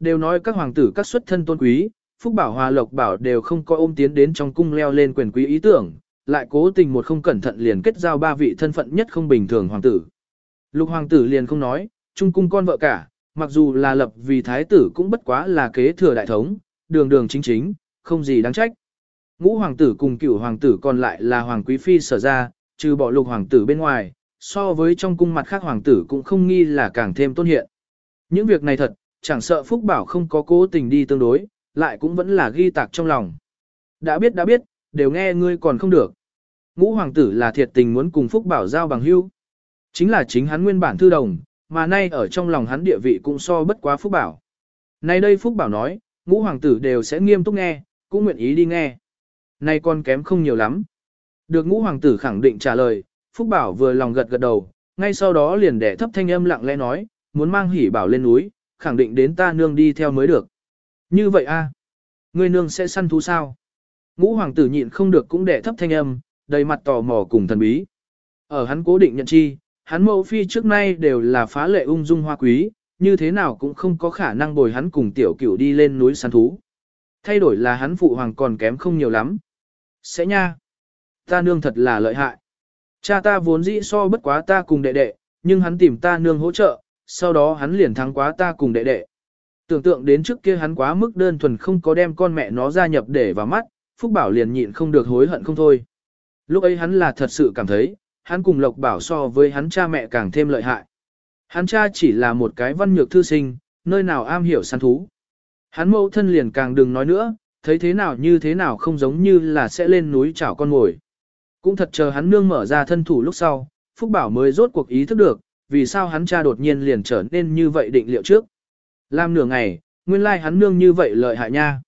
Đều nói các hoàng tử các xuất thân tôn quý, Phúc Bảo Hòa Lộc Bảo đều không có ôm tiến đến trong cung leo lên quyền quý ý tưởng, lại cố tình một không cẩn thận liền kết giao ba vị thân phận nhất không bình thường hoàng tử. Lục hoàng tử liền không nói, trung cung con vợ cả, mặc dù là lập vì thái tử cũng bất quá là kế thừa đại thống, đường đường chính chính, không gì đáng trách. Ngũ hoàng tử cùng cửu hoàng tử còn lại là hoàng quý phi sở ra, trừ bỏ lục hoàng tử bên ngoài, so với trong cung mặt khác hoàng tử cũng không nghi là càng thêm tôn hiện. Những việc này thật, chẳng sợ Phúc Bảo không có cố tình đi tương đối, lại cũng vẫn là ghi tạc trong lòng. Đã biết đã biết, đều nghe ngươi còn không được. Ngũ hoàng tử là thiệt tình muốn cùng Phúc Bảo giao bằng hữu. Chính là chính hắn nguyên bản thư đồng, mà nay ở trong lòng hắn địa vị cũng so bất quá Phúc Bảo. Nay đây Phúc Bảo nói, ngũ hoàng tử đều sẽ nghiêm túc nghe, cũng nguyện ý đi nghe. Nay con kém không nhiều lắm. Được ngũ hoàng tử khẳng định trả lời, Phúc Bảo vừa lòng gật gật đầu, ngay sau đó liền đẻ thấp thanh âm lặng lẽ nói, muốn mang hỉ bảo lên núi, khẳng định đến ta nương đi theo mới được. Như vậy a, à? Ngươi nương sẽ săn thú sao? Ngũ hoàng tử nhịn không được cũng đẻ thấp thanh âm, đầy mặt tò mò cùng thần bí. Ở hắn cố định nhận chi, hắn mẫu phi trước nay đều là phá lệ ung dung hoa quý, như thế nào cũng không có khả năng bồi hắn cùng tiểu cửu đi lên núi săn thú. Thay đổi là hắn phụ hoàng còn kém không nhiều lắm. Sẽ nha. Ta nương thật là lợi hại. Cha ta vốn dĩ so bất quá ta cùng đệ đệ, nhưng hắn tìm ta nương hỗ trợ, sau đó hắn liền thắng quá ta cùng đệ đệ. Tưởng tượng đến trước kia hắn quá mức đơn thuần không có đem con mẹ nó gia nhập để vào mắt, Phúc Bảo liền nhịn không được hối hận không thôi. Lúc ấy hắn là thật sự cảm thấy, hắn cùng Lộc Bảo so với hắn cha mẹ càng thêm lợi hại. Hắn cha chỉ là một cái văn nhược thư sinh, nơi nào am hiểu săn thú. Hắn mẫu thân liền càng đừng nói nữa, thấy thế nào như thế nào không giống như là sẽ lên núi chảo con ngồi. Cũng thật chờ hắn nương mở ra thân thủ lúc sau, Phúc Bảo mới rốt cuộc ý thức được, vì sao hắn cha đột nhiên liền trở nên như vậy định liệu trước. Làm nửa ngày, nguyên lai like hắn nương như vậy lợi hại nha.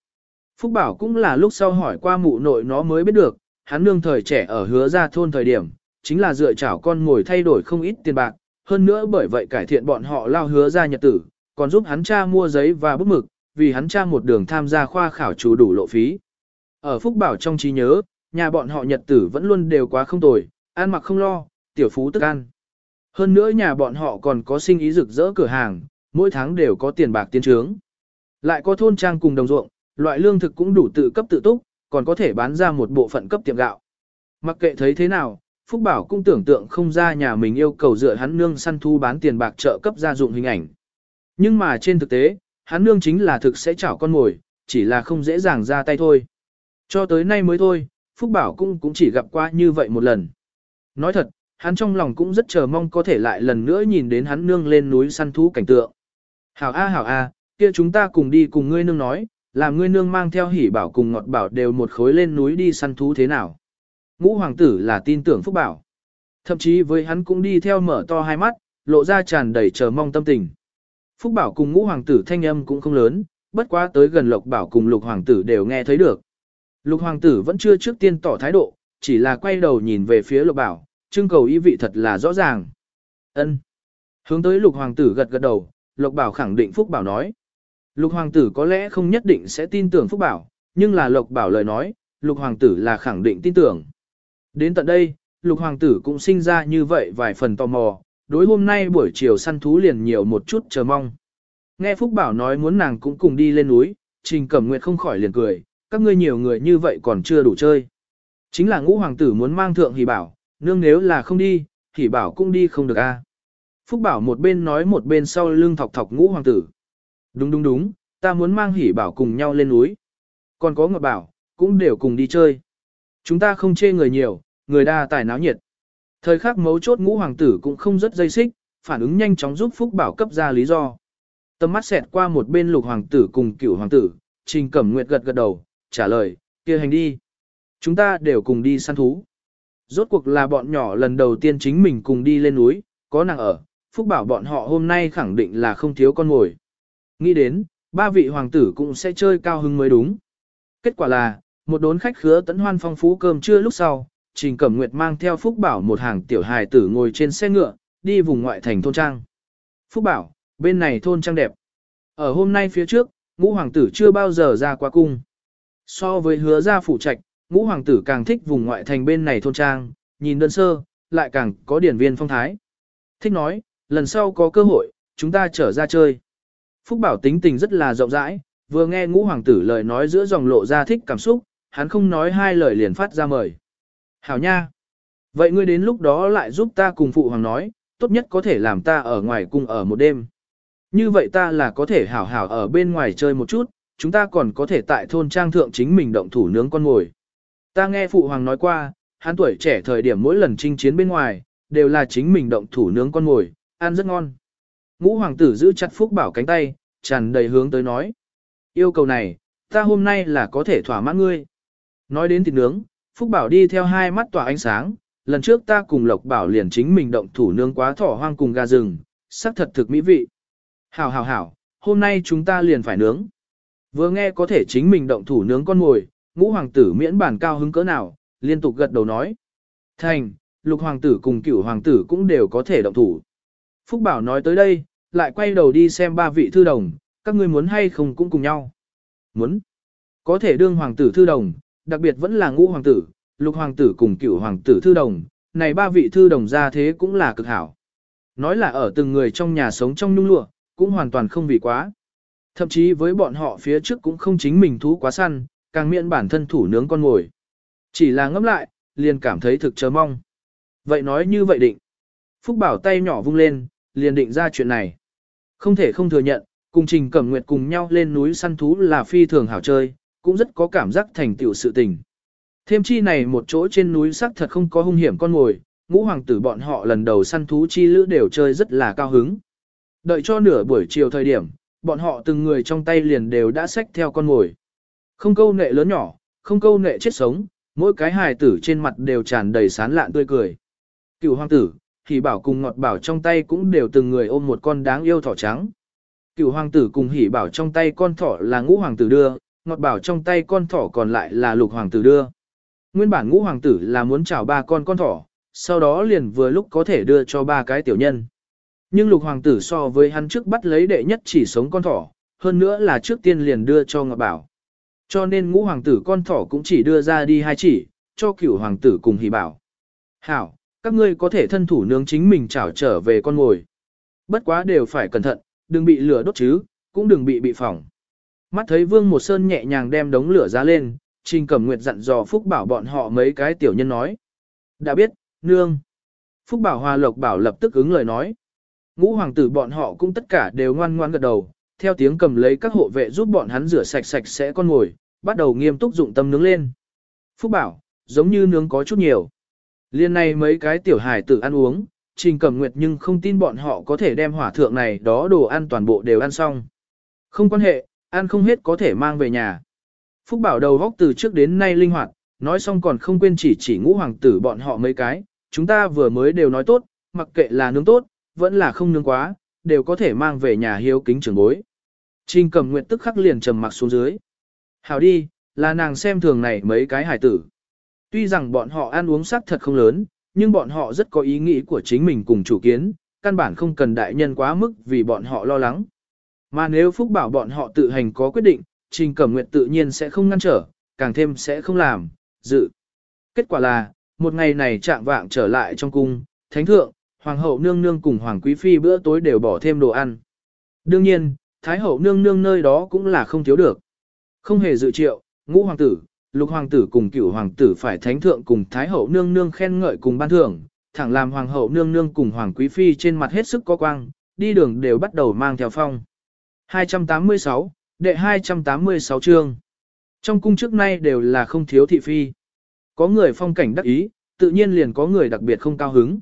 Phúc Bảo cũng là lúc sau hỏi qua mụ nội nó mới biết được, hắn nương thời trẻ ở hứa ra thôn thời điểm, chính là dựa chảo con ngồi thay đổi không ít tiền bạc, hơn nữa bởi vậy cải thiện bọn họ lao hứa ra nhật tử, còn giúp hắn cha mua giấy và bút mực, vì hắn cha một đường tham gia khoa khảo chú đủ lộ phí. Ở Phúc Bảo trong trí nhớ, nhà bọn họ nhật tử vẫn luôn đều quá không tồi, ăn mặc không lo, tiểu phú tức ăn. Hơn nữa nhà bọn họ còn có sinh ý rực rỡ cửa hàng, mỗi tháng đều có tiền bạc tiến trướng. Lại có thôn trang cùng đồng ruộng, loại lương thực cũng đủ tự cấp tự túc, còn có thể bán ra một bộ phận cấp tiệm gạo. Mặc kệ thấy thế nào, Phúc Bảo cũng tưởng tượng không ra nhà mình yêu cầu dựa hắn nương săn thu bán tiền bạc trợ cấp gia dụng hình ảnh. Nhưng mà trên thực tế, hắn nương chính là thực sẽ chảo con mồi, chỉ là không dễ dàng ra tay thôi. Cho tới nay mới thôi, Phúc Bảo cũng cũng chỉ gặp qua như vậy một lần. Nói thật, hắn trong lòng cũng rất chờ mong có thể lại lần nữa nhìn đến hắn nương lên núi săn thú cảnh tượng. Hảo A hảo A, kia chúng ta cùng đi cùng ngươi nương nói, làm ngươi nương mang theo hỉ bảo cùng ngọt bảo đều một khối lên núi đi săn thú thế nào. Ngũ hoàng tử là tin tưởng Phúc Bảo. Thậm chí với hắn cũng đi theo mở to hai mắt, lộ ra tràn đầy chờ mong tâm tình. Phúc Bảo cùng ngũ hoàng tử thanh âm cũng không lớn, bất quá tới gần Lộc Bảo cùng lục hoàng tử đều nghe thấy được. Lục hoàng tử vẫn chưa trước tiên tỏ thái độ, chỉ là quay đầu nhìn về phía Lộc Bảo, trưng cầu ý vị thật là rõ ràng. Ân. Hướng tới lục hoàng tử gật gật đầu, Lộc Bảo khẳng định Phúc Bảo nói. Lục hoàng tử có lẽ không nhất định sẽ tin tưởng Phúc Bảo, nhưng là Lộc Bảo lời nói, Lục hoàng tử là khẳng định tin tưởng. Đến tận đây, Lục hoàng tử cũng sinh ra như vậy vài phần tò mò, đối hôm nay buổi chiều săn thú liền nhiều một chút chờ mong. Nghe Phúc Bảo nói muốn nàng cũng cùng đi lên núi, Trình Cẩm Nguyệt không khỏi liền cười, các ngươi nhiều người như vậy còn chưa đủ chơi. Chính là ngũ hoàng tử muốn mang thượng hỷ bảo, nương nếu là không đi, thì bảo cũng đi không được a. Phúc Bảo một bên nói một bên sau lưng thọc thọc ngũ hoàng tử. Đúng đúng đúng, ta muốn mang hỷ bảo cùng nhau lên núi. Còn có ngọt bảo, cũng đều cùng đi chơi. Chúng ta không chê người nhiều, người đa tài náo nhiệt. Thời khắc mấu chốt ngũ hoàng tử cũng không rất dây xích, phản ứng nhanh chóng giúp Phúc Bảo cấp ra lý do. Tầm mắt xẹt qua một bên lục hoàng tử cùng cửu hoàng tử, trình cẩm nguyệt gật gật đầu, trả lời, kia hành đi. Chúng ta đều cùng đi săn thú. Rốt cuộc là bọn nhỏ lần đầu tiên chính mình cùng đi lên núi, có nàng ở, Phúc Bảo bọn họ hôm nay khẳng định là không thiếu con ngồi. Nghĩ đến, ba vị hoàng tử cũng sẽ chơi cao hứng mới đúng. Kết quả là, một đốn khách khứa tấn hoan phong phú cơm trưa lúc sau, Trình Cẩm Nguyệt mang theo Phúc Bảo một hàng tiểu hài tử ngồi trên xe ngựa, đi vùng ngoại thành thôn trang. Phúc Bảo, bên này thôn trang đẹp. Ở hôm nay phía trước, ngũ hoàng tử chưa bao giờ ra qua cung. So với hứa ra phủ trạch, ngũ hoàng tử càng thích vùng ngoại thành bên này thôn trang, nhìn đơn sơ, lại càng có điển viên phong thái. Thích nói, lần sau có cơ hội, chúng ta trở ra chơi. Phúc Bảo tính tình rất là rộng rãi, vừa nghe ngũ hoàng tử lời nói giữa dòng lộ ra thích cảm xúc, hắn không nói hai lời liền phát ra mời. Hảo nha! Vậy ngươi đến lúc đó lại giúp ta cùng phụ hoàng nói, tốt nhất có thể làm ta ở ngoài cùng ở một đêm. Như vậy ta là có thể hảo hảo ở bên ngoài chơi một chút, chúng ta còn có thể tại thôn trang thượng chính mình động thủ nướng con ngồi. Ta nghe phụ hoàng nói qua, hắn tuổi trẻ thời điểm mỗi lần chinh chiến bên ngoài, đều là chính mình động thủ nướng con mồi, ăn rất ngon. Ngũ hoàng tử giữ chặt Phúc Bảo cánh tay, tràn đầy hướng tới nói. Yêu cầu này, ta hôm nay là có thể thỏa mãn ngươi. Nói đến thịt nướng, Phúc Bảo đi theo hai mắt tỏa ánh sáng, lần trước ta cùng Lộc Bảo liền chính mình động thủ nướng quá thỏ hoang cùng gà rừng, sắc thật thực mỹ vị. Hảo hảo hảo, hôm nay chúng ta liền phải nướng. Vừa nghe có thể chính mình động thủ nướng con mồi, ngũ hoàng tử miễn bản cao hứng cỡ nào, liên tục gật đầu nói. Thành, lục hoàng tử cùng cửu hoàng tử cũng đều có thể động thủ. Phúc Bảo nói tới đây, lại quay đầu đi xem ba vị thư đồng, các ngươi muốn hay không cũng cùng nhau. Muốn. Có thể đương hoàng tử thư đồng, đặc biệt vẫn là ngũ hoàng tử, lục hoàng tử cùng cửu hoàng tử thư đồng, này ba vị thư đồng ra thế cũng là cực hảo. Nói là ở từng người trong nhà sống trong nhung lụa, cũng hoàn toàn không vì quá. Thậm chí với bọn họ phía trước cũng không chính mình thú quá săn, càng miễn bản thân thủ nướng con ngồi. Chỉ là ngẫm lại, liền cảm thấy thực chờ mong. Vậy nói như vậy định. Phúc Bảo tay nhỏ vung lên, liền định ra chuyện này. Không thể không thừa nhận, cùng Trình Cẩm Nguyệt cùng nhau lên núi săn thú là phi thường hảo chơi, cũng rất có cảm giác thành tựu sự tình. Thêm chi này một chỗ trên núi sắc thật không có hung hiểm con ngồi, ngũ hoàng tử bọn họ lần đầu săn thú chi lữ đều chơi rất là cao hứng. Đợi cho nửa buổi chiều thời điểm, bọn họ từng người trong tay liền đều đã xách theo con ngồi. Không câu nệ lớn nhỏ, không câu nệ chết sống, mỗi cái hài tử trên mặt đều tràn đầy sán lạn tươi cười. Cựu hoàng tử, hỉ bảo cùng ngọt bảo trong tay cũng đều từng người ôm một con đáng yêu thỏ trắng. Cựu hoàng tử cùng hỉ bảo trong tay con thỏ là ngũ hoàng tử đưa, ngọt bảo trong tay con thỏ còn lại là lục hoàng tử đưa. Nguyên bản ngũ hoàng tử là muốn chào ba con con thỏ, sau đó liền vừa lúc có thể đưa cho ba cái tiểu nhân. Nhưng lục hoàng tử so với hắn trước bắt lấy đệ nhất chỉ sống con thỏ, hơn nữa là trước tiên liền đưa cho ngọt bảo. Cho nên ngũ hoàng tử con thỏ cũng chỉ đưa ra đi hai chỉ, cho cửu hoàng tử cùng hỉ bảo. Hảo, các ngươi có thể thân thủ nướng chính mình chảo trở về con ngồi. Bất quá đều phải cẩn thận, đừng bị lửa đốt chứ, cũng đừng bị bị phỏng. Mắt thấy Vương Một Sơn nhẹ nhàng đem đống lửa ra lên, Trình Cẩm Nguyệt dặn dò Phúc Bảo bọn họ mấy cái tiểu nhân nói. Đã biết, nương. Phúc Bảo Hòa Lộc Bảo lập tức ứng lời nói. Ngũ hoàng tử bọn họ cũng tất cả đều ngoan ngoan gật đầu, theo tiếng cầm lấy các hộ vệ giúp bọn hắn rửa sạch sạch sẽ con ngồi, bắt đầu nghiêm túc dụng tâm nướng lên. Phúc Bảo, giống như nướng có chút nhiều. Liên này mấy cái tiểu hài tử ăn uống, Trình Cẩm Nguyệt nhưng không tin bọn họ có thể đem hỏa thượng này đó đồ ăn toàn bộ đều ăn xong. Không quan hệ, ăn không hết có thể mang về nhà. Phúc Bảo đầu góc từ trước đến nay linh hoạt, nói xong còn không quên chỉ chỉ ngũ hoàng tử bọn họ mấy cái, chúng ta vừa mới đều nói tốt, mặc kệ là nướng tốt, vẫn là không nướng quá, đều có thể mang về nhà hiếu kính trưởng bối. Trình Cẩm Nguyệt tức khắc liền trầm mặc xuống dưới. Hảo đi, là nàng xem thường này mấy cái hải tử. Tuy rằng bọn họ ăn uống sắc thật không lớn, nhưng bọn họ rất có ý nghĩ của chính mình cùng chủ kiến, căn bản không cần đại nhân quá mức vì bọn họ lo lắng. Mà nếu Phúc bảo bọn họ tự hành có quyết định, Trình Cẩm Nguyệt tự nhiên sẽ không ngăn trở, càng thêm sẽ không làm, dự. Kết quả là, một ngày này trạng vạng trở lại trong cung, thánh thượng, hoàng hậu nương nương cùng hoàng quý phi bữa tối đều bỏ thêm đồ ăn. Đương nhiên, thái hậu nương nương nơi đó cũng là không thiếu được. Không hề dự triệu, ngũ hoàng tử, lục hoàng tử cùng cửu hoàng tử phải thánh thượng cùng thái hậu nương nương khen ngợi cùng ban thưởng, thẳng làm hoàng hậu nương nương cùng hoàng quý phi trên mặt hết sức có quang, đi đường đều bắt đầu mang theo phong. 286, đệ 286 chương. Trong cung trước nay đều là không thiếu thị phi. Có người phong cảnh đắc ý, tự nhiên liền có người đặc biệt không cao hứng.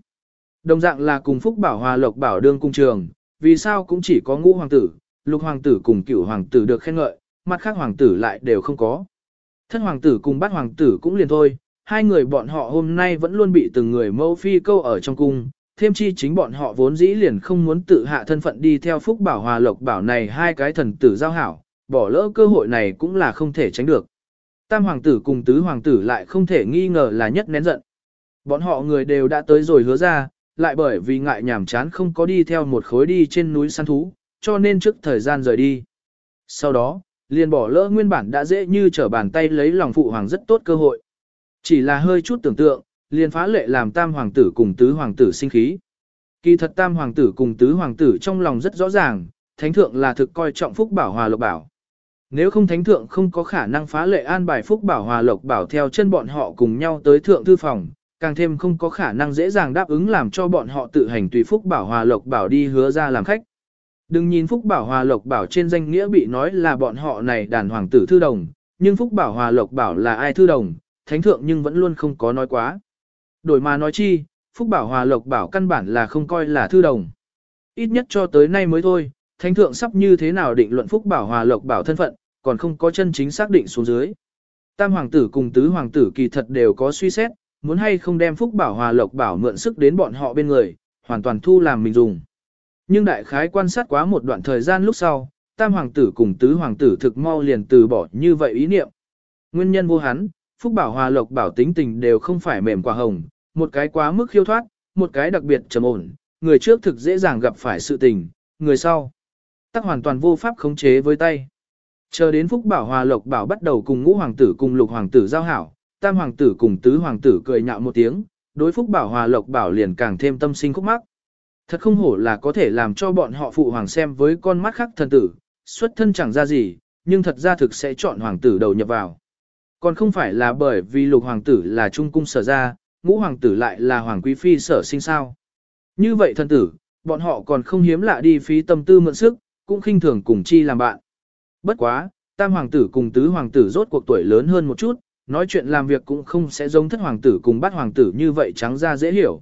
Đồng dạng là cùng phúc bảo hòa lộc bảo đương cung trường, vì sao cũng chỉ có ngũ hoàng tử, lục hoàng tử cùng cửu hoàng tử được khen ngợi, mặt khác hoàng tử lại đều không có. Thân hoàng tử cùng bát hoàng tử cũng liền thôi, hai người bọn họ hôm nay vẫn luôn bị từng người mẫu phi câu ở trong cung, thêm chi chính bọn họ vốn dĩ liền không muốn tự hạ thân phận đi theo phúc bảo hòa lộc bảo này hai cái thần tử giao hảo, bỏ lỡ cơ hội này cũng là không thể tránh được. Tam hoàng tử cùng tứ hoàng tử lại không thể nghi ngờ là nhất nén giận. Bọn họ người đều đã tới rồi hứa ra, lại bởi vì ngại nhảm chán không có đi theo một khối đi trên núi săn thú, cho nên trước thời gian rời đi. Sau đó, liền bỏ lỡ nguyên bản đã dễ như trở bàn tay lấy lòng phụ hoàng rất tốt cơ hội. Chỉ là hơi chút tưởng tượng, liền phá lệ làm tam hoàng tử cùng tứ hoàng tử sinh khí. Kỳ thật tam hoàng tử cùng tứ hoàng tử trong lòng rất rõ ràng, thánh thượng là thực coi trọng phúc bảo hòa lộc bảo. Nếu không thánh thượng không có khả năng phá lệ an bài phúc bảo hòa lộc bảo theo chân bọn họ cùng nhau tới thượng thư phòng, càng thêm không có khả năng dễ dàng đáp ứng làm cho bọn họ tự hành tùy phúc bảo hòa lộc bảo đi hứa ra làm khách. Đừng nhìn phúc bảo hòa lộc bảo trên danh nghĩa bị nói là bọn họ này đàn hoàng tử thư đồng, nhưng phúc bảo hòa lộc bảo là ai thư đồng, thánh thượng nhưng vẫn luôn không có nói quá. Đổi mà nói chi, phúc bảo hòa lộc bảo căn bản là không coi là thư đồng. Ít nhất cho tới nay mới thôi, thánh thượng sắp như thế nào định luận phúc bảo hòa lộc bảo thân phận, còn không có chân chính xác định xuống dưới. Tam hoàng tử cùng tứ hoàng tử kỳ thật đều có suy xét, muốn hay không đem phúc bảo hòa lộc bảo mượn sức đến bọn họ bên người, hoàn toàn thu làm mình dùng. Nhưng đại khái quan sát quá một đoạn thời gian lúc sau, tam hoàng tử cùng tứ hoàng tử thực mau liền từ bỏ như vậy ý niệm. Nguyên nhân vô hắn, phúc bảo hòa lộc bảo tính tình đều không phải mềm quả hồng, một cái quá mức khiêu thoát, một cái đặc biệt trầm ổn, người trước thực dễ dàng gặp phải sự tình, người sau tắc hoàn toàn vô pháp khống chế với tay. Chờ đến Phúc Bảo Hòa Lộc Bảo bắt đầu cùng ngũ hoàng tử cùng lục hoàng tử giao hảo, tam hoàng tử cùng tứ hoàng tử cười nhạo một tiếng, đối Phúc Bảo Hòa Lộc Bảo liền càng thêm tâm sinh khúc mắc. Thật không hổ là có thể làm cho bọn họ phụ hoàng xem với con mắt khác thần tử, xuất thân chẳng ra gì, nhưng thật ra thực sẽ chọn hoàng tử đầu nhập vào. Còn không phải là bởi vì lục hoàng tử là trung cung sở ra, ngũ hoàng tử lại là hoàng quý phi sở sinh sao. Như vậy thần tử, bọn họ còn không hiếm lạ đi phí tâm tư mượn sức, cũng khinh thường cùng chi làm bạn. Bất quá, tam hoàng tử cùng tứ hoàng tử rốt cuộc tuổi lớn hơn một chút, nói chuyện làm việc cũng không sẽ giống thất hoàng tử cùng bát hoàng tử như vậy trắng ra dễ hiểu.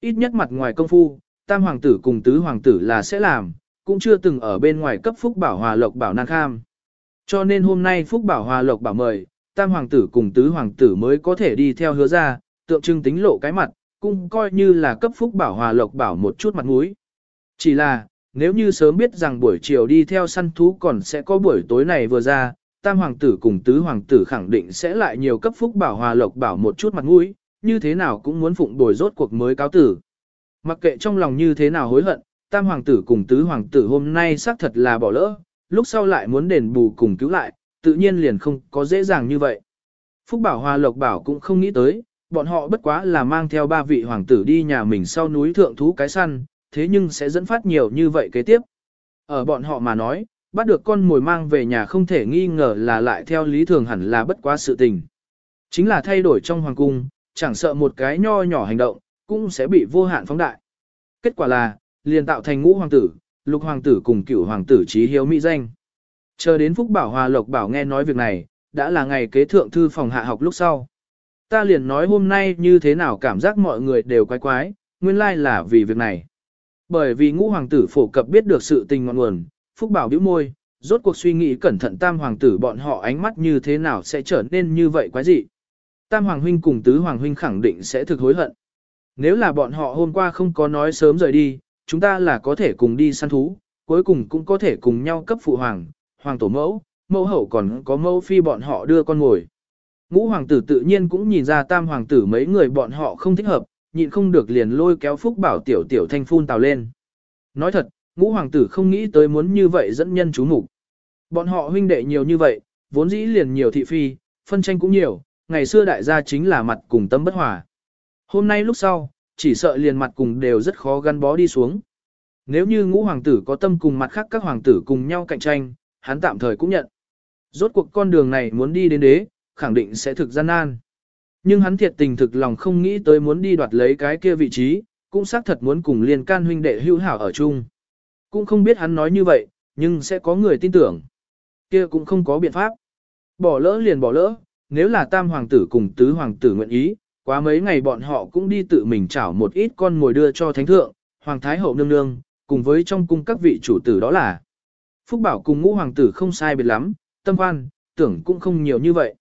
Ít nhất mặt ngoài công phu, tam hoàng tử cùng tứ hoàng tử là sẽ làm, cũng chưa từng ở bên ngoài cấp phúc bảo hòa lộc bảo nan kham. Cho nên hôm nay phúc bảo hòa lộc bảo mời, tam hoàng tử cùng tứ hoàng tử mới có thể đi theo hứa ra, tượng trưng tính lộ cái mặt, cũng coi như là cấp phúc bảo hòa lộc bảo một chút mặt mũi. Chỉ là, nếu như sớm biết rằng buổi chiều đi theo săn thú còn sẽ có buổi tối này vừa ra, tam hoàng tử cùng tứ hoàng tử khẳng định sẽ lại nhiều cấp phúc bảo hòa lộc bảo một chút mặt mũi, như thế nào cũng muốn phụng bồi rốt cuộc mới cáo tử. Mặc kệ trong lòng như thế nào hối hận, tam hoàng tử cùng tứ hoàng tử hôm nay xác thật là bỏ lỡ, lúc sau lại muốn đền bù cùng cứu lại, tự nhiên liền không có dễ dàng như vậy. Phúc bảo hòa lộc bảo cũng không nghĩ tới, bọn họ bất quá là mang theo ba vị hoàng tử đi nhà mình sau núi thượng thú cái săn, thế nhưng sẽ dẫn phát nhiều như vậy kế tiếp. Ở bọn họ mà nói, bắt được con mồi mang về nhà không thể nghi ngờ là lại theo lý thường hẳn là bất quá sự tình. Chính là thay đổi trong hoàng cung, chẳng sợ một cái nho nhỏ hành động, cũng sẽ bị vô hạn phóng đại. Kết quả là, liền tạo thành ngũ hoàng tử, lục hoàng tử cùng cửu hoàng tử trí hiếu mỹ danh. Chờ đến Phúc Bảo Hòa Lộc Bảo nghe nói việc này, đã là ngày kế thượng thư phòng hạ học lúc sau. Ta liền nói hôm nay như thế nào cảm giác mọi người đều quái quái, nguyên lai là vì việc này. Bởi vì ngũ hoàng tử phổ cập biết được sự tình ngọn nguồn, Phúc Bảo bĩu môi, rốt cuộc suy nghĩ cẩn thận tam hoàng tử bọn họ ánh mắt như thế nào sẽ trở nên như vậy quái dị. Tam hoàng huynh cùng tứ hoàng huynh khẳng định sẽ thực hối hận. Nếu là bọn họ hôm qua không có nói sớm rời đi, chúng ta là có thể cùng đi săn thú, cuối cùng cũng có thể cùng nhau cấp phụ hoàng, hoàng tổ mẫu, mẫu hậu còn có mẫu phi bọn họ đưa con ngồi. Ngũ hoàng tử tự nhiên cũng nhìn ra tam hoàng tử mấy người bọn họ không thích hợp, nhịn không được liền lôi kéo Phúc Bảo tiểu tiểu thanh phun tào lên. Nói thật, ngũ hoàng tử không nghĩ tới muốn như vậy dẫn nhân chú mục. Bọn họ huynh đệ nhiều như vậy, vốn dĩ liền nhiều thị phi, phân tranh cũng nhiều, ngày xưa đại gia chính là mặt cùng tâm bất hòa. Hôm nay lúc sau, chỉ sợ liền mặt cùng đều rất khó gắn bó đi xuống. Nếu như ngũ hoàng tử có tâm cùng mặt khác các hoàng tử cùng nhau cạnh tranh, hắn tạm thời cũng nhận. Rốt cuộc con đường này muốn đi đến đế, khẳng định sẽ thực gian nan. Nhưng hắn thiệt tình thực lòng không nghĩ tới muốn đi đoạt lấy cái kia vị trí, cũng xác thật muốn cùng liên can huynh đệ hữu hảo ở chung. Cũng không biết hắn nói như vậy, nhưng sẽ có người tin tưởng. Kia cũng không có biện pháp. Bỏ lỡ liền bỏ lỡ, nếu là tam hoàng tử cùng tứ hoàng tử nguyện ý, quá mấy ngày bọn họ cũng đi tự mình chảo một ít con ngồi đưa cho thánh thượng, hoàng thái hậu nương nương, cùng với trong cung các vị chủ tử đó là. Phúc bảo cùng ngũ hoàng tử không sai biệt lắm, tâm quan, tưởng cũng không nhiều như vậy.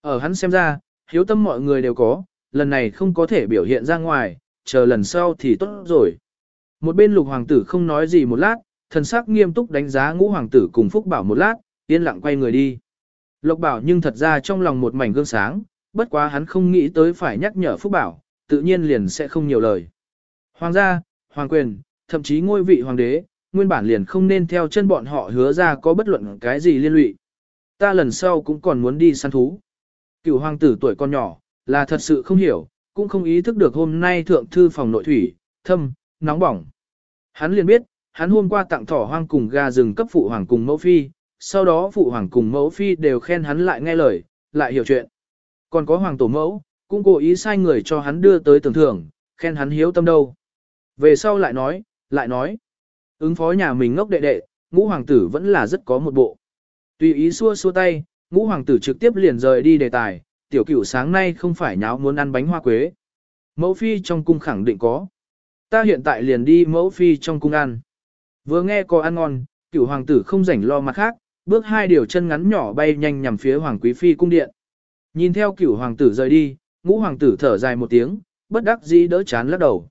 Ở hắn xem ra, hiếu tâm mọi người đều có, lần này không có thể biểu hiện ra ngoài, chờ lần sau thì tốt rồi. Một bên lục hoàng tử không nói gì một lát, thần sắc nghiêm túc đánh giá ngũ hoàng tử cùng Phúc Bảo một lát, yên lặng quay người đi. Lộc Bảo nhưng thật ra trong lòng một mảnh gương sáng, bất quá hắn không nghĩ tới phải nhắc nhở Phúc Bảo, tự nhiên liền sẽ không nhiều lời. Hoàng gia, hoàng quyền, thậm chí ngôi vị hoàng đế, nguyên bản liền không nên theo chân bọn họ hứa ra có bất luận cái gì liên lụy. Ta lần sau cũng còn muốn đi săn thú. Cựu hoàng tử tuổi con nhỏ, là thật sự không hiểu, cũng không ý thức được hôm nay thượng thư phòng nội thủy, thâm, nóng bỏng. Hắn liền biết, hắn hôm qua tặng thỏ hoang cùng gà rừng cấp phụ hoàng cùng mẫu phi, sau đó phụ hoàng cùng mẫu phi đều khen hắn lại nghe lời, lại hiểu chuyện. Còn có hoàng tổ mẫu, cũng cố ý sai người cho hắn đưa tới tưởng thưởng, khen hắn hiếu tâm đâu. Về sau lại nói, lại nói, ứng phó nhà mình ngốc đệ đệ, ngũ hoàng tử vẫn là rất có một bộ. Tùy ý xua xua tay, ngũ hoàng tử trực tiếp liền rời đi đề tài, tiểu cửu sáng nay không phải nháo muốn ăn bánh hoa quế. Mẫu phi trong cung khẳng định có. Ta hiện tại liền đi mẫu phi trong cung ăn. Vừa nghe có ăn ngon, cửu hoàng tử không rảnh lo mặt khác, bước hai điều chân ngắn nhỏ bay nhanh nhằm phía hoàng quý phi cung điện. Nhìn theo cửu hoàng tử rời đi, ngũ hoàng tử thở dài một tiếng, bất đắc dĩ đỡ chán lắc đầu.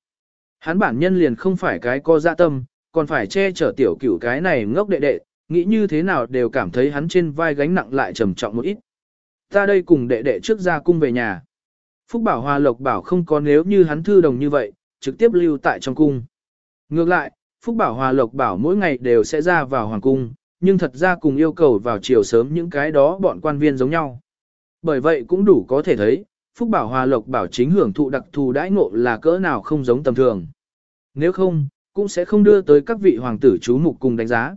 Hắn bản nhân liền không phải cái co dạ tâm, còn phải che chở tiểu cửu cái này ngốc đệ đệ, nghĩ như thế nào đều cảm thấy hắn trên vai gánh nặng lại trầm trọng một ít. Ta đây cùng đệ đệ trước ra cung về nhà. Phúc Bảo Hòa Lộc Bảo không có nếu như hắn thư đồng như vậy, trực tiếp lưu tại trong cung. Ngược lại, Phúc Bảo Hòa Lộc Bảo mỗi ngày đều sẽ ra vào hoàng cung, nhưng thật ra cùng yêu cầu vào chiều sớm những cái đó bọn quan viên giống nhau. Bởi vậy cũng đủ có thể thấy, Phúc Bảo Hòa Lộc Bảo chính hưởng thụ đặc thù đãi ngộ là cỡ nào không giống tầm thường. Nếu không, cũng sẽ không đưa tới các vị hoàng tử chú mục cùng đánh giá.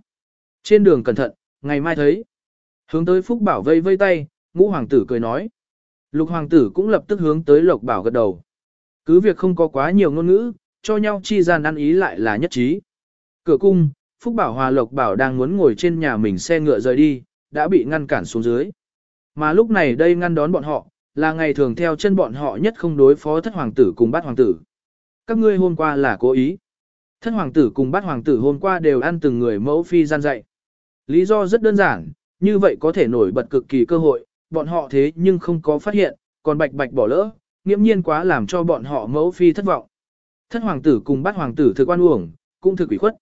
Trên đường cẩn thận, ngày mai thấy. Hướng tới Phúc Bảo vây vây tay, ngũ hoàng tử cười nói. Lục hoàng tử cũng lập tức hướng tới Lộc Bảo gật đầu. Cứ việc không có quá nhiều ngôn ngữ, cho nhau chi gian ăn ý lại là nhất trí. Cửa cung, Phúc Bảo Hòa Lộc Bảo đang muốn ngồi trên nhà mình xe ngựa rời đi, đã bị ngăn cản xuống dưới. Mà lúc này đây ngăn đón bọn họ, là ngày thường theo chân bọn họ nhất không đối phó thất hoàng tử cùng bát hoàng tử. Các ngươi hôm qua là cố ý. Thất hoàng tử cùng bát hoàng tử hôm qua đều ăn từng người mẫu phi gian dạy. Lý do rất đơn giản, như vậy có thể nổi bật cực kỳ cơ hội, bọn họ thế nhưng không có phát hiện, còn bạch bạch bỏ lỡ, nghiễm nhiên quá làm cho bọn họ mẫu phi thất vọng. Thất hoàng tử cùng bát hoàng tử thực quan uổng, cũng thực quỷ khuất.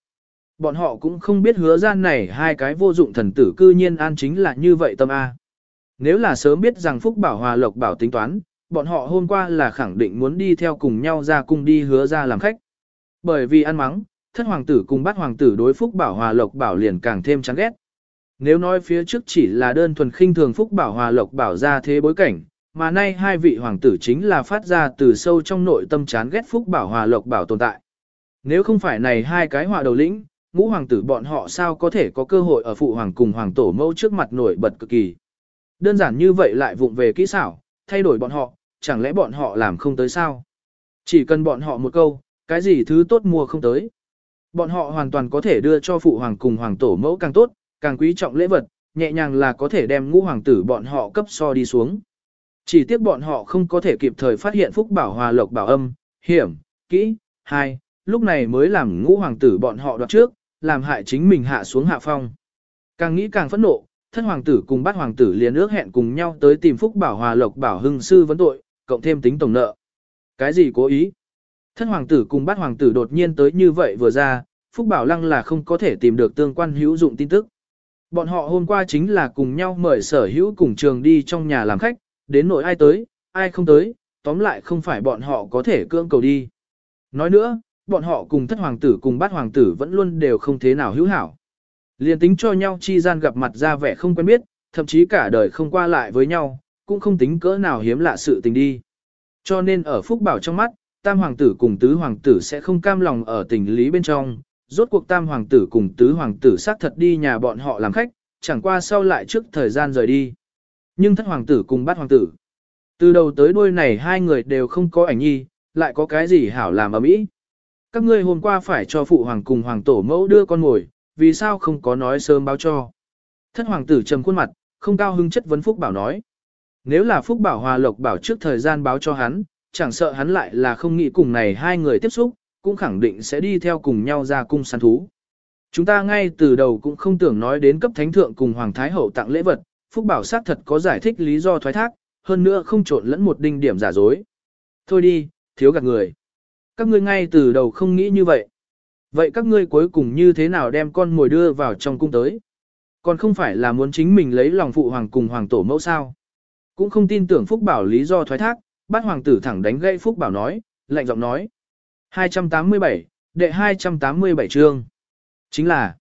Bọn họ cũng không biết hứa gian này hai cái vô dụng thần tử cư nhiên an chính là như vậy tâm A. Nếu là sớm biết rằng Phúc Bảo Hòa Lộc Bảo tính toán, bọn họ hôm qua là khẳng định muốn đi theo cùng nhau ra cung đi hứa ra làm khách. Bởi vì ăn mắng, thất hoàng tử cùng bát hoàng tử đối Phúc Bảo Hòa Lộc Bảo liền càng thêm chán ghét. Nếu nói phía trước chỉ là đơn thuần khinh thường Phúc Bảo Hòa Lộc Bảo ra thế bối cảnh, mà nay hai vị hoàng tử chính là phát ra từ sâu trong nội tâm chán ghét Phúc Bảo Hòa Lộc Bảo tồn tại. Nếu không phải này hai cái họa đầu lĩnh, ngũ hoàng tử bọn họ sao có thể có cơ hội ở phụ hoàng cùng hoàng tổ mẫu trước mặt nổi bật cực kỳ. Đơn giản như vậy lại vụng về kỹ xảo, thay đổi bọn họ, chẳng lẽ bọn họ làm không tới sao? Chỉ cần bọn họ một câu, cái gì thứ tốt mua không tới. Bọn họ hoàn toàn có thể đưa cho phụ hoàng cùng hoàng tổ mẫu càng tốt, càng quý trọng lễ vật, nhẹ nhàng là có thể đem ngũ hoàng tử bọn họ cấp so đi xuống. Chỉ tiếc bọn họ không có thể kịp thời phát hiện phúc bảo hòa lộc bảo âm, hiểm, kỹ, hai, lúc này mới làm ngũ hoàng tử bọn họ đoạt trước, làm hại chính mình hạ xuống hạ phong. Càng nghĩ càng phẫn nộ, thất hoàng tử cùng bát hoàng tử liền ước hẹn cùng nhau tới tìm phúc bảo hòa lộc bảo hưng sư vấn tội, cộng thêm tính tổng nợ. Cái gì cố ý? Thất hoàng tử cùng bát hoàng tử đột nhiên tới như vậy vừa ra, phúc bảo lăng là không có thể tìm được tương quan hữu dụng tin tức. Bọn họ hôm qua chính là cùng nhau mời sở hữu cùng trường đi trong nhà làm khách, đến nội ai tới, ai không tới, tóm lại không phải bọn họ có thể cưỡng cầu đi. Nói nữa, bọn họ cùng thất hoàng tử cùng bát hoàng tử vẫn luôn đều không thế nào hữu hảo. Liên tính cho nhau chi gian gặp mặt ra vẻ không quen biết, thậm chí cả đời không qua lại với nhau, cũng không tính cỡ nào hiếm lạ sự tình đi. Cho nên ở Phúc Bảo trong mắt, tam hoàng tử cùng tứ hoàng tử sẽ không cam lòng ở tình lý bên trong, rốt cuộc tam hoàng tử cùng tứ hoàng tử xác thật đi nhà bọn họ làm khách, chẳng qua sau lại trước thời gian rời đi. Nhưng thất hoàng tử cùng bát hoàng tử, từ đầu tới đuôi này hai người đều không có ảnh nhi, lại có cái gì hảo làm ở mỹ. Các ngươi hôm qua phải cho phụ hoàng cùng hoàng tổ mẫu đưa con ngồi, vì sao không có nói sớm báo cho. Thất hoàng tử trầm khuôn mặt, không cao hưng chất vấn Phúc Bảo nói. Nếu là Phúc Bảo Hòa Lộc Bảo trước thời gian báo cho hắn, chẳng sợ hắn lại là không nghĩ cùng này hai người tiếp xúc, cũng khẳng định sẽ đi theo cùng nhau ra cung săn thú. Chúng ta ngay từ đầu cũng không tưởng nói đến cấp thánh thượng cùng Hoàng Thái Hậu tặng lễ vật, Phúc Bảo xác thật có giải thích lý do thoái thác, hơn nữa không trộn lẫn một đinh điểm giả dối. Thôi đi, thiếu gạt người. Các ngươi ngay từ đầu không nghĩ như vậy. Vậy các ngươi cuối cùng như thế nào đem con mồi đưa vào trong cung tới? Còn không phải là muốn chính mình lấy lòng phụ hoàng cùng hoàng tổ mẫu sao? Cũng không tin tưởng Phúc Bảo lý do thoái thác, bát hoàng tử thẳng đánh gãy Phúc Bảo nói, lạnh giọng nói. 287, đệ 287 chương. Chính là,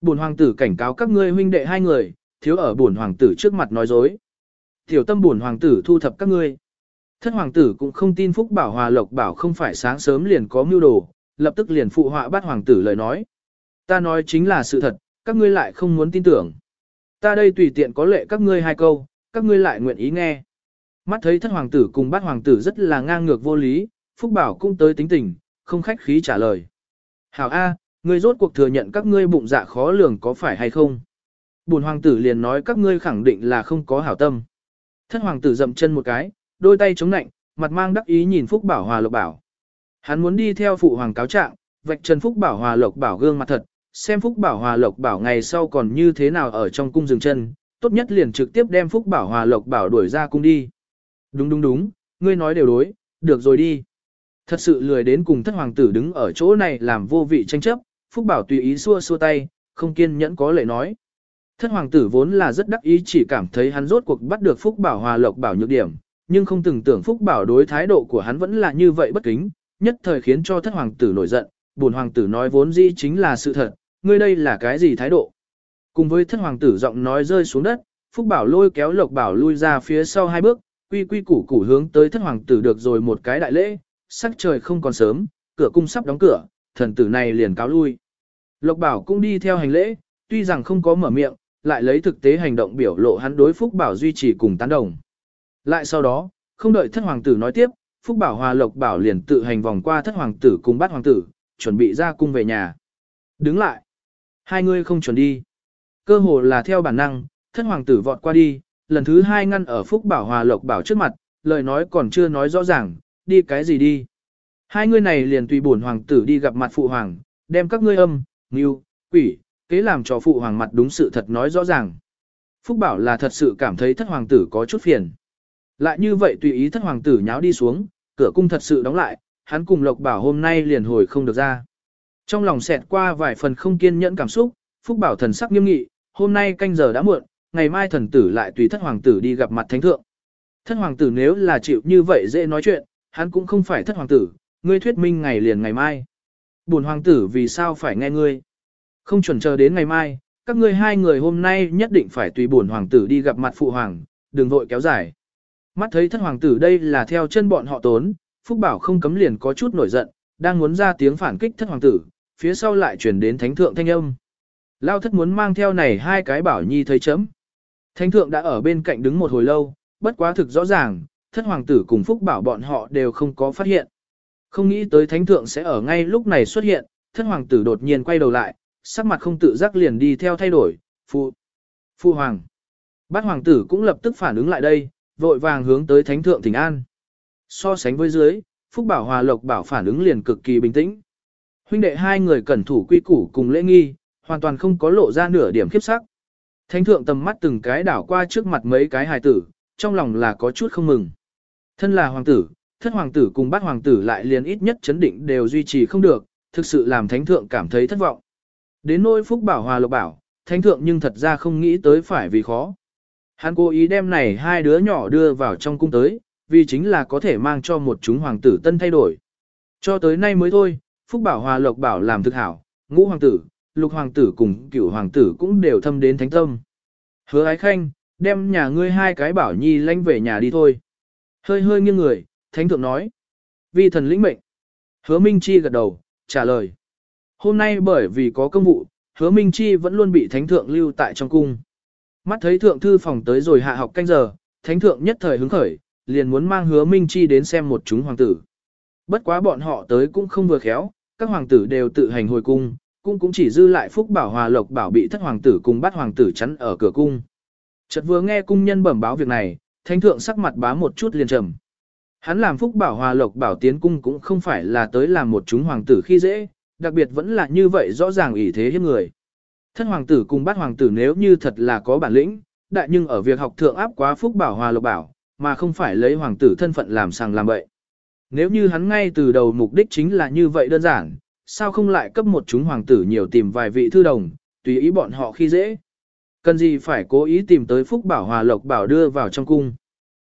bổn hoàng tử cảnh cáo các ngươi huynh đệ hai người, thiếu ở bổn hoàng tử trước mặt nói dối. Tiểu tâm bổn hoàng tử thu thập các ngươi. Thất hoàng tử cũng không tin Phúc Bảo Hòa Lộc Bảo không phải sáng sớm liền có mưu đồ, lập tức liền phụ họa bắt hoàng tử lời nói. Ta nói chính là sự thật, các ngươi lại không muốn tin tưởng. Ta đây tùy tiện có lệ các ngươi hai câu, các ngươi lại nguyện ý nghe. Mắt thấy thất hoàng tử cùng bát hoàng tử rất là ngang ngược vô lý, Phúc Bảo cũng tới tính tình, không khách khí trả lời. Hảo A, ngươi rốt cuộc thừa nhận các ngươi bụng dạ khó lường có phải hay không? Bùn hoàng tử liền nói các ngươi khẳng định là không có hảo tâm. Thất hoàng tử dậm chân một cái, đôi tay chống nạnh, mặt mang đắc ý nhìn Phúc Bảo Hòa Lộc Bảo. Hắn muốn đi theo phụ hoàng cáo trạng, vạch trần Phúc Bảo Hòa Lộc Bảo gương mặt thật, xem Phúc Bảo Hòa Lộc Bảo ngày sau còn như thế nào ở trong cung dừng chân, tốt nhất liền trực tiếp đem Phúc Bảo Hòa Lộc Bảo đuổi ra cung đi. Đúng đúng đúng, ngươi nói đều đối, được rồi đi. Thật sự lười đến cùng thất hoàng tử đứng ở chỗ này làm vô vị tranh chấp, Phúc Bảo tùy ý xua xua tay, không kiên nhẫn có lệ nói. Thất hoàng tử vốn là rất đắc ý chỉ cảm thấy hắn rốt cuộc bắt được Phúc Bảo Hòa Lộc Bảo nhược điểm, nhưng không từng tưởng Phúc Bảo đối thái độ của hắn vẫn là như vậy bất kính, nhất thời khiến cho thất hoàng tử nổi giận, buồn hoàng tử nói vốn dĩ chính là sự thật, ngươi đây là cái gì thái độ. Cùng với thất hoàng tử giọng nói rơi xuống đất, Phúc Bảo lôi kéo Lộc Bảo lui ra phía sau hai bước, quy quy củ củ hướng tới thất hoàng tử được rồi một cái đại lễ, sắc trời không còn sớm, cửa cung sắp đóng cửa, thần tử này liền cáo lui. Lộc Bảo cũng đi theo hành lễ, tuy rằng không có mở miệng, lại lấy thực tế hành động biểu lộ hắn đối Phúc Bảo duy trì cùng tán đồng. Lại sau đó, không đợi thất hoàng tử nói tiếp, Phúc Bảo Hòa Lộc Bảo liền tự hành vòng qua thất hoàng tử cùng bát hoàng tử, chuẩn bị ra cung về nhà. Đứng lại. Hai người không chuẩn đi. Cơ hồ là theo bản năng, thất hoàng tử vọt qua đi, lần thứ hai ngăn ở Phúc Bảo Hòa Lộc Bảo trước mặt, lời nói còn chưa nói rõ ràng, đi cái gì đi. Hai người này liền tùy bổn hoàng tử đi gặp mặt phụ hoàng, đem các ngươi âm, mưu, quỷ, kế làm cho phụ hoàng mặt đúng sự thật nói rõ ràng. Phúc Bảo là thật sự cảm thấy thất hoàng tử có chút phiền. Lại như vậy tùy ý thất hoàng tử nháo đi xuống, cửa cung thật sự đóng lại, hắn cùng Lộc Bảo hôm nay liền hồi không được ra. Trong lòng xẹt qua vài phần không kiên nhẫn cảm xúc, Phúc Bảo thần sắc nghiêm nghị, hôm nay canh giờ đã muộn, ngày mai thần tử lại tùy thất hoàng tử đi gặp mặt thánh thượng. Thất hoàng tử nếu là chịu như vậy dễ nói chuyện, hắn cũng không phải thất hoàng tử, ngươi thuyết minh ngày liền ngày mai. Buồn hoàng tử vì sao phải nghe ngươi? Không chuẩn chờ đến ngày mai, các ngươi hai người hôm nay nhất định phải tùy buồn hoàng tử đi gặp mặt phụ hoàng, đừng vội kéo dài. Mắt thấy thất hoàng tử đây là theo chân bọn họ tốn, Phúc Bảo không cấm liền có chút nổi giận, đang muốn ra tiếng phản kích thất hoàng tử, phía sau lại chuyển đến thánh thượng thanh âm. Lao thất muốn mang theo này hai cái bảo nhi thấy chấm. Thánh thượng đã ở bên cạnh đứng một hồi lâu, bất quá thực rõ ràng, thất hoàng tử cùng Phúc Bảo bọn họ đều không có phát hiện. Không nghĩ tới thánh thượng sẽ ở ngay lúc này xuất hiện, thất hoàng tử đột nhiên quay đầu lại, sắc mặt không tự giác liền đi theo thay đổi, phụ, phụ hoàng. Bát hoàng tử cũng lập tức phản ứng lại đây, vội vàng hướng tới thánh thượng thỉnh an. So sánh với dưới, Phúc Bảo Hòa Lộc Bảo phản ứng liền cực kỳ bình tĩnh. Huynh đệ hai người cẩn thủ quy củ cùng lễ nghi, hoàn toàn không có lộ ra nửa điểm khiếp sắc. Thánh thượng tầm mắt từng cái đảo qua trước mặt mấy cái hài tử, trong lòng là có chút không mừng. Thân là hoàng tử, thất hoàng tử cùng bát hoàng tử lại liền ít nhất chấn định đều duy trì không được, thực sự làm thánh thượng cảm thấy thất vọng. Đến nỗi phúc bảo hòa lộc bảo, thánh thượng nhưng thật ra không nghĩ tới phải vì khó. Hắn cố ý đem này hai đứa nhỏ đưa vào trong cung tới, vì chính là có thể mang cho một chúng hoàng tử tân thay đổi. Cho tới nay mới thôi, Phúc Bảo Hòa Lộc Bảo làm thực hảo, ngũ hoàng tử, lục hoàng tử cùng cửu hoàng tử cũng đều thâm đến thánh tâm. Hứa ái khanh, đem nhà ngươi hai cái bảo nhi lanh về nhà đi thôi. Hơi hơi nghiêng người, thánh thượng nói. Vì thần lĩnh mệnh. Hứa Minh Chi gật đầu, trả lời. Hôm nay bởi vì có công vụ, hứa Minh Chi vẫn luôn bị thánh thượng lưu tại trong cung. Mắt thấy thượng thư phòng tới rồi hạ học canh giờ, thánh thượng nhất thời hứng khởi, liền muốn mang hứa Minh Chi đến xem một chúng hoàng tử. Bất quá bọn họ tới cũng không vừa khéo, các hoàng tử đều tự hành hồi cung, cung cũng chỉ dư lại phúc bảo hòa lộc bảo bị thất hoàng tử cùng bắt hoàng tử chắn ở cửa cung. Chợt vừa nghe cung nhân bẩm báo việc này, thánh thượng sắc mặt bá một chút liền trầm. Hắn làm phúc bảo hòa lộc bảo tiến cung cũng không phải là tới làm một chúng hoàng tử khi dễ, đặc biệt vẫn là như vậy rõ ràng ủy thế hiếp người. Thất hoàng tử cùng bát hoàng tử nếu như thật là có bản lĩnh, đại nhưng ở việc học thượng áp quá phúc bảo hòa lộc bảo, mà không phải lấy hoàng tử thân phận làm sàng làm bậy. Nếu như hắn ngay từ đầu mục đích chính là như vậy đơn giản, sao không lại cấp một chúng hoàng tử nhiều tìm vài vị thư đồng, tùy ý bọn họ khi dễ. Cần gì phải cố ý tìm tới phúc bảo hòa lộc bảo đưa vào trong cung.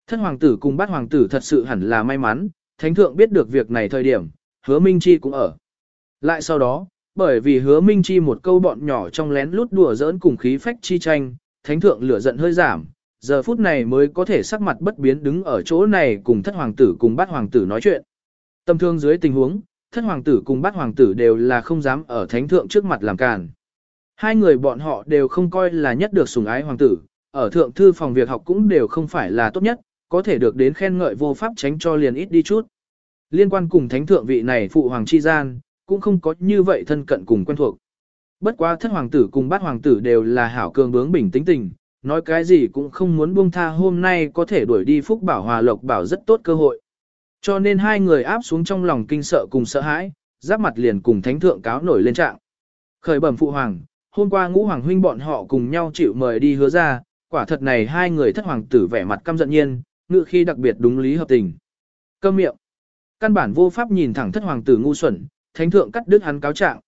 Thân hoàng tử cùng bát hoàng tử thật sự hẳn là may mắn, thánh thượng biết được việc này thời điểm, hứa Minh Chi cũng ở. Lại sau đó, bởi vì hứa Minh Chi một câu bọn nhỏ trong lén lút đùa giỡn cùng khí phách chi tranh, thánh thượng lửa giận hơi giảm, giờ phút này mới có thể sắc mặt bất biến đứng ở chỗ này cùng thất hoàng tử cùng bát hoàng tử nói chuyện. Tâm thương dưới tình huống, thất hoàng tử cùng bát hoàng tử đều là không dám ở thánh thượng trước mặt làm càn. Hai người bọn họ đều không coi là nhất được sủng ái hoàng tử, ở thượng thư phòng việc học cũng đều không phải là tốt nhất, có thể được đến khen ngợi vô pháp tránh cho liền ít đi chút. Liên quan cùng thánh thượng vị này phụ hoàng chi gian, cũng không có như vậy thân cận cùng quen thuộc. Bất quá thất hoàng tử cùng bát hoàng tử đều là hảo cường bướng bình tĩnh tình, nói cái gì cũng không muốn buông tha hôm nay có thể đuổi đi phúc bảo hòa lộc bảo rất tốt cơ hội. Cho nên hai người áp xuống trong lòng kinh sợ cùng sợ hãi, giáp mặt liền cùng thánh thượng cáo nổi lên trạng. Khởi bẩm phụ hoàng, hôm qua ngũ hoàng huynh bọn họ cùng nhau chịu mời đi hứa ra, quả thật này hai người thất hoàng tử vẻ mặt căm giận nhiên, ngự khi đặc biệt đúng lý hợp tình. Câm miệng. Căn bản vô pháp nhìn thẳng thất hoàng tử ngu xuẩn, thánh thượng cắt đứt hắn cáo trạng.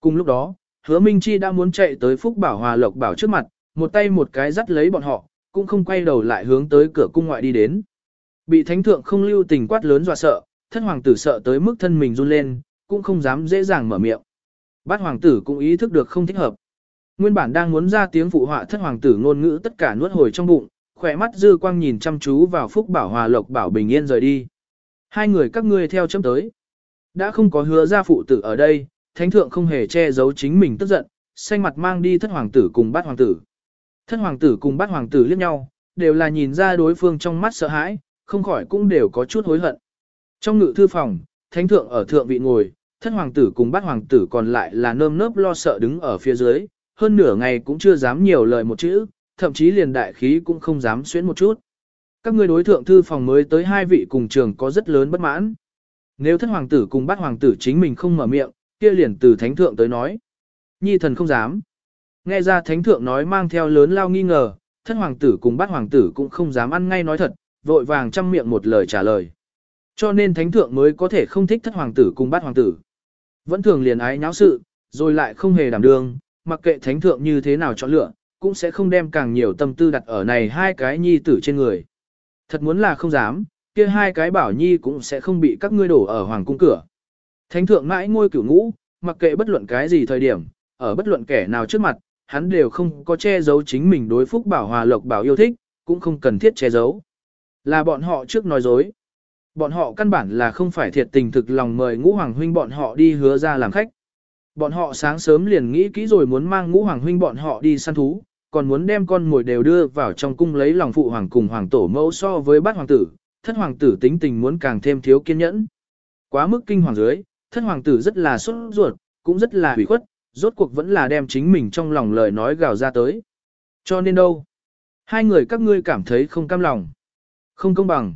Cùng lúc đó, hứa Minh Chi đã muốn chạy tới Phúc Bảo Hòa Lộc Bảo trước mặt, một tay một cái dắt lấy bọn họ, cũng không quay đầu lại hướng tới cửa cung ngoại đi đến. Bị thánh thượng không lưu tình quát lớn dọa sợ, thân hoàng tử sợ tới mức thân mình run lên, cũng không dám dễ dàng mở miệng. Bát hoàng tử cũng ý thức được không thích hợp. Nguyên bản đang muốn ra tiếng phụ họa thất hoàng tử ngôn ngữ tất cả nuốt hồi trong bụng, khỏe mắt dư quang nhìn chăm chú vào phúc bảo hòa lộc bảo bình yên rời đi. Hai người các ngươi theo chấm tới. Đã không có hứa ra phụ tử ở đây, thánh thượng không hề che giấu chính mình tức giận, xanh mặt mang đi thất hoàng tử cùng bát hoàng tử. Thất hoàng tử cùng bát hoàng tử liếc nhau, đều là nhìn ra đối phương trong mắt sợ hãi, không khỏi cũng đều có chút hối hận. Trong ngự thư phòng, thánh thượng ở thượng vị ngồi, thất hoàng tử cùng bát hoàng tử còn lại là nơm nớp lo sợ đứng ở phía dưới, hơn nửa ngày cũng chưa dám nhiều lời một chữ, thậm chí liền đại khí cũng không dám xuyến một chút. Các ngươi đối thượng thư phòng mới tới hai vị cùng trường có rất lớn bất mãn. Nếu thất hoàng tử cùng bát hoàng tử chính mình không mở miệng, kia liền từ thánh thượng tới nói. Nhi thần không dám. Nghe ra thánh thượng nói mang theo lớn lao nghi ngờ, thất hoàng tử cùng bát hoàng tử cũng không dám ăn ngay nói thật, vội vàng chăm miệng một lời trả lời. Cho nên thánh thượng mới có thể không thích thất hoàng tử cùng bát hoàng tử. Vẫn thường liền ái nháo sự, rồi lại không hề đảm đương, mặc kệ thánh thượng như thế nào chọn lựa, cũng sẽ không đem càng nhiều tâm tư đặt ở này hai cái nhi tử trên người. Thật muốn là không dám, kia hai cái bảo nhi cũng sẽ không bị các ngươi đổ ở hoàng cung cửa. Thánh thượng mãi ngôi cửu ngũ, mặc kệ bất luận cái gì thời điểm, ở bất luận kẻ nào trước mặt, hắn đều không có che giấu chính mình đối phúc bảo hòa lộc bảo yêu thích, cũng không cần thiết che giấu. Là bọn họ trước nói dối. Bọn họ căn bản là không phải thiệt tình thực lòng mời ngũ hoàng huynh bọn họ đi hứa ra làm khách. Bọn họ sáng sớm liền nghĩ kỹ rồi muốn mang ngũ hoàng huynh bọn họ đi săn thú, còn muốn đem con mồi đều đưa vào trong cung lấy lòng phụ hoàng cùng hoàng tổ mẫu so với bát hoàng tử, thất hoàng tử tính tình muốn càng thêm thiếu kiên nhẫn. Quá mức kinh hoàng dưới, thất hoàng tử rất là sốt ruột, cũng rất là hủy khuất, rốt cuộc vẫn là đem chính mình trong lòng lời nói gào ra tới. Cho nên đâu? Hai người các ngươi cảm thấy không cam lòng, không công bằng.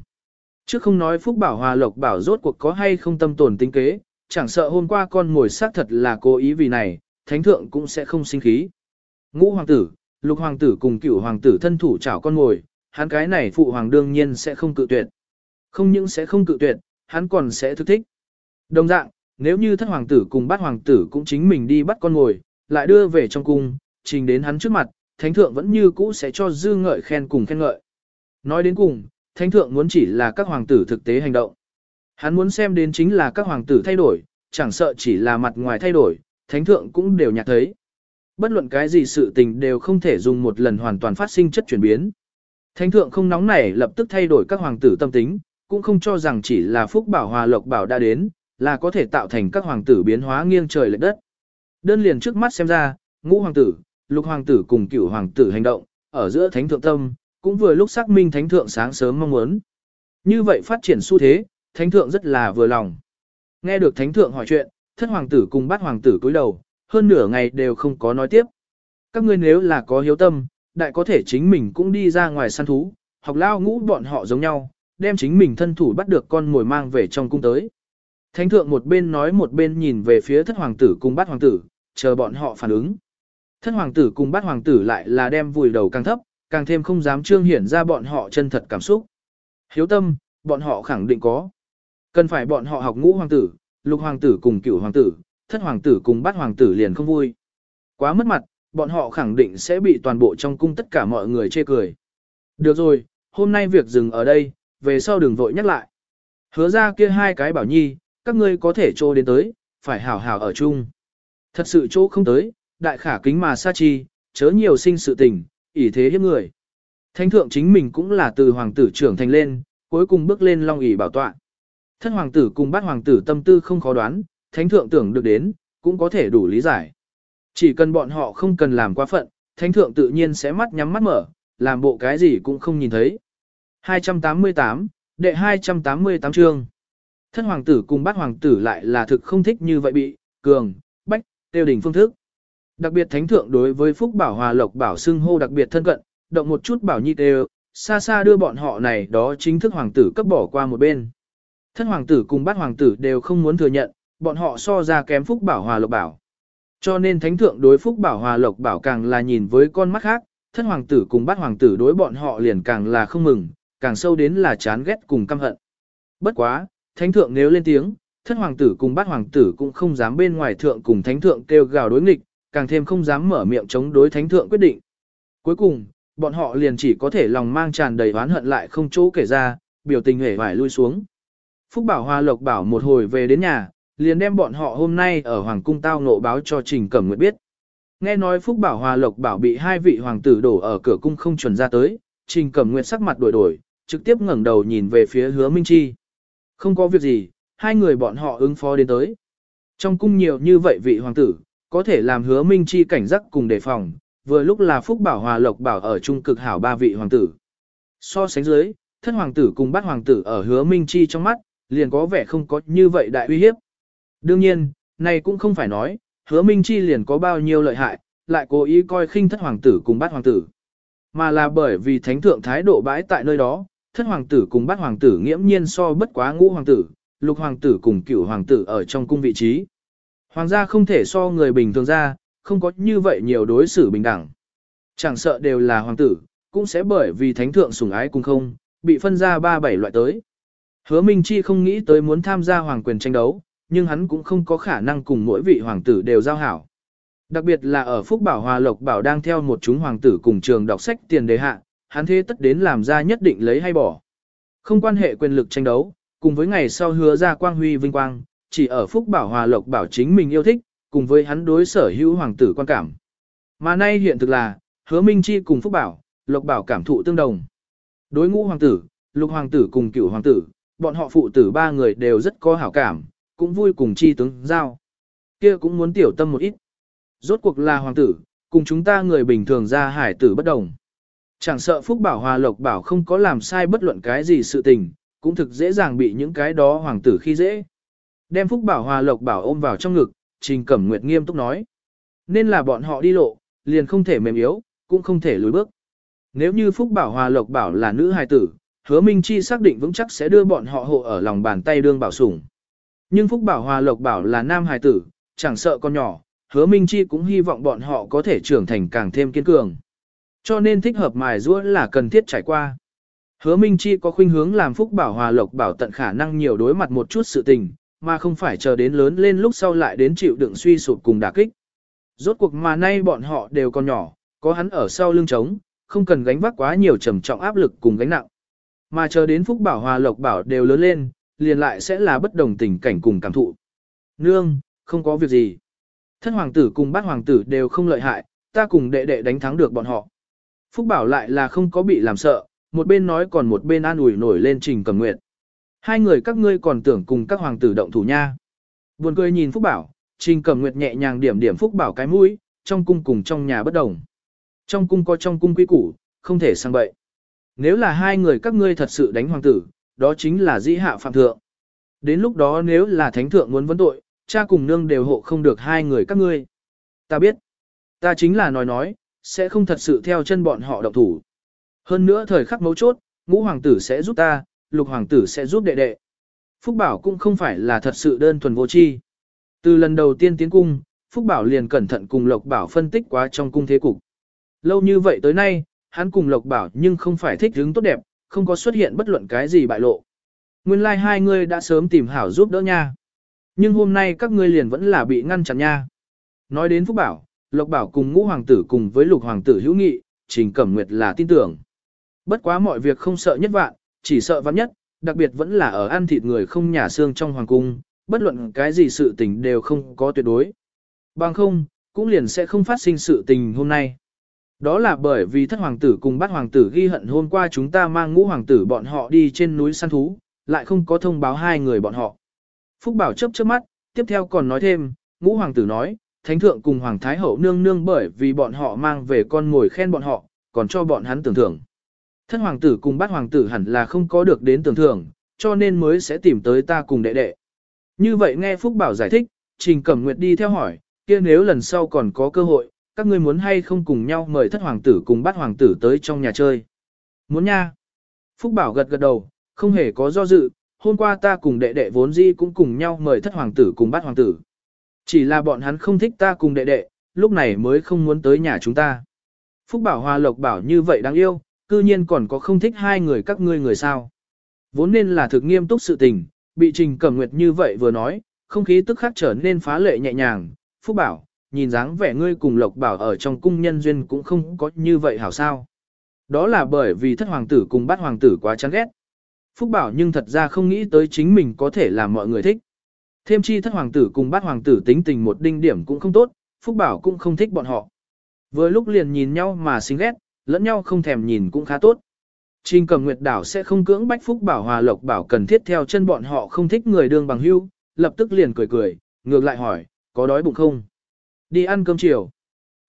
Chứ không nói Phúc Bảo Hòa Lộc Bảo rốt cuộc có hay không tâm tồn tính kế, chẳng sợ hôm qua con ngồi xác thật là cố ý vì này, thánh thượng cũng sẽ không sinh khí. Ngũ hoàng tử, lục hoàng tử cùng cửu hoàng tử thân thủ chảo con ngồi, hắn cái này phụ hoàng đương nhiên sẽ không cự tuyệt. Không những sẽ không cự tuyệt, hắn còn sẽ thức thích. Đồng dạng, nếu như thất hoàng tử cùng bát hoàng tử cũng chính mình đi bắt con ngồi, lại đưa về trong cung, trình đến hắn trước mặt, thánh thượng vẫn như cũ sẽ cho dư ngợi khen cùng khen ngợi. Nói đến cùng, thánh thượng muốn chỉ là các hoàng tử thực tế hành động. Hắn muốn xem đến chính là các hoàng tử thay đổi, chẳng sợ chỉ là mặt ngoài thay đổi, thánh thượng cũng đều nhạt thấy. Bất luận cái gì sự tình đều không thể dùng một lần hoàn toàn phát sinh chất chuyển biến. Thánh thượng không nóng nảy lập tức thay đổi các hoàng tử tâm tính, cũng không cho rằng chỉ là phúc bảo hòa lộc bảo đã đến, là có thể tạo thành các hoàng tử biến hóa nghiêng trời lệch đất. Đơn liền trước mắt xem ra, ngũ hoàng tử, lục hoàng tử cùng cửu hoàng tử hành động, ở giữa thánh thượng tâm, cũng vừa lúc xác minh thánh thượng sáng sớm mong muốn. Như vậy phát triển xu thế, thánh thượng rất là vừa lòng. Nghe được thánh thượng hỏi chuyện, thất hoàng tử cùng bát hoàng tử cúi đầu, hơn nửa ngày đều không có nói tiếp. Các ngươi nếu là có hiếu tâm, đại có thể chính mình cũng đi ra ngoài săn thú, học lao ngũ bọn họ giống nhau, đem chính mình thân thủ bắt được con ngồi mang về trong cung tới. Thánh thượng một bên nói một bên nhìn về phía thất hoàng tử cùng bát hoàng tử, chờ bọn họ phản ứng. Thất hoàng tử cùng bát hoàng tử lại là đem vùi đầu càng thấp, càng thêm không dám trương hiển ra bọn họ chân thật cảm xúc. Hiếu tâm, bọn họ khẳng định có. Cần phải bọn họ học ngũ hoàng tử, lục hoàng tử cùng cửu hoàng tử, thất hoàng tử cùng bát hoàng tử liền không vui. Quá mất mặt, bọn họ khẳng định sẽ bị toàn bộ trong cung tất cả mọi người chê cười. Được rồi, hôm nay việc dừng ở đây, về sau đừng vội nhắc lại. Hứa ra kia hai cái bảo nhi, các ngươi có thể trô đến tới, phải hảo hảo ở chung. Thật sự chỗ không tới, đại khả kính mà sa chi, chớ nhiều sinh sự tình, ỷ thế hiếp người. Thánh thượng chính mình cũng là từ hoàng tử trưởng thành lên, cuối cùng bước lên long ỷ bảo tọa. thân hoàng tử cùng bát hoàng tử tâm tư không khó đoán, thánh thượng tưởng được đến, cũng có thể đủ lý giải. Chỉ cần bọn họ không cần làm quá phận, thánh thượng tự nhiên sẽ mắt nhắm mắt mở, làm bộ cái gì cũng không nhìn thấy. 288, đệ 288 chương. Thất hoàng tử cùng bát hoàng tử lại là thực không thích như vậy bị, cường, bách, tiêu đỉnh phương thức. Đặc biệt thánh thượng đối với Phúc Bảo Hòa Lộc Bảo xưng hô đặc biệt thân cận, động một chút bảo nhi đều, xa xa đưa bọn họ này đó chính thức hoàng tử cấp bỏ qua một bên. Thất hoàng tử cùng bát hoàng tử đều không muốn thừa nhận, bọn họ so ra kém Phúc Bảo Hòa Lộc Bảo. Cho nên thánh thượng đối Phúc Bảo Hòa Lộc Bảo càng là nhìn với con mắt khác, thất hoàng tử cùng bát hoàng tử đối bọn họ liền càng là không mừng, càng sâu đến là chán ghét cùng căm hận. Bất quá, thánh thượng nếu lên tiếng, thất hoàng tử cùng bát hoàng tử cũng không dám bên ngoài thượng cùng thánh thượng kêu gào đối nghịch, càng thêm không dám mở miệng chống đối thánh thượng quyết định. Cuối cùng, bọn họ liền chỉ có thể lòng mang tràn đầy oán hận lại không chỗ kể ra, biểu tình hể vải lui xuống. Phúc Bảo Hoa Lộc bảo một hồi về đến nhà, liền đem bọn họ hôm nay ở Hoàng Cung tao nộ báo cho Trình Cẩm Nguyệt biết. Nghe nói Phúc Bảo Hoa Lộc bảo bị hai vị hoàng tử đổ ở cửa cung không chuẩn ra tới, Trình Cẩm Nguyệt sắc mặt đổi đổi, trực tiếp ngẩng đầu nhìn về phía hứa Minh Chi. Không có việc gì, hai người bọn họ ứng phó đến tới. Trong cung nhiều như vậy vị hoàng tử, có thể làm hứa Minh Chi cảnh giác cùng đề phòng, vừa lúc là Phúc Bảo Hòa Lộc Bảo ở trung cực hảo ba vị hoàng tử. So sánh dưới, thất hoàng tử cùng bát hoàng tử ở hứa Minh Chi trong mắt, liền có vẻ không có như vậy đại uy hiếp. Đương nhiên, này cũng không phải nói, hứa Minh Chi liền có bao nhiêu lợi hại, lại cố ý coi khinh thất hoàng tử cùng bát hoàng tử. Mà là bởi vì thánh thượng thái độ bãi tại nơi đó, thất hoàng tử cùng bát hoàng tử nghiễm nhiên so bất quá ngũ hoàng tử, lục hoàng tử cùng cửu hoàng tử ở trong cung vị trí. Hoàng gia không thể so người bình thường ra, không có như vậy nhiều đối xử bình đẳng. Chẳng sợ đều là hoàng tử, cũng sẽ bởi vì thánh thượng sủng ái cùng không, bị phân ra ba bảy loại tới. Hứa Minh Chi không nghĩ tới muốn tham gia hoàng quyền tranh đấu, nhưng hắn cũng không có khả năng cùng mỗi vị hoàng tử đều giao hảo. Đặc biệt là ở Phúc Bảo Hòa Lộc Bảo đang theo một chúng hoàng tử cùng trường đọc sách tiền đề hạ, hắn thế tất đến làm ra nhất định lấy hay bỏ. Không quan hệ quyền lực tranh đấu, cùng với ngày sau hứa ra quang huy vinh quang, chỉ ở Phúc Bảo Hòa Lộc Bảo chính mình yêu thích, cùng với hắn đối sở hữu hoàng tử quan cảm. Mà nay hiện thực là, hứa Minh Chi cùng Phúc Bảo, Lộc Bảo cảm thụ tương đồng. Đối ngũ hoàng tử, lục hoàng tử cùng cửu hoàng tử, bọn họ phụ tử ba người đều rất có hảo cảm, cũng vui cùng chi tướng giao. kia cũng muốn tiểu tâm một ít. Rốt cuộc là hoàng tử, cùng chúng ta người bình thường ra hải tử bất đồng. Chẳng sợ Phúc Bảo Hòa Lộc Bảo không có làm sai bất luận cái gì sự tình, cũng thực dễ dàng bị những cái đó hoàng tử khi dễ. Đem Phúc Bảo Hòa Lộc Bảo ôm vào trong ngực, Trình Cẩm Nguyệt nghiêm túc nói. Nên là bọn họ đi lộ, liền không thể mềm yếu, cũng không thể lùi bước. Nếu như Phúc Bảo Hòa Lộc Bảo là nữ hài tử, hứa Minh Chi xác định vững chắc sẽ đưa bọn họ hộ ở lòng bàn tay đương bảo sủng. Nhưng Phúc Bảo Hòa Lộc Bảo là nam hài tử, chẳng sợ con nhỏ, hứa Minh Chi cũng hy vọng bọn họ có thể trưởng thành càng thêm kiên cường. Cho nên thích hợp mài giũa là cần thiết trải qua. Hứa Minh Chi có khuynh hướng làm Phúc Bảo Hòa Lộc Bảo tận khả năng nhiều đối mặt một chút sự tình, mà không phải chờ đến lớn lên lúc sau lại đến chịu đựng suy sụp cùng đả kích. Rốt cuộc mà nay bọn họ đều còn nhỏ, có hắn ở sau lưng trống, không cần gánh vác quá nhiều trầm trọng áp lực cùng gánh nặng. Mà chờ đến Phúc Bảo Hòa Lộc Bảo đều lớn lên, liền lại sẽ là bất đồng tình cảnh cùng cảm thụ. Nương, không có việc gì. Thân hoàng tử cùng bát hoàng tử đều không lợi hại, ta cùng đệ đệ đánh thắng được bọn họ. Phúc Bảo lại là không có bị làm sợ, một bên nói còn một bên an ủi nổi lên trình Cẩm Nguyệt. Hai người các ngươi còn tưởng cùng các hoàng tử động thủ nha. Buồn cười nhìn Phúc Bảo, Trình Cẩm Nguyệt nhẹ nhàng điểm điểm Phúc Bảo cái mũi, trong cung cùng trong nhà bất đồng. Trong cung có trong cung quý củ, không thể sang bậy. Nếu là hai người các ngươi thật sự đánh hoàng tử, đó chính là dĩ hạ phạm thượng. Đến lúc đó nếu là thánh thượng muốn vấn tội, cha cùng nương đều hộ không được hai người các ngươi. Ta biết. Ta chính là nói nói, sẽ không thật sự theo chân bọn họ động thủ. Hơn nữa thời khắc mấu chốt, ngũ hoàng tử sẽ giúp ta, lục hoàng tử sẽ giúp đệ đệ. Phúc Bảo cũng không phải là thật sự đơn thuần vô chi. Từ lần đầu tiên tiến cung, Phúc Bảo liền cẩn thận cùng Lộc Bảo phân tích quá trong cung thế cục. Lâu như vậy tới nay, hắn cùng Lộc Bảo nhưng không phải thích hứng tốt đẹp, không có xuất hiện bất luận cái gì bại lộ. Nguyên lai like hai người đã sớm tìm hảo giúp đỡ nha. Nhưng hôm nay các ngươi liền vẫn là bị ngăn chặn nha. Nói đến Phúc Bảo, Lộc Bảo cùng ngũ hoàng tử cùng với lục hoàng tử hữu nghị, Trình Cẩm Nguyệt là tin tưởng. Bất quá mọi việc không sợ nhất vạn, chỉ sợ vạn nhất, đặc biệt vẫn là ở ăn thịt người không nhà xương trong hoàng cung, bất luận cái gì sự tình đều không có tuyệt đối. Bằng không, cũng liền sẽ không phát sinh sự tình hôm nay. Đó là bởi vì thất hoàng tử cùng bát hoàng tử ghi hận hôm qua chúng ta mang ngũ hoàng tử bọn họ đi trên núi săn thú, lại không có thông báo hai người bọn họ. Phúc Bảo chấp chớp mắt, tiếp theo còn nói thêm, ngũ hoàng tử nói, thánh thượng cùng hoàng thái hậu nương nương bởi vì bọn họ mang về con ngồi khen bọn họ, còn cho bọn hắn tưởng thưởng. Thân hoàng tử cùng bát hoàng tử hẳn là không có được đến tưởng thưởng, cho nên mới sẽ tìm tới ta cùng đệ đệ. Như vậy nghe Phúc Bảo giải thích, Trình Cẩm Nguyệt đi theo hỏi, kia nếu lần sau còn có cơ hội, các ngươi muốn hay không cùng nhau mời thất hoàng tử cùng bát hoàng tử tới trong nhà chơi. Muốn nha. Phúc Bảo gật gật đầu, không hề có do dự, hôm qua ta cùng đệ đệ vốn di cũng cùng nhau mời thất hoàng tử cùng bát hoàng tử. Chỉ là bọn hắn không thích ta cùng đệ đệ, lúc này mới không muốn tới nhà chúng ta. Phúc Bảo Hòa Lộc bảo như vậy đáng yêu, cư nhiên còn có không thích hai người các ngươi người sao. Vốn nên là thực nghiêm túc sự tình, bị Trình Cẩm Nguyệt như vậy vừa nói, không khí tức khắc trở nên phá lệ nhẹ nhàng. Phúc Bảo, nhìn dáng vẻ ngươi cùng Lộc Bảo ở trong cung nhân duyên cũng không có như vậy hảo sao. Đó là bởi vì thất hoàng tử cùng bát hoàng tử quá chán ghét. Phúc Bảo nhưng thật ra không nghĩ tới chính mình có thể làm mọi người thích. Thêm chi thất hoàng tử cùng bát hoàng tử tính tình một đinh điểm cũng không tốt, Phúc Bảo cũng không thích bọn họ. Vừa lúc liền nhìn nhau mà xinh ghét, lẫn nhau không thèm nhìn cũng khá tốt. Trình cầm nguyệt đảo sẽ không cưỡng bách Phúc Bảo Hòa Lộc Bảo cần thiết theo chân bọn họ không thích người đương bằng hưu, lập tức liền cười cười, ngược lại hỏi, có đói bụng không? Đi ăn cơm chiều.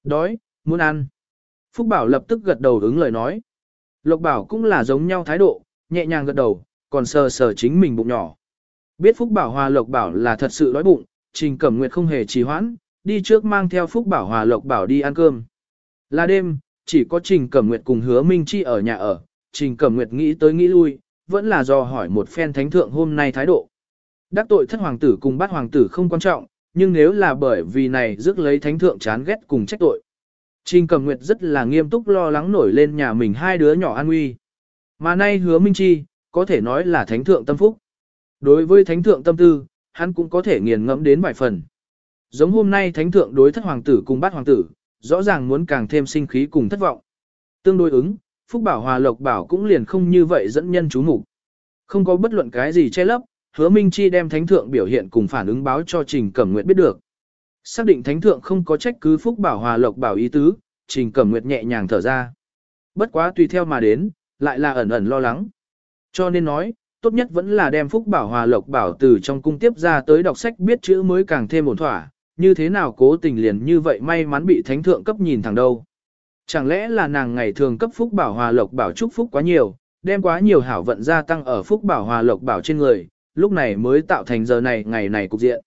Đói, muốn ăn. Phúc Bảo lập tức gật đầu ứng lời nói. Lộc Bảo cũng là giống nhau thái độ, nhẹ nhàng gật đầu, còn sờ sờ chính mình bụng nhỏ. Biết Phúc Bảo Hòa Lộc Bảo là thật sự đói bụng, Trình Cẩm Nguyệt không hề trì hoãn, đi trước mang theo Phúc Bảo Hòa Lộc Bảo đi ăn cơm. Là đêm, chỉ có Trình Cẩm Nguyệt cùng Hứa Minh Chi ở nhà ở, Trình Cẩm Nguyệt nghĩ tới nghĩ lui, vẫn là do hỏi một phen thánh thượng hôm nay thái độ. Đắc tội thất hoàng tử cùng bát hoàng tử không quan trọng, nhưng nếu là bởi vì này rước lấy thánh thượng chán ghét cùng trách tội. Trình Cẩm Nguyệt rất là nghiêm túc lo lắng nổi lên nhà mình hai đứa nhỏ an nguy. Mà nay hứa Minh Chi, có thể nói là thánh thượng tâm phúc. Đối với thánh thượng tâm tư, hắn cũng có thể nghiền ngẫm đến vài phần. Giống hôm nay thánh thượng đối thất hoàng tử cùng bát hoàng tử, rõ ràng muốn càng thêm sinh khí cùng thất vọng. Tương đối ứng, Phúc Bảo Hòa Lộc Bảo cũng liền không như vậy dẫn nhân chú mục Không có bất luận cái gì che lấp, hứa Minh Chi đem thánh thượng biểu hiện cùng phản ứng báo cho Trình Cẩm Nguyệt biết được. Xác định thánh thượng không có trách cứ Phúc Bảo Hòa Lộc Bảo ý tứ, Trình Cẩm Nguyệt nhẹ nhàng thở ra. Bất quá tùy theo mà đến, lại là ẩn ẩn lo lắng. Cho nên nói, tốt nhất vẫn là đem Phúc Bảo Hòa Lộc Bảo từ trong cung tiếp ra tới đọc sách biết chữ mới càng thêm ổn thỏa, như thế nào cố tình liền như vậy may mắn bị thánh thượng cấp nhìn thẳng đâu. Chẳng lẽ là nàng ngày thường cấp Phúc Bảo Hòa Lộc Bảo chúc Phúc quá nhiều, đem quá nhiều hảo vận gia tăng ở Phúc Bảo Hòa Lộc Bảo trên người, lúc này mới tạo thành giờ này ngày này cục diện.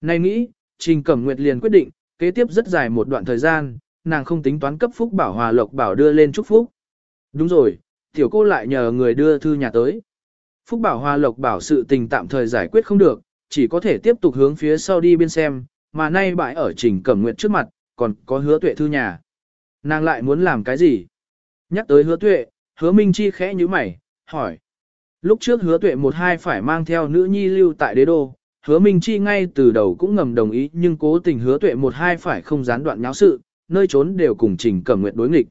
Này nghĩ, Trình Cẩm Nguyệt liền quyết định, kế tiếp rất dài một đoạn thời gian, nàng không tính toán cấp Phúc Bảo Hòa Lộc Bảo đưa lên chúc Phúc. Đúng rồi, tiểu cô lại nhờ người đưa thư nhà tới. Phúc Bảo Hòa Lộc Bảo sự tình tạm thời giải quyết không được, chỉ có thể tiếp tục hướng phía sau đi bên xem, mà nay bãi ở Trình Cẩm Nguyệt trước mặt, còn có hứa tuệ thư nhà. Nàng lại muốn làm cái gì? Nhắc tới hứa tuệ, hứa Minh Chi khẽ như mày, hỏi. Lúc trước hứa tuệ một hai phải mang theo nữ nhi lưu tại đế đô, hứa Minh Chi ngay từ đầu cũng ngầm đồng ý nhưng cố tình hứa tuệ một hai phải không gián đoạn nháo sự, nơi trốn đều cùng Trình Cẩm Nguyệt đối nghịch.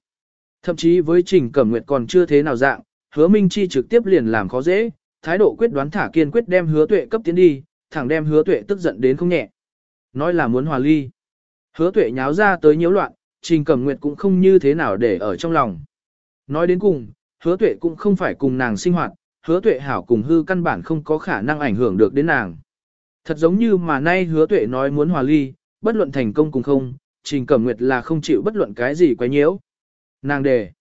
Thậm chí với Trình Cẩm Nguyệt còn chưa thế nào dạng, hứa Minh Chi trực tiếp liền làm khó dễ, thái độ quyết đoán thả kiên quyết đem hứa tuệ cấp tiến đi, thẳng đem hứa tuệ tức giận đến không nhẹ. Nói là muốn hòa ly. Hứa tuệ nháo ra tới nhiễu loạn, Trình Cẩm Nguyệt cũng không như thế nào để ở trong lòng. Nói đến cùng, hứa tuệ cũng không phải cùng nàng sinh hoạt, hứa tuệ hảo cùng hư căn bản không có khả năng ảnh hưởng được đến nàng. Thật giống như mà nay hứa tuệ nói muốn hòa ly, bất luận thành công cùng không, Trình Cẩm Nguyệt là không chịu bất luận cái gì quấy nhiễu. Nàng đề.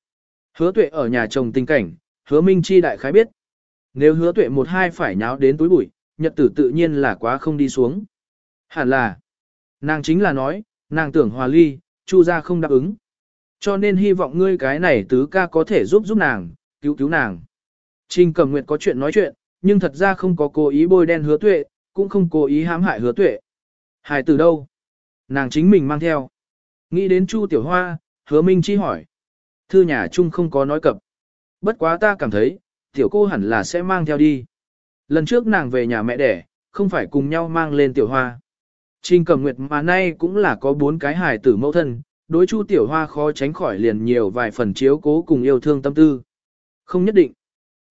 Hứa tuệ ở nhà chồng tình cảnh, hứa minh chi đại khái biết. Nếu hứa tuệ một hai phải nháo đến túi bụi, nhật tử tự nhiên là quá không đi xuống. Hẳn là, nàng chính là nói, nàng tưởng hòa ly, chu gia không đáp ứng. Cho nên hy vọng ngươi cái này tứ ca có thể giúp giúp nàng, cứu cứu nàng. Trình cầm Nguyệt có chuyện nói chuyện, nhưng thật ra không có cố ý bôi đen hứa tuệ, cũng không cố ý hãm hại hứa tuệ. Hài từ đâu? Nàng chính mình mang theo. Nghĩ đến Chu Tiểu Hoa, hứa Minh Chi hỏi. Thư nhà chung không có nói cập. Bất quá ta cảm thấy, tiểu cô hẳn là sẽ mang theo đi. Lần trước nàng về nhà mẹ đẻ, không phải cùng nhau mang lên tiểu hoa. Trình Cẩm Nguyệt mà nay cũng là có bốn cái hài tử mẫu thân, đối Chu Tiểu Hoa khó tránh khỏi liền nhiều vài phần chiếu cố cùng yêu thương tâm tư. Không nhất định.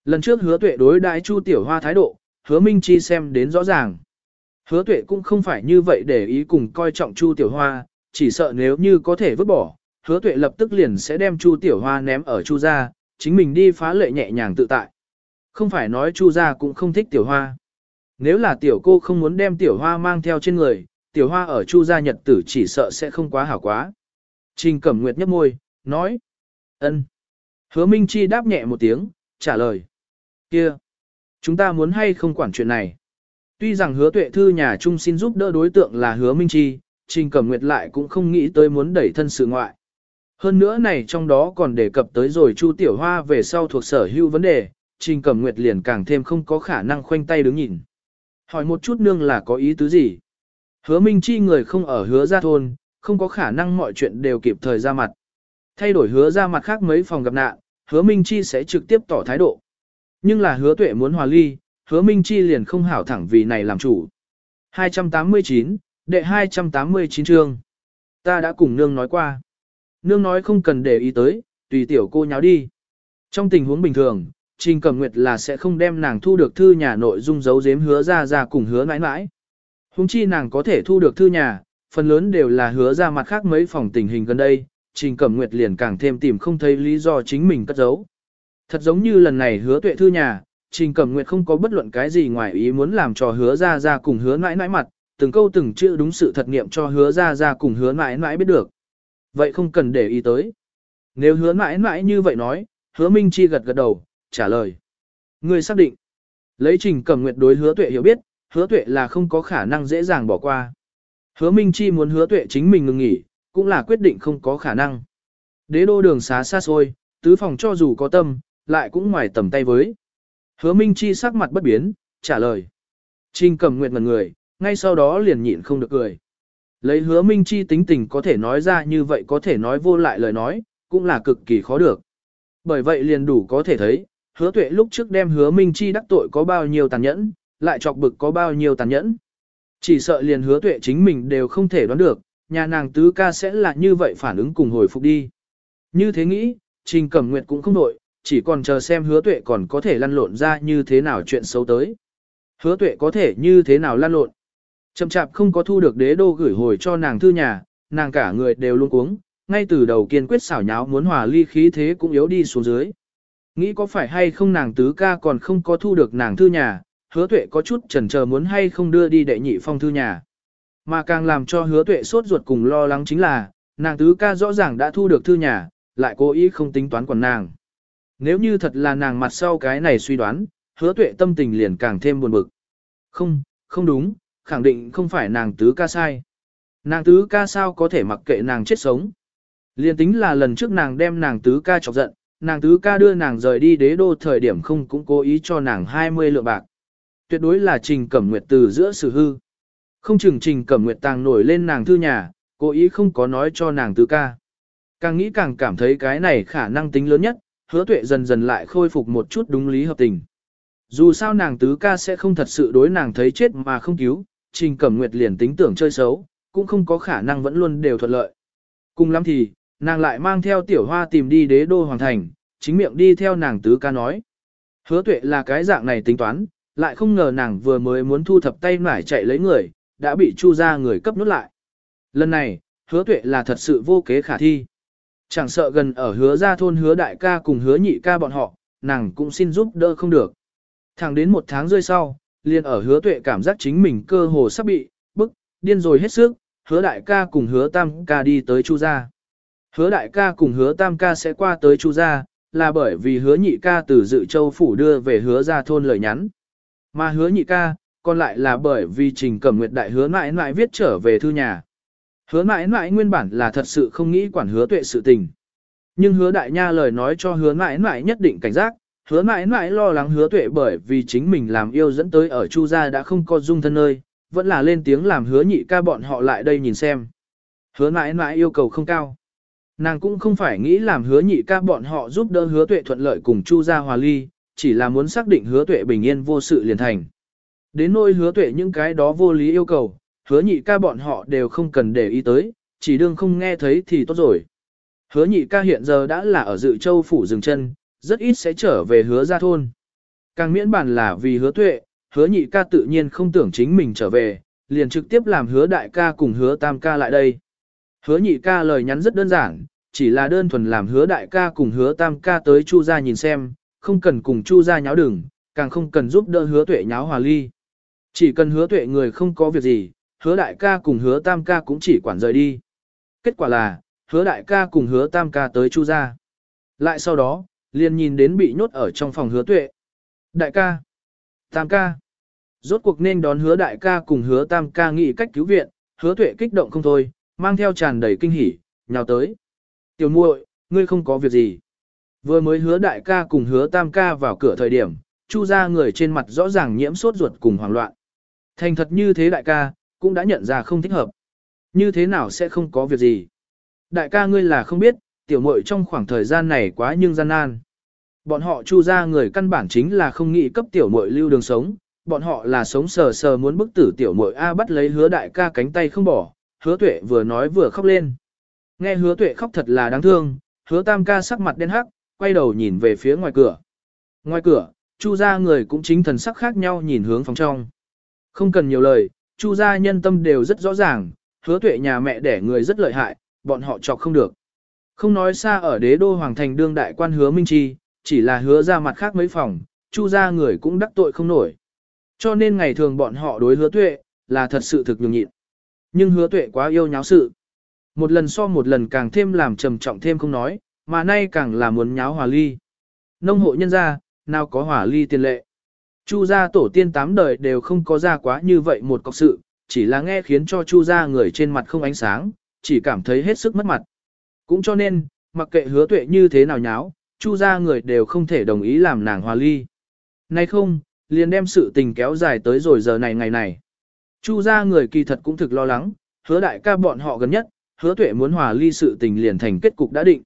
Lần trước hứa tuệ đối đãi Chu Tiểu Hoa thái độ, hứa Minh Chi xem đến rõ ràng. Hứa tuệ cũng không phải như vậy để ý cùng coi trọng Chu Tiểu Hoa, chỉ sợ nếu như có thể vứt bỏ, hứa tuệ lập tức liền sẽ đem Chu Tiểu Hoa ném ở Chu gia, chính mình đi phá lệ nhẹ nhàng tự tại. Không phải nói chu gia cũng không thích tiểu hoa. Nếu là tiểu cô không muốn đem tiểu hoa mang theo trên người, tiểu hoa ở chu gia nhật tử chỉ sợ sẽ không quá hảo quá. Trình Cẩm Nguyệt nhấp môi, nói. ân. Hứa Minh Chi đáp nhẹ một tiếng, trả lời. kia, chúng ta muốn hay không quản chuyện này. Tuy rằng hứa tuệ thư nhà trung xin giúp đỡ đối tượng là hứa Minh Chi, Trình Cẩm Nguyệt lại cũng không nghĩ tới muốn đẩy thân sự ngoại. Hơn nữa này trong đó còn đề cập tới rồi Chu Tiểu Hoa về sau thuộc sở hữu vấn đề, Trình Cẩm Nguyệt liền càng thêm không có khả năng khoanh tay đứng nhìn. Hỏi một chút nương là có ý tứ gì? Hứa Minh Chi người không ở hứa ra thôn, không có khả năng mọi chuyện đều kịp thời ra mặt. Thay đổi hứa ra mặt khác mấy phòng gặp nạn, hứa Minh Chi sẽ trực tiếp tỏ thái độ. Nhưng là hứa tuệ muốn hòa ly, hứa Minh Chi liền không hảo thẳng vì này làm chủ. 289, đệ 289 chương. Ta đã cùng nương nói qua. Nương nói không cần để ý tới, tùy tiểu cô nháo đi. Trong tình huống bình thường, Trình Cẩm Nguyệt là sẽ không đem nàng thu được thư nhà nội dung giấu giếm hứa ra ra cùng hứa mãi mãi. Hùng chi nàng có thể thu được thư nhà, phần lớn đều là hứa ra mặt khác mấy phòng tình hình gần đây, Trình Cẩm Nguyệt liền càng thêm tìm không thấy lý do chính mình cất giấu. Thật giống như lần này hứa tuệ thư nhà, Trình Cẩm Nguyệt không có bất luận cái gì ngoài ý muốn làm cho hứa ra ra cùng hứa mãi mãi mặt, từng câu từng chữ đúng sự thật nghiệm cho hứa ra ra cùng hứa mãi mãi biết được. Vậy không cần để ý tới. Nếu hứa mãi mãi như vậy nói, hứa Minh Chi gật gật đầu, trả lời. Người xác định. Lấy trình cầm nguyệt đối hứa tuệ hiểu biết, hứa tuệ là không có khả năng dễ dàng bỏ qua. Hứa Minh Chi muốn hứa tuệ chính mình ngừng nghỉ, cũng là quyết định không có khả năng. Đế đô đường xá xa xôi, tứ phòng cho dù có tâm, lại cũng ngoài tầm tay với. Hứa Minh Chi sắc mặt bất biến, trả lời. Trình cầm nguyệt ngần người, ngay sau đó liền nhịn không được cười. Lấy hứa Minh Chi tính tình có thể nói ra như vậy có thể nói vô lại lời nói, cũng là cực kỳ khó được. Bởi vậy liền đủ có thể thấy, hứa tuệ lúc trước đem hứa Minh Chi đắc tội có bao nhiêu tàn nhẫn, lại chọc bực có bao nhiêu tàn nhẫn. Chỉ sợ liền hứa tuệ chính mình đều không thể đoán được, nhà nàng tứ ca sẽ là như vậy phản ứng cùng hồi phục đi. Như thế nghĩ, Trình Cẩm Nguyệt cũng không nội, chỉ còn chờ xem hứa tuệ còn có thể lăn lộn ra như thế nào chuyện xấu tới. Hứa tuệ có thể như thế nào lăn lộn. Chậm chạp không có thu được đế đô gửi hồi cho nàng thư nhà, nàng cả người đều luôn cuống, ngay từ đầu kiên quyết xảo nháo muốn hòa ly khí thế cũng yếu đi xuống dưới. Nghĩ có phải hay không nàng tứ ca còn không có thu được nàng thư nhà, hứa tuệ có chút chần chờ muốn hay không đưa đi đệ nhị phong thư nhà. Mà càng làm cho hứa tuệ sốt ruột cùng lo lắng chính là, nàng tứ ca rõ ràng đã thu được thư nhà, lại cố ý không tính toán quản nàng. Nếu như thật là nàng mặt sau cái này suy đoán, hứa tuệ tâm tình liền càng thêm buồn bực. Không, không đúng, khẳng định không phải nàng tứ ca sai. Nàng tứ ca sao có thể mặc kệ nàng chết sống. Liên tính là lần trước nàng đem nàng tứ ca chọc giận, nàng tứ ca đưa nàng rời đi đế đô thời điểm không cũng cố ý cho nàng 20 lượng bạc. Tuyệt đối là trình cẩm nguyệt từ giữa sự hư. Không chừng trình cẩm nguyệt tàng nổi lên nàng thư nhà, cố ý không có nói cho nàng tứ ca. Càng nghĩ càng cảm thấy cái này khả năng tính lớn nhất, hứa tuệ dần dần lại khôi phục một chút đúng lý hợp tình. Dù sao nàng tứ ca sẽ không thật sự đối nàng thấy chết mà không cứu, Trình Cẩm Nguyệt liền tính tưởng chơi xấu, cũng không có khả năng vẫn luôn đều thuận lợi. Cùng lắm thì, nàng lại mang theo tiểu hoa tìm đi đế đô hoàng thành, chính miệng đi theo nàng tứ ca nói. Hứa tuệ là cái dạng này tính toán, lại không ngờ nàng vừa mới muốn thu thập tay nải chạy lấy người, đã bị chu ra người cấp nút lại. Lần này, hứa tuệ là thật sự vô kế khả thi. Chẳng sợ gần ở hứa ra thôn hứa đại ca cùng hứa nhị ca bọn họ, nàng cũng xin giúp đỡ không được. Thẳng đến một tháng rơi sau, liền ở hứa tuệ cảm giác chính mình cơ hồ sắp bị, bức, điên rồi hết sức, hứa đại ca cùng hứa tam ca đi tới chu gia. Hứa đại ca cùng hứa tam ca sẽ qua tới chu gia, là bởi vì hứa nhị ca từ dự châu phủ đưa về hứa ra thôn lời nhắn. Mà hứa nhị ca, còn lại là bởi vì trình cẩm nguyệt đại hứa mãi mãi viết trở về thư nhà. Hứa mãi mãi nguyên bản là thật sự không nghĩ quản hứa tuệ sự tình. Nhưng hứa đại nha lời nói cho hứa mãi mãi nhất định cảnh giác, hứa mãi mãi lo lắng hứa tuệ bởi vì chính mình làm yêu dẫn tới ở chu gia đã không có dung thân nơi, vẫn là lên tiếng làm hứa nhị ca bọn họ lại đây nhìn xem. Hứa mãi mãi yêu cầu không cao. Nàng cũng không phải nghĩ làm hứa nhị ca bọn họ giúp đỡ hứa tuệ thuận lợi cùng chu gia hòa ly, chỉ là muốn xác định hứa tuệ bình yên vô sự liền thành. Đến nỗi hứa tuệ những cái đó vô lý yêu cầu, hứa nhị ca bọn họ đều không cần để ý tới, chỉ đương không nghe thấy thì tốt rồi. Hứa nhị ca hiện giờ đã là ở dự châu phủ dừng chân, rất ít sẽ trở về hứa ra thôn. Càng miễn bàn là vì hứa tuệ, hứa nhị ca tự nhiên không tưởng chính mình trở về, liền trực tiếp làm hứa đại ca cùng hứa tam ca lại đây. Hứa nhị ca lời nhắn rất đơn giản, chỉ là đơn thuần làm hứa đại ca cùng hứa tam ca tới chu gia nhìn xem, không cần cùng chu gia nháo đừng, càng không cần giúp đỡ hứa tuệ nháo hòa ly. Chỉ cần hứa tuệ người không có việc gì, hứa đại ca cùng hứa tam ca cũng chỉ quản rời đi. Kết quả là, hứa đại ca cùng hứa tam ca tới chu gia Lại sau đó, liền nhìn đến bị nhốt ở trong phòng hứa tuệ. Đại ca, tam ca, rốt cuộc nên đón hứa đại ca cùng hứa tam ca nghĩ cách cứu viện, hứa tuệ kích động không thôi, mang theo tràn đầy kinh hỉ, nhào tới. Tiểu muội, ngươi không có việc gì. Vừa mới hứa đại ca cùng hứa tam ca vào cửa thời điểm, chu ra người trên mặt rõ ràng nhiễm sốt ruột cùng hoảng loạn. Thành thật như thế đại ca, cũng đã nhận ra không thích hợp. Như thế nào sẽ không có việc gì. Đại ca ngươi là không biết, tiểu muội trong khoảng thời gian này quá nhưng gian nan. Bọn họ chu ra người căn bản chính là không nghĩ cấp tiểu muội lưu đường sống, bọn họ là sống sờ sờ muốn bức tử tiểu muội A bắt lấy hứa đại ca cánh tay không bỏ, hứa tuệ vừa nói vừa khóc lên. Nghe hứa tuệ khóc thật là đáng thương, hứa tam ca sắc mặt đen hắc, quay đầu nhìn về phía ngoài cửa. Ngoài cửa, chu gia người cũng chính thần sắc khác nhau nhìn hướng phòng trong. Không cần nhiều lời, chu gia nhân tâm đều rất rõ ràng, hứa tuệ nhà mẹ đẻ người rất lợi hại, bọn họ chọc không được. Không nói xa ở đế đô hoàng thành đương đại quan hứa Minh Chi, chỉ là hứa ra mặt khác mấy phòng, chu gia người cũng đắc tội không nổi. Cho nên ngày thường bọn họ đối hứa tuệ, là thật sự thực nhường nhịn. Nhưng hứa tuệ quá yêu nháo sự. Một lần so một lần càng thêm làm trầm trọng thêm không nói, mà nay càng là muốn nháo hòa ly. Nông hộ nhân gia, nào có hòa ly tiền lệ. Chu gia tổ tiên tám đời đều không có ra quá như vậy một cọc sự, chỉ là nghe khiến cho chu gia người trên mặt không ánh sáng, chỉ cảm thấy hết sức mất mặt. Cũng cho nên, mặc kệ hứa tuệ như thế nào nháo, chu gia người đều không thể đồng ý làm nàng hòa ly. Nay không, liền đem sự tình kéo dài tới rồi giờ này ngày này. Chu gia người kỳ thật cũng thực lo lắng, hứa đại ca bọn họ gần nhất, hứa tuệ muốn hòa ly sự tình liền thành kết cục đã định.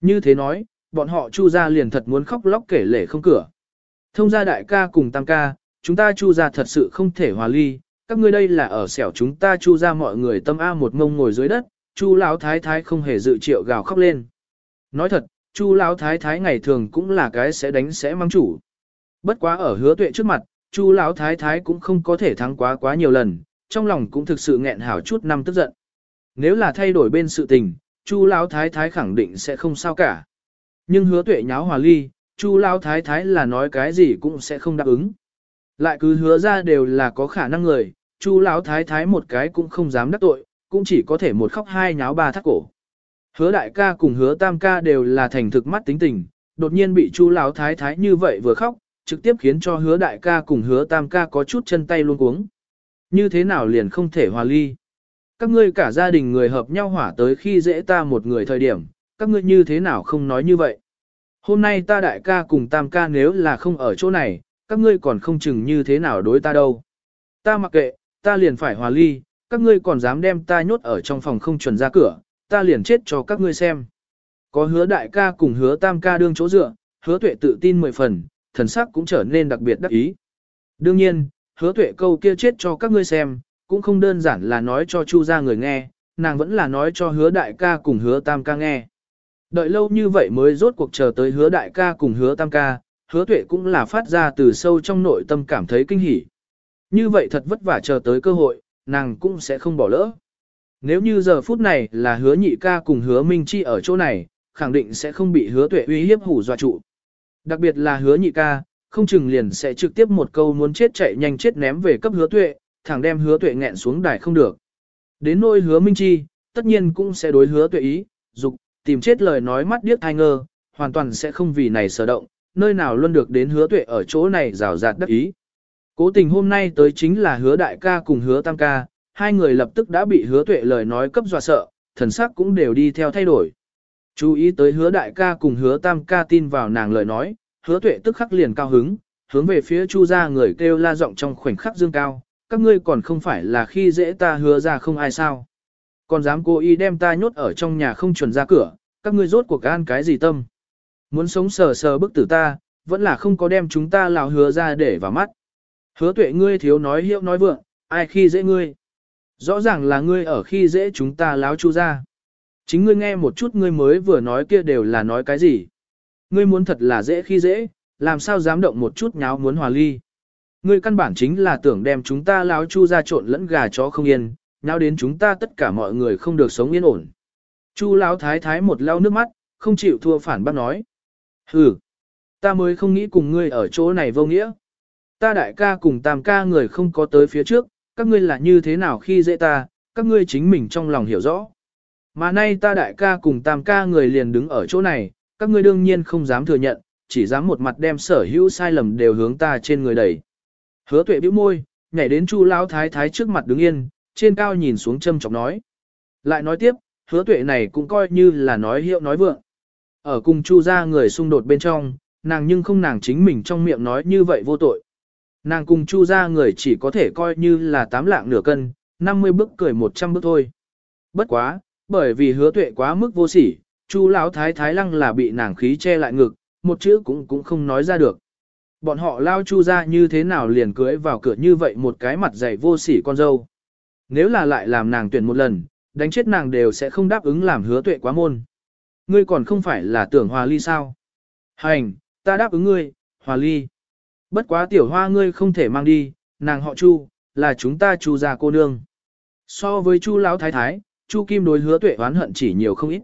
Như thế nói, bọn họ chu gia liền thật muốn khóc lóc kể lể không cửa. Thông gia đại ca cùng tam ca, chúng ta chu gia thật sự không thể hòa ly, các ngươi đây là ở xẻo chúng ta chu gia mọi người tâm A một ngông ngồi dưới đất, chu lão thái thái không hề dự triệu gào khóc lên. Nói thật, chu lão thái thái ngày thường cũng là cái sẽ đánh sẽ mang chủ. Bất quá ở hứa tuệ trước mặt, chu lão thái thái cũng không có thể thắng quá quá nhiều lần, trong lòng cũng thực sự nghẹn hảo chút năm tức giận. Nếu là thay đổi bên sự tình, chu lão thái thái khẳng định sẽ không sao cả. Nhưng hứa tuệ nháo hòa ly, chu lão thái thái là nói cái gì cũng sẽ không đáp ứng. Lại cứ hứa ra đều là có khả năng người, chu lão thái thái một cái cũng không dám đắc tội, cũng chỉ có thể một khóc hai nháo ba thắt cổ. Hứa đại ca cùng hứa tam ca đều là thành thực mắt tính tình, đột nhiên bị chu lão thái thái như vậy vừa khóc, trực tiếp khiến cho hứa đại ca cùng hứa tam ca có chút chân tay luôn cuống. Như thế nào liền không thể hòa ly. Các ngươi cả gia đình người hợp nhau hỏa tới khi dễ ta một người thời điểm, các ngươi như thế nào không nói như vậy. Hôm nay ta đại ca cùng tam ca nếu là không ở chỗ này, các ngươi còn không chừng như thế nào đối ta đâu. Ta mặc kệ, ta liền phải hòa ly, các ngươi còn dám đem ta nhốt ở trong phòng không chuẩn ra cửa, ta liền chết cho các ngươi xem. Có hứa đại ca cùng hứa tam ca đương chỗ dựa, hứa tuệ tự tin mười phần, thần sắc cũng trở nên đặc biệt đắc ý. Đương nhiên, hứa tuệ câu kia chết cho các ngươi xem, cũng không đơn giản là nói cho chu gia người nghe, nàng vẫn là nói cho hứa đại ca cùng hứa tam ca nghe. Đợi lâu như vậy mới rốt cuộc chờ tới hứa đại ca cùng hứa tam ca, hứa tuệ cũng là phát ra từ sâu trong nội tâm cảm thấy kinh hỉ. Như vậy thật vất vả chờ tới cơ hội, nàng cũng sẽ không bỏ lỡ. Nếu như giờ phút này là hứa nhị ca cùng hứa minh chi ở chỗ này, khẳng định sẽ không bị hứa tuệ uy hiếp hủ dọa trụ. Đặc biệt là hứa nhị ca, không chừng liền sẽ trực tiếp một câu muốn chết chạy nhanh chết ném về cấp hứa tuệ, thẳng đem hứa tuệ nghẹn xuống đài không được. Đến nôi hứa minh chi, tất nhiên cũng sẽ đối hứa tuệ ý, dục tìm chết lời nói mắt điếc thai ngơ, hoàn toàn sẽ không vì này sở động, nơi nào luôn được đến hứa tuệ ở chỗ này rào rạt đắc ý. Cố tình hôm nay tới chính là hứa đại ca cùng hứa tam ca, hai người lập tức đã bị hứa tuệ lời nói cấp dọa sợ, thần sắc cũng đều đi theo thay đổi. Chú ý tới hứa đại ca cùng hứa tam ca tin vào nàng lời nói, hứa tuệ tức khắc liền cao hứng, hướng về phía chu ra người kêu la giọng trong khoảnh khắc dương cao, các ngươi còn không phải là khi dễ ta hứa ra không ai sao. Còn dám cố ý đem ta nhốt ở trong nhà không chuẩn ra cửa, các ngươi rốt cuộc gan cái gì tâm. Muốn sống sờ sờ bức tử ta, vẫn là không có đem chúng ta lào hứa ra để vào mắt. Hứa tuệ ngươi thiếu nói hiệu nói vượng, ai khi dễ ngươi. Rõ ràng là ngươi ở khi dễ chúng ta láo chu ra. Chính ngươi nghe một chút ngươi mới vừa nói kia đều là nói cái gì. Ngươi muốn thật là dễ khi dễ, làm sao dám động một chút nháo muốn hòa ly. Ngươi căn bản chính là tưởng đem chúng ta láo chu ra trộn lẫn gà chó không yên, nháo đến chúng ta tất cả mọi người không được sống yên ổn. Chu láo thái thái một lau nước mắt, không chịu thua phản bác nói. Hừ, ta mới không nghĩ cùng ngươi ở chỗ này vô nghĩa. ta đại ca cùng tam ca người không có tới phía trước, các ngươi là như thế nào khi dễ ta, các ngươi chính mình trong lòng hiểu rõ. Mà nay ta đại ca cùng tam ca người liền đứng ở chỗ này, các ngươi đương nhiên không dám thừa nhận, chỉ dám một mặt đem sở hữu sai lầm đều hướng ta trên người đẩy. Hứa tuệ bĩu môi, nhảy đến chu lão thái thái trước mặt đứng yên, trên cao nhìn xuống châm chọc nói. Lại nói tiếp, hứa tuệ này cũng coi như là nói hiệu nói vượng. Ở cùng chu ra người xung đột bên trong, nàng nhưng không nàng chính mình trong miệng nói như vậy vô tội. Nàng cùng chu ra người chỉ có thể coi như là tám lạng nửa cân, 50 bước cười 100 bước thôi. Bất quá, bởi vì hứa tuệ quá mức vô sỉ, chu lão thái thái lăng là bị nàng khí che lại ngực, một chữ cũng cũng không nói ra được. Bọn họ lao chu ra như thế nào liền cưới vào cửa như vậy một cái mặt dày vô sỉ con dâu. Nếu là lại làm nàng tuyển một lần, đánh chết nàng đều sẽ không đáp ứng làm hứa tuệ quá môn. Ngươi còn không phải là tưởng hòa ly sao? Hành, ta đáp ứng ngươi, hòa ly. Bất quá tiểu hoa ngươi không thể mang đi, nàng họ chu, là chúng ta chu gia cô nương. So với chu lão thái thái, chu kim đối hứa tuệ oán hận chỉ nhiều không ít.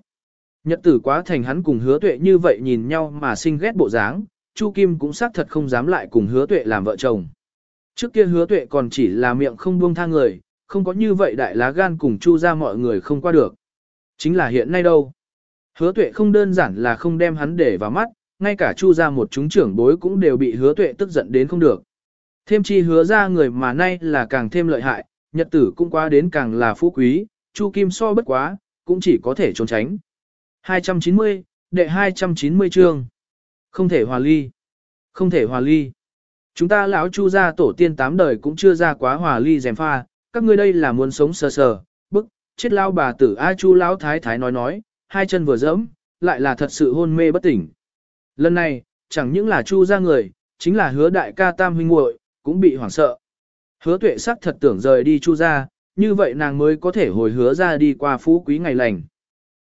Nhật tử quá thành hắn cùng hứa tuệ như vậy nhìn nhau mà sinh ghét bộ dáng, chu kim cũng xác thật không dám lại cùng hứa tuệ làm vợ chồng. Trước kia hứa tuệ còn chỉ là miệng không buông tha người, không có như vậy đại lá gan cùng chu ra mọi người không qua được. Chính là hiện nay đâu. Hứa tuệ không đơn giản là không đem hắn để vào mắt, ngay cả chu ra một chúng trưởng bối cũng đều bị hứa tuệ tức giận đến không được. Thêm chi hứa ra người mà nay là càng thêm lợi hại, nhật tử cũng quá đến càng là phú quý, chu kim so bất quá, cũng chỉ có thể trốn tránh. 290, đệ 290 chương. Không thể hòa ly. Không thể hòa ly. Chúng ta lão chu gia tổ tiên tám đời cũng chưa ra quá hòa ly dèm pha, các ngươi đây là muốn sống sờ sờ, bức, chết lao bà tử A chu lão thái thái nói nói, hai chân vừa dẫm, lại là thật sự hôn mê bất tỉnh. Lần này, chẳng những là chu gia người, chính là hứa đại ca tam huynh muội cũng bị hoảng sợ. Hứa tuệ sắc thật tưởng rời đi chu gia như vậy nàng mới có thể hồi hứa ra đi qua phú quý ngày lành.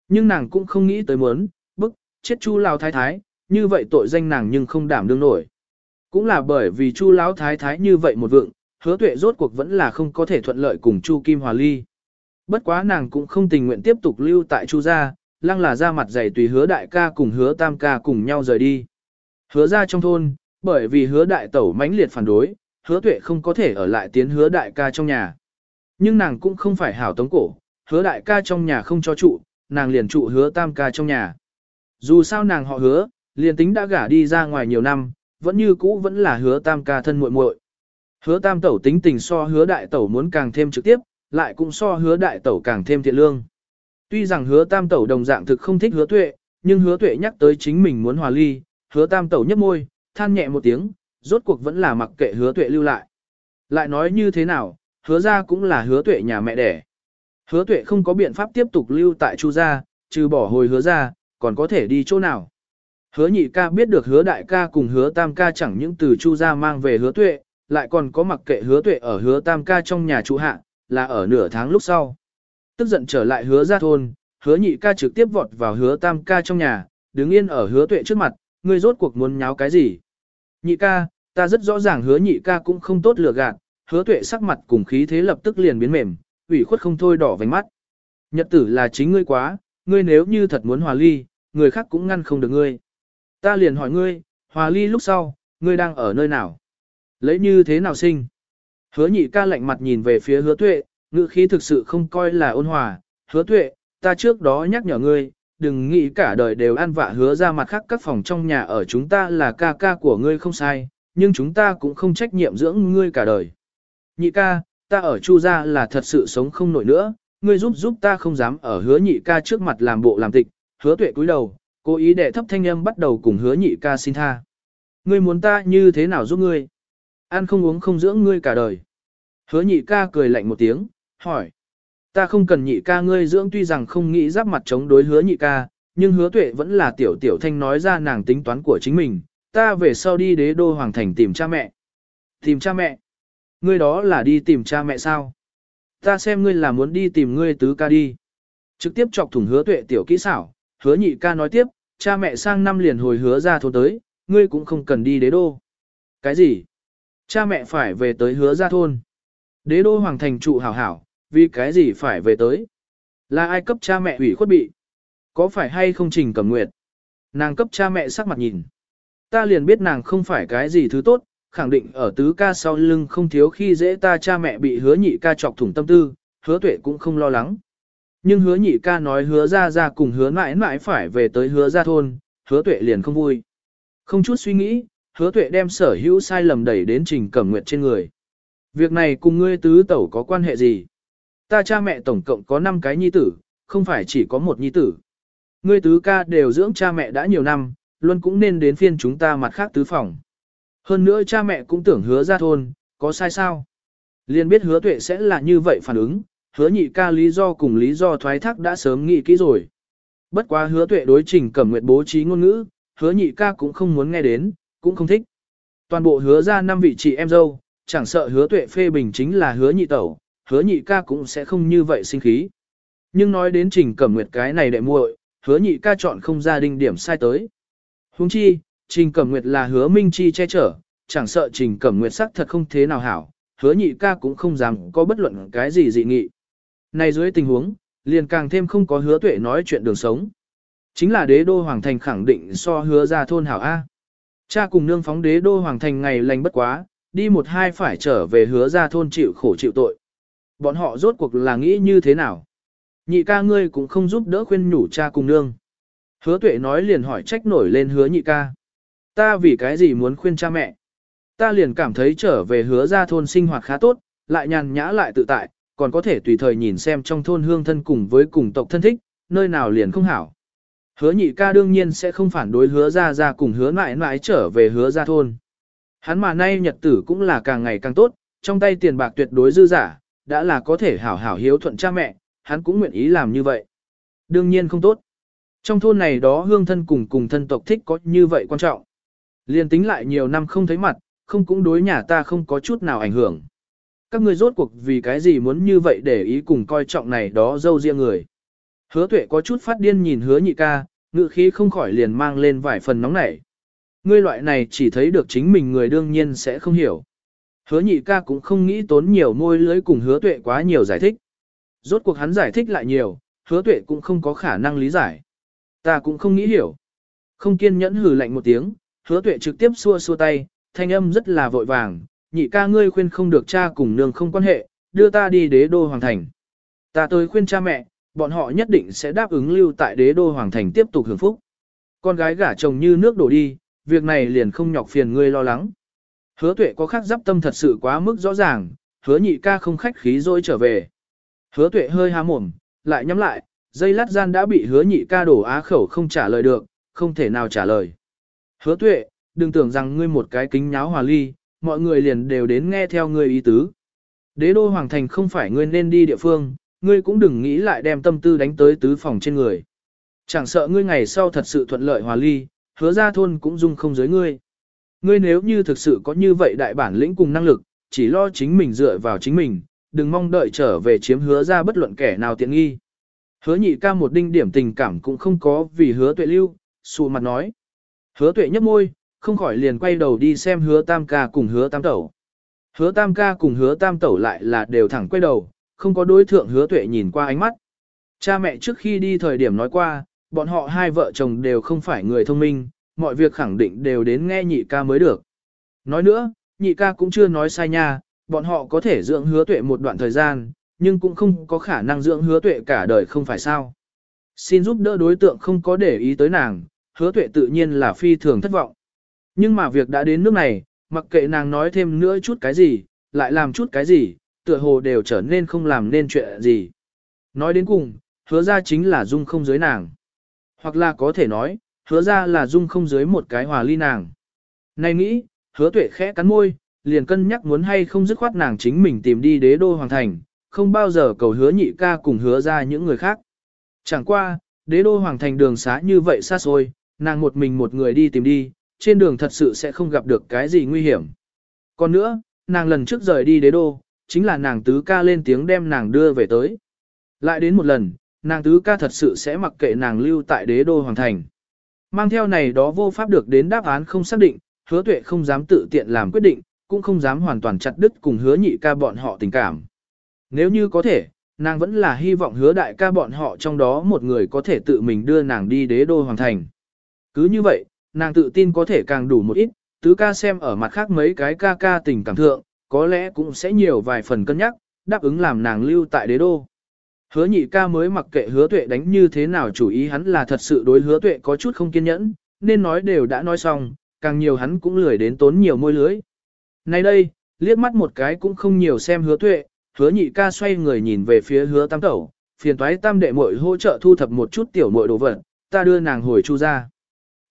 Nhưng nàng cũng không nghĩ tới muốn, bức, chết chu lao thái thái, như vậy tội danh nàng nhưng không đảm đương nổi. Cũng là bởi vì chu lão thái thái như vậy một vượng, hứa tuệ rốt cuộc vẫn là không có thể thuận lợi cùng chu kim hòa ly. Bất quá nàng cũng không tình nguyện tiếp tục lưu tại chu gia, lăng là ra mặt dày tùy hứa đại ca cùng hứa tam ca cùng nhau rời đi. Hứa ra trong thôn, bởi vì hứa đại tẩu mãnh liệt phản đối, hứa tuệ không có thể ở lại tiến hứa đại ca trong nhà. Nhưng nàng cũng không phải hảo tống cổ, hứa đại ca trong nhà không cho trụ, nàng liền trụ hứa tam ca trong nhà. Dù sao nàng họ hứa, liền tính đã gả đi ra ngoài nhiều năm, vẫn như cũ vẫn là hứa tam ca thân muội muội. Hứa tam tẩu tính tình so hứa đại tẩu muốn càng thêm trực tiếp, lại cũng so hứa đại tẩu càng thêm thiện lương. Tuy rằng hứa tam tẩu đồng dạng thực không thích hứa tuệ, nhưng hứa tuệ nhắc tới chính mình muốn hòa ly, hứa tam tẩu nhấp môi, than nhẹ một tiếng, rốt cuộc vẫn là mặc kệ hứa tuệ lưu lại. Lại nói như thế nào, hứa ra cũng là hứa tuệ nhà mẹ đẻ. Hứa tuệ không có biện pháp tiếp tục lưu tại chu gia, trừ bỏ hồi hứa ra, còn có thể đi chỗ nào. Hứa nhị ca biết được hứa đại ca cùng hứa tam ca chẳng những từ chu gia mang về hứa tuệ, lại còn có mặc kệ hứa tuệ ở hứa tam ca trong nhà trụ hạ, là ở nửa tháng lúc sau. Tức giận trở lại hứa ra thôn, hứa nhị ca trực tiếp vọt vào hứa tam ca trong nhà, đứng yên ở hứa tuệ trước mặt, ngươi rốt cuộc muốn nháo cái gì. Nhị ca, ta rất rõ ràng hứa nhị ca cũng không tốt lừa gạt, hứa tuệ sắc mặt cùng khí thế lập tức liền biến mềm, ủy khuất không thôi đỏ vành mắt. Nhật tử là chính ngươi quá, ngươi nếu như thật muốn hòa ly, người khác cũng ngăn không được ngươi. Ta liền hỏi ngươi, hòa ly lúc sau, ngươi đang ở nơi nào? Lấy như thế nào sinh? Hứa nhị ca lạnh mặt nhìn về phía hứa tuệ, ngữ khí thực sự không coi là ôn hòa. Hứa tuệ, ta trước đó nhắc nhở ngươi, đừng nghĩ cả đời đều ăn vạ hứa ra mặt khác các phòng trong nhà ở chúng ta là ca ca của ngươi không sai, nhưng chúng ta cũng không trách nhiệm dưỡng ngươi cả đời. Nhị ca, ta ở chu gia là thật sự sống không nổi nữa, ngươi giúp giúp ta không dám ở hứa nhị ca trước mặt làm bộ làm tịch, hứa tuệ cúi đầu, cố ý để thấp thanh âm bắt đầu cùng hứa nhị ca xin tha. Ngươi muốn ta như thế nào giúp ngươi? Ăn không uống không dưỡng ngươi cả đời. Hứa nhị ca cười lạnh một tiếng, hỏi. Ta không cần nhị ca ngươi dưỡng tuy rằng không nghĩ giáp mặt chống đối hứa nhị ca, nhưng hứa tuệ vẫn là tiểu tiểu thanh nói ra nàng tính toán của chính mình, ta về sau đi đế đô hoàng thành tìm cha mẹ. Tìm cha mẹ? Ngươi đó là đi tìm cha mẹ sao? Ta xem ngươi là muốn đi tìm ngươi tứ ca đi. Trực tiếp chọc thủng hứa tuệ tiểu kỹ xảo, hứa nhị ca nói tiếp, cha mẹ sang năm liền hồi hứa ra thôn tới, ngươi cũng không cần đi đế đô. Cái gì? Cha mẹ phải về tới hứa ra thôn. Đế đô hoàng thành trụ hảo hảo, vì cái gì phải về tới? Là ai cấp cha mẹ ủy khuất bị? Có phải hay không trình cầm nguyệt? Nàng cấp cha mẹ sắc mặt nhìn. Ta liền biết nàng không phải cái gì thứ tốt, khẳng định ở tứ ca sau lưng không thiếu khi dễ ta cha mẹ bị hứa nhị ca chọc thủng tâm tư, hứa tuệ cũng không lo lắng. Nhưng hứa nhị ca nói hứa ra ra cùng hứa mãi mãi phải về tới hứa ra thôn, hứa tuệ liền không vui. Không chút suy nghĩ, hứa tuệ đem sở hữu sai lầm đẩy đến trình cẩm nguyệt trên người. Việc này cùng ngươi tứ tẩu có quan hệ gì? Ta cha mẹ tổng cộng có 5 cái nhi tử, không phải chỉ có một nhi tử. Ngươi tứ ca đều dưỡng cha mẹ đã nhiều năm, luôn cũng nên đến phiên chúng ta mặt khác tứ phòng. Hơn nữa cha mẹ cũng tưởng hứa ra thôn, có sai sao? Liên biết hứa tuệ sẽ là như vậy phản ứng, hứa nhị ca lý do cùng lý do thoái thác đã sớm nghĩ kỹ rồi. Bất quá hứa tuệ đối trình cẩm nguyệt bố trí ngôn ngữ, hứa nhị ca cũng không muốn nghe đến, cũng không thích. Toàn bộ hứa ra năm vị chị em dâu, chẳng sợ hứa tuệ phê bình chính là hứa nhị tẩu, hứa nhị ca cũng sẽ không như vậy sinh khí. Nhưng nói đến trình cẩm nguyệt cái này đệ muội, hứa nhị ca chọn không gia đình điểm sai tới. Huống chi, trình cẩm nguyệt là hứa minh chi che chở, chẳng sợ trình cẩm nguyệt sắc thật không thế nào hảo, hứa nhị ca cũng không dám có bất luận cái gì dị nghị. Này dưới tình huống, liền càng thêm không có hứa tuệ nói chuyện đường sống. Chính là đế đô hoàng thành khẳng định so hứa ra thôn hảo A. Cha cùng nương phóng đế đô hoàng thành ngày lành bất quá, đi một hai phải trở về hứa ra thôn chịu khổ chịu tội. Bọn họ rốt cuộc là nghĩ như thế nào? Nhị ca ngươi cũng không giúp đỡ khuyên nhủ cha cùng nương. Hứa tuệ nói liền hỏi trách nổi lên hứa nhị ca. Ta vì cái gì muốn khuyên cha mẹ? Ta liền cảm thấy trở về hứa ra thôn sinh hoạt khá tốt, lại nhàn nhã lại tự tại, còn có thể tùy thời nhìn xem trong thôn hương thân cùng với cùng tộc thân thích, nơi nào liền không hảo. Hứa nhị ca đương nhiên sẽ không phản đối hứa ra ra cùng hứa mãi mãi trở về hứa ra thôn. Hắn mà nay nhật tử cũng là càng ngày càng tốt, trong tay tiền bạc tuyệt đối dư giả, đã là có thể hảo hảo hiếu thuận cha mẹ, hắn cũng nguyện ý làm như vậy. Đương nhiên không tốt. Trong thôn này đó hương thân cùng cùng thân tộc thích có như vậy quan trọng. Liên tính lại nhiều năm không thấy mặt, không cũng đối nhà ta không có chút nào ảnh hưởng. Các ngươi rốt cuộc vì cái gì muốn như vậy để ý cùng coi trọng này đó dâu riêng người. Hứa tuệ có chút phát điên nhìn hứa nhị ca, ngự khí không khỏi liền mang lên vài phần nóng nảy. Ngươi loại này chỉ thấy được chính mình người đương nhiên sẽ không hiểu. Hứa nhị ca cũng không nghĩ tốn nhiều môi lưới cùng hứa tuệ quá nhiều giải thích. Rốt cuộc hắn giải thích lại nhiều, hứa tuệ cũng không có khả năng lý giải. Ta cũng không nghĩ hiểu. Không kiên nhẫn hừ lạnh một tiếng, hứa tuệ trực tiếp xua xua tay, thanh âm rất là vội vàng, nhị ca ngươi khuyên không được cha cùng nương không quan hệ, đưa ta đi đế đô hoàng thành. Ta tới khuyên cha mẹ, bọn họ nhất định sẽ đáp ứng lưu tại đế đô hoàng thành tiếp tục hưởng phúc. Con gái gả chồng như nước đổ đi, việc này liền không nhọc phiền ngươi lo lắng. Hứa tuệ có khác giáp tâm thật sự quá mức rõ ràng, hứa nhị ca không khách khí rồi trở về. Hứa tuệ hơi há mồm, lại nhắm lại, dây lát gian đã bị hứa nhị ca đổ á khẩu không trả lời được, không thể nào trả lời. Hứa tuệ, đừng tưởng rằng ngươi một cái kính nháo hòa ly, mọi người liền đều đến nghe theo ngươi ý tứ. Đế đô hoàng thành không phải ngươi nên đi địa phương, ngươi cũng đừng nghĩ lại đem tâm tư đánh tới tứ phòng trên người. Chẳng sợ ngươi ngày sau thật sự thuận lợi hòa ly, hứa ra thôn cũng dung không giới ngươi. Ngươi nếu như thực sự có như vậy đại bản lĩnh cùng năng lực, chỉ lo chính mình dựa vào chính mình, đừng mong đợi trở về chiếm hứa ra bất luận kẻ nào tiện nghi. Hứa nhị ca một đinh điểm tình cảm cũng không có vì hứa tuệ lưu, xù mặt nói. Hứa tuệ nhấp môi, không khỏi liền quay đầu đi xem hứa tam ca cùng hứa tam tẩu. Hứa tam ca cùng hứa tam tẩu lại là đều thẳng quay đầu, không có đối thượng hứa tuệ nhìn qua ánh mắt. Cha mẹ trước khi đi thời điểm nói qua, bọn họ hai vợ chồng đều không phải người thông minh, mọi việc khẳng định đều đến nghe nhị ca mới được. Nói nữa, nhị ca cũng chưa nói sai nha, bọn họ có thể dưỡng hứa tuệ một đoạn thời gian, nhưng cũng không có khả năng dưỡng hứa tuệ cả đời không phải sao. Xin giúp đỡ đối tượng không có để ý tới nàng, hứa tuệ tự nhiên là phi thường thất vọng. Nhưng mà việc đã đến nước này, mặc kệ nàng nói thêm nữa chút cái gì, lại làm chút cái gì, tựa hồ đều trở nên không làm nên chuyện gì. Nói đến cùng, hứa ra chính là dung không dưới nàng. Hoặc là có thể nói, hứa ra là dung không dưới một cái hòa ly nàng. Này nghĩ, hứa tuệ khẽ cắn môi, liền cân nhắc muốn hay không dứt khoát nàng chính mình tìm đi đế đô hoàng thành, không bao giờ cầu hứa nhị ca cùng hứa ra những người khác. Chẳng qua, đế đô hoàng thành đường xá như vậy xa xôi, nàng một mình một người đi tìm đi, trên đường thật sự sẽ không gặp được cái gì nguy hiểm. Còn nữa, nàng lần trước rời đi đế đô, chính là nàng tứ ca lên tiếng đem nàng đưa về tới. Lại đến một lần, nàng tứ ca thật sự sẽ mặc kệ nàng lưu tại đế đô hoàng thành. Mang theo này đó vô pháp được đến đáp án không xác định, hứa tuệ không dám tự tiện làm quyết định, cũng không dám hoàn toàn chặt đứt cùng hứa nhị ca bọn họ tình cảm. Nếu như có thể, nàng vẫn là hy vọng hứa đại ca bọn họ trong đó một người có thể tự mình đưa nàng đi đế đô hoàng thành. Cứ như vậy, nàng tự tin có thể càng đủ một ít, tứ ca xem ở mặt khác mấy cái ca ca tình cảm thượng, có lẽ cũng sẽ nhiều vài phần cân nhắc, đáp ứng làm nàng lưu tại đế đô. Hứa nhị ca mới mặc kệ hứa tuệ đánh như thế nào chủ ý hắn là thật sự đối hứa tuệ có chút không kiên nhẫn, nên nói đều đã nói xong, càng nhiều hắn cũng lười đến tốn nhiều môi lưới. Nay đây, liếc mắt một cái cũng không nhiều xem hứa tuệ, hứa nhị ca xoay người nhìn về phía hứa tam tẩu, phiền toái tam đệ muội hỗ trợ thu thập một chút tiểu muội đồ vật, ta đưa nàng hồi chu ra.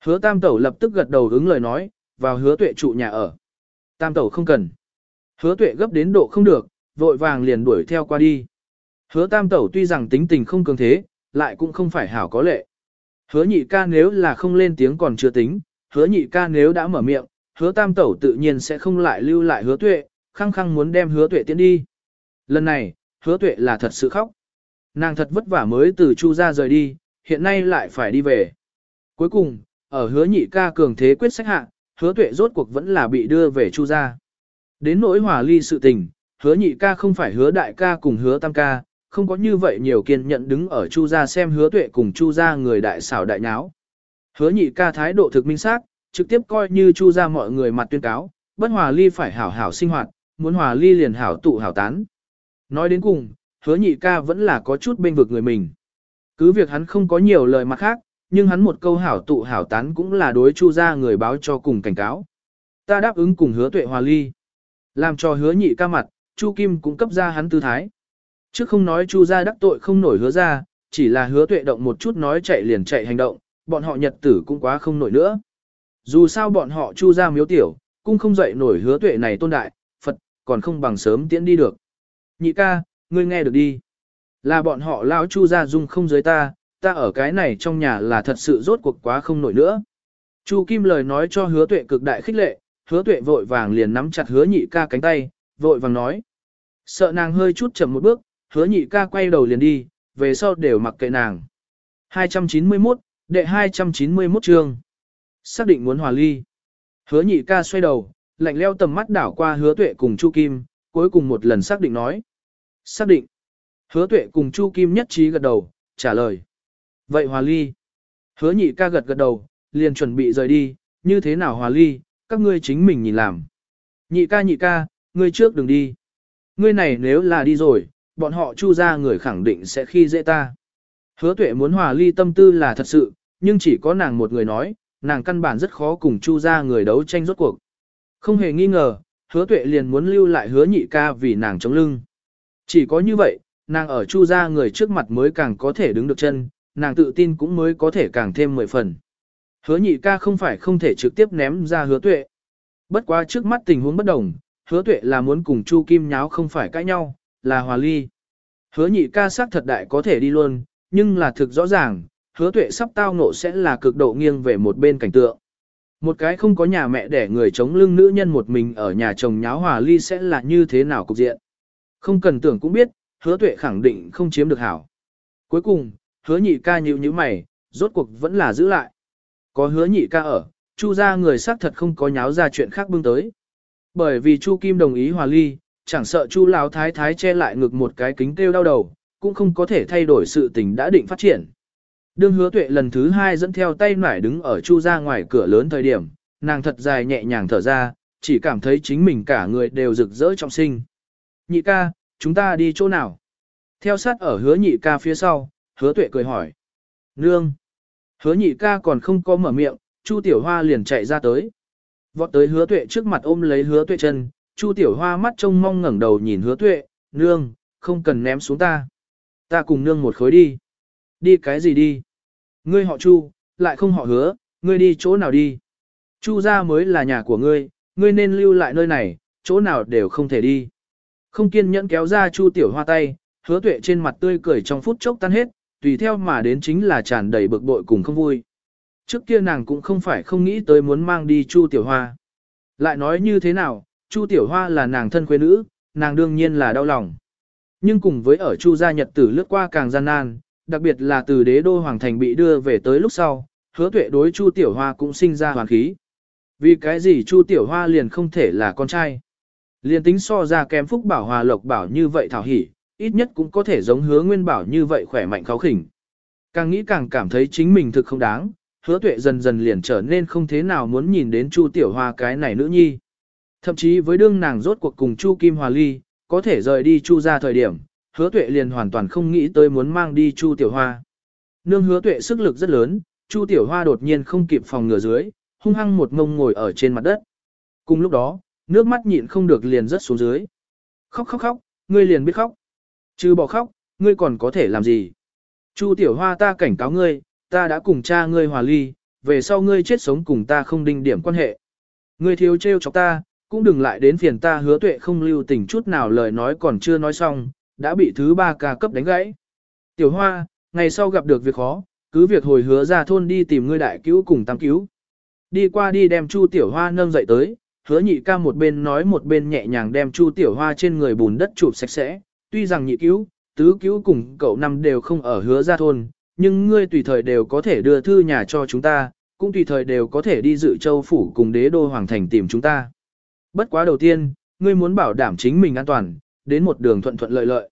Hứa tam tẩu lập tức gật đầu ứng lời nói, vào hứa tuệ trụ nhà ở. Tam tẩu không cần. Hứa tuệ gấp đến độ không được, vội vàng liền đuổi theo qua đi. Hứa tam tẩu tuy rằng tính tình không cường thế, lại cũng không phải hảo có lệ. Hứa nhị ca nếu là không lên tiếng còn chưa tính, hứa nhị ca nếu đã mở miệng, hứa tam tẩu tự nhiên sẽ không lại lưu lại hứa tuệ, khăng khăng muốn đem hứa tuệ tiến đi. Lần này, hứa tuệ là thật sự khóc. Nàng thật vất vả mới từ chu ra rời đi, hiện nay lại phải đi về. Cuối cùng, ở hứa nhị ca cường thế quyết sách hạ, hứa tuệ rốt cuộc vẫn là bị đưa về chu gia Đến nỗi hòa ly sự tình, hứa nhị ca không phải hứa đại ca cùng hứa tam ca, không có như vậy nhiều kiên nhận đứng ở chu gia xem hứa tuệ cùng chu gia người đại xảo đại nháo. Hứa nhị ca thái độ thực minh xác, trực tiếp coi như chu gia mọi người mặt tuyên cáo, bất hòa ly phải hảo hảo sinh hoạt, muốn hòa ly liền hảo tụ hảo tán. Nói đến cùng, hứa nhị ca vẫn là có chút bên vực người mình. Cứ việc hắn không có nhiều lời mặt khác, nhưng hắn một câu hảo tụ hảo tán cũng là đối chu gia người báo cho cùng cảnh cáo. Ta đáp ứng cùng hứa tuệ hòa ly. Làm cho hứa nhị ca mặt, chu kim cũng cấp ra hắn tư thái. Trước không nói chu gia đắc tội không nổi hứa ra, chỉ là hứa tuệ động một chút nói chạy liền chạy hành động, bọn họ nhật tử cũng quá không nổi nữa. Dù sao bọn họ chu gia miếu tiểu, cũng không dậy nổi hứa tuệ này tôn đại, Phật, còn không bằng sớm tiễn đi được. Nhị ca, ngươi nghe được đi. Là bọn họ lao chu gia dung không giới ta, ta ở cái này trong nhà là thật sự rốt cuộc quá không nổi nữa. Chu Kim lời nói cho hứa tuệ cực đại khích lệ, hứa tuệ vội vàng liền nắm chặt hứa nhị ca cánh tay, vội vàng nói. Sợ nàng hơi chút chậm một bước, hứa nhị ca quay đầu liền đi, về sau đều mặc kệ nàng. 291, đệ 291 chương. Xác định muốn hòa ly. Hứa nhị ca xoay đầu, lạnh leo tầm mắt đảo qua hứa tuệ cùng Chu Kim, cuối cùng một lần xác định nói. Xác định. Hứa tuệ cùng Chu Kim nhất trí gật đầu, trả lời. Vậy hòa ly. Hứa nhị ca gật gật đầu, liền chuẩn bị rời đi, như thế nào hòa ly, các ngươi chính mình nhìn làm. Nhị ca nhị ca, ngươi trước đừng đi. Ngươi này nếu là đi rồi, bọn họ chu ra người khẳng định sẽ khi dễ ta. Hứa tuệ muốn hòa ly tâm tư là thật sự, nhưng chỉ có nàng một người nói, nàng căn bản rất khó cùng chu ra người đấu tranh rốt cuộc. Không hề nghi ngờ, hứa tuệ liền muốn lưu lại hứa nhị ca vì nàng chống lưng. Chỉ có như vậy, nàng ở chu ra người trước mặt mới càng có thể đứng được chân, nàng tự tin cũng mới có thể càng thêm mười phần. Hứa nhị ca không phải không thể trực tiếp ném ra hứa tuệ. Bất quá trước mắt tình huống bất đồng, hứa tuệ là muốn cùng Chu Kim nháo không phải cãi nhau, là hòa ly. Hứa nhị ca sắc thật đại có thể đi luôn, nhưng là thực rõ ràng, hứa tuệ sắp tao ngộ sẽ là cực độ nghiêng về một bên cảnh tượng. Một cái không có nhà mẹ để người chống lưng nữ nhân một mình ở nhà chồng nháo hòa ly sẽ là như thế nào cục diện. Không cần tưởng cũng biết, hứa tuệ khẳng định không chiếm được hảo. Cuối cùng, hứa nhị ca nhịu như mày, rốt cuộc vẫn là giữ lại. Có hứa nhị ca ở, chu ra người xác thật không có nháo ra chuyện khác bưng tới. Bởi vì chu Kim đồng ý hòa ly, chẳng sợ chu lão thái thái che lại ngực một cái kính kêu đau đầu, cũng không có thể thay đổi sự tình đã định phát triển. Đương hứa tuệ lần thứ hai dẫn theo tay nải đứng ở chu ra ngoài cửa lớn thời điểm, nàng thật dài nhẹ nhàng thở ra, chỉ cảm thấy chính mình cả người đều rực rỡ trong sinh. Nhị ca, chúng ta đi chỗ nào? Theo sát ở hứa nhị ca phía sau, hứa tuệ cười hỏi. Nương! Hứa nhị ca còn không có mở miệng, chu tiểu hoa liền chạy ra tới. Vọt tới hứa tuệ trước mặt ôm lấy hứa tuệ chân, chu tiểu hoa mắt trông mong ngẩng đầu nhìn hứa tuệ, nương, không cần ném xuống ta. Ta cùng nương một khối đi. Đi cái gì đi? Ngươi họ chu, lại không họ hứa, ngươi đi chỗ nào đi? Chu ra mới là nhà của ngươi, ngươi nên lưu lại nơi này, chỗ nào đều không thể đi. Không kiên nhẫn kéo ra chu tiểu hoa tay, hứa tuệ trên mặt tươi cười trong phút chốc tan hết, tùy theo mà đến chính là tràn đầy bực bội cùng không vui. Trước kia nàng cũng không phải không nghĩ tới muốn mang đi chu tiểu hoa. Lại nói như thế nào, chu tiểu hoa là nàng thân quê nữ, nàng đương nhiên là đau lòng. Nhưng cùng với ở chu gia nhật tử lướt qua càng gian nan, đặc biệt là từ đế đô hoàng thành bị đưa về tới lúc sau, hứa tuệ đối chu tiểu hoa cũng sinh ra hoàn khí. Vì cái gì chu tiểu hoa liền không thể là con trai. Liền tính so ra kém phúc bảo hòa lộc bảo như vậy thảo hỉ, ít nhất cũng có thể giống hứa nguyên bảo như vậy khỏe mạnh kháo khỉnh. Càng nghĩ càng cảm thấy chính mình thực không đáng, hứa tuệ dần dần liền trở nên không thế nào muốn nhìn đến Chu Tiểu Hoa cái này nữ nhi. Thậm chí với đương nàng rốt cuộc cùng Chu Kim Hòa ly, có thể rời đi Chu ra thời điểm, hứa tuệ liền hoàn toàn không nghĩ tới muốn mang đi Chu Tiểu Hoa. Nương hứa tuệ sức lực rất lớn, Chu Tiểu Hoa đột nhiên không kịp phòng ngừa dưới, hung hăng một ngông ngồi ở trên mặt đất. Cùng lúc đó, nước mắt nhịn không được liền rớt xuống dưới. Khóc khóc khóc, ngươi liền biết khóc. Chứ bỏ khóc, ngươi còn có thể làm gì? Chu Tiểu Hoa ta cảnh cáo ngươi, ta đã cùng cha ngươi hòa ly, về sau ngươi chết sống cùng ta không đinh điểm quan hệ. Ngươi thiếu trêu chọc ta, cũng đừng lại đến phiền ta hứa tuệ không lưu tình chút nào lời nói còn chưa nói xong, đã bị thứ ba ca cấp đánh gãy. Tiểu Hoa, ngày sau gặp được việc khó, cứ việc hồi hứa ra thôn đi tìm ngươi đại cứu cùng tam cứu. Đi qua đi đem Chu Tiểu Hoa nâng dậy tới, hứa nhị ca một bên nói một bên nhẹ nhàng đem Chu Tiểu Hoa trên người bùn đất chụp sạch sẽ, tuy rằng nhị cứu, tứ cứu cùng cậu năm đều không ở hứa ra thôn, nhưng ngươi tùy thời đều có thể đưa thư nhà cho chúng ta, cũng tùy thời đều có thể đi dự châu phủ cùng đế đô hoàng thành tìm chúng ta. Bất quá đầu tiên, ngươi muốn bảo đảm chính mình an toàn, đến một đường thuận thuận lợi lợi.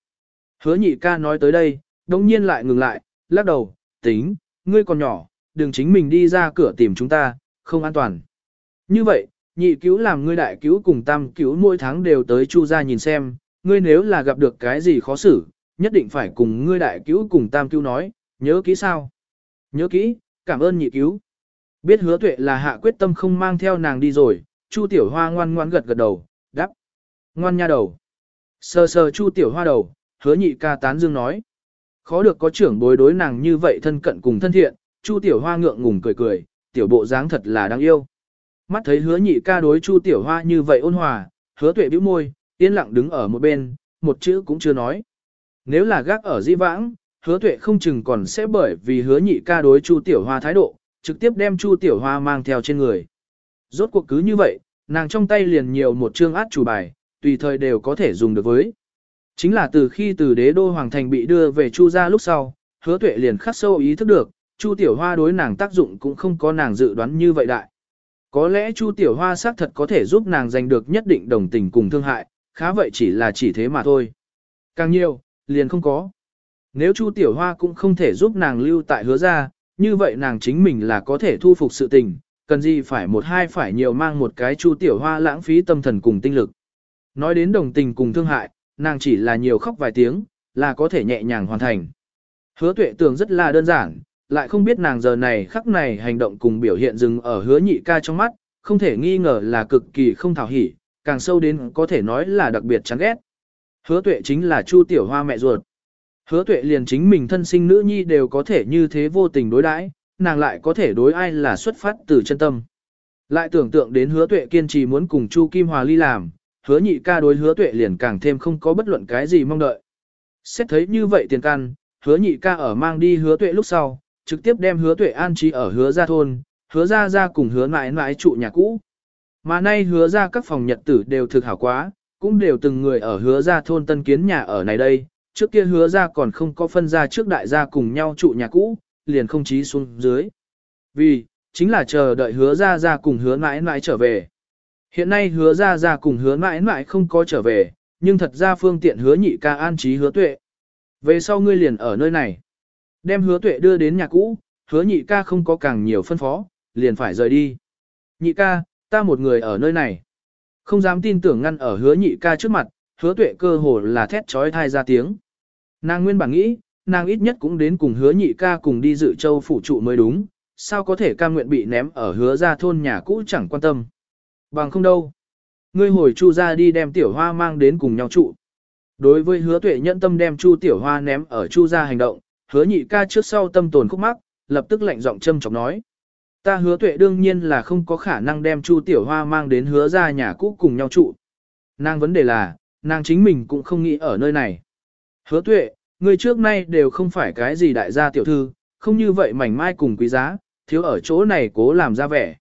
Hứa nhị ca nói tới đây, đồng nhiên lại ngừng lại, lắc đầu, tính, ngươi còn nhỏ, đừng chính mình đi ra cửa tìm chúng ta, không an toàn. Như vậy, nhị cứu làm ngươi đại cứu cùng tam cứu mỗi tháng đều tới chu ra nhìn xem, ngươi nếu là gặp được cái gì khó xử, nhất định phải cùng ngươi đại cứu cùng tam cứu nói, nhớ kỹ sao? Nhớ kỹ, cảm ơn nhị cứu. Biết hứa tuệ là hạ quyết tâm không mang theo nàng đi rồi, chu tiểu hoa ngoan ngoan gật gật đầu, đáp. Ngoan nha đầu. Sờ sờ chu tiểu hoa đầu, hứa nhị ca tán dương nói. Khó được có trưởng bối đối nàng như vậy thân cận cùng thân thiện, chu tiểu hoa ngượng ngùng cười cười, tiểu bộ dáng thật là đáng yêu. Mắt thấy hứa nhị ca đối chu tiểu hoa như vậy ôn hòa, hứa tuệ bĩu môi, yên lặng đứng ở một bên, một chữ cũng chưa nói. Nếu là gác ở di vãng, hứa tuệ không chừng còn sẽ bởi vì hứa nhị ca đối chu tiểu hoa thái độ, trực tiếp đem chu tiểu hoa mang theo trên người. Rốt cuộc cứ như vậy, nàng trong tay liền nhiều một chương át chủ bài, tùy thời đều có thể dùng được với. Chính là từ khi từ đế đô hoàng thành bị đưa về chu gia lúc sau, hứa tuệ liền khắc sâu ý thức được, chu tiểu hoa đối nàng tác dụng cũng không có nàng dự đoán như vậy đại. Có lẽ chu tiểu hoa xác thật có thể giúp nàng giành được nhất định đồng tình cùng thương hại, khá vậy chỉ là chỉ thế mà thôi. Càng nhiều, liền không có. Nếu Chu Tiểu Hoa cũng không thể giúp nàng lưu tại hứa ra, như vậy nàng chính mình là có thể thu phục sự tình, cần gì phải một hai phải nhiều mang một cái Chu Tiểu Hoa lãng phí tâm thần cùng tinh lực. Nói đến đồng tình cùng thương hại, nàng chỉ là nhiều khóc vài tiếng, là có thể nhẹ nhàng hoàn thành. Hứa tuệ tưởng rất là đơn giản, lại không biết nàng giờ này khắc này hành động cùng biểu hiện dừng ở hứa nhị ca trong mắt, không thể nghi ngờ là cực kỳ không thảo hỉ, càng sâu đến có thể nói là đặc biệt chán ghét. Hứa tuệ chính là Chu Tiểu Hoa mẹ ruột. Hứa tuệ liền chính mình thân sinh nữ nhi đều có thể như thế vô tình đối đãi, nàng lại có thể đối ai là xuất phát từ chân tâm. Lại tưởng tượng đến hứa tuệ kiên trì muốn cùng Chu Kim Hòa ly làm, hứa nhị ca đối hứa tuệ liền càng thêm không có bất luận cái gì mong đợi. Xét thấy như vậy tiền căn, hứa nhị ca ở mang đi hứa tuệ lúc sau, trực tiếp đem hứa tuệ an trí ở hứa gia thôn, hứa gia gia cùng hứa mãi mãi trụ nhà cũ. Mà nay hứa ra các phòng nhật tử đều thực hảo quá, cũng đều từng người ở hứa ra thôn tân kiến nhà ở này đây, trước kia hứa ra còn không có phân ra trước đại gia cùng nhau trụ nhà cũ, liền không chí xuống dưới. Vì, chính là chờ đợi hứa ra ra cùng hứa mãi mãi trở về. Hiện nay hứa ra ra cùng hứa mãi mãi không có trở về, nhưng thật ra phương tiện hứa nhị ca an trí hứa tuệ. Về sau ngươi liền ở nơi này. Đem hứa tuệ đưa đến nhà cũ, hứa nhị ca không có càng nhiều phân phó, liền phải rời đi. Nhị ca, ta một người ở nơi này. Không dám tin tưởng ngăn ở hứa nhị ca trước mặt, hứa tuệ cơ hồ là thét trói thai ra tiếng. Nàng nguyên bản nghĩ, nàng ít nhất cũng đến cùng hứa nhị ca cùng đi dự châu phủ trụ mới đúng, sao có thể Ca nguyện bị ném ở hứa ra thôn nhà cũ chẳng quan tâm. Bằng không đâu. Ngươi hồi chu ra đi đem tiểu hoa mang đến cùng nhau trụ. Đối với hứa tuệ nhẫn tâm đem chu tiểu hoa ném ở chu ra hành động, hứa nhị ca trước sau tâm tồn khúc mắc, lập tức lạnh giọng châm chọc nói. Ta hứa tuệ đương nhiên là không có khả năng đem Chu Tiểu Hoa mang đến hứa ra nhà cũ cùng nhau trụ. Nàng vấn đề là, nàng chính mình cũng không nghĩ ở nơi này. Hứa tuệ, người trước nay đều không phải cái gì đại gia tiểu thư, không như vậy mảnh mai cùng quý giá, thiếu ở chỗ này cố làm ra vẻ.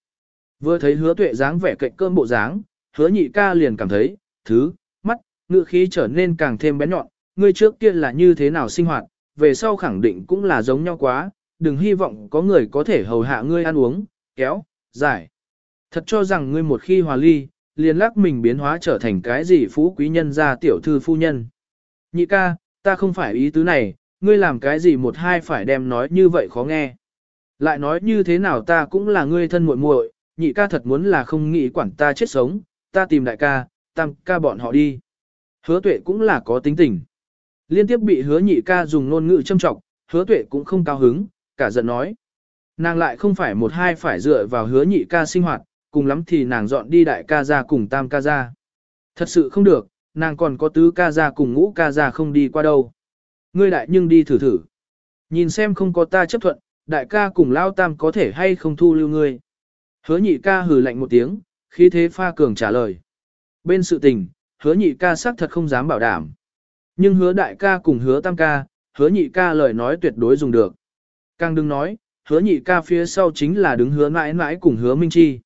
Vừa thấy hứa tuệ dáng vẻ cạnh cơm bộ dáng, hứa nhị ca liền cảm thấy, thứ, mắt, ngựa khí trở nên càng thêm bén nhọn, người trước kia là như thế nào sinh hoạt, về sau khẳng định cũng là giống nhau quá, đừng hy vọng có người có thể hầu hạ ngươi ăn uống, kéo, giải. Thật cho rằng ngươi một khi hòa ly, liền lắc mình biến hóa trở thành cái gì phú quý nhân gia tiểu thư phu nhân. Nhị ca, ta không phải ý tứ này, ngươi làm cái gì một hai phải đem nói như vậy khó nghe. Lại nói như thế nào ta cũng là ngươi thân muội muội, nhị ca thật muốn là không nghĩ quản ta chết sống, ta tìm đại ca, tam ca bọn họ đi. Hứa tuệ cũng là có tính tình. Liên tiếp bị hứa nhị ca dùng ngôn ngữ châm trọng, hứa tuệ cũng không cao hứng, cả giận nói. Nàng lại không phải một hai phải dựa vào hứa nhị ca sinh hoạt, cùng lắm thì nàng dọn đi đại ca ra cùng tam ca ra. Thật sự không được, nàng còn có tứ ca ra cùng ngũ ca ra không đi qua đâu. Ngươi đại nhưng đi thử thử. Nhìn xem không có ta chấp thuận, đại ca cùng lao tam có thể hay không thu lưu ngươi. Hứa nhị ca hừ lạnh một tiếng, khí thế pha cường trả lời. Bên sự tình, hứa nhị ca xác thật không dám bảo đảm. Nhưng hứa đại ca cùng hứa tam ca, hứa nhị ca lời nói tuyệt đối dùng được. Càng đừng nói, hứa nhị ca phía sau chính là đứng hứa mãi mãi cùng hứa minh chi.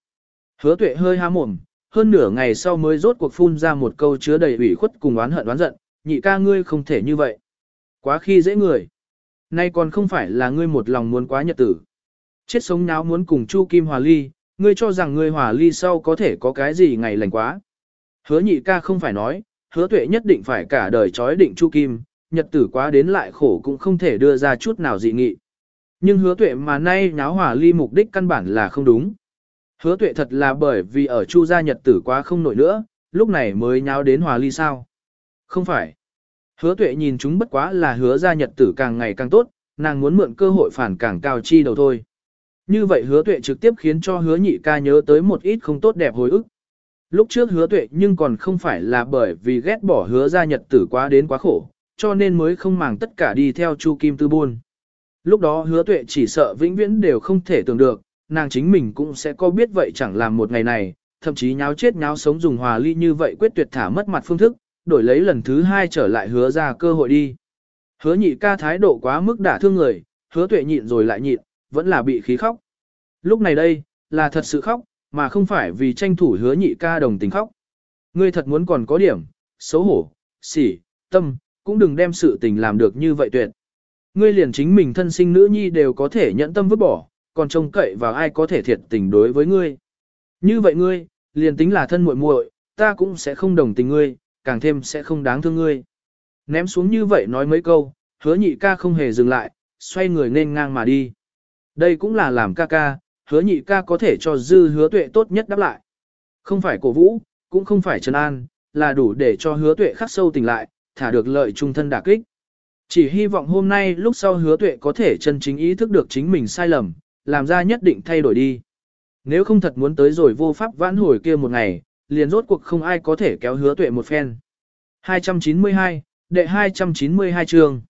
Hứa tuệ hơi há mồm, hơn nửa ngày sau mới rốt cuộc phun ra một câu chứa đầy ủy khuất cùng oán hận oán giận, nhị ca ngươi không thể như vậy. Quá khi dễ người. Nay còn không phải là ngươi một lòng muốn quá nhật tử. Chết sống náo muốn cùng Chu Kim hòa ly, ngươi cho rằng ngươi hòa ly sau có thể có cái gì ngày lành quá. Hứa nhị ca không phải nói, hứa tuệ nhất định phải cả đời trói định Chu Kim, nhật tử quá đến lại khổ cũng không thể đưa ra chút nào dị nghị. Nhưng hứa tuệ mà nay nháo hòa ly mục đích căn bản là không đúng. Hứa tuệ thật là bởi vì ở Chu gia nhật tử quá không nổi nữa, lúc này mới nháo đến hòa ly sao. Không phải. Hứa tuệ nhìn chúng bất quá là hứa gia nhật tử càng ngày càng tốt, nàng muốn mượn cơ hội phản càng cao chi đầu thôi. Như vậy hứa tuệ trực tiếp khiến cho hứa nhị ca nhớ tới một ít không tốt đẹp hồi ức. Lúc trước hứa tuệ nhưng còn không phải là bởi vì ghét bỏ hứa gia nhật tử quá đến quá khổ, cho nên mới không màng tất cả đi theo Chu Kim Tư Buôn. Lúc đó hứa tuệ chỉ sợ vĩnh viễn đều không thể tưởng được, nàng chính mình cũng sẽ có biết vậy chẳng làm một ngày này, thậm chí nháo chết nháo sống dùng hòa ly như vậy quyết tuyệt thả mất mặt phương thức, đổi lấy lần thứ hai trở lại hứa ra cơ hội đi. Hứa nhị ca thái độ quá mức đả thương người, hứa tuệ nhịn rồi lại nhịn, vẫn là bị khí khóc. Lúc này đây, là thật sự khóc, mà không phải vì tranh thủ hứa nhị ca đồng tình khóc. Ngươi thật muốn còn có điểm, xấu hổ, xỉ, tâm, cũng đừng đem sự tình làm được như vậy tuyệt. Ngươi liền chính mình thân sinh nữ nhi đều có thể nhẫn tâm vứt bỏ, còn trông cậy vào ai có thể thiệt tình đối với ngươi. Như vậy ngươi, liền tính là thân muội muội, ta cũng sẽ không đồng tình ngươi, càng thêm sẽ không đáng thương ngươi. Ném xuống như vậy nói mấy câu, hứa nhị ca không hề dừng lại, xoay người nên ngang mà đi. Đây cũng là làm ca ca, hứa nhị ca có thể cho dư hứa tuệ tốt nhất đáp lại. Không phải cổ vũ, cũng không phải trấn an, là đủ để cho hứa tuệ khắc sâu tình lại, thả được lợi trung thân đả kích. Chỉ hy vọng hôm nay lúc sau hứa tuệ có thể chân chính ý thức được chính mình sai lầm, làm ra nhất định thay đổi đi. Nếu không thật muốn tới rồi vô pháp vãn hồi kia một ngày, liền rốt cuộc không ai có thể kéo hứa tuệ một phen. 292, đệ 292 chương.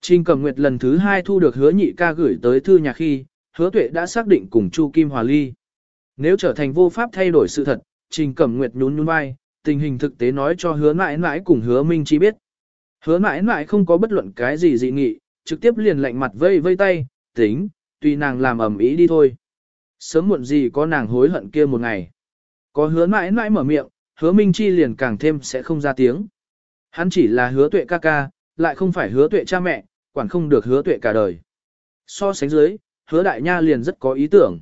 Trình Cẩm Nguyệt lần thứ hai thu được hứa nhị ca gửi tới thư nhà khi, hứa tuệ đã xác định cùng Chu Kim Hòa ly. Nếu trở thành vô pháp thay đổi sự thật, Trình Cẩm Nguyệt nhún nhún vai, tình hình thực tế nói cho hứa mãi mãi cùng hứa Minh Chi biết. Hứa mãi mãi không có bất luận cái gì dị nghị, trực tiếp liền lạnh mặt vây vây tay, tính, tùy nàng làm ẩm ý đi thôi. Sớm muộn gì có nàng hối hận kia một ngày. Có hứa mãi mãi mở miệng, hứa Minh Chi liền càng thêm sẽ không ra tiếng. Hắn chỉ là hứa tuệ ca ca, lại không phải hứa tuệ cha mẹ, quản không được hứa tuệ cả đời. So sánh dưới, hứa đại nha liền rất có ý tưởng.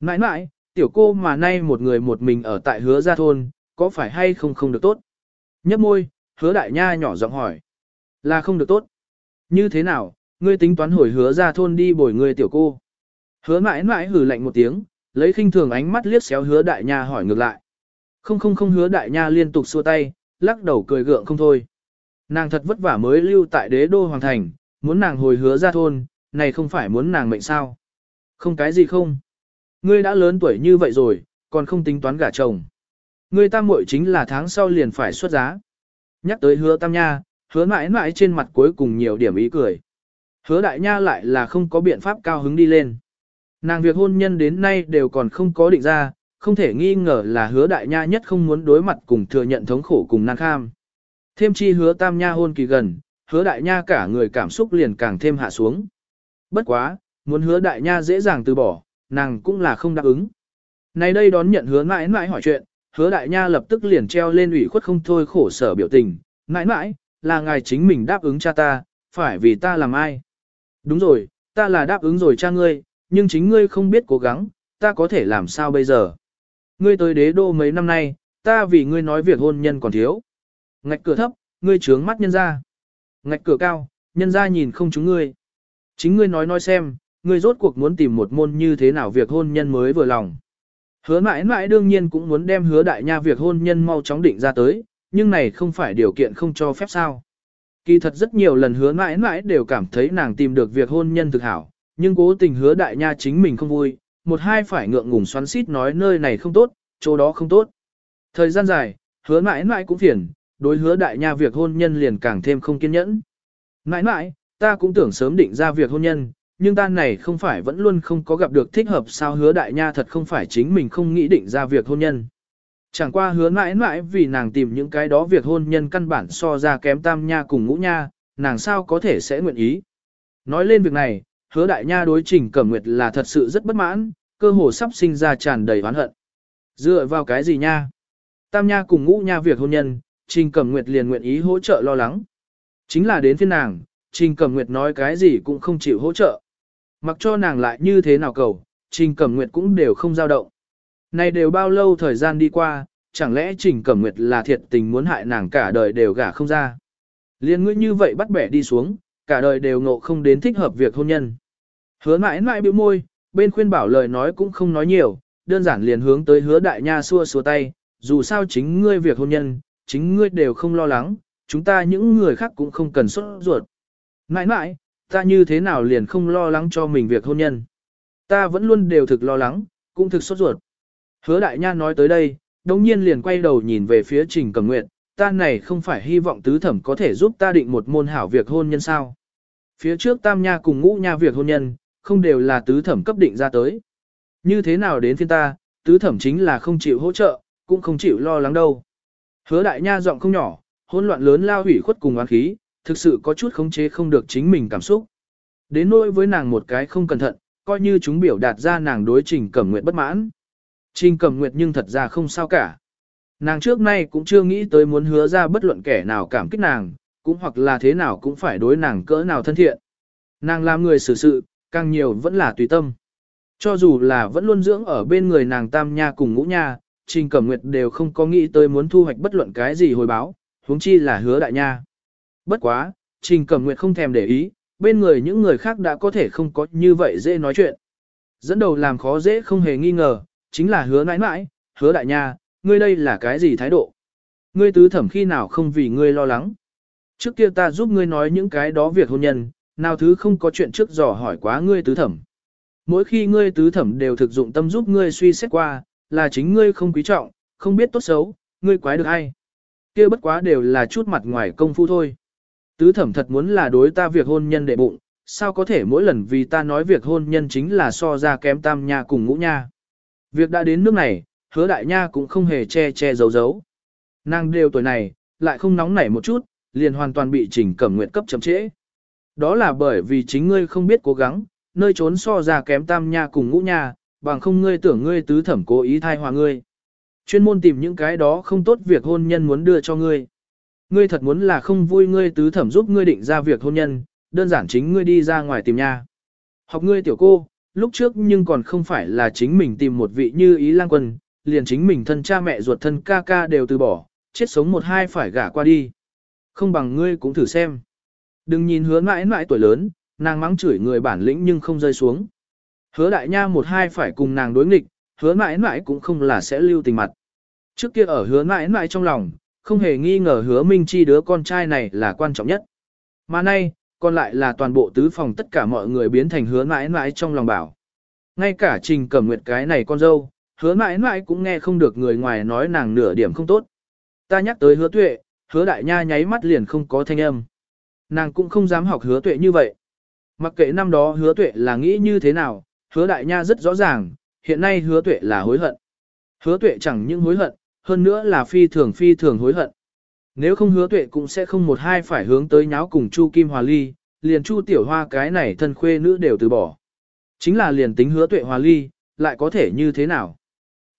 Mãi mãi, tiểu cô mà nay một người một mình ở tại hứa gia thôn, có phải hay không không được tốt? Nhấp môi, hứa đại nha nhỏ giọng hỏi. Là không được tốt. Như thế nào, ngươi tính toán hồi hứa ra thôn đi bồi ngươi tiểu cô. Hứa mãi mãi hử lạnh một tiếng, lấy khinh thường ánh mắt liếc xéo hứa đại nha hỏi ngược lại. Không không không hứa đại nha liên tục xua tay, lắc đầu cười gượng không thôi. Nàng thật vất vả mới lưu tại đế đô hoàng thành, muốn nàng hồi hứa ra thôn, này không phải muốn nàng mệnh sao. Không cái gì không. Ngươi đã lớn tuổi như vậy rồi, còn không tính toán gả chồng. Ngươi ta muội chính là tháng sau liền phải xuất giá. Nhắc tới hứa tam nha, hứa mãi mãi trên mặt cuối cùng nhiều điểm ý cười. Hứa đại nha lại là không có biện pháp cao hứng đi lên. Nàng việc hôn nhân đến nay đều còn không có định ra, không thể nghi ngờ là hứa đại nha nhất không muốn đối mặt cùng thừa nhận thống khổ cùng nàng kham. Thêm chi hứa tam nha hôn kỳ gần, hứa đại nha cả người cảm xúc liền càng thêm hạ xuống. Bất quá, muốn hứa đại nha dễ dàng từ bỏ, nàng cũng là không đáp ứng. Này đây đón nhận hứa mãi mãi hỏi chuyện, hứa đại nha lập tức liền treo lên ủy khuất không thôi khổ sở biểu tình. Mãi mãi, là ngài chính mình đáp ứng cha ta, phải vì ta làm ai. Đúng rồi, ta là đáp ứng rồi cha ngươi, nhưng chính ngươi không biết cố gắng, ta có thể làm sao bây giờ. Ngươi tới đế đô mấy năm nay, ta vì ngươi nói việc hôn nhân còn thiếu. Ngạch cửa thấp, ngươi trướng mắt nhân ra. Ngạch cửa cao, nhân ra nhìn không chúng ngươi. Chính ngươi nói nói xem, ngươi rốt cuộc muốn tìm một môn như thế nào việc hôn nhân mới vừa lòng. Hứa mãi mãi đương nhiên cũng muốn đem hứa đại nha việc hôn nhân mau chóng định ra tới, nhưng này không phải điều kiện không cho phép sao. Kỳ thật rất nhiều lần hứa mãi mãi đều cảm thấy nàng tìm được việc hôn nhân thực hảo, nhưng cố tình hứa đại nha chính mình không vui, một hai phải ngượng ngùng xoắn xít nói nơi này không tốt, chỗ đó không tốt. Thời gian dài, hứa mãi mãi cũng phiền, đối hứa đại nha việc hôn nhân liền càng thêm không kiên nhẫn. Mãi mãi, ta cũng tưởng sớm định ra việc hôn nhân, nhưng ta này không phải vẫn luôn không có gặp được thích hợp sao hứa đại nha thật không phải chính mình không nghĩ định ra việc hôn nhân. Chẳng qua hứa mãi mãi vì nàng tìm những cái đó việc hôn nhân căn bản so ra kém tam nha cùng ngũ nha, nàng sao có thể sẽ nguyện ý. Nói lên việc này, hứa đại nha đối trình cẩm nguyệt là thật sự rất bất mãn, cơ hồ sắp sinh ra tràn đầy oán hận. Dựa vào cái gì nha? Tam nha cùng ngũ nha việc hôn nhân, trình cẩm nguyệt liền nguyện ý hỗ trợ lo lắng. Chính là đến phiên nàng, trình cẩm nguyệt nói cái gì cũng không chịu hỗ trợ. Mặc cho nàng lại như thế nào cầu, trình cẩm nguyệt cũng đều không dao động. Này đều bao lâu thời gian đi qua, chẳng lẽ Trình Cẩm Nguyệt là thiệt tình muốn hại nàng cả đời đều gả không ra. Liên ngươi như vậy bắt bẻ đi xuống, cả đời đều ngộ không đến thích hợp việc hôn nhân. Hứa mãi mãi bĩu môi, bên khuyên bảo lời nói cũng không nói nhiều, đơn giản liền hướng tới hứa đại nha xua xua tay, dù sao chính ngươi việc hôn nhân, chính ngươi đều không lo lắng, chúng ta những người khác cũng không cần sốt ruột. Mãi mãi, ta như thế nào liền không lo lắng cho mình việc hôn nhân. Ta vẫn luôn đều thực lo lắng, cũng thực sốt ruột. Hứa đại nha nói tới đây, đồng nhiên liền quay đầu nhìn về phía trình cầm nguyện, ta này không phải hy vọng tứ thẩm có thể giúp ta định một môn hảo việc hôn nhân sao. Phía trước tam nha cùng ngũ nha việc hôn nhân, không đều là tứ thẩm cấp định ra tới. Như thế nào đến phiên ta, tứ thẩm chính là không chịu hỗ trợ, cũng không chịu lo lắng đâu. Hứa đại nha giọng không nhỏ, hỗn loạn lớn lao hủy khuất cùng oán khí, thực sự có chút khống chế không được chính mình cảm xúc. Đến nỗi với nàng một cái không cẩn thận, coi như chúng biểu đạt ra nàng đối trình cẩm nguyệt bất mãn. Trình Cẩm Nguyệt nhưng thật ra không sao cả. Nàng trước nay cũng chưa nghĩ tới muốn hứa ra bất luận kẻ nào cảm kích nàng, cũng hoặc là thế nào cũng phải đối nàng cỡ nào thân thiện. Nàng làm người xử sự, càng nhiều vẫn là tùy tâm. Cho dù là vẫn luôn dưỡng ở bên người nàng tam nha cùng ngũ nha, Trình Cẩm Nguyệt đều không có nghĩ tới muốn thu hoạch bất luận cái gì hồi báo, huống chi là hứa đại nha. Bất quá, Trình Cẩm Nguyệt không thèm để ý, bên người những người khác đã có thể không có như vậy dễ nói chuyện. Dẫn đầu làm khó dễ không hề nghi ngờ, chính là hứa nãi nãi, hứa đại nha, ngươi đây là cái gì thái độ? Ngươi tứ thẩm khi nào không vì ngươi lo lắng? Trước kia ta giúp ngươi nói những cái đó việc hôn nhân, nào thứ không có chuyện trước dò hỏi quá ngươi tứ thẩm. Mỗi khi ngươi tứ thẩm đều thực dụng tâm giúp ngươi suy xét qua, là chính ngươi không quý trọng, không biết tốt xấu, ngươi quái được ai. kia bất quá đều là chút mặt ngoài công phu thôi. Tứ thẩm thật muốn là đối ta việc hôn nhân đệ bụng, sao có thể mỗi lần vì ta nói việc hôn nhân chính là so ra kém tam nha cùng ngũ nha. Việc đã đến nước này, hứa đại nha cũng không hề che che giấu giấu. Nàng đều tuổi này, lại không nóng nảy một chút, liền hoàn toàn bị trình cẩm nguyện cấp chậm trễ. Đó là bởi vì chính ngươi không biết cố gắng, nơi trốn so ra kém tam nha cùng ngũ nha, bằng không ngươi tưởng ngươi tứ thẩm cố ý thai hòa ngươi. Chuyên môn tìm những cái đó không tốt việc hôn nhân muốn đưa cho ngươi. Ngươi thật muốn là không vui ngươi tứ thẩm giúp ngươi định ra việc hôn nhân, đơn giản chính ngươi đi ra ngoài tìm nha. Học ngươi tiểu cô, lúc trước nhưng còn không phải là chính mình tìm một vị như ý lang quân, liền chính mình thân cha mẹ ruột thân ca ca đều từ bỏ, chết sống một hai phải gả qua đi. Không bằng ngươi cũng thử xem. Đừng nhìn hứa mãi mãi tuổi lớn, nàng mắng chửi người bản lĩnh nhưng không rơi xuống. Hứa đại nha một hai phải cùng nàng đối nghịch, hứa mãi mãi cũng không là sẽ lưu tình mặt. Trước kia ở hứa mãi mãi trong lòng, không hề nghi ngờ hứa minh chi đứa con trai này là quan trọng nhất. Mà nay, còn lại là toàn bộ tứ phòng tất cả mọi người biến thành hứa mãi mãi trong lòng bảo. Ngay cả trình cẩm nguyệt cái này con dâu, hứa mãi mãi cũng nghe không được người ngoài nói nàng nửa điểm không tốt. Ta nhắc tới hứa tuệ, hứa đại nha nháy mắt liền không có thanh âm. Nàng cũng không dám học hứa tuệ như vậy. Mặc kệ năm đó hứa tuệ là nghĩ như thế nào, hứa đại nha rất rõ ràng, hiện nay hứa tuệ là hối hận. Hứa tuệ chẳng những hối hận, hơn nữa là phi thường phi thường hối hận. Nếu không hứa tuệ cũng sẽ không một hai phải hướng tới nháo cùng Chu Kim Hòa Ly, liền Chu Tiểu Hoa cái này thân khuê nữ đều từ bỏ. Chính là liền tính hứa tuệ hòa ly, lại có thể như thế nào?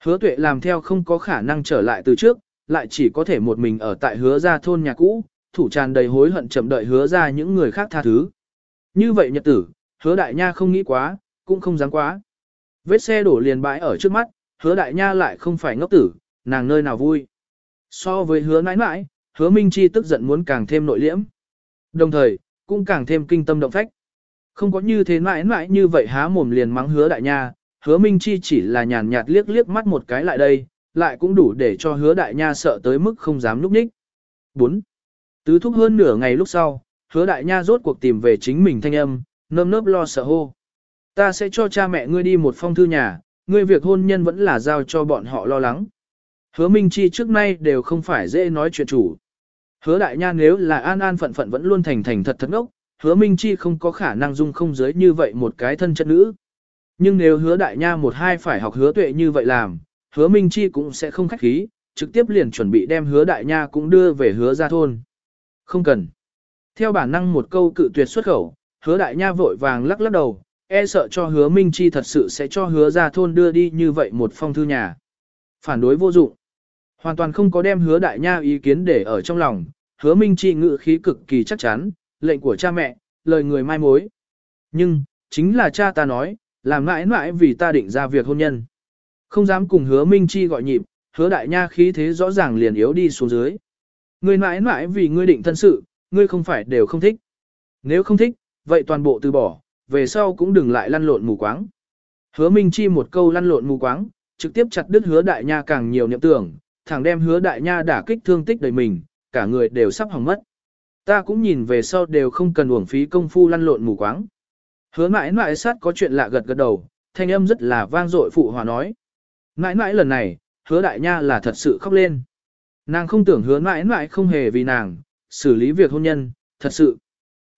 Hứa tuệ làm theo không có khả năng trở lại từ trước, lại chỉ có thể một mình ở tại hứa ra thôn nhà cũ, thủ tràn đầy hối hận chậm đợi hứa ra những người khác tha thứ. Như vậy nhật tử, hứa đại nha không nghĩ quá, cũng không dám quá. Vết xe đổ liền bãi ở trước mắt, hứa đại nha lại không phải ngốc tử, nàng nơi nào vui. So với hứa nãi nãi, hứa minh chi tức giận muốn càng thêm nội liễm. Đồng thời, cũng càng thêm kinh tâm động phách. Không có như thế mãi mãi như vậy há mồm liền mắng hứa đại nha, hứa Minh Chi chỉ là nhàn nhạt liếc liếc mắt một cái lại đây, lại cũng đủ để cho hứa đại nha sợ tới mức không dám núp nhích. 4. Tứ thúc hơn nửa ngày lúc sau, hứa đại nha rốt cuộc tìm về chính mình thanh âm, nơm nớp lo sợ hô. Ta sẽ cho cha mẹ ngươi đi một phong thư nhà, ngươi việc hôn nhân vẫn là giao cho bọn họ lo lắng. Hứa Minh Chi trước nay đều không phải dễ nói chuyện chủ. Hứa đại nha nếu là an an phận phận vẫn luôn thành thành thật thật ngốc, hứa Minh Chi không có khả năng dung không giới như vậy một cái thân chất nữ. Nhưng nếu hứa đại nha một hai phải học hứa tuệ như vậy làm, hứa Minh Chi cũng sẽ không khách khí, trực tiếp liền chuẩn bị đem hứa đại nha cũng đưa về hứa ra thôn. Không cần. Theo bản năng một câu cự tuyệt xuất khẩu, hứa đại nha vội vàng lắc lắc đầu, e sợ cho hứa Minh Chi thật sự sẽ cho hứa ra thôn đưa đi như vậy một phong thư nhà. Phản đối vô dụng. Hoàn toàn không có đem hứa đại nha ý kiến để ở trong lòng, hứa Minh Chi ngự khí cực kỳ chắc chắn, lệnh của cha mẹ, lời người mai mối. Nhưng, chính là cha ta nói, làm mãi mãi vì ta định ra việc hôn nhân. Không dám cùng hứa Minh Chi gọi nhịp, hứa đại nha khí thế rõ ràng liền yếu đi xuống dưới. Ngươi mãi mãi vì ngươi định thân sự, ngươi không phải đều không thích. Nếu không thích, vậy toàn bộ từ bỏ, về sau cũng đừng lại lăn lộn mù quáng. Hứa Minh Chi một câu lăn lộn mù quáng, trực tiếp chặt đứt hứa đại nha càng nhiều niệm tưởng, thẳng đem hứa đại nha đả kích thương tích đầy mình, cả người đều sắp hỏng mất. Ta cũng nhìn về sau đều không cần uổng phí công phu lăn lộn mù quáng. Hứa mãi mãi sát có chuyện lạ gật gật đầu, thanh âm rất là vang dội phụ hòa nói. Mãi mãi lần này, hứa đại nha là thật sự khóc lên. Nàng không tưởng hứa mãi mãi không hề vì nàng, xử lý việc hôn nhân, thật sự.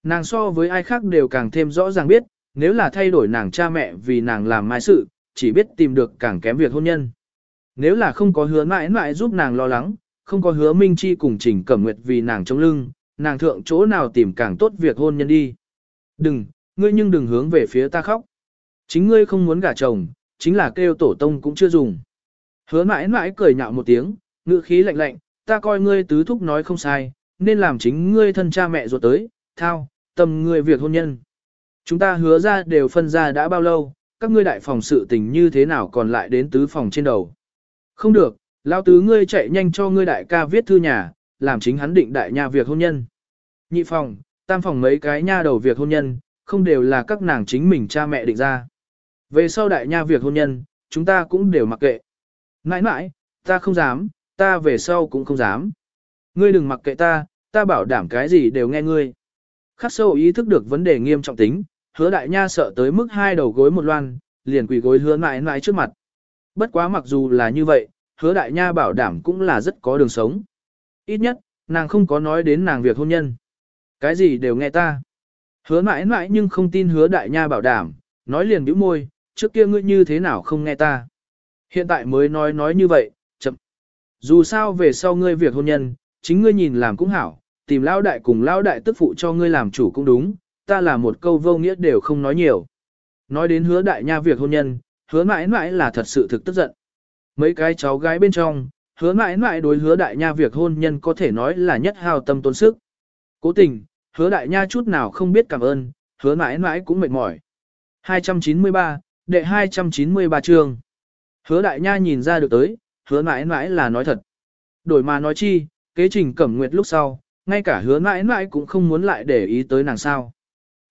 Nàng so với ai khác đều càng thêm rõ ràng biết, nếu là thay đổi nàng cha mẹ vì nàng làm mai sự, chỉ biết tìm được càng kém việc hôn nhân. Nếu là không có hứa mãi mãi giúp nàng lo lắng, không có hứa Minh Chi cùng Trình Cẩm Nguyệt vì nàng chống lưng, nàng thượng chỗ nào tìm càng tốt việc hôn nhân đi. Đừng, ngươi nhưng đừng hướng về phía ta khóc. Chính ngươi không muốn gả chồng, chính là kêu tổ tông cũng chưa dùng. Hứa mãi mãi cười nhạo một tiếng, ngữ khí lạnh lạnh, ta coi ngươi tứ thúc nói không sai, nên làm chính ngươi thân cha mẹ ruột tới, thao, tầm ngươi việc hôn nhân. Chúng ta hứa ra đều phân ra đã bao lâu, các ngươi đại phòng sự tình như thế nào còn lại đến tứ phòng trên đầu. Không được, lao tứ ngươi chạy nhanh cho ngươi đại ca viết thư nhà, làm chính hắn định đại nha việc hôn nhân. Nhị phòng, tam phòng mấy cái nha đầu việc hôn nhân, không đều là các nàng chính mình cha mẹ định ra. Về sau đại nha việc hôn nhân, chúng ta cũng đều mặc kệ. Nãi nãi, ta không dám, ta về sau cũng không dám. Ngươi đừng mặc kệ ta, ta bảo đảm cái gì đều nghe ngươi. Khắc sâu ý thức được vấn đề nghiêm trọng tính, hứa đại nha sợ tới mức hai đầu gối một loan, liền quỳ gối hứa nãi nãi trước mặt. Bất quá mặc dù là như vậy, hứa đại nha bảo đảm cũng là rất có đường sống. Ít nhất, nàng không có nói đến nàng việc hôn nhân. Cái gì đều nghe ta. Hứa mãi mãi nhưng không tin hứa đại nha bảo đảm, nói liền bĩu môi, trước kia ngươi như thế nào không nghe ta. Hiện tại mới nói nói như vậy, chậm. Dù sao về sau ngươi việc hôn nhân, chính ngươi nhìn làm cũng hảo, tìm lao đại cùng lao đại tức phụ cho ngươi làm chủ cũng đúng, ta là một câu vô nghĩa đều không nói nhiều. Nói đến hứa đại nha việc hôn nhân, hứa mãi mãi là thật sự thực tức giận. Mấy cái cháu gái bên trong, hứa mãi mãi đối hứa đại nha việc hôn nhân có thể nói là nhất hào tâm tốn sức. Cố tình, hứa đại nha chút nào không biết cảm ơn, hứa mãi mãi cũng mệt mỏi. 293, đệ 293 chương. Hứa đại nha nhìn ra được tới, hứa mãi mãi là nói thật. Đổi mà nói chi, kế trình cẩm nguyệt lúc sau, ngay cả hứa mãi mãi cũng không muốn lại để ý tới nàng sao.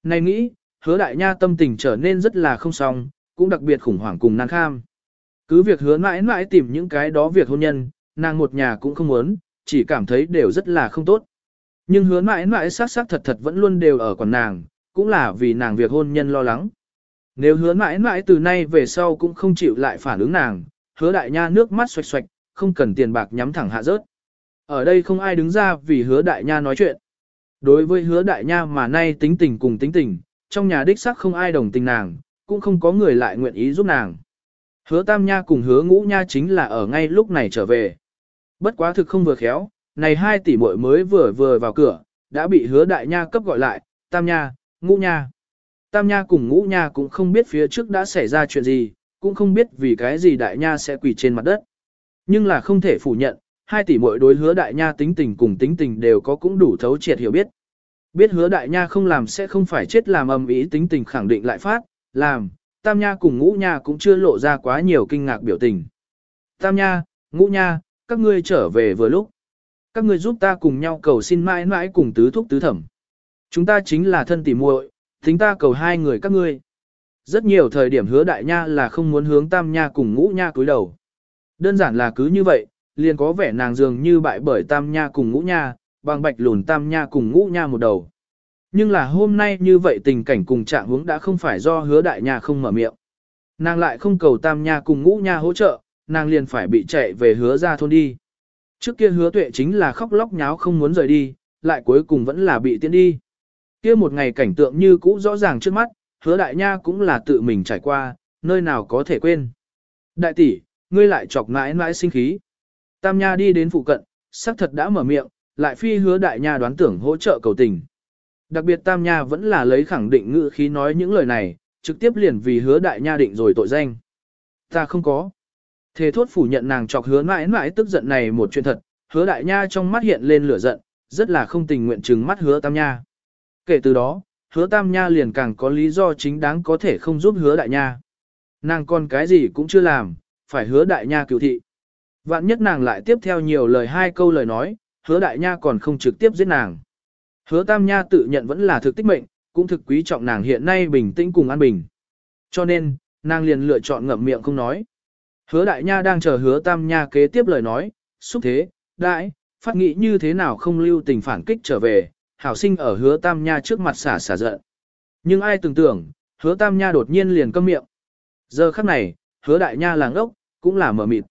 Này nghĩ, hứa đại nha tâm tình trở nên rất là không xong, cũng đặc biệt khủng hoảng cùng nàng kham. Cứ việc hứa mãi mãi tìm những cái đó việc hôn nhân, nàng một nhà cũng không muốn, chỉ cảm thấy đều rất là không tốt. Nhưng hứa mãi mãi sát sát thật thật vẫn luôn đều ở còn nàng, cũng là vì nàng việc hôn nhân lo lắng. Nếu hứa mãi mãi từ nay về sau cũng không chịu lại phản ứng nàng, hứa đại nha nước mắt xoạch xoạch, không cần tiền bạc nhắm thẳng hạ rớt. Ở đây không ai đứng ra vì hứa đại nha nói chuyện. Đối với hứa đại nha mà nay tính tình cùng tính tình, trong nhà đích xác không ai đồng tình nàng, cũng không có người lại nguyện ý giúp nàng. Hứa tam nha cùng hứa ngũ nha chính là ở ngay lúc này trở về. Bất quá thực không vừa khéo, này hai tỷ muội mới vừa vừa vào cửa, đã bị hứa đại nha cấp gọi lại, tam nha, ngũ nha. Tam nha cùng ngũ nha cũng không biết phía trước đã xảy ra chuyện gì, cũng không biết vì cái gì đại nha sẽ quỳ trên mặt đất. Nhưng là không thể phủ nhận, hai tỷ muội đối hứa đại nha tính tình cùng tính tình đều có cũng đủ thấu triệt hiểu biết. Biết hứa đại nha không làm sẽ không phải chết làm âm ý, tính tình khẳng định lại phát, làm, tam nha cùng ngũ nha cũng chưa lộ ra quá nhiều kinh ngạc biểu tình. Tam nha, ngũ nha, các ngươi trở về vừa lúc. Các ngươi giúp ta cùng nhau cầu xin mãi mãi cùng tứ thúc tứ thẩm. Chúng ta chính là thân tỉ muội, Thính ta cầu hai người các ngươi. Rất nhiều thời điểm hứa đại nha là không muốn hướng tam nha cùng ngũ nha cúi đầu. Đơn giản là cứ như vậy, liền có vẻ nàng dường như bại bởi tam nha cùng ngũ nha, bằng bạch lùn tam nha cùng ngũ nha một đầu. Nhưng là hôm nay như vậy tình cảnh cùng trạng hướng đã không phải do hứa đại nha không mở miệng. Nàng lại không cầu tam nha cùng ngũ nha hỗ trợ, nàng liền phải bị chạy về hứa ra thôn đi. Trước kia hứa tuệ chính là khóc lóc nháo không muốn rời đi, lại cuối cùng vẫn là bị tiễn đi. Kia một ngày cảnh tượng như cũ rõ ràng trước mắt, hứa đại nha cũng là tự mình trải qua, nơi nào có thể quên. Đại tỷ, ngươi lại chọc mãi mãi sinh khí. Tam nha đi đến phụ cận, sắc thật đã mở miệng, lại phi hứa đại nha đoán tưởng hỗ trợ cầu tình. Đặc biệt Tam nha vẫn là lấy khẳng định ngữ khí nói những lời này, trực tiếp liền vì hứa đại nha định rồi tội danh. Ta không có. Thế thốt phủ nhận nàng chọc hứa mãi mãi tức giận này một chuyện thật, hứa đại nha trong mắt hiện lên lửa giận, rất là không tình nguyện trừng mắt hứa tam nha. Kể từ đó, hứa tam nha liền càng có lý do chính đáng có thể không giúp hứa đại nha. Nàng còn cái gì cũng chưa làm, phải hứa đại nha cứu thị. Vạn nhất nàng lại tiếp theo nhiều lời hai câu lời nói, hứa đại nha còn không trực tiếp giết nàng. Hứa tam nha tự nhận vẫn là thực tích mệnh, cũng thực quý trọng nàng hiện nay bình tĩnh cùng an bình. Cho nên, nàng liền lựa chọn ngậm miệng không nói. Hứa đại nha đang chờ hứa tam nha kế tiếp lời nói, xúc thế, đại, phát nghĩ như thế nào không lưu tình phản kích trở về, hảo sinh ở hứa tam nha trước mặt xả xả giận. Nhưng ai tưởng tưởng, hứa tam nha đột nhiên liền câm miệng. Giờ khắc này, hứa đại nha là ngốc, cũng là mở mịt.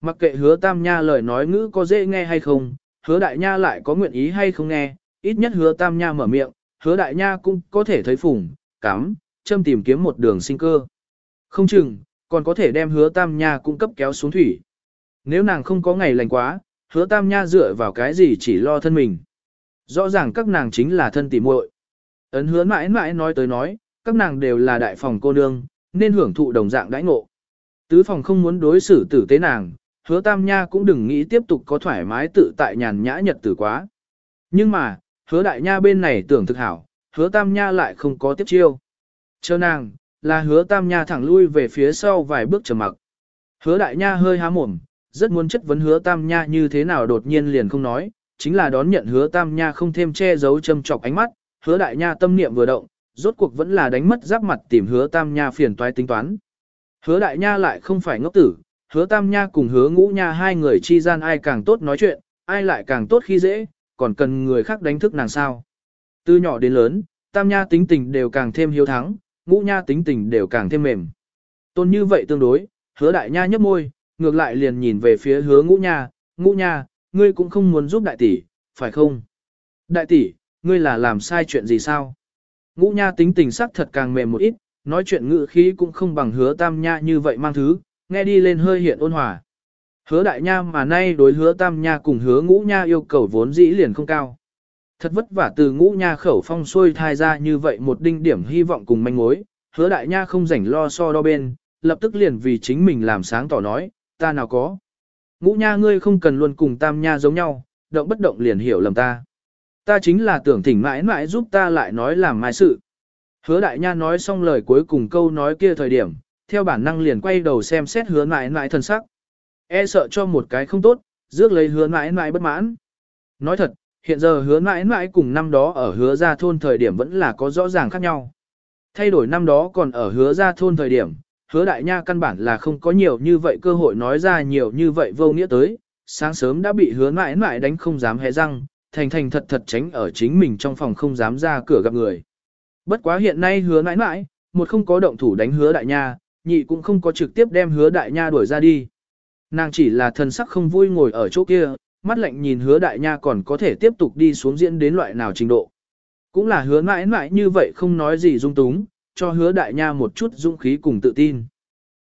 Mặc kệ hứa tam nha lời nói ngữ có dễ nghe hay không, hứa đại nha lại có nguyện ý hay không nghe, ít nhất hứa tam nha mở miệng, hứa đại nha cũng có thể thấy phủng, cắm, châm tìm kiếm một đường sinh cơ. Không chừng, còn có thể đem hứa tam nha cung cấp kéo xuống thủy. Nếu nàng không có ngày lành quá, hứa tam nha dựa vào cái gì chỉ lo thân mình. Rõ ràng các nàng chính là thân tỉ muội. Ấn hứa mãi mãi nói tới nói, các nàng đều là đại phòng cô nương, nên hưởng thụ đồng dạng đãi ngộ. Tứ phòng không muốn đối xử tử tế nàng, hứa tam nha cũng đừng nghĩ tiếp tục có thoải mái tự tại nhàn nhã nhật tử quá. Nhưng mà, hứa đại nha bên này tưởng thực hảo, hứa tam nha lại không có tiếp chiêu. Chờ nàng, là hứa tam nha thẳng lui về phía sau vài bước trầm mặc. Hứa đại nha hơi há mồm, rất muốn chất vấn hứa tam nha như thế nào đột nhiên liền không nói, chính là đón nhận hứa tam nha không thêm che giấu châm chọc ánh mắt, hứa đại nha tâm niệm vừa động, rốt cuộc vẫn là đánh mất giáp mặt tìm hứa tam nha phiền toái tính toán. Hứa đại nha lại không phải ngốc tử, hứa tam nha cùng hứa ngũ nha hai người chi gian ai càng tốt nói chuyện, ai lại càng tốt khi dễ, còn cần người khác đánh thức nàng sao. Từ nhỏ đến lớn, tam nha tính tình đều càng thêm hiếu thắng, ngũ nha tính tình đều càng thêm mềm. Tôn như vậy tương đối, hứa đại nha nhấp môi, ngược lại liền nhìn về phía hứa ngũ nha, ngũ nha, ngươi cũng không muốn giúp đại tỷ, phải không? Đại tỷ, ngươi là làm sai chuyện gì sao? Ngũ nha tính tình sắc thật càng mềm một ít, nói chuyện ngữ khí cũng không bằng hứa tam nha như vậy mang thứ, nghe đi lên hơi hiện ôn hòa. Hứa đại nha mà nay đối hứa tam nha cùng hứa ngũ nha yêu cầu vốn dĩ liền không cao. Thật vất vả từ ngũ nha khẩu phong xuôi thai ra như vậy một đinh điểm hy vọng cùng manh mối, hứa đại nha không rảnh lo so đo bên, lập tức liền vì chính mình làm sáng tỏ nói, ta nào có. Ngũ nha ngươi không cần luôn cùng tam nha giống nhau, động bất động liền hiểu lầm ta. Ta chính là tưởng thỉnh mãi mãi giúp ta lại nói làm mai sự. Hứa đại nha nói xong lời cuối cùng câu nói kia thời điểm, theo bản năng liền quay đầu xem xét hứa mãi mãi thân sắc. E sợ cho một cái không tốt, rước lấy hứa mãi mãi bất mãn. Nói thật, hiện giờ hứa mãi mãi cùng năm đó ở hứa ra thôn thời điểm vẫn là có rõ ràng khác nhau. Thay đổi năm đó còn ở hứa ra thôn thời điểm, hứa đại nha căn bản là không có nhiều như vậy cơ hội nói ra nhiều như vậy vô nghĩa tới, sáng sớm đã bị hứa mãi mãi đánh không dám hé răng, thành thành thật thật tránh ở chính mình trong phòng không dám ra cửa gặp người. Bất quá hiện nay hứa mãi mãi, một không có động thủ đánh hứa đại nha, nhị cũng không có trực tiếp đem hứa đại nha đuổi ra đi. Nàng chỉ là thần sắc không vui ngồi ở chỗ kia, mắt lạnh nhìn hứa đại nha còn có thể tiếp tục đi xuống diễn đến loại nào trình độ. Cũng là hứa mãi mãi như vậy không nói gì dung túng, cho hứa đại nha một chút dũng khí cùng tự tin.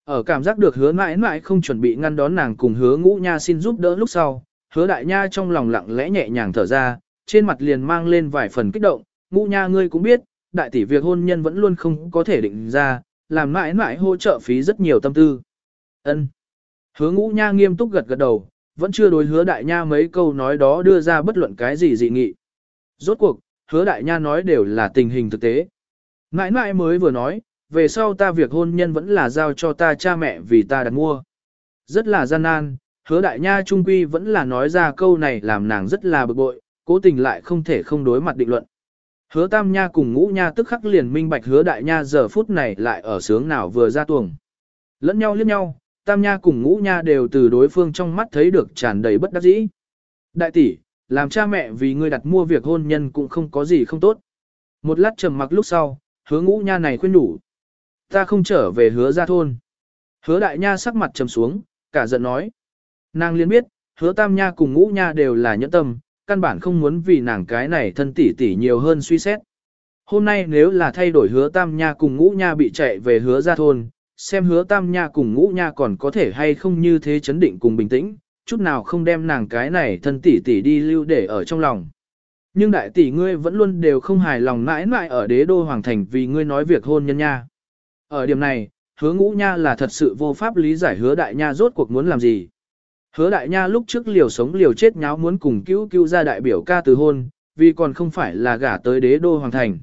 Ở cảm giác được hứa mãi mãi không chuẩn bị ngăn đón nàng cùng hứa ngũ nha xin giúp đỡ lúc sau, hứa đại nha trong lòng lặng lẽ nhẹ nhàng thở ra, trên mặt liền mang lên vài phần kích động, ngũ nha ngươi cũng biết, đại tỷ việc hôn nhân vẫn luôn không có thể định ra, làm mãi mãi hỗ trợ phí rất nhiều tâm tư. ân Hứa ngũ nha nghiêm túc gật gật đầu, vẫn chưa đối hứa đại nha mấy câu nói đó đưa ra bất luận cái gì dị nghị. Rốt cuộc, hứa đại nha nói đều là tình hình thực tế. Ngãi Ngãi mới vừa nói, về sau ta việc hôn nhân vẫn là giao cho ta cha mẹ vì ta đặt mua. Rất là gian nan, hứa đại nha trung quy vẫn là nói ra câu này làm nàng rất là bực bội, cố tình lại không thể không đối mặt định luận. Hứa tam nha cùng ngũ nha tức khắc liền minh bạch hứa đại nha giờ phút này lại ở sướng nào vừa ra tuồng. Lẫn nhau liếc nhau, tam nha cùng ngũ nha đều từ đối phương trong mắt thấy được tràn đầy bất đắc dĩ. Đại tỷ, làm cha mẹ vì ngươi đặt mua việc hôn nhân cũng không có gì không tốt. Một lát trầm mặc lúc sau, hứa ngũ nha này khuyên đủ. Ta không trở về hứa ra thôn. Hứa đại nha sắc mặt trầm xuống, cả giận nói. Nàng liên biết, hứa tam nha cùng ngũ nha đều là nhẫn tâm, căn bản không muốn vì nàng cái này thân tỷ tỷ nhiều hơn suy xét. Hôm nay nếu là thay đổi hứa tam nha cùng ngũ nha bị chạy về hứa ra thôn, xem hứa tam nha cùng ngũ nha còn có thể hay không như thế chấn định cùng bình tĩnh, chút nào không đem nàng cái này thân tỷ tỷ đi lưu để ở trong lòng. Nhưng đại tỷ ngươi vẫn luôn đều không hài lòng mãi mãi ở đế đô hoàng thành vì ngươi nói việc hôn nhân nha. Ở điểm này, hứa ngũ nha là thật sự vô pháp lý giải hứa đại nha rốt cuộc muốn làm gì. Hứa đại nha lúc trước liều sống liều chết nháo muốn cùng cứu cứu ra đại biểu ca từ hôn, vì còn không phải là gả tới đế đô hoàng thành.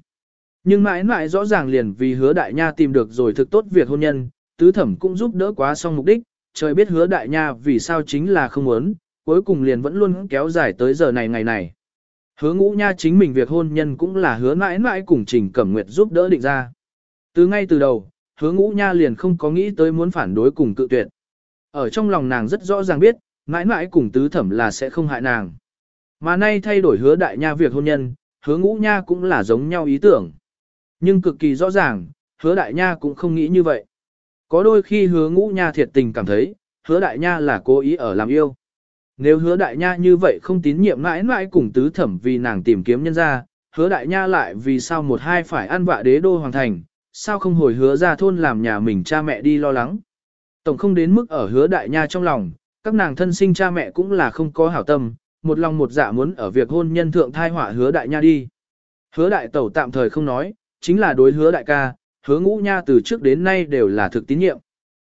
Nhưng mãi mãi rõ ràng liền vì hứa đại nha tìm được rồi thực tốt việc hôn nhân, tứ thẩm cũng giúp đỡ quá xong mục đích, trời biết hứa đại nha vì sao chính là không muốn, cuối cùng liền vẫn luôn kéo dài tới giờ này ngày này. Hứa ngũ nha chính mình việc hôn nhân cũng là hứa mãi mãi cùng trình cẩm nguyệt giúp đỡ định ra. Từ ngay từ đầu, hứa ngũ nha liền không có nghĩ tới muốn phản đối cùng cự tuyệt. Ở trong lòng nàng rất rõ ràng biết, mãi mãi cùng tứ thẩm là sẽ không hại nàng. Mà nay thay đổi hứa đại nha việc hôn nhân, hứa ngũ nha cũng là giống nhau ý tưởng. Nhưng cực kỳ rõ ràng, hứa đại nha cũng không nghĩ như vậy. Có đôi khi hứa ngũ nha thiệt tình cảm thấy, hứa đại nha là cố ý ở làm yêu. Nếu hứa đại nha như vậy không tín nhiệm mãi mãi cùng tứ thẩm vì nàng tìm kiếm nhân ra, hứa đại nha lại vì sao một hai phải ăn vạ đế đô hoàng thành, sao không hồi hứa ra thôn làm nhà mình cha mẹ đi lo lắng. Tổng không đến mức ở hứa đại nha trong lòng, các nàng thân sinh cha mẹ cũng là không có hảo tâm, một lòng một dạ muốn ở việc hôn nhân thượng thai họa hứa đại nha đi. Hứa đại tẩu tạm thời không nói, chính là đối hứa đại ca, hứa ngũ nha từ trước đến nay đều là thực tín nhiệm.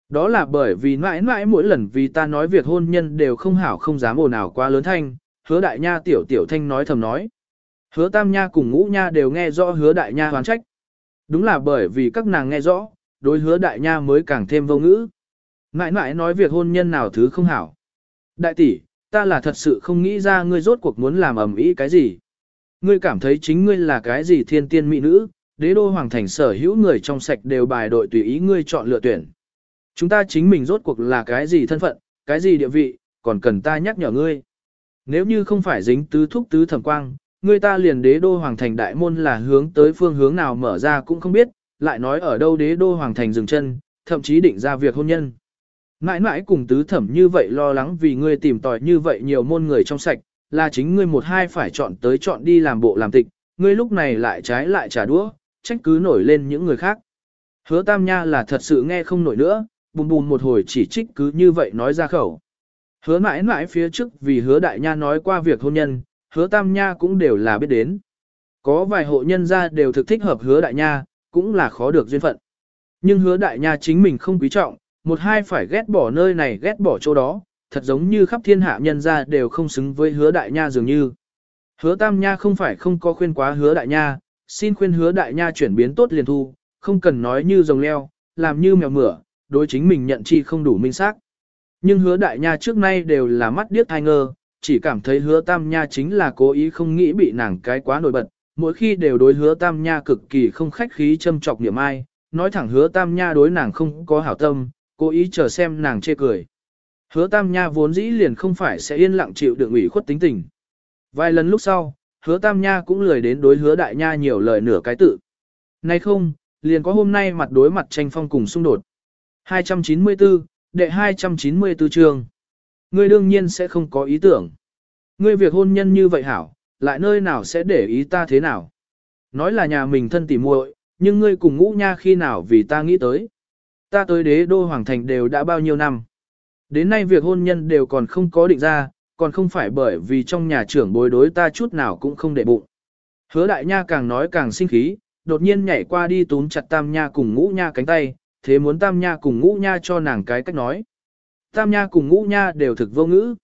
Đó là bởi vì mãi mãi mỗi lần vì ta nói việc hôn nhân đều không hảo không dám ồn ào quá lớn thanh, hứa đại nha tiểu tiểu thanh nói thầm nói. Hứa tam nha cùng ngũ nha đều nghe rõ hứa đại nha hoán trách. Đúng là bởi vì các nàng nghe rõ, đối hứa đại nha mới càng thêm vô ngữ. Mãi mãi nói việc hôn nhân nào thứ không hảo. Đại tỷ, ta là thật sự không nghĩ ra ngươi rốt cuộc muốn làm ầm ĩ cái gì. Ngươi cảm thấy chính ngươi là cái gì thiên tiên mỹ nữ, đế đô hoàng thành sở hữu người trong sạch đều bài đội tùy ý ngươi chọn lựa tuyển. Chúng ta chính mình rốt cuộc là cái gì thân phận, cái gì địa vị, còn cần ta nhắc nhở ngươi. Nếu như không phải dính tứ thúc tứ thẩm quang, ngươi ta liền đế đô hoàng thành đại môn là hướng tới phương hướng nào mở ra cũng không biết, lại nói ở đâu đế đô hoàng thành dừng chân, thậm chí định ra việc hôn nhân. Mãi mãi cùng tứ thẩm như vậy lo lắng vì ngươi tìm tòi như vậy nhiều môn người trong sạch, là chính ngươi một hai phải chọn tới chọn đi làm bộ làm tịch, ngươi lúc này lại trái lại trả đũa, trách cứ nổi lên những người khác. Hứa tam nha là thật sự nghe không nổi nữa, bùm bùm một hồi chỉ trích cứ như vậy nói ra khẩu. Hứa mãi mãi phía trước vì hứa đại nha nói qua việc hôn nhân, hứa tam nha cũng đều là biết đến. Có vài hộ nhân gia đều thực thích hợp hứa đại nha, cũng là khó được duyên phận. Nhưng hứa đại nha chính mình không quý trọng, một hai phải ghét bỏ nơi này ghét bỏ chỗ đó, thật giống như khắp thiên hạ nhân gia đều không xứng với hứa đại nha dường như. Hứa tam nha không phải không có khuyên quá hứa đại nha, xin khuyên hứa đại nha chuyển biến tốt liền thu, không cần nói như rồng leo, làm như mèo mửa, đối chính mình nhận chi không đủ minh xác. Nhưng hứa đại nha trước nay đều là mắt điếc hai ngơ, chỉ cảm thấy hứa tam nha chính là cố ý không nghĩ bị nàng cái quá nổi bật, mỗi khi đều đối hứa tam nha cực kỳ không khách khí châm chọc niệm ai, nói thẳng hứa tam nha đối nàng không có hảo tâm, cố ý chờ xem nàng chê cười. Hứa tam nha vốn dĩ liền không phải sẽ yên lặng chịu đựng ủy khuất tính tình. Vài lần lúc sau, hứa tam nha cũng lười đến đối hứa đại nha nhiều lời nửa cái tự. Nay không, liền có hôm nay mặt đối mặt tranh phong cùng xung đột. 294, đệ 294 chương. Ngươi đương nhiên sẽ không có ý tưởng. Ngươi việc hôn nhân như vậy hảo, lại nơi nào sẽ để ý ta thế nào. Nói là nhà mình thân tỉ muội, nhưng ngươi cùng ngũ nha khi nào vì ta nghĩ tới. Ta tới đế đô hoàng thành đều đã bao nhiêu năm. Đến nay việc hôn nhân đều còn không có định ra, còn không phải bởi vì trong nhà trưởng bối đối ta chút nào cũng không để bụng. Hứa đại nha càng nói càng sinh khí, đột nhiên nhảy qua đi túm chặt tam nha cùng ngũ nha cánh tay, thế muốn tam nha cùng ngũ nha cho nàng cái cách nói. Tam nha cùng ngũ nha đều thực vô ngữ.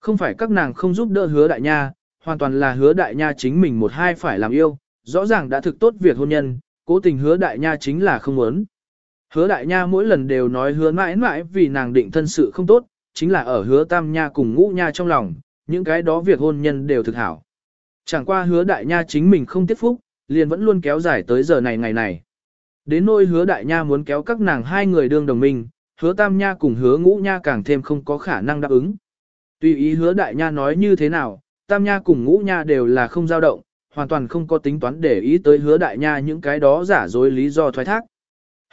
Không phải các nàng không giúp đỡ hứa đại nha, hoàn toàn là hứa đại nha chính mình một hai phải làm yêu, rõ ràng đã thực tốt việc hôn nhân, cố tình hứa đại nha chính là không muốn. Hứa đại nha mỗi lần đều nói hứa mãi mãi vì nàng định thân sự không tốt, chính là ở hứa tam nha cùng ngũ nha trong lòng, những cái đó việc hôn nhân đều thực hảo. Chẳng qua hứa đại nha chính mình không tiết phúc, liền vẫn luôn kéo dài tới giờ này ngày này. Đến nỗi hứa đại nha muốn kéo các nàng hai người đương đồng minh, hứa tam nha cùng hứa ngũ nha càng thêm không có khả năng đáp ứng. Tùy ý hứa đại nha nói như thế nào, tam nha cùng ngũ nha đều là không dao động, hoàn toàn không có tính toán để ý tới hứa đại nha những cái đó giả dối lý do thoái thác.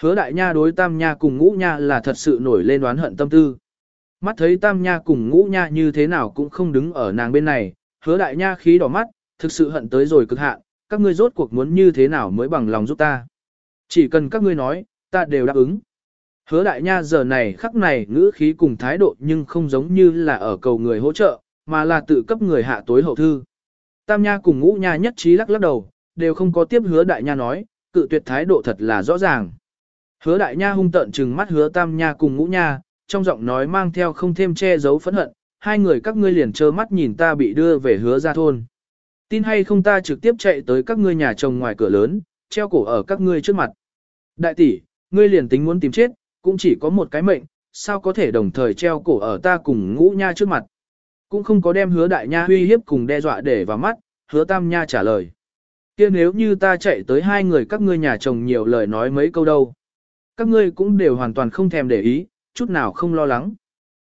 Hứa đại nha đối tam nha cùng ngũ nha là thật sự nổi lên đoán hận tâm tư. Mắt thấy tam nha cùng ngũ nha như thế nào cũng không đứng ở nàng bên này, hứa đại nha khí đỏ mắt, thực sự hận tới rồi cực hạn, các ngươi rốt cuộc muốn như thế nào mới bằng lòng giúp ta. Chỉ cần các ngươi nói, ta đều đáp ứng. Hứa đại nha giờ này khắc này ngữ khí cùng thái độ nhưng không giống như là ở cầu người hỗ trợ, mà là tự cấp người hạ tối hậu thư. Tam nha cùng ngũ nha nhất trí lắc lắc đầu, đều không có tiếp hứa đại nha nói, cự tuyệt thái độ thật là rõ ràng. Hứa đại nha hung tợn trừng mắt hứa tam nha cùng ngũ nha, trong giọng nói mang theo không thêm che giấu phẫn hận, hai người các ngươi liền trơ mắt nhìn ta bị đưa về hứa ra thôn. Tin hay không ta trực tiếp chạy tới các ngươi nhà chồng ngoài cửa lớn, treo cổ ở các ngươi trước mặt. Đại tỷ, ngươi liền tính muốn tìm chết, cũng chỉ có một cái mệnh, sao có thể đồng thời treo cổ ở ta cùng ngũ nha trước mặt. Cũng không có đem hứa đại nha uy hiếp cùng đe dọa để vào mắt, hứa tam nha trả lời. kia nếu như ta chạy tới hai người các ngươi nhà chồng nhiều lời nói mấy câu đâu. Các ngươi cũng đều hoàn toàn không thèm để ý, chút nào không lo lắng.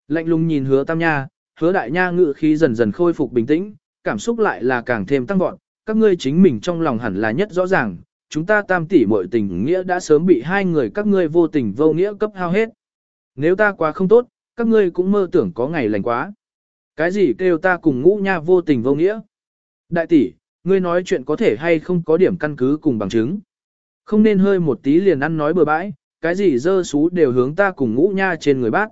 Lạnh lùng nhìn hứa tam nha, hứa đại nha ngự khí dần dần khôi phục bình tĩnh, cảm xúc lại là càng thêm tăng vọt, các ngươi chính mình trong lòng hẳn là nhất rõ ràng, chúng ta tam tỷ muội tình nghĩa đã sớm bị hai người các ngươi vô tình vô nghĩa cấp hao hết. Nếu ta quá không tốt, các ngươi cũng mơ tưởng có ngày lành quá. Cái gì kêu ta cùng ngũ nha vô tình vô nghĩa? Đại tỷ, ngươi nói chuyện có thể hay không có điểm căn cứ cùng bằng chứng. Không nên hơi một tí liền ăn nói bừa bãi, cái gì dơ xú đều hướng ta cùng ngũ nha trên người bác.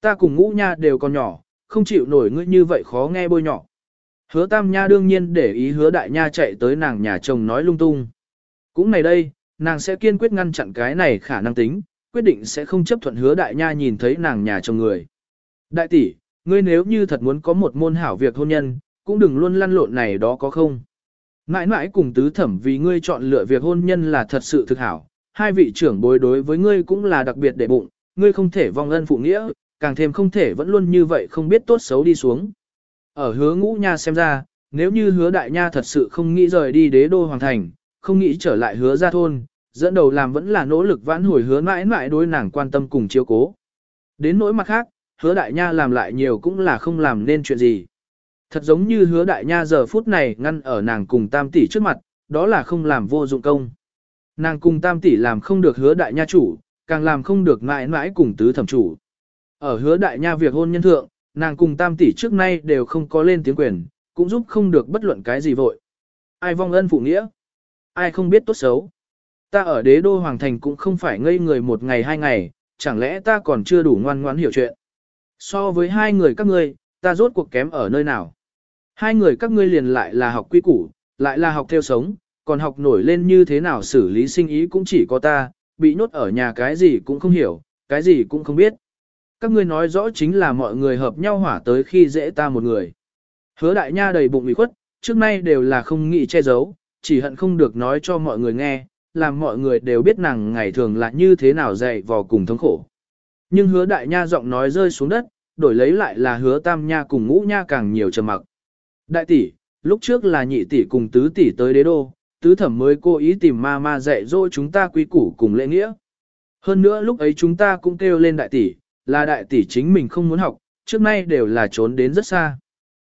Ta cùng ngũ nha đều còn nhỏ, không chịu nổi ngươi như vậy khó nghe bôi nhỏ. Hứa tam nha đương nhiên để ý hứa đại nha chạy tới nàng nhà chồng nói lung tung. Cũng này đây, nàng sẽ kiên quyết ngăn chặn cái này khả năng tính, quyết định sẽ không chấp thuận hứa đại nha nhìn thấy nàng nhà chồng người. Đại tỷ, ngươi nếu như thật muốn có một môn hảo việc hôn nhân, cũng đừng luôn lăn lộn này đó có không. Mãi mãi cùng tứ thẩm vì ngươi chọn lựa việc hôn nhân là thật sự thực hảo, hai vị trưởng bối đối với ngươi cũng là đặc biệt để bụng, ngươi không thể vong ân phụ nghĩa, càng thêm không thể vẫn luôn như vậy không biết tốt xấu đi xuống. Ở hứa ngũ nha xem ra, nếu như hứa đại nha thật sự không nghĩ rời đi đế đô hoàng thành, không nghĩ trở lại hứa ra thôn, dẫn đầu làm vẫn là nỗ lực vãn hồi hứa mãi mãi đối nàng quan tâm cùng chiếu cố. Đến nỗi mặt khác, hứa đại nha làm lại nhiều cũng là không làm nên chuyện gì. Thật giống như hứa đại nha giờ phút này ngăn ở nàng cùng tam tỷ trước mặt, đó là không làm vô dụng công. Nàng cùng tam tỷ làm không được hứa đại nha chủ, càng làm không được mãi mãi cùng tứ thẩm chủ. Ở hứa đại nha việc hôn nhân thượng, nàng cùng tam tỷ trước nay đều không có lên tiếng quyền, cũng giúp không được bất luận cái gì vội. Ai vong ân phụ nghĩa? Ai không biết tốt xấu? Ta ở đế đô hoàng thành cũng không phải ngây người một ngày hai ngày, chẳng lẽ ta còn chưa đủ ngoan ngoãn hiểu chuyện? So với hai người các ngươi, ta rốt cuộc kém ở nơi nào? Hai người các ngươi liền lại là học quy củ, lại là học theo sống, còn học nổi lên như thế nào xử lý sinh ý cũng chỉ có ta, bị nhốt ở nhà cái gì cũng không hiểu, cái gì cũng không biết. Các ngươi nói rõ chính là mọi người hợp nhau hỏa tới khi dễ ta một người. Hứa đại nha đầy bụng ủy khuất, trước nay đều là không nghĩ che giấu, chỉ hận không được nói cho mọi người nghe, làm mọi người đều biết nàng ngày thường là như thế nào dạy vò cùng thống khổ. Nhưng hứa đại nha giọng nói rơi xuống đất, đổi lấy lại là hứa tam nha cùng ngũ nha càng nhiều trầm mặc. Đại tỷ, lúc trước là nhị tỷ cùng tứ tỷ tới đế đô, tứ thẩm mới cố ý tìm ma ma dạy dỗ chúng ta quy củ cùng lễ nghĩa. Hơn nữa lúc ấy chúng ta cũng kêu lên đại tỷ, là đại tỷ chính mình không muốn học, trước nay đều là trốn đến rất xa.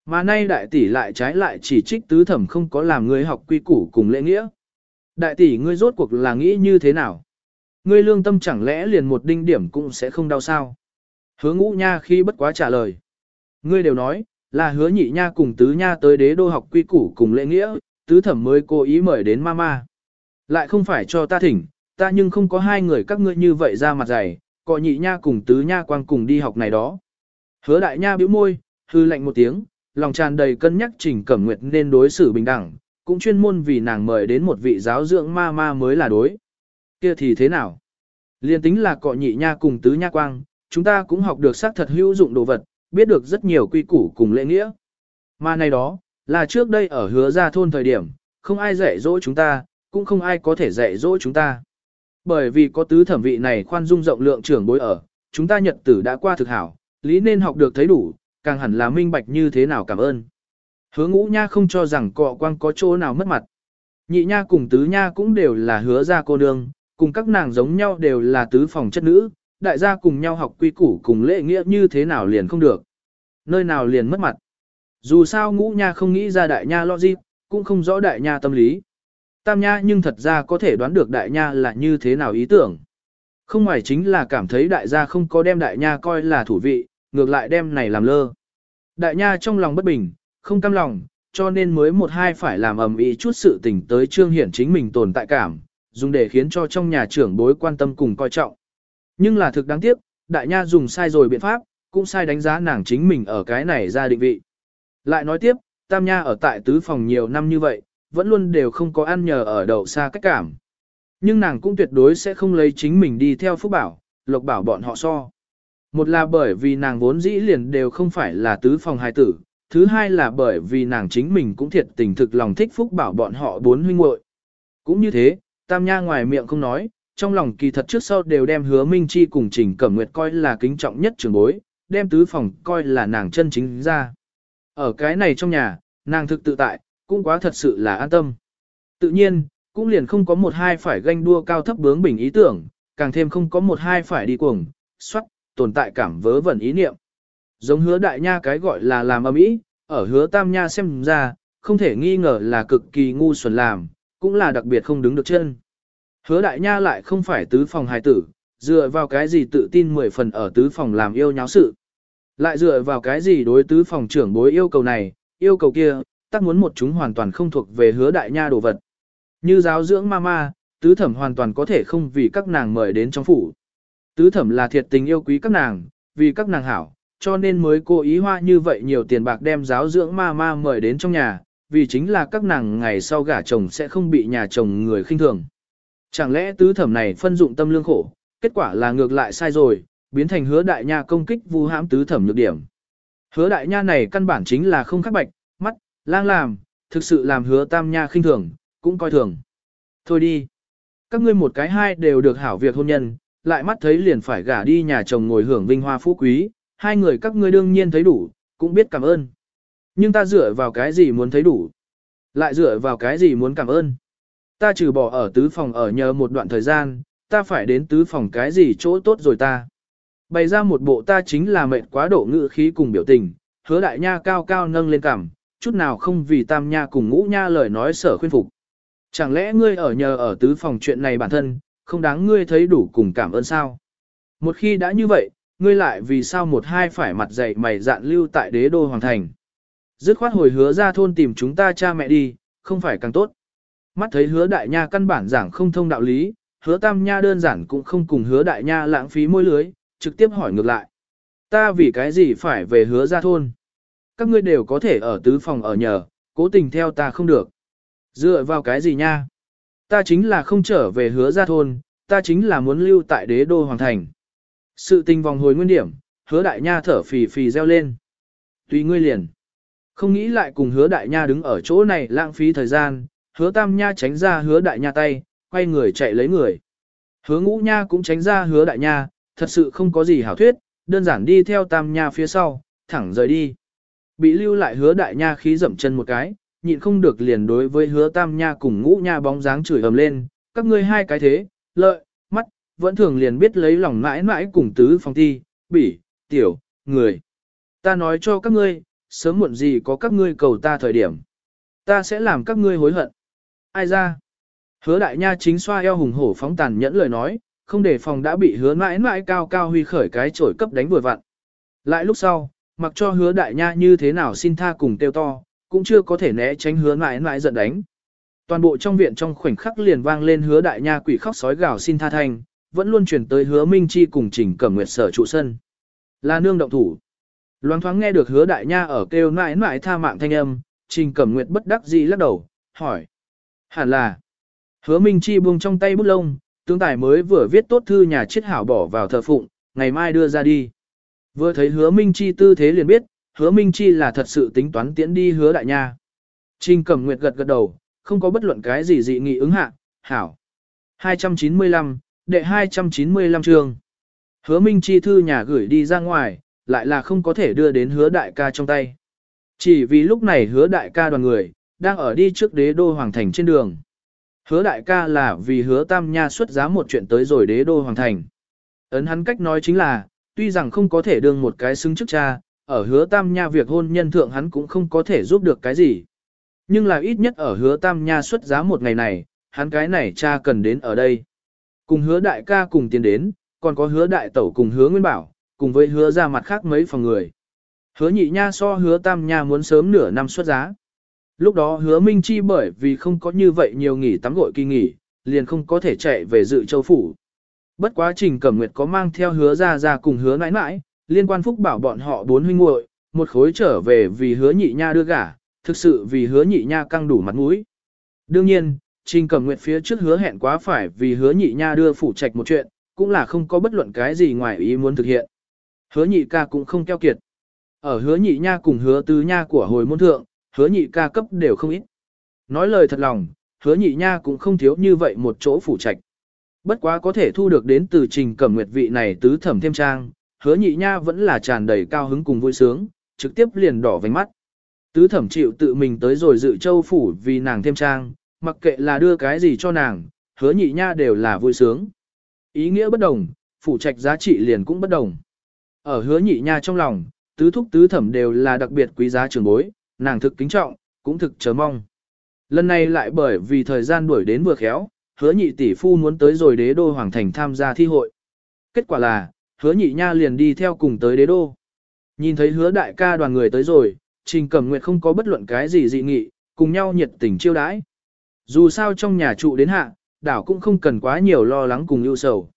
Mà nay đại tỷ lại trái lại chỉ trích tứ thẩm không có làm ngươi học quy củ cùng lễ nghĩa. Đại tỷ ngươi rốt cuộc là nghĩ như thế nào? Ngươi lương tâm chẳng lẽ liền một đinh điểm cũng sẽ không đau sao? Hứa ngũ nha khi bất quá trả lời. Ngươi đều nói, là hứa nhị nha cùng tứ nha tới đế đô học quy củ cùng lễ nghĩa, tứ thẩm mới cố ý mời đến mama. Lại không phải cho ta thỉnh, ta nhưng không có hai người các ngươi như vậy ra mặt dày, cọ nhị nha cùng tứ nha quang cùng đi học này đó. Hứa đại nha bĩu môi, hư lạnh một tiếng, lòng tràn đầy cân nhắc trình cẩm nguyệt nên đối xử bình đẳng, cũng chuyên môn vì nàng mời đến một vị giáo dưỡng ma ma mới là đối. Kia thì thế nào? Liên tính là cọ nhị nha cùng tứ nha quang, chúng ta cũng học được xác thật hữu dụng đồ vật, biết được rất nhiều quy củ cùng lễ nghĩa. Mà này đó, là trước đây ở hứa ra thôn thời điểm, không ai dạy dỗ chúng ta, cũng không ai có thể dạy dỗ chúng ta. Bởi vì có tứ thẩm vị này khoan dung rộng lượng trưởng bối ở, chúng ta nhật tử đã qua thực hảo, lý nên học được thấy đủ, càng hẳn là minh bạch như thế nào cảm ơn. Hứa ngũ nha không cho rằng cọ quang có chỗ nào mất mặt. Nhị nha cùng tứ nha cũng đều là hứa ra cô nương, cùng các nàng giống nhau đều là tứ phòng chất nữ, đại gia cùng nhau học quy củ cùng lễ nghĩa như thế nào liền không được. Nơi nào liền mất mặt. Dù sao ngũ nha không nghĩ ra đại nha logic, cũng không rõ đại nha tâm lý. Tam nha nhưng thật ra có thể đoán được đại nha là như thế nào ý tưởng. Không ngoài chính là cảm thấy đại gia không có đem đại nha coi là thủ vị, ngược lại đem này làm lơ. Đại nha trong lòng bất bình, không cam lòng, cho nên mới một hai phải làm ầm ĩ chút sự tình tới trương hiển chính mình tồn tại cảm, dùng để khiến cho trong nhà trưởng bối quan tâm cùng coi trọng. Nhưng là thực đáng tiếc, đại nha dùng sai rồi biện pháp, cũng sai đánh giá nàng chính mình ở cái này ra định vị. Lại nói tiếp, tam nha ở tại tứ phòng nhiều năm như vậy, vẫn luôn đều không có ăn nhờ ở đậu xa cách cảm. Nhưng nàng cũng tuyệt đối sẽ không lấy chính mình đi theo phúc bảo, lộc bảo bọn họ so. Một là bởi vì nàng vốn dĩ liền đều không phải là tứ phòng hài tử, thứ hai là bởi vì nàng chính mình cũng thiệt tình thực lòng thích phúc bảo bọn họ bốn huynh muội. Cũng như thế, Tam Nha ngoài miệng không nói, trong lòng kỳ thật trước sau đều đem hứa Minh Chi cùng Trình Cẩm Nguyệt coi là kính trọng nhất trường bối, đem tứ phòng coi là nàng chân chính ra. Ở cái này trong nhà, nàng thực tự tại, cũng quá thật sự là an tâm. Tự nhiên, cũng liền không có một hai phải ganh đua cao thấp bướng bình ý tưởng, càng thêm không có một hai phải đi cuồng, xoát, tồn tại cảm vớ vẩn ý niệm. Giống hứa đại nha cái gọi là làm âm ý, ở hứa tam nha xem ra, không thể nghi ngờ là cực kỳ ngu xuẩn làm, cũng là đặc biệt không đứng được chân. Hứa đại nha lại không phải tứ phòng hài tử, dựa vào cái gì tự tin mười phần ở tứ phòng làm yêu nháo sự. Lại dựa vào cái gì đối tứ phòng trưởng bối yêu cầu này, yêu cầu kia, tắc muốn một chúng hoàn toàn không thuộc về hứa đại nha đồ vật. Như giáo dưỡng mama, tứ thẩm hoàn toàn có thể không vì các nàng mời đến trong phủ. Tứ thẩm là thiệt tình yêu quý các nàng, vì các nàng hảo, cho nên mới cố ý hoa như vậy nhiều tiền bạc đem giáo dưỡng mama mời đến trong nhà, vì chính là các nàng ngày sau gả chồng sẽ không bị nhà chồng người khinh thường. Chẳng lẽ tứ thẩm này phân dụng tâm lương khổ, kết quả là ngược lại sai rồi, biến thành hứa đại nha công kích vu hãm tứ thẩm nhược điểm. Hứa đại nha này căn bản chính là không khác bạch, mắt, lang làm, thực sự làm hứa tam nha khinh thường, cũng coi thường. Thôi đi. Các ngươi một cái hai đều được hảo việc hôn nhân, lại mắt thấy liền phải gả đi nhà chồng ngồi hưởng vinh hoa phú quý, hai người các ngươi đương nhiên thấy đủ, cũng biết cảm ơn. Nhưng ta dựa vào cái gì muốn thấy đủ? Lại dựa vào cái gì muốn cảm ơn? Ta trừ bỏ ở tứ phòng ở nhờ một đoạn thời gian, ta phải đến tứ phòng cái gì chỗ tốt rồi ta. Bày ra một bộ ta chính là mệt quá độ ngự khí cùng biểu tình, hứa đại nha cao cao nâng lên cằm, chút nào không vì tam nha cùng ngũ nha lời nói sở khuyên phục. Chẳng lẽ ngươi ở nhờ ở tứ phòng chuyện này bản thân, không đáng ngươi thấy đủ cùng cảm ơn sao? Một khi đã như vậy, ngươi lại vì sao một hai phải mặt dày mày dạn lưu tại đế đô hoàng thành? Dứt khoát hồi hứa ra thôn tìm chúng ta cha mẹ đi, không phải càng tốt. Mắt thấy hứa đại nha căn bản giảng không thông đạo lý, hứa tam nha đơn giản cũng không cùng hứa đại nha lãng phí môi lưới, trực tiếp hỏi ngược lại. Ta vì cái gì phải về hứa ra thôn? Các ngươi đều có thể ở tứ phòng ở nhờ, cố tình theo ta không được. Dựa vào cái gì nha? Ta chính là không trở về hứa ra thôn, ta chính là muốn lưu tại đế đô hoàng thành. Sự tình vòng hồi nguyên điểm, hứa đại nha thở phì phì reo lên. Tùy ngươi liền. Không nghĩ lại cùng hứa đại nha đứng ở chỗ này lãng phí thời gian, hứa tam nha tránh ra hứa đại nha tay, quay người chạy lấy người. Hứa ngũ nha cũng tránh ra hứa đại nha, thật sự không có gì hảo thuyết, đơn giản đi theo tam nha phía sau, thẳng rời đi. Bị lưu lại hứa đại nha khí dậm chân một cái, nhịn không được liền đối với hứa tam nha cùng ngũ nha bóng dáng chửi ầm lên, các ngươi hai cái thế, lợi, mắt, vẫn thường liền biết lấy lòng mãi mãi cùng tứ phong ti, bỉ, tiểu, người. Ta nói cho các ngươi, sớm muộn gì có các ngươi cầu ta thời điểm. Ta sẽ làm các ngươi hối hận. Ai ra? Hứa đại nha chính xoa eo hùng hổ phóng tàn nhẫn lời nói, không để phòng đã bị hứa mãi mãi cao cao huy khởi cái chổi cấp đánh vừa vặn. Lại lúc sau, mặc cho hứa đại nha như thế nào xin tha cùng tiêu to, cũng chưa có thể né tránh hứa mãi mãi giận đánh. Toàn bộ trong viện trong khoảnh khắc liền vang lên hứa đại nha quỷ khóc sói gào xin tha thanh, vẫn luôn chuyển tới hứa minh chi cùng trình cẩm nguyệt sở trụ sân. Là nương động thủ. Loáng thoáng nghe được hứa đại nha ở kêu mãi mãi tha mạng thanh âm, trình cẩm nguyệt bất đắc dĩ lắc đầu, hỏi. Hẳn là. Hứa minh chi buông trong tay bút lông, tướng tài mới vừa viết tốt thư nhà chiết hảo bỏ vào thờ phụng, ngày mai đưa ra đi. Vừa thấy hứa minh chi tư thế liền biết, hứa minh chi là thật sự tính toán tiễn đi hứa đại nha. Trình cẩm nguyệt gật gật đầu, không có bất luận cái gì dị nghị ứng hạ, hảo. 295, đệ 295 chương. Hứa minh chi thư nhà gửi đi ra ngoài, lại là không có thể đưa đến hứa đại ca trong tay. Chỉ vì lúc này hứa đại ca đoàn người, đang ở đi trước đế đô hoàng thành trên đường. Hứa đại ca là vì hứa tam nha xuất giá một chuyện tới rồi đế đô hoàng thành. Ấn hắn cách nói chính là, tuy rằng không có thể đương một cái xứng chức cha, ở hứa tam nha việc hôn nhân thượng hắn cũng không có thể giúp được cái gì. Nhưng là ít nhất ở hứa tam nha xuất giá một ngày này, hắn cái này cha cần đến ở đây. Cùng hứa đại ca cùng tiến đến, còn có hứa đại tẩu cùng hứa nguyên bảo, cùng với hứa ra mặt khác mấy phòng người. Hứa nhị nha so hứa tam nha muốn sớm nửa năm xuất giá. Lúc đó hứa Minh Chi bởi vì không có như vậy nhiều nghỉ tắm gội kỳ nghỉ, liền không có thể chạy về dự châu phủ. Bất quá trình cẩm nguyệt có mang theo hứa ra ra cùng hứa nãi nãi, liên quan phúc bảo bọn họ bốn huynh muội một khối trở về vì hứa nhị nha đưa gả, thực sự vì hứa nhị nha căng đủ mặt mũi. Đương nhiên, trình cẩm nguyệt phía trước hứa hẹn quá phải vì hứa nhị nha đưa phủ trạch một chuyện, cũng là không có bất luận cái gì ngoài ý muốn thực hiện. Hứa nhị ca cũng không keo kiệt. Ở hứa nhị nha cùng hứa tứ nha của hồi môn thượng, hứa nhị ca cấp đều không ít. Nói lời thật lòng, hứa nhị nha cũng không thiếu như vậy một chỗ phủ trạch. Bất quá có thể thu được đến từ trình cẩm nguyệt vị này tứ thẩm thêm trang, hứa nhị nha vẫn là tràn đầy cao hứng cùng vui sướng, trực tiếp liền đỏ vành mắt. Tứ thẩm chịu tự mình tới rồi dự châu phủ vì nàng thêm trang, mặc kệ là đưa cái gì cho nàng, hứa nhị nha đều là vui sướng. Ý nghĩa bất đồng, phủ trạch giá trị liền cũng bất đồng. Ở hứa nhị nha trong lòng, tứ thúc tứ thẩm đều là đặc biệt quý giá trường bối, nàng thực kính trọng, cũng thực chờ mong. Lần này lại bởi vì thời gian đuổi đến vừa khéo, hứa nhị tỷ phu muốn tới rồi đế đô hoàng thành tham gia thi hội. Kết quả là, hứa nhị nha liền đi theo cùng tới đế đô. Nhìn thấy hứa đại ca đoàn người tới rồi, trình cẩm nguyệt không có bất luận cái gì dị nghị, cùng nhau nhiệt tình chiêu đãi. Dù sao trong nhà trụ đến hạ, đảo cũng không cần quá nhiều lo lắng cùng ưu sầu.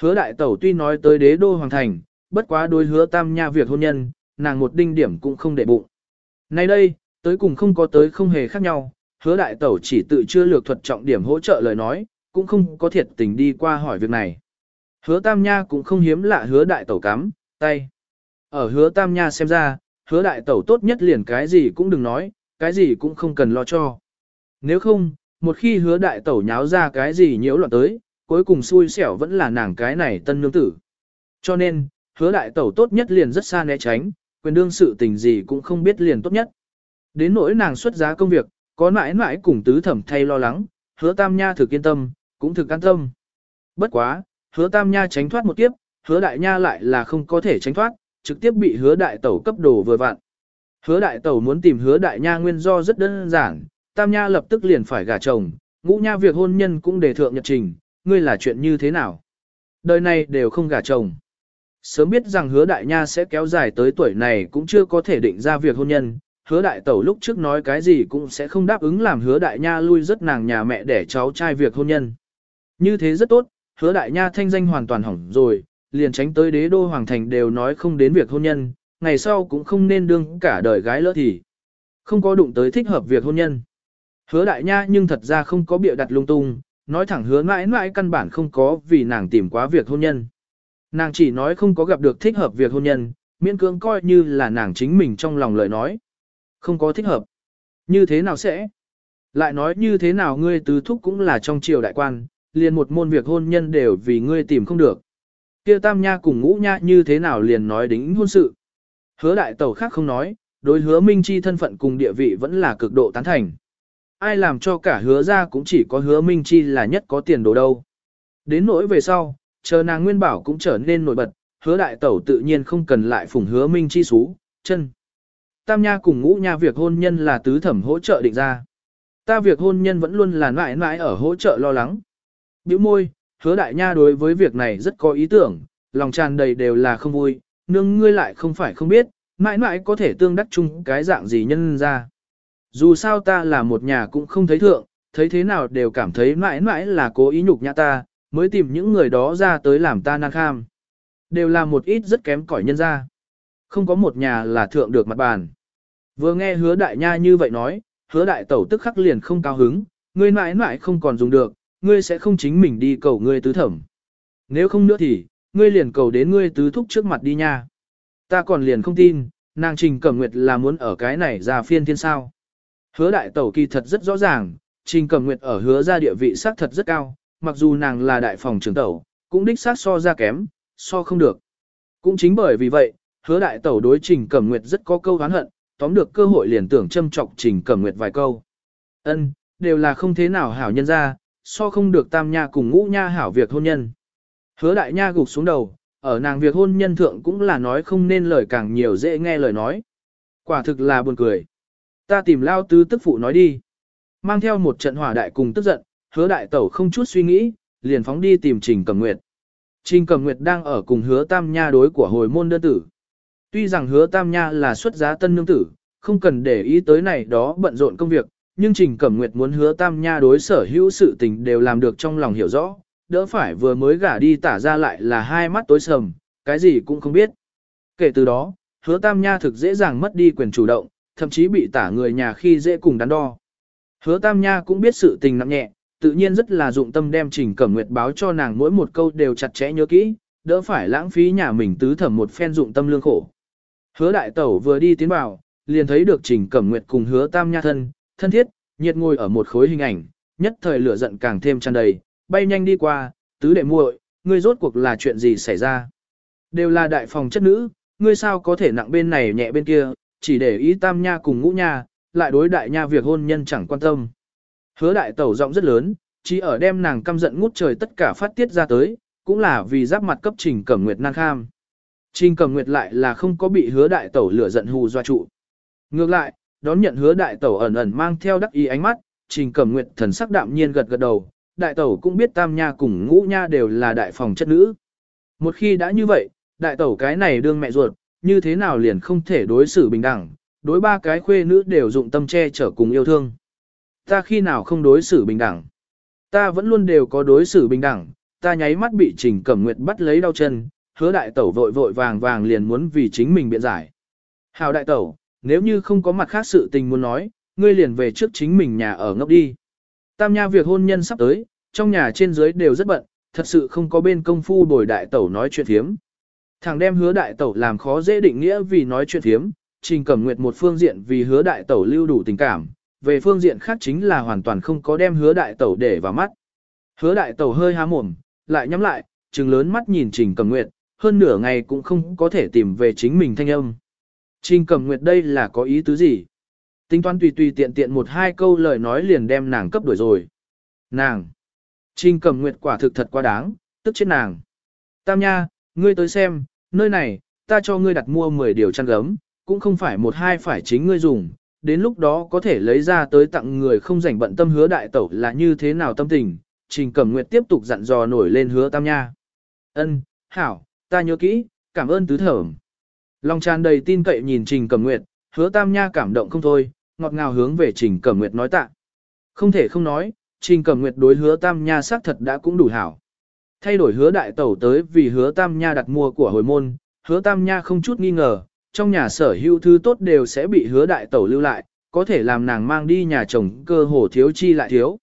Hứa đại tẩu tuy nói tới đế đô hoàng thành, bất quá đối hứa tam nha việc hôn nhân, nàng một đinh điểm cũng không để bụng. Nay đây, tới cùng không có tới không hề khác nhau, hứa đại tẩu chỉ tự chưa lược thuật trọng điểm hỗ trợ lời nói, cũng không có thiệt tình đi qua hỏi việc này. Hứa tam nha cũng không hiếm lạ hứa đại tẩu cắm, tay. Ở hứa tam nha xem ra, hứa đại tẩu tốt nhất liền cái gì cũng đừng nói, cái gì cũng không cần lo cho. Nếu không, một khi hứa đại tẩu nháo ra cái gì nhiễu loạn tới, cuối cùng xui xẻo vẫn là nàng cái này tân nương tử. Cho nên, hứa đại tẩu tốt nhất liền rất xa né tránh, quyền đương sự tình gì cũng không biết liền tốt nhất. Đến nỗi nàng xuất giá công việc, có mãi mãi cùng tứ thẩm thay lo lắng, hứa tam nha thực yên tâm, cũng thực an tâm. Bất quá, hứa tam nha tránh thoát một kiếp, hứa đại nha lại là không có thể tránh thoát, trực tiếp bị hứa đại tẩu cấp đồ vừa vặn. Hứa đại tẩu muốn tìm hứa đại nha nguyên do rất đơn giản, tam nha lập tức liền phải gả chồng, ngũ nha việc hôn nhân cũng đề thượng nhật trình, ngươi là chuyện như thế nào? Đời này đều không gả chồng. Sớm biết rằng hứa đại nha sẽ kéo dài tới tuổi này cũng chưa có thể định ra việc hôn nhân, hứa đại tẩu lúc trước nói cái gì cũng sẽ không đáp ứng làm hứa đại nha lui rất nàng nhà mẹ để cháu trai việc hôn nhân. Như thế rất tốt, hứa đại nha thanh danh hoàn toàn hỏng rồi, liền tránh tới đế đô hoàng thành đều nói không đến việc hôn nhân, ngày sau cũng không nên đương cả đời gái lỡ thì. Không có đụng tới thích hợp việc hôn nhân. Hứa đại nha nhưng thật ra không có bịa đặt lung tung, nói thẳng hứa mãi mãi căn bản không có vì nàng tìm quá việc hôn nhân. Nàng chỉ nói không có gặp được thích hợp việc hôn nhân, miễn cưỡng coi như là nàng chính mình trong lòng lời nói. Không có thích hợp. Như thế nào sẽ? Lại nói như thế nào ngươi tứ thúc cũng là trong triều đại quan, liền một môn việc hôn nhân đều vì ngươi tìm không được. kia tam nha cùng ngũ nha như thế nào liền nói đính hôn sự. Hứa đại tẩu khác không nói, đối hứa minh chi thân phận cùng địa vị vẫn là cực độ tán thành. Ai làm cho cả hứa ra cũng chỉ có hứa minh chi là nhất có tiền đồ đâu. Đến nỗi về sau, chờ nàng nguyên bảo cũng trở nên nổi bật, hứa đại tẩu tự nhiên không cần lại phủng hứa minh chi xú, chân. Tam nha cùng ngũ nha việc hôn nhân là tứ thẩm hỗ trợ định ra. Ta việc hôn nhân vẫn luôn là mãi mãi ở hỗ trợ lo lắng. Biểu môi, hứa đại nha đối với việc này rất có ý tưởng, lòng tràn đầy đều là không vui, nương ngươi lại không phải không biết, mãi mãi có thể tương đắc chung cái dạng gì nhân ra. Dù sao ta là một nhà cũng không thấy thượng, thấy thế nào đều cảm thấy mãi mãi là cố ý nhục nhã ta, mới tìm những người đó ra tới làm ta nan kham. Đều là một ít rất kém cỏi nhân ra. Không có một nhà là thượng được mặt bàn. Vừa nghe hứa đại nha như vậy nói, hứa đại tẩu tức khắc liền không cao hứng, ngươi mãi mãi không còn dùng được, ngươi sẽ không chính mình đi cầu ngươi tứ thẩm. Nếu không nữa thì, ngươi liền cầu đến ngươi tứ thúc trước mặt đi nha. Ta còn liền không tin, nàng Trình Cẩm Nguyệt là muốn ở cái này ra phiên thiên sao. Hứa đại tẩu kỳ thật rất rõ ràng, Trình Cẩm Nguyệt ở hứa ra địa vị xác thật rất cao, mặc dù nàng là đại phòng trưởng tẩu, cũng đích xác so ra kém, so không được. Cũng chính bởi vì vậy, hứa đại tẩu đối Trình Cẩm Nguyệt rất có câu hán hận, tóm được cơ hội liền tưởng châm trọc Trình Cẩm Nguyệt vài câu. Ân, đều là không thế nào hảo nhân ra, so không được tam nha cùng ngũ nha hảo việc hôn nhân. Hứa đại nha gục xuống đầu, ở nàng việc hôn nhân thượng cũng là nói không nên lời càng nhiều dễ nghe lời nói. Quả thực là buồn cười. Ta tìm lao tứ tức phụ nói đi. Mang theo một trận hỏa đại cùng tức giận, hứa đại tẩu không chút suy nghĩ, liền phóng đi tìm Trình Cẩm Nguyệt. Trình Cẩm Nguyệt đang ở cùng hứa tam nha đối của hồi môn đơn tử. Tuy rằng hứa tam nha là xuất giá tân nương tử, không cần để ý tới này đó bận rộn công việc, nhưng Trình Cẩm Nguyệt muốn hứa tam nha đối sở hữu sự tình đều làm được trong lòng hiểu rõ, đỡ phải vừa mới gả đi tả ra lại là hai mắt tối sầm, cái gì cũng không biết. Kể từ đó, hứa tam nha thực dễ dàng mất đi quyền chủ động, thậm chí bị tả người nhà khi dễ cùng đắn đo. Hứa tam nha cũng biết sự tình nặng nhẹ, tự nhiên rất là dụng tâm đem Trình Cẩm Nguyệt báo cho nàng mỗi một câu đều chặt chẽ nhớ kỹ, đỡ phải lãng phí nhà mình tứ thẩm một phen dụng tâm lương khổ. Hứa đại tẩu vừa đi tiến vào, liền thấy được Trình Cẩm Nguyệt cùng hứa tam nha thân, thân thiết, nhiệt ngồi ở một khối hình ảnh, nhất thời lửa giận càng thêm tràn đầy, bay nhanh đi qua, tứ đệ muội, ngươi rốt cuộc là chuyện gì xảy ra? Đều là đại phòng chất nữ, ngươi sao có thể nặng bên này nhẹ bên kia, chỉ để ý tam nha cùng ngũ nha, lại đối đại nha việc hôn nhân chẳng quan tâm. Hứa đại tẩu giọng rất lớn, chỉ ở đem nàng căm giận ngút trời tất cả phát tiết ra tới, cũng là vì giáp mặt cấp trình cẩm nguyệt nan kham. Trình cẩm nguyệt lại là không có bị hứa đại tẩu lửa giận hù doa trụ. Ngược lại, đón nhận hứa đại tẩu ẩn ẩn mang theo đắc ý ánh mắt, trình cẩm nguyệt thần sắc đạm nhiên gật gật đầu, đại tẩu cũng biết tam nha cùng ngũ nha đều là đại phòng chất nữ. Một khi đã như vậy, đại tẩu cái này đương mẹ ruột, như thế nào liền không thể đối xử bình đẳng, đối ba cái khuê nữ đều dụng tâm che chở cùng yêu thương. Ta khi nào không đối xử bình đẳng? Ta vẫn luôn đều có đối xử bình đẳng, ta nháy mắt bị Trình Cẩm Nguyệt bắt lấy đau chân, hứa đại tẩu vội vội vàng vàng liền muốn vì chính mình biện giải. Hào đại tẩu, nếu như không có mặt khác sự tình muốn nói, ngươi liền về trước chính mình nhà ở ngốc đi. Tam nha việc hôn nhân sắp tới, trong nhà trên dưới đều rất bận, thật sự không có bên công phu bồi đại tẩu nói chuyện thiếm. Thằng đem hứa đại tẩu làm khó dễ định nghĩa vì nói chuyện thiếm, trình cẩm nguyệt một phương diện vì hứa đại tẩu lưu đủ tình cảm, về phương diện khác chính là hoàn toàn không có đem hứa đại tẩu để vào mắt. Hứa đại tẩu hơi há mồm, lại nhắm lại, trừng lớn mắt nhìn trình cẩm nguyệt, hơn nửa ngày cũng không có thể tìm về chính mình thanh âm. Trình cẩm nguyệt đây là có ý tứ gì? Tính toán tùy tùy tiện tiện một hai câu lời nói liền đem nàng cấp đuổi rồi. Nàng! Trình cẩm nguyệt quả thực thật quá đáng, tức chết nàng. Tam nha, ngươi tới xem, nơi này, ta cho ngươi đặt mua 10 điều chăn gấm, cũng không phải một hai phải chính ngươi dùng, đến lúc đó có thể lấy ra tới tặng người không rảnh bận tâm hứa đại tẩu là như thế nào tâm tình. Trình Cẩm Nguyệt tiếp tục dặn dò nổi lên hứa tam nha. Ân, hảo, ta nhớ kỹ, cảm ơn tứ thẩm. Lòng tràn đầy tin cậy nhìn Trình Cẩm Nguyệt, hứa tam nha cảm động không thôi, ngọt ngào hướng về Trình Cẩm Nguyệt nói tạ. Không thể không nói, Trình Cẩm Nguyệt đối hứa tam nha xác thật đã cũng đủ hảo. Thay đổi hứa đại tẩu tới vì hứa tam nha đặt mua của hồi môn, hứa tam nha không chút nghi ngờ, trong nhà sở hữu thứ tốt đều sẽ bị hứa đại tẩu lưu lại, có thể làm nàng mang đi nhà chồng cơ hồ thiếu chi lại thiếu.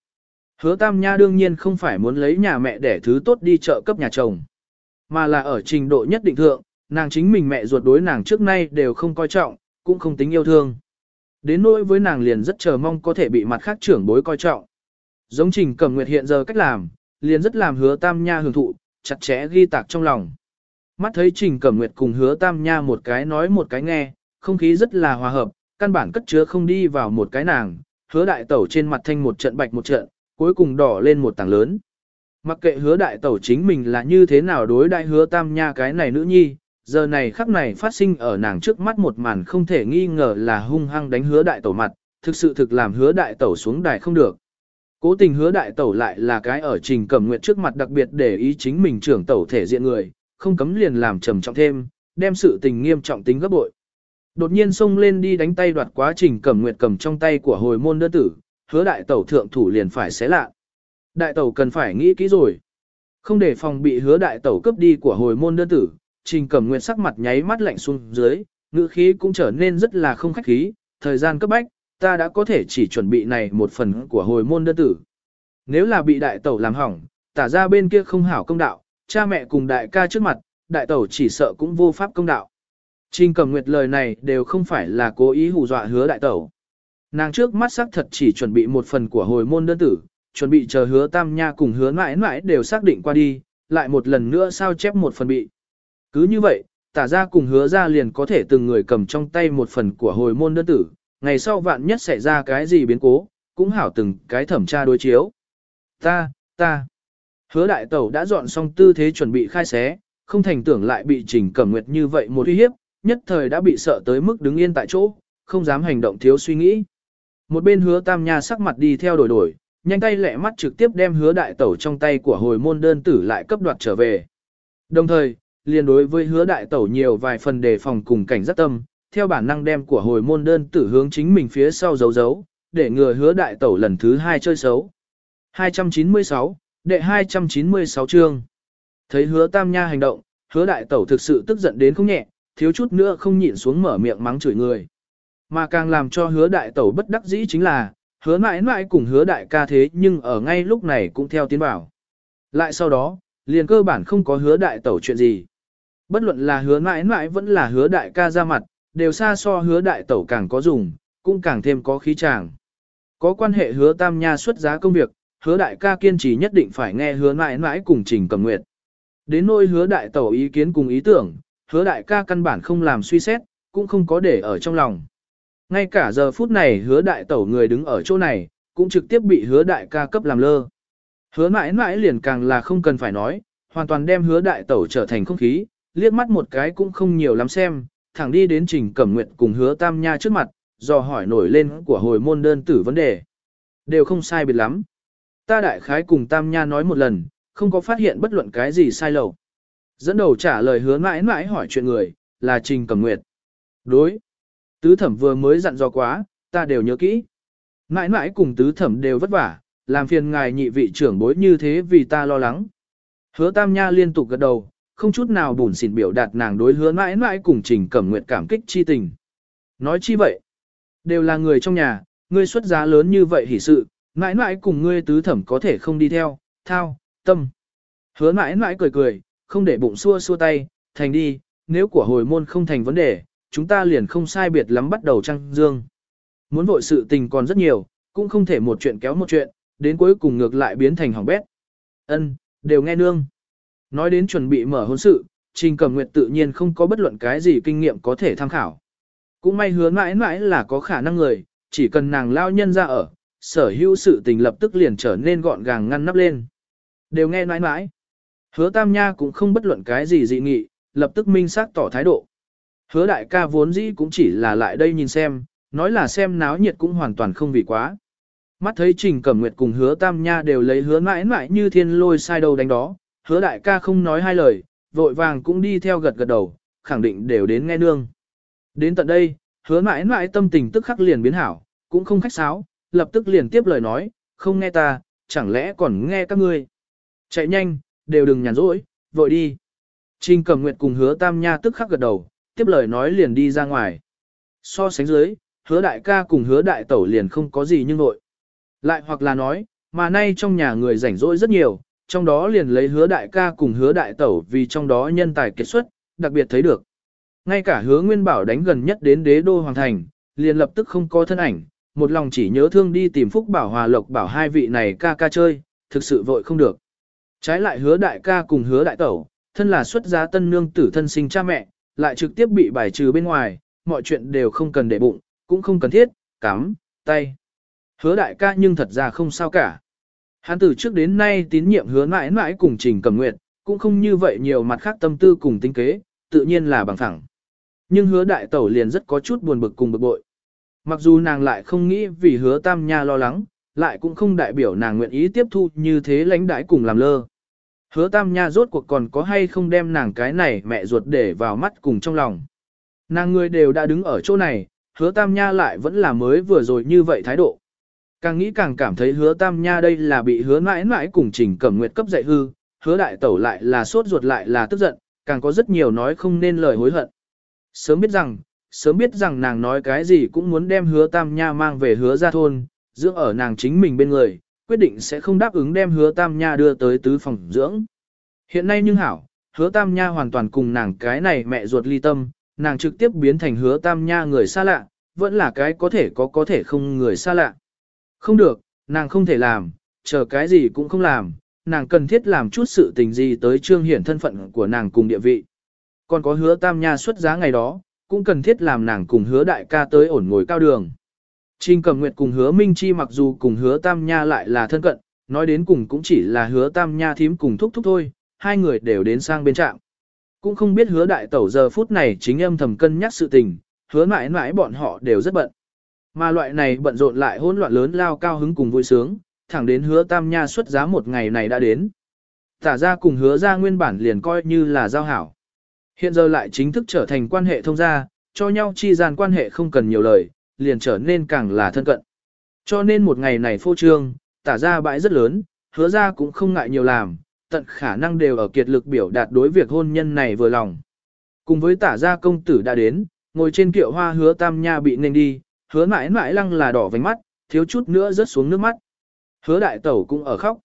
Hứa tam nha đương nhiên không phải muốn lấy nhà mẹ để thứ tốt đi chợ cấp nhà chồng, mà là ở trình độ nhất định thượng, nàng chính mình mẹ ruột đối nàng trước nay đều không coi trọng, cũng không tính yêu thương. Đến nỗi với nàng liền rất chờ mong có thể bị mặt khác trưởng bối coi trọng. Giống trình cầm nguyệt hiện giờ cách làm, liền rất làm hứa tam nha hưởng thụ, chặt chẽ ghi tạc trong lòng. Mắt thấy Trình Cẩm Nguyệt cùng hứa tam nha một cái nói một cái nghe, không khí rất là hòa hợp, căn bản cất chứa không đi vào một cái nàng, hứa đại tẩu trên mặt thanh một trận bạch một trận, cuối cùng đỏ lên một tảng lớn. Mặc kệ hứa đại tẩu chính mình là như thế nào đối đại hứa tam nha cái này nữ nhi, giờ này khắc này phát sinh ở nàng trước mắt một màn không thể nghi ngờ là hung hăng đánh hứa đại tẩu mặt, thực sự thực làm hứa đại tẩu xuống đài không được. Cố tình hứa đại tẩu lại là cái ở trình cẩm nguyện trước mặt đặc biệt để ý chính mình trưởng tẩu thể diện người, không cấm liền làm trầm trọng thêm, đem sự tình nghiêm trọng tính gấp bội. Đột nhiên xông lên đi đánh tay đoạt quá trình cẩm nguyệt cầm trong tay của hồi môn đơn tử, hứa đại tẩu thượng thủ liền phải xé lạ. Đại tẩu cần phải nghĩ kỹ rồi. Không để phòng bị hứa đại tẩu cướp đi của hồi môn đơn tử, trình cẩm nguyệt sắc mặt nháy mắt lạnh xuống dưới, ngữ khí cũng trở nên rất là không khách khí, thời gian cấp bách, ta đã có thể chỉ chuẩn bị này một phần của hồi môn đơn tử. Nếu là bị đại tẩu làm hỏng, tả ra bên kia không hảo công đạo, cha mẹ cùng đại ca trước mặt, đại tẩu chỉ sợ cũng vô pháp công đạo. Trình cầm nguyệt lời này đều không phải là cố ý hù dọa hứa đại tẩu. Nàng trước mắt xác thật chỉ chuẩn bị một phần của hồi môn đơn tử, chuẩn bị chờ hứa tam nha cùng hứa mãi mãi đều xác định qua đi, lại một lần nữa sao chép một phần bị. Cứ như vậy, tả ra cùng hứa ra liền có thể từng người cầm trong tay một phần của hồi môn đơn tử, ngày sau vạn nhất xảy ra cái gì biến cố, cũng hảo từng cái thẩm tra đối chiếu. Ta, ta. Hứa đại tẩu đã dọn xong tư thế chuẩn bị khai xé, không thành tưởng lại bị Trình Cẩm Nguyệt như vậy một uy hiếp, nhất thời đã bị sợ tới mức đứng yên tại chỗ, không dám hành động thiếu suy nghĩ. Một bên hứa tam nha sắc mặt đi theo đổi đổi, nhanh tay lẹ mắt trực tiếp đem hứa đại tẩu trong tay của hồi môn đơn tử lại cấp đoạt trở về. Đồng thời, liên đối với hứa đại tẩu nhiều vài phần đề phòng cùng cảnh giác tâm, theo bản năng đem của hồi môn đơn tử hướng chính mình phía sau giấu giấu, để ngừa hứa đại tẩu lần thứ hai chơi xấu. 296, đệ 296 chương. Thấy hứa tam nha hành động, hứa đại tẩu thực sự tức giận đến không nhẹ, thiếu chút nữa không nhịn xuống mở miệng mắng chửi người. Mà càng làm cho hứa đại tẩu bất đắc dĩ chính là, hứa mãi mãi cùng hứa đại ca thế nhưng ở ngay lúc này cũng theo tiến bảo. Lại sau đó, liền cơ bản không có hứa đại tẩu chuyện gì. Bất luận là hứa mãi mãi vẫn là hứa đại ca ra mặt, đều xa so hứa đại tẩu càng có dùng, cũng càng thêm có khí tràng. Có quan hệ hứa tam nha xuất giá công việc, hứa đại ca kiên trì nhất định phải nghe hứa mãi mãi cùng trình cầm nguyệt. Đến nỗi hứa đại tẩu ý kiến cùng ý tưởng, hứa đại ca căn bản không làm suy xét, cũng không có để ở trong lòng. Ngay cả giờ phút này hứa đại tẩu người đứng ở chỗ này, cũng trực tiếp bị hứa đại ca cấp làm lơ. Hứa mãi mãi liền càng là không cần phải nói, hoàn toàn đem hứa đại tẩu trở thành không khí, liếc mắt một cái cũng không nhiều lắm xem, thẳng đi đến trình cẩm nguyện cùng hứa tam nha trước mặt, do hỏi nổi lên của hồi môn đơn tử vấn đề. Đều không sai biệt lắm. Ta đại khái cùng tam nha nói một lần, không có phát hiện bất luận cái gì sai lầu. Dẫn đầu trả lời hứa mãi mãi hỏi chuyện người, là trình cẩm nguyệt. Đối. Tứ thẩm vừa mới dặn dò quá, ta đều nhớ kỹ. Mãi mãi cùng tứ thẩm đều vất vả, làm phiền ngài nhị vị trưởng bối như thế vì ta lo lắng. Hứa tam nha liên tục gật đầu, không chút nào bùn xỉn biểu đạt nàng đối hứa mãi mãi cùng trình cẩm nguyệt cảm kích chi tình. Nói chi vậy? Đều là người trong nhà, ngươi xuất giá lớn như vậy hỉ sự, mãi mãi cùng ngươi tứ thẩm có thể không đi theo, thao, tâm. Hứa mãi mãi cười cười, không để bụng xua xua tay, thành đi, nếu của hồi môn không thành vấn đề, chúng ta liền không sai biệt lắm bắt đầu trăng dương. Muốn vội sự tình còn rất nhiều, cũng không thể một chuyện kéo một chuyện, đến cuối cùng ngược lại biến thành hỏng bét. Ân, đều nghe nương. Nói đến chuẩn bị mở hôn sự, Trình Cẩm Nguyệt tự nhiên không có bất luận cái gì kinh nghiệm có thể tham khảo. Cũng may hứa mãi mãi là có khả năng người, chỉ cần nàng lao nhân ra ở, sở hữu sự tình lập tức liền trở nên gọn gàng ngăn nắp lên. Đều nghe mãi mãi. Hứa Tam Nha cũng không bất luận cái gì dị nghị, lập tức minh xác tỏ thái độ. Hứa đại ca vốn dĩ cũng chỉ là lại đây nhìn xem, nói là xem náo nhiệt cũng hoàn toàn không vì quá. Mắt thấy Trình Cẩm Nguyệt cùng hứa Tam Nha đều lấy hứa mãi mãi như thiên lôi sai đầu đánh đó, hứa đại ca không nói hai lời, vội vàng cũng đi theo gật gật đầu, khẳng định đều đến nghe nương. Đến tận đây, hứa mãi mãi tâm tình tức khắc liền biến hảo, cũng không khách sáo, lập tức liền tiếp lời nói, không nghe ta, chẳng lẽ còn nghe các ngươi. Chạy nhanh, đều đừng nhàn rỗi, vội đi. Trình Cẩm Nguyệt cùng hứa Tam Nha tức khắc gật đầu, tiếp lời nói liền đi ra ngoài. So sánh dưới, hứa đại ca cùng hứa đại tẩu liền không có gì nhưng nội. Lại hoặc là nói, mà nay trong nhà người rảnh rỗi rất nhiều, trong đó liền lấy hứa đại ca cùng hứa đại tẩu vì trong đó nhân tài kết xuất, đặc biệt thấy được. Ngay cả hứa nguyên bảo đánh gần nhất đến đế đô hoàng thành, liền lập tức không có thân ảnh, một lòng chỉ nhớ thương đi tìm phúc bảo hòa lộc bảo hai vị này ca ca chơi, thực sự vội không được. Trái lại hứa đại ca cùng hứa đại tẩu, thân là xuất gia tân nương tử thân sinh cha mẹ, lại trực tiếp bị bài trừ bên ngoài, mọi chuyện đều không cần để bụng, cũng không cần thiết, cắm, tay. Hứa đại ca nhưng thật ra không sao cả. Hắn từ trước đến nay tín nhiệm hứa mãi mãi cùng trình cầm nguyện, cũng không như vậy nhiều mặt khác tâm tư cùng tính kế, tự nhiên là bằng thẳng. Nhưng hứa đại tẩu liền rất có chút buồn bực cùng bực bội. Mặc dù nàng lại không nghĩ vì hứa tam nha lo lắng, lại cũng không đại biểu nàng nguyện ý tiếp thu như thế lãnh đãi cùng làm lơ. Hứa tam nha rốt cuộc còn có hay không đem nàng cái này mẹ ruột để vào mắt cùng trong lòng. Nàng người đều đã đứng ở chỗ này, hứa tam nha lại vẫn là mới vừa rồi như vậy thái độ. Càng nghĩ càng cảm thấy hứa tam nha đây là bị hứa mãi mãi cùng trình cẩm nguyệt cấp dạy hư, hứa đại tẩu lại là sốt ruột lại là tức giận, càng có rất nhiều nói không nên lời hối hận. Sớm biết rằng, sớm biết rằng nàng nói cái gì cũng muốn đem hứa tam nha mang về hứa ra thôn, dưỡng ở nàng chính mình bên người, quyết định sẽ không đáp ứng đem hứa tam nha đưa tới tứ phòng dưỡng. Hiện nay nhưng hảo, hứa tam nha hoàn toàn cùng nàng cái này mẹ ruột ly tâm, nàng trực tiếp biến thành hứa tam nha người xa lạ, vẫn là cái có thể có có thể không người xa lạ. Không được, nàng không thể làm, chờ cái gì cũng không làm, nàng cần thiết làm chút sự tình gì tới trương hiển thân phận của nàng cùng địa vị. Còn có hứa tam nha xuất giá ngày đó, cũng cần thiết làm nàng cùng hứa đại ca tới ổn ngồi cao đường. Trình Cẩm Nguyệt cùng hứa Minh Chi mặc dù cùng hứa Tam Nha lại là thân cận, nói đến cùng cũng chỉ là hứa tam nha thím cùng thúc thúc thôi, hai người đều đến sang bên trạm. Cũng không biết hứa đại tẩu giờ phút này chính âm thầm cân nhắc sự tình, hứa mãi mãi bọn họ đều rất bận. Mà loại này bận rộn lại hỗn loạn lớn lao cao hứng cùng vui sướng, thẳng đến hứa tam nha xuất giá một ngày này đã đến. Tả ra cùng hứa ra nguyên bản liền coi như là giao hảo. Hiện giờ lại chính thức trở thành quan hệ thông gia, cho nhau chi gian quan hệ không cần nhiều lời, liền trở nên càng là thân cận. Cho nên một ngày này phô trương, tả ra bãi rất lớn, hứa ra cũng không ngại nhiều làm, tận khả năng đều ở kiệt lực biểu đạt đối việc hôn nhân này vừa lòng. Cùng với tả ra công tử đã đến, ngồi trên kiệu hoa hứa tam nha bị nên đi, hứa mãi mãi lăng là đỏ vành mắt, thiếu chút nữa rớt xuống nước mắt. Hứa đại tẩu cũng ở khóc.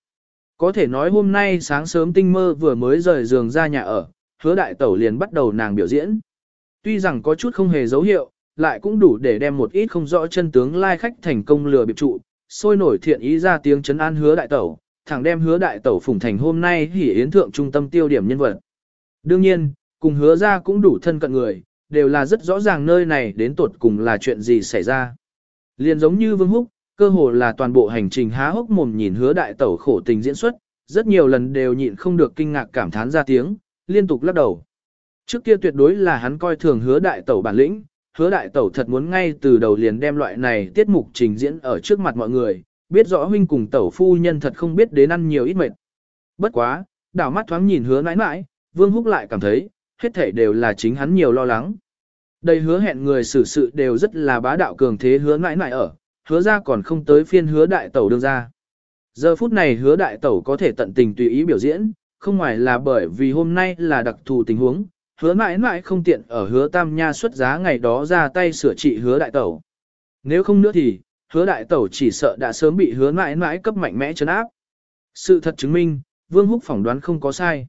Có thể nói hôm nay sáng sớm tinh mơ vừa mới rời giường ra nhà ở, hứa đại tẩu liền bắt đầu nàng biểu diễn. Tuy rằng có chút không hề dấu hiệu, lại cũng đủ để đem một ít không rõ chân tướng lai khách thành công lừa bịp trụ, sôi nổi thiện ý ra tiếng chấn an hứa đại tẩu, thẳng đem hứa đại tẩu phủng thành hôm nay hỉ yến thượng trung tâm tiêu điểm nhân vật. Đương nhiên, cùng hứa ra cũng đủ thân cận người, đều là rất rõ ràng nơi này đến tột cùng là chuyện gì xảy ra. Liền giống như Vương Húc, cơ hồ là toàn bộ hành trình há hốc mồm nhìn hứa đại tẩu khổ tình diễn xuất, rất nhiều lần đều nhịn không được kinh ngạc cảm thán ra tiếng, liên tục lắc đầu. Trước kia tuyệt đối là hắn coi thường hứa đại tẩu bản lĩnh, hứa đại tẩu thật muốn ngay từ đầu liền đem loại này tiết mục trình diễn ở trước mặt mọi người, biết rõ huynh cùng tẩu phu nhân thật không biết đến ăn nhiều ít mệt. Bất quá, đảo mắt thoáng nhìn hứa mãi mãi, Vương Húc lại cảm thấy, hết thảy đều là chính hắn nhiều lo lắng. Đây hứa hẹn người xử sự đều rất là bá đạo cường thế hứa mãi mãi ở, hứa ra còn không tới phiên hứa đại tẩu đương ra. Giờ phút này hứa đại tẩu có thể tận tình tùy ý biểu diễn, không ngoài là bởi vì hôm nay là đặc thù tình huống, hứa mãi mãi không tiện ở hứa tam nha xuất giá ngày đó ra tay sửa trị hứa đại tẩu. Nếu không nữa thì, hứa đại tẩu chỉ sợ đã sớm bị hứa mãi mãi cấp mạnh mẽ chấn áp. Sự thật chứng minh, Vương Húc phỏng đoán không có sai.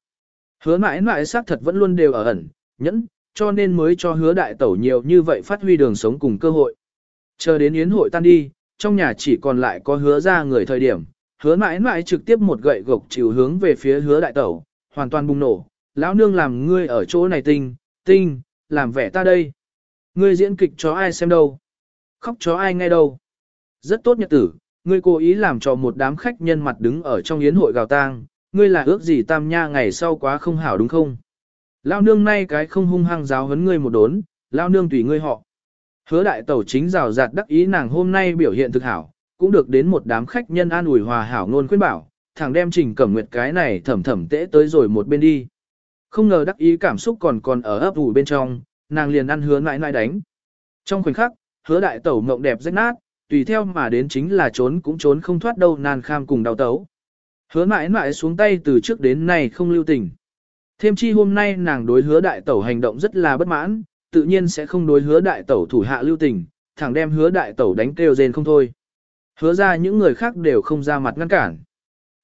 Hứa mãi mãi xác thật vẫn luôn đều ở ẩn, nhẫn, cho nên mới cho hứa đại tẩu nhiều như vậy phát huy đường sống cùng cơ hội. Chờ đến yến hội tan đi, trong nhà chỉ còn lại có hứa ra người thời điểm, hứa mãi mãi trực tiếp một gậy gộc chiều hướng về phía hứa đại tẩu, hoàn toàn bùng nổ, lão nương làm ngươi ở chỗ này tinh, tinh, làm vẻ ta đây. Ngươi diễn kịch cho ai xem đâu, khóc cho ai nghe đâu. Rất tốt nhật tử, ngươi cố ý làm cho một đám khách nhân mặt đứng ở trong yến hội gào tang, ngươi là ước gì tam nha ngày sau quá không hảo đúng không? Lão nương nay cái không hung hăng giáo huấn ngươi một đốn, lão nương tùy ngươi họ. Hứa đại tẩu chính rào rạt đắc ý nàng hôm nay biểu hiện thực hảo, cũng được đến một đám khách nhân an ủi hòa hảo ngôn khuyên bảo, thằng đem trình cẩm nguyệt cái này thầm thầm tễ tới rồi một bên đi. Không ngờ đắc ý cảm xúc còn còn ở ấp ủ bên trong, nàng liền ăn hứa mãi mãi đánh. Trong khoảnh khắc, hứa đại tẩu mộng đẹp rách nát, tùy theo mà đến chính là trốn cũng trốn không thoát đâu nan kham cùng đau tấu. Hứa mãi mãi xuống tay từ trước đến nay không lưu tình. Thêm chi hôm nay nàng đối hứa đại tẩu hành động rất là bất mãn, tự nhiên sẽ không đối hứa đại tẩu thủ hạ lưu tình, thẳng đem hứa đại tẩu đánh kêu rên không thôi. Hứa ra những người khác đều không ra mặt ngăn cản.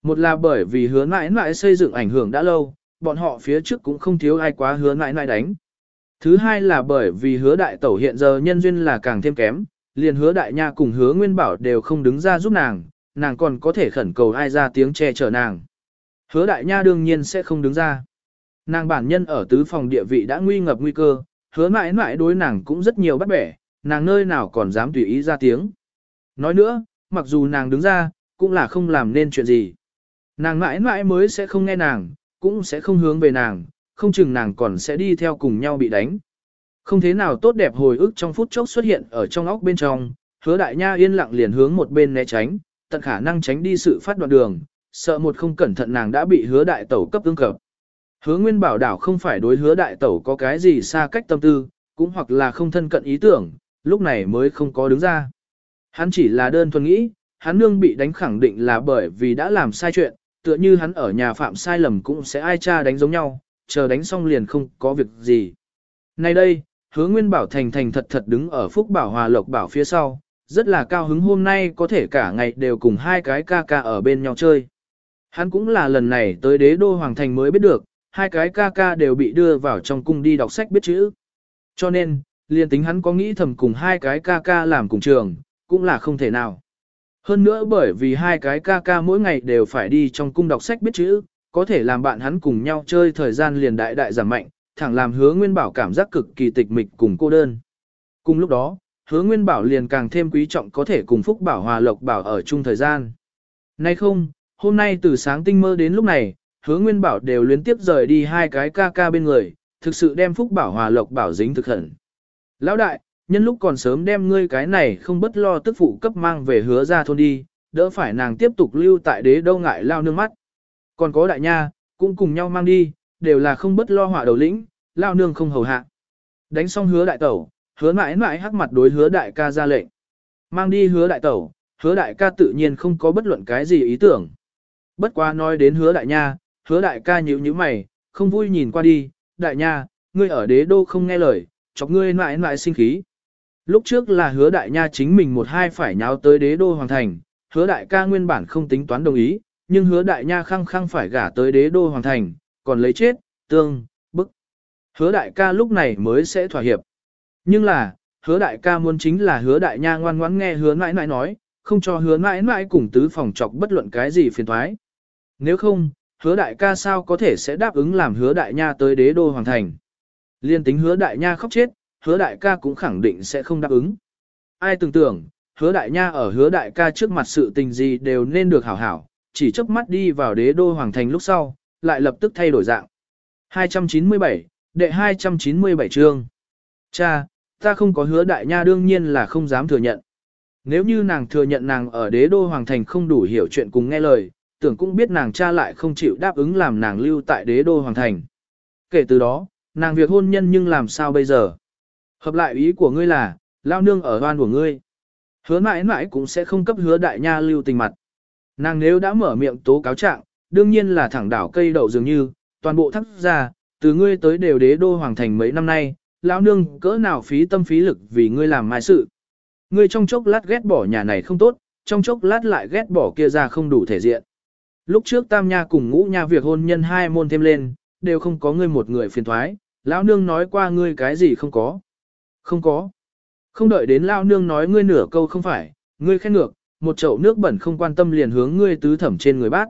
Một là bởi vì hứa mãi mãi xây dựng ảnh hưởng đã lâu, bọn họ phía trước cũng không thiếu ai quá hứa mãi mãi đánh. Thứ hai là bởi vì hứa đại tẩu hiện giờ nhân duyên là càng thêm kém, liền hứa đại nha cùng hứa nguyên bảo đều không đứng ra giúp nàng, nàng còn có thể khẩn cầu ai ra tiếng che chở nàng. Hứa đại nha đương nhiên sẽ không đứng ra. Nàng bản nhân ở tứ phòng địa vị đã nguy ngập nguy cơ, hứa mãi mãi đối nàng cũng rất nhiều bắt bẻ, nàng nơi nào còn dám tùy ý ra tiếng. Nói nữa, mặc dù nàng đứng ra, cũng là không làm nên chuyện gì. Nàng mãi mãi mới sẽ không nghe nàng, cũng sẽ không hướng về nàng, không chừng nàng còn sẽ đi theo cùng nhau bị đánh. Không thế nào tốt đẹp hồi ức trong phút chốc xuất hiện ở trong óc bên trong, hứa đại nha yên lặng liền hướng một bên né tránh, tận khả năng tránh đi sự phát đoạn đường, sợ một không cẩn thận nàng đã bị hứa đại tẩu cấp tương cập. Hứa nguyên bảo đảo không phải đối hứa đại tẩu có cái gì xa cách tâm tư, cũng hoặc là không thân cận ý tưởng, lúc này mới không có đứng ra. Hắn chỉ là đơn thuần nghĩ, hắn nương bị đánh khẳng định là bởi vì đã làm sai chuyện, tựa như hắn ở nhà phạm sai lầm cũng sẽ ai cha đánh giống nhau, chờ đánh xong liền không có việc gì. Nay đây, hứa nguyên bảo thành thành thật thật đứng ở phúc bảo hòa lộc bảo phía sau, rất là cao hứng hôm nay có thể cả ngày đều cùng hai cái ca ca ở bên nhau chơi. Hắn cũng là lần này tới đế đô hoàng thành mới biết được, hai cái ca ca đều bị đưa vào trong cung đi đọc sách biết chữ. Cho nên, liền tính hắn có nghĩ thầm cùng hai cái ca ca làm cùng trường, cũng là không thể nào. Hơn nữa bởi vì hai cái ca ca mỗi ngày đều phải đi trong cung đọc sách biết chữ, có thể làm bạn hắn cùng nhau chơi thời gian liền đại đại giảm mạnh, thẳng làm hứa nguyên bảo cảm giác cực kỳ tịch mịch cùng cô đơn. Cùng lúc đó, hứa nguyên bảo liền càng thêm quý trọng có thể cùng phúc bảo hòa lộc bảo ở chung thời gian. Nay không, hôm nay từ sáng tinh mơ đến lúc này, hứa nguyên bảo đều liên tiếp rời đi hai cái ca ca bên người, thực sự đem phúc bảo hòa lộc bảo dính thực hẳn. Lão đại, nhân lúc còn sớm đem ngươi cái này không bất lo tức phụ cấp mang về hứa ra thôn đi, đỡ phải nàng tiếp tục lưu tại đế đâu ngại lao nương mắt. Còn có đại nha, cũng cùng nhau mang đi, đều là không bất lo họa đầu lĩnh, lao nương không hầu hạ. Đánh xong hứa đại tẩu, hứa mãi mãi hắc mặt đối hứa đại ca ra lệnh. Mang đi hứa đại tẩu, hứa đại ca tự nhiên không có bất luận cái gì ý tưởng. Bất quá nói đến hứa đại nha, hứa đại ca nhíu nhíu mày, không vui nhìn qua đi, đại nha, ngươi ở đế đô không nghe lời, chọc ngươi mãi mãi sinh khí. Lúc trước là hứa đại nha chính mình một hai phải nháo tới đế đô hoàng thành, hứa đại ca nguyên bản không tính toán đồng ý, nhưng hứa đại nha khăng khăng phải gả tới đế đô hoàng thành, còn lấy chết, tương, bức. Hứa đại ca lúc này mới sẽ thỏa hiệp. Nhưng là, hứa đại ca muốn chính là hứa đại nha ngoan ngoãn nghe hứa mãi mãi nói, không cho hứa mãi mãi cùng tứ phòng chọc bất luận cái gì phiền thoái. Nếu không, hứa đại ca sao có thể sẽ đáp ứng làm hứa đại nha tới đế đô hoàng thành. Liên tính hứa đại nha khóc chết, hứa đại ca cũng khẳng định sẽ không đáp ứng. Ai tưởng tưởng, hứa đại nha ở hứa đại ca trước mặt sự tình gì đều nên được hảo hảo, chỉ chớp mắt đi vào đế đô hoàng thành lúc sau, lại lập tức thay đổi dạng. 297, đệ 297 chương. Cha, ta không có hứa đại nha đương nhiên là không dám thừa nhận. Nếu như nàng thừa nhận nàng ở đế đô hoàng thành không đủ hiểu chuyện cùng nghe lời, tưởng cũng biết nàng cha lại không chịu đáp ứng làm nàng lưu tại đế đô hoàng thành. Kể từ đó, nàng việc hôn nhân nhưng làm sao bây giờ? Hợp lại ý của ngươi là, lao nương ở hoan của ngươi. Hứa mãi mãi cũng sẽ không cấp hứa đại nha lưu tình mặt. Nàng nếu đã mở miệng tố cáo trạng, đương nhiên là thẳng đảo cây đậu dường như, toàn bộ thắc ra, từ ngươi tới đều đế đô hoàng thành mấy năm nay, lão nương cỡ nào phí tâm phí lực vì ngươi làm mai sự. Ngươi trong chốc lát ghét bỏ nhà này không tốt, trong chốc lát lại ghét bỏ kia ra không đủ thể diện. Lúc trước tam nha cùng ngũ nha việc hôn nhân hai môn thêm lên, đều không có ngươi một người phiền thoái, lão nương nói qua ngươi cái gì không có. Không có. Không đợi đến lao nương nói ngươi nửa câu không phải, ngươi khen ngược, một chậu nước bẩn không quan tâm liền hướng ngươi tứ thẩm trên người bác.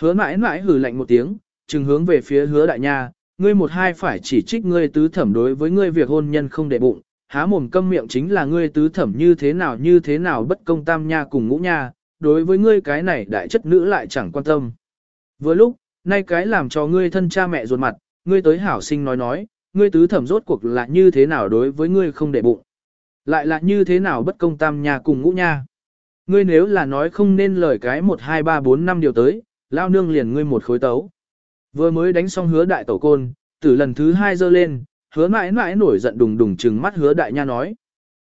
Hứa mãi mãi hử lạnh một tiếng, chừng hướng về phía hứa đại nha, ngươi một hai phải chỉ trích ngươi tứ thẩm đối với ngươi việc hôn nhân không để bụng, há mồm câm miệng chính là ngươi tứ thẩm như thế nào như thế nào bất công tam nha cùng ngũ nha, đối với ngươi cái này đại chất nữ lại chẳng quan tâm. Vừa lúc, nay cái làm cho ngươi thân cha mẹ ruột mặt, ngươi tới hảo sinh nói nói, ngươi tứ thẩm rốt cuộc là như thế nào đối với ngươi không để bụng. Lại là như thế nào bất công tam nha cùng ngũ nha. Ngươi nếu là nói không nên lời cái 1 2 3 4 5 điều tới, lao nương liền ngươi một khối tấu. Vừa mới đánh xong hứa đại tổ côn, từ lần thứ hai dơ lên, hứa mãi mãi nổi giận đùng đùng trừng mắt hứa đại nha nói.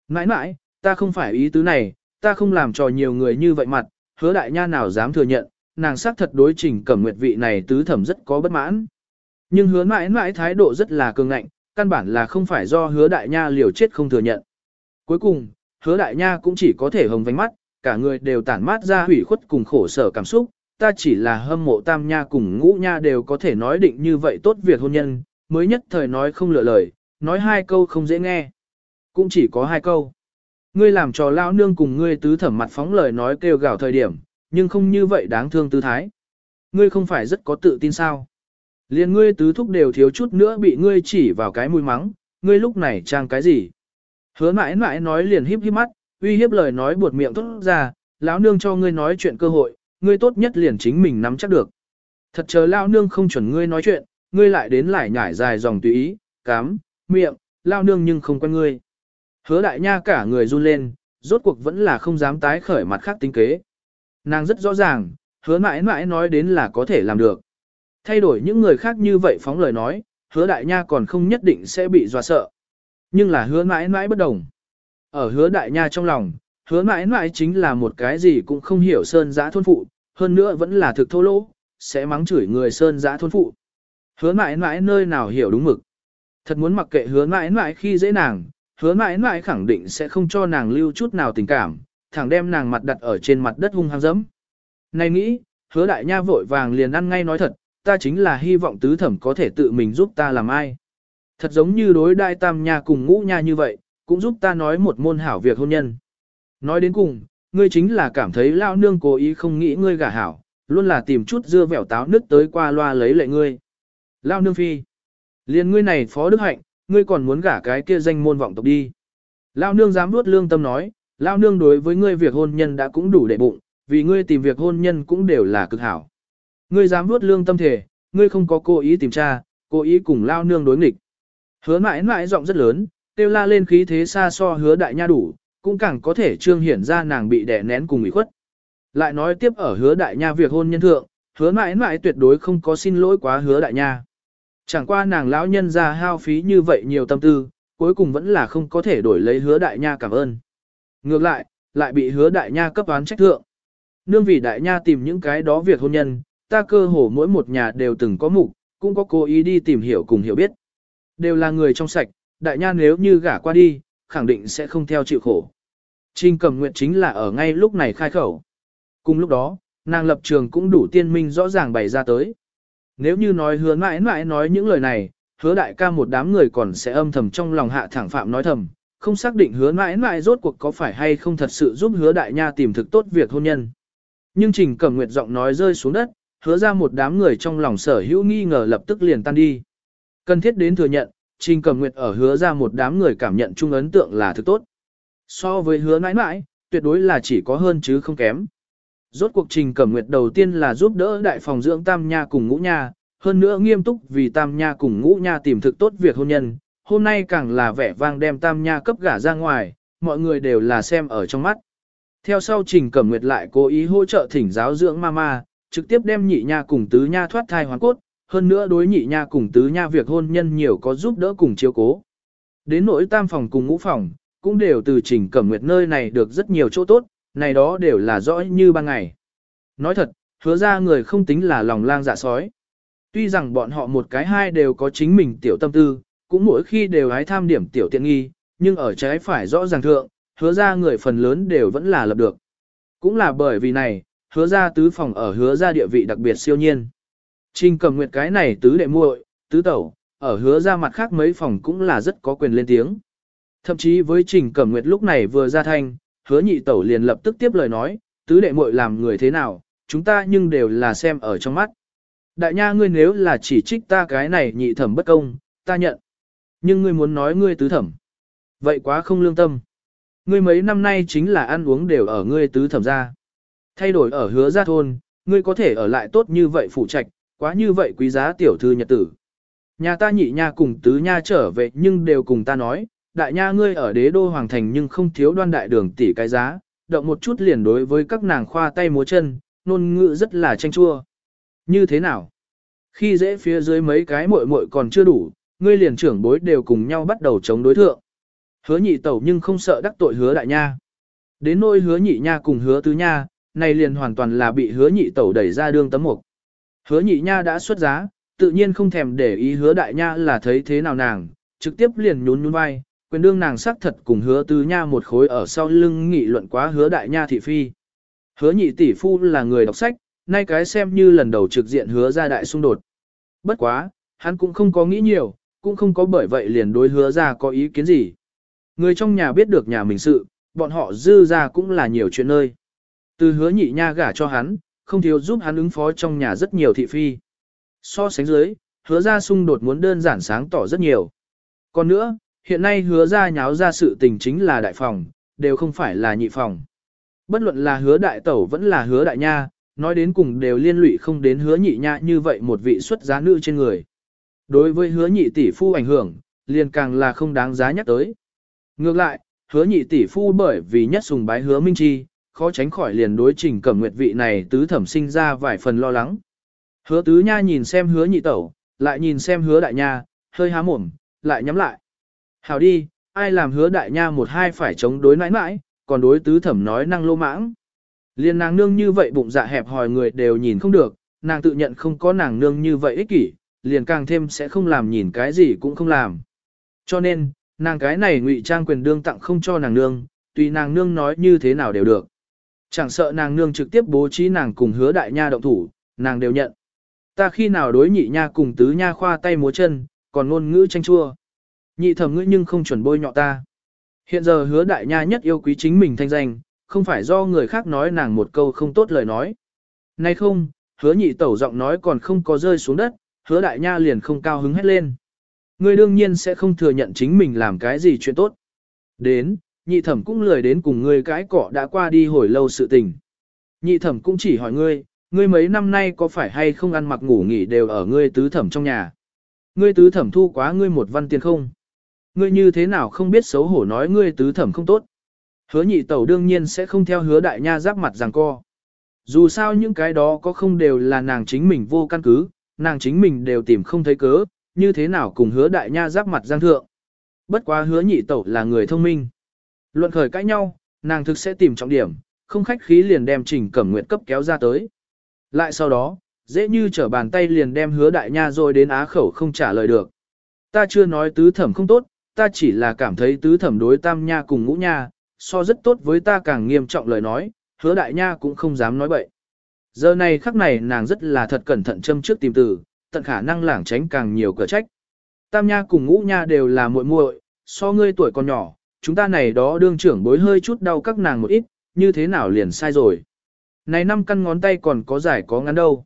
Mãi mãi, ta không phải ý tứ này, ta không làm trò nhiều người như vậy mặt, hứa đại nha nào dám thừa nhận, nàng xác thật đối trình cẩm nguyệt vị này tứ thẩm rất có bất mãn. Nhưng hứa mãi mãi thái độ rất là cường ngạnh, căn bản là không phải do hứa đại nha liều chết không thừa nhận. Cuối cùng, hứa đại nha cũng chỉ có thể hồng vánh mắt, cả người đều tản mát ra hủy khuất cùng khổ sở cảm xúc, ta chỉ là hâm mộ tam nha cùng ngũ nha đều có thể nói định như vậy tốt việc hôn nhân, mới nhất thời nói không lựa lời, nói hai câu không dễ nghe. Cũng chỉ có hai câu. Ngươi làm trò lao nương cùng ngươi tứ thẩm mặt phóng lời nói kêu gào thời điểm, nhưng không như vậy đáng thương tư thái. Ngươi không phải rất có tự tin sao. Liên ngươi tứ thúc đều thiếu chút nữa bị ngươi chỉ vào cái mũi mắng, ngươi lúc này trang cái gì. Hứa mãi mãi nói liền híp híp mắt, uy hiếp lời nói buột miệng tốt ra, lão nương cho ngươi nói chuyện cơ hội, ngươi tốt nhất liền chính mình nắm chắc được. Thật chờ lão nương không chuẩn ngươi nói chuyện, ngươi lại đến lại nhải dài dòng tùy ý, cám, miệng, lão nương nhưng không quen ngươi. Hứa đại nha cả người run lên, rốt cuộc vẫn là không dám tái khởi mặt khác tính kế. Nàng rất rõ ràng, hứa mãi mãi nói đến là có thể làm được. Thay đổi những người khác như vậy phóng lời nói, hứa đại nha còn không nhất định sẽ bị dọa sợ. Nhưng là hứa mãi mãi bất đồng. Ở hứa đại nha trong lòng, hứa mãi mãi chính là một cái gì cũng không hiểu sơn giã thôn phụ, hơn nữa vẫn là thực thô lỗ, sẽ mắng chửi người sơn giã thôn phụ. Hứa mãi mãi nơi nào hiểu đúng mực. Thật muốn mặc kệ hứa mãi mãi khi dễ nàng, hứa mãi mãi khẳng định sẽ không cho nàng lưu chút nào tình cảm, thẳng đem nàng mặt đặt ở trên mặt đất hung hăng dẫm. Này nghĩ, hứa đại nha vội vàng liền ăn ngay nói thật, ta chính là hy vọng tứ thẩm có thể tự mình giúp ta làm ai. Thật giống như đối đại tam nha cùng ngũ nha như vậy, cũng giúp ta nói một môn hảo việc hôn nhân. Nói đến cùng, ngươi chính là cảm thấy lao nương cố ý không nghĩ ngươi gả hảo, luôn là tìm chút dưa vẻo táo nứt tới qua loa lấy lệ ngươi. Lao nương phi. Liên ngươi này phó đức hạnh, ngươi còn muốn gả cái kia danh môn vọng tộc đi. Lao nương dám nuốt lương tâm nói, lao nương đối với ngươi việc hôn nhân đã cũng đủ để bụng, vì ngươi tìm việc hôn nhân cũng đều là cực hảo. Ngươi dám vuốt lương tâm thể, ngươi không có cố ý tìm tra, cố ý cùng lao nương đối nghịch. Hứa mãi mãi giọng rất lớn, tiêu la lên khí thế xa so hứa đại nha đủ, cũng càng có thể trương hiển ra nàng bị đè nén cùng ủy khuất. Lại nói tiếp ở hứa đại nha việc hôn nhân thượng, hứa mãi mãi tuyệt đối không có xin lỗi quá hứa đại nha. Chẳng qua nàng lão nhân ra hao phí như vậy nhiều tâm tư, cuối cùng vẫn là không có thể đổi lấy hứa đại nha cảm ơn. Ngược lại, lại bị hứa đại nha cấp án trách thượng. Nương vì đại nha tìm những cái đó việc hôn nhân, ta cơ hồ mỗi một nhà đều từng có mục, cũng có cố ý đi tìm hiểu cùng hiểu biết. Đều là người trong sạch, đại nha nếu như gả qua đi, khẳng định sẽ không theo chịu khổ. Trình cầm nguyện chính là ở ngay lúc này khai khẩu. Cùng lúc đó, nàng lập trường cũng đủ tiên minh rõ ràng bày ra tới. Nếu như nói hứa mãi mãi nói những lời này, hứa đại ca một đám người còn sẽ âm thầm trong lòng hạ thẳng phạm nói thầm, không xác định hứa mãi mãi rốt cuộc có phải hay không thật sự giúp hứa đại nha tìm thực tốt việc hôn nhân. Nhưng trình cẩm nguyệt giọng nói rơi xuống đất, hứa ra một đám người trong lòng sở hữu nghi ngờ lập tức liền tan đi. Cần thiết đến thừa nhận, trình cẩm nguyệt ở hứa ra một đám người cảm nhận chung ấn tượng là thứ tốt. So với hứa mãi mãi, tuyệt đối là chỉ có hơn chứ không kém. Rốt cuộc trình cẩm nguyệt đầu tiên là giúp đỡ đại phòng dưỡng tam nha cùng ngũ nha, hơn nữa nghiêm túc vì tam nha cùng ngũ nha tìm thực tốt việc hôn nhân, hôm nay càng là vẻ vang đem tam nha cấp gả ra ngoài, mọi người đều là xem ở trong mắt. Theo sau trình cẩm nguyệt lại cố ý hỗ trợ thỉnh giáo dưỡng mama, trực tiếp đem nhị nha cùng tứ nha thoát thai hoàn cốt, hơn nữa đối nhị nha cùng tứ nha việc hôn nhân nhiều có giúp đỡ cùng chiếu cố. Đến nỗi tam phòng cùng ngũ phòng, cũng đều từ trình cẩm nguyệt nơi này được rất nhiều chỗ tốt, này đó đều là rõ như ban ngày. Nói thật, hứa ra người không tính là lòng lang dạ sói. Tuy rằng bọn họ một cái hai đều có chính mình tiểu tâm tư, cũng mỗi khi đều hái tham điểm tiểu tiện nghi, nhưng ở trái phải rõ ràng thượng, hứa ra người phần lớn đều vẫn là lập được. Cũng là bởi vì này, hứa ra tứ phòng ở hứa ra địa vị đặc biệt siêu nhiên. Trình cầm nguyệt cái này tứ đệ muội, tứ tẩu, ở hứa ra mặt khác mấy phòng cũng là rất có quyền lên tiếng. Thậm chí với trình cẩm nguyệt lúc này vừa ra thanh, hứa nhị tẩu liền lập tức tiếp lời nói, tứ đệ muội làm người thế nào, chúng ta nhưng đều là xem ở trong mắt. Đại nha ngươi nếu là chỉ trích ta cái này nhị thẩm bất công, ta nhận. Nhưng ngươi muốn nói ngươi tứ thẩm. Vậy quá không lương tâm. Ngươi mấy năm nay chính là ăn uống đều ở ngươi tứ thẩm ra. Thay đổi ở hứa gia thôn, ngươi có thể ở lại tốt như vậy phụ trạch, quá như vậy quý giá tiểu thư nhật tử. Nhà ta nhị nha cùng tứ nha trở về nhưng đều cùng ta nói, đại nha ngươi ở đế đô hoàng thành nhưng không thiếu đoan đại đường tỷ cái giá, động một chút liền đối với các nàng khoa tay múa chân, nôn ngữ rất là tranh chua. Như thế nào? Khi dễ phía dưới mấy cái muội muội còn chưa đủ, ngươi liền trưởng bối đều cùng nhau bắt đầu chống đối thượng. Hứa nhị tẩu nhưng không sợ đắc tội hứa đại nha. Đến nỗi hứa nhị nha cùng hứa tứ nha, này liền hoàn toàn là bị hứa nhị tẩu đẩy ra đương tấm mục. Hứa nhị nha đã xuất giá, tự nhiên không thèm để ý hứa đại nha là thấy thế nào nàng, trực tiếp liền nhún nhún vai, quyền đương nàng xác thật cùng hứa tứ nha một khối ở sau lưng nghị luận quá hứa đại nha thị phi. Hứa nhị tỷ phu là người đọc sách, nay cái xem như lần đầu trực diện hứa ra đại xung đột. Bất quá, hắn cũng không có nghĩ nhiều, cũng không có bởi vậy liền đối hứa ra có ý kiến gì. Người trong nhà biết được nhà mình sự, bọn họ dư ra cũng là nhiều chuyện nơi. Từ hứa nhị nha gả cho hắn, không thiếu giúp hắn ứng phó trong nhà rất nhiều thị phi. So sánh dưới, hứa ra xung đột muốn đơn giản sáng tỏ rất nhiều. Còn nữa, hiện nay hứa ra nháo ra sự tình chính là đại phòng, đều không phải là nhị phòng. Bất luận là hứa đại tẩu vẫn là hứa đại nha, nói đến cùng đều liên lụy không đến hứa nhị nha như vậy một vị xuất giá nữ trên người. Đối với hứa nhị tỷ phu ảnh hưởng, liền càng là không đáng giá nhắc tới. Ngược lại, hứa nhị tỷ phu bởi vì nhất sùng bái hứa minh chi, khó tránh khỏi liền đối trình cẩm nguyệt vị này tứ thẩm sinh ra vài phần lo lắng. Hứa tứ nha nhìn xem hứa nhị tẩu, lại nhìn xem hứa đại nha, hơi há mồm, lại nhắm lại. Hào đi, ai làm hứa đại nha một hai phải chống đối mãi mãi, còn đối tứ thẩm nói năng lô mãng. Liên nàng nương như vậy bụng dạ hẹp hòi người đều nhìn không được, nàng tự nhận không có nàng nương như vậy ích kỷ, liền càng thêm sẽ không làm nhìn cái gì cũng không làm. Cho nên, nàng cái này ngụy trang quyền đương tặng không cho nàng nương, tùy nàng nương nói như thế nào đều được. Chẳng sợ nàng nương trực tiếp bố trí nàng cùng hứa đại nha động thủ, nàng đều nhận. Ta khi nào đối nhị nha cùng tứ nha khoa tay múa chân, còn ngôn ngữ tranh chua. Nhị thẩm ngữ nhưng không chuẩn bôi nhọ ta. Hiện giờ hứa đại nha nhất yêu quý chính mình thanh danh, không phải do người khác nói nàng một câu không tốt lời nói. Nay không, hứa nhị tẩu giọng nói còn không có rơi xuống đất, hứa đại nha liền không cao hứng hết lên. Ngươi đương nhiên sẽ không thừa nhận chính mình làm cái gì chuyện tốt. Đến, nhị thẩm cũng lười đến cùng ngươi cái cỏ đã qua đi hồi lâu sự tình. Nhị thẩm cũng chỉ hỏi ngươi, ngươi mấy năm nay có phải hay không ăn mặc ngủ nghỉ đều ở ngươi tứ thẩm trong nhà. Ngươi tứ thẩm thu quá ngươi một văn tiền không? Ngươi như thế nào không biết xấu hổ nói ngươi tứ thẩm không tốt? Hứa nhị tẩu đương nhiên sẽ không theo hứa đại nha giáp mặt rằng co. Dù sao những cái đó có không đều là nàng chính mình vô căn cứ, nàng chính mình đều tìm không thấy cớ, như thế nào cùng hứa đại nha giáp mặt giang thượng. Bất quá hứa nhị tẩu là người thông minh. Luận khởi cãi nhau, nàng thực sẽ tìm trọng điểm, không khách khí liền đem trình cẩm nguyện cấp kéo ra tới. Lại sau đó, dễ như trở bàn tay liền đem hứa đại nha rồi đến á khẩu không trả lời được. Ta chưa nói tứ thẩm không tốt, ta chỉ là cảm thấy tứ thẩm đối tam nha cùng ngũ nha, so rất tốt với ta càng nghiêm trọng lời nói, hứa đại nha cũng không dám nói bậy. Giờ này khắc này nàng rất là thật cẩn thận châm trước tìm từ, tận khả năng lảng tránh càng nhiều cửa trách. Tam nha cùng ngũ nha đều là muội muội, so ngươi tuổi còn nhỏ, chúng ta này đó đương trưởng bối hơi chút đau các nàng một ít, như thế nào liền sai rồi. Này năm căn ngón tay còn có dài có ngắn đâu.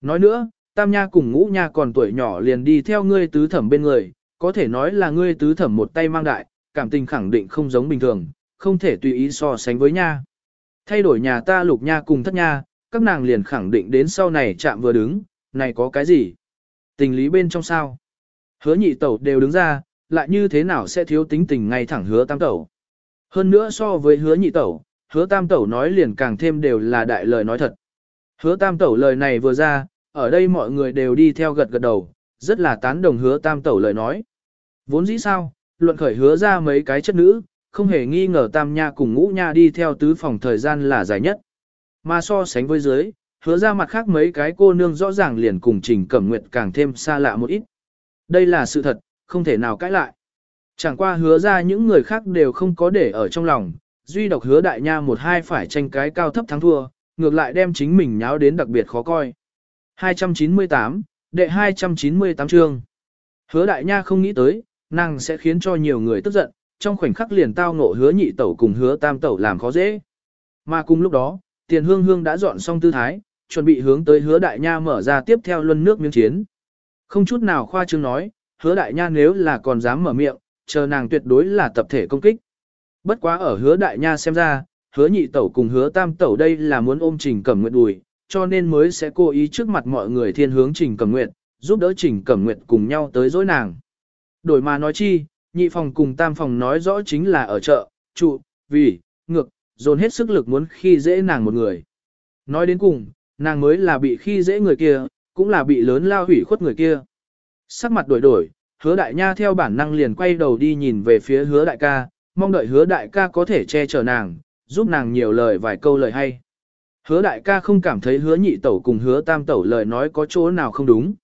Nói nữa, tam nha cùng ngũ nha còn tuổi nhỏ liền đi theo ngươi tứ thẩm bên người, có thể nói là ngươi tứ thẩm một tay mang đại, cảm tình khẳng định không giống bình thường, không thể tùy ý so sánh với nha. Thay đổi nhà ta lục nha cùng thất nha, các nàng liền khẳng định đến sau này chạm vừa đứng, này có cái gì? Tình lý bên trong sao? Hứa nhị tẩu đều đứng ra, lại như thế nào sẽ thiếu tính tình ngay thẳng hứa tam tẩu? Hơn nữa so với hứa nhị tẩu, hứa tam tẩu nói liền càng thêm đều là đại lời nói thật. Hứa tam tẩu lời này vừa ra, ở đây mọi người đều đi theo gật gật đầu, rất là tán đồng hứa tam tẩu lời nói. Vốn dĩ sao, luận khởi hứa ra mấy cái chất nữ, không hề nghi ngờ tam nha cùng ngũ nha đi theo tứ phòng thời gian là dài nhất. Mà so sánh với dưới, hứa ra mặt khác mấy cái cô nương rõ ràng liền cùng trình cẩm nguyệt càng thêm xa lạ một ít. Đây là sự thật, không thể nào cãi lại. Chẳng qua hứa ra những người khác đều không có để ở trong lòng, duy độc hứa đại nha một hai phải tranh cái cao thấp thắng thua, ngược lại đem chính mình nháo đến đặc biệt khó coi. 298, đệ 298 chương. Hứa đại nha không nghĩ tới, nàng sẽ khiến cho nhiều người tức giận, trong khoảnh khắc liền tao ngộ hứa nhị tẩu cùng hứa tam tẩu làm khó dễ. Mà cùng lúc đó, tiền hương hương đã dọn xong tư thái, chuẩn bị hướng tới hứa đại nha mở ra tiếp theo luân nước miếng chiến. Không chút nào khoa trương nói, hứa đại nha nếu là còn dám mở miệng, chờ nàng tuyệt đối là tập thể công kích. Bất quá ở hứa đại nha xem ra, hứa nhị tẩu cùng hứa tam tẩu đây là muốn ôm trình cẩm Nguyệt đùi, cho nên mới sẽ cố ý trước mặt mọi người thiên hướng trình cẩm Nguyệt, giúp đỡ trình cẩm Nguyệt cùng nhau tới dối nàng. Đổi mà nói chi, nhị phòng cùng tam phòng nói rõ chính là ở chợ, trụ, vì, ngược, dồn hết sức lực muốn khi dễ nàng một người. Nói đến cùng, nàng mới là bị khi dễ người kia, cũng là bị lớn lao hủy khuất người kia. Sắc mặt đổi đổi, hứa đại nha theo bản năng liền quay đầu đi nhìn về phía hứa đại ca, mong đợi hứa đại ca có thể che chở nàng, giúp nàng nhiều lời vài câu lời hay. Hứa đại ca không cảm thấy hứa nhị tẩu cùng hứa tam tẩu lời nói có chỗ nào không đúng.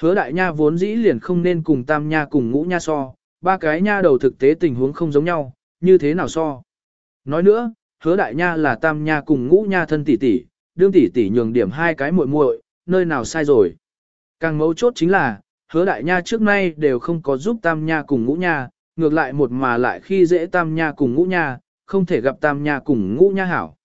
Hứa đại nha vốn dĩ liền không nên cùng tam nha cùng ngũ nha so, ba cái nha đầu thực tế tình huống không giống nhau, như thế nào so. Nói nữa, hứa đại nha là tam nha cùng ngũ nha thân tỷ tỷ, đương tỷ tỷ nhường điểm hai cái muội muội, nơi nào sai rồi. Càng mấu chốt chính là, hứa đại nha trước nay đều không có giúp tam nha cùng ngũ nha, ngược lại một mà lại khi dễ tam nha cùng ngũ nha, không thể gặp tam nha cùng ngũ nha hảo.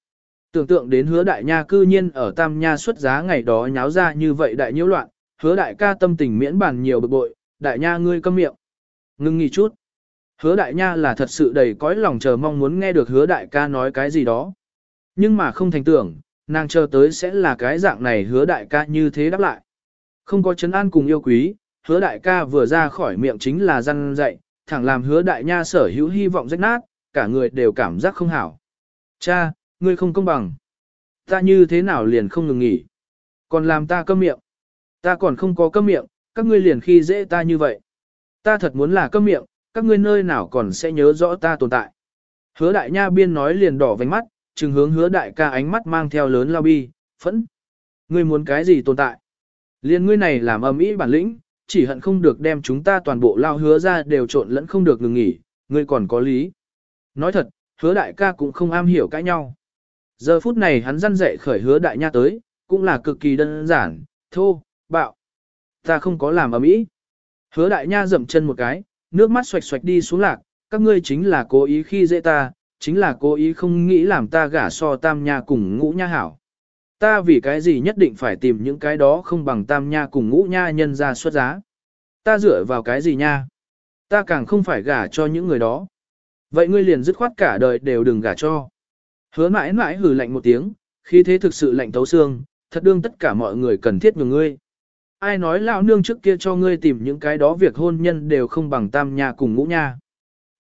Tưởng tượng đến hứa đại nha cư nhiên ở tam nha xuất giá ngày đó nháo ra như vậy đại nhiễu loạn, hứa đại ca tâm tình miễn bàn nhiều bực bội, đại nha ngươi câm miệng. Ngưng nghỉ chút. Hứa đại nha là thật sự đầy cõi lòng chờ mong muốn nghe được hứa đại ca nói cái gì đó. Nhưng mà không thành tưởng, nàng chờ tới sẽ là cái dạng này hứa đại ca như thế đáp lại. Không có chấn an cùng yêu quý, hứa đại ca vừa ra khỏi miệng chính là răn dạy, thẳng làm hứa đại nha sở hữu hy vọng rách nát, cả người đều cảm giác không hảo. Cha, ngươi không công bằng. Ta như thế nào liền không ngừng nghỉ. Còn làm ta câm miệng. Ta còn không có câm miệng, các ngươi liền khi dễ ta như vậy. Ta thật muốn là câm miệng, các ngươi nơi nào còn sẽ nhớ rõ ta tồn tại. Hứa đại nha biên nói liền đỏ vành mắt, trừng hướng hứa đại ca ánh mắt mang theo lớn lao bi, phẫn. Ngươi muốn cái gì tồn tại? Liên ngươi này làm âm ý bản lĩnh, chỉ hận không được đem chúng ta toàn bộ lao hứa ra đều trộn lẫn không được ngừng nghỉ, ngươi còn có lý. Nói thật, hứa đại ca cũng không am hiểu cãi nhau. Giờ phút này hắn răn dạy khởi hứa đại nha tới, cũng là cực kỳ đơn giản, thô, bạo. Ta không có làm ầm ĩ. Hứa đại nha dậm chân một cái, nước mắt xoạch xoạch đi xuống lạc, các ngươi chính là cố ý khi dễ ta, chính là cố ý không nghĩ làm ta gả so tam nha cùng ngũ nha hảo. Ta vì cái gì nhất định phải tìm những cái đó không bằng tam nha cùng ngũ nha nhân ra xuất giá. Ta dựa vào cái gì nha? Ta càng không phải gả cho những người đó. Vậy ngươi liền dứt khoát cả đời đều đừng gả cho. Hứa mãi mãi hử lạnh một tiếng, Khi thế thực sự lạnh tấu xương, thật đương tất cả mọi người cần thiết nhường ngươi. Ai nói lão nương trước kia cho ngươi tìm những cái đó việc hôn nhân đều không bằng tam nha cùng ngũ nha.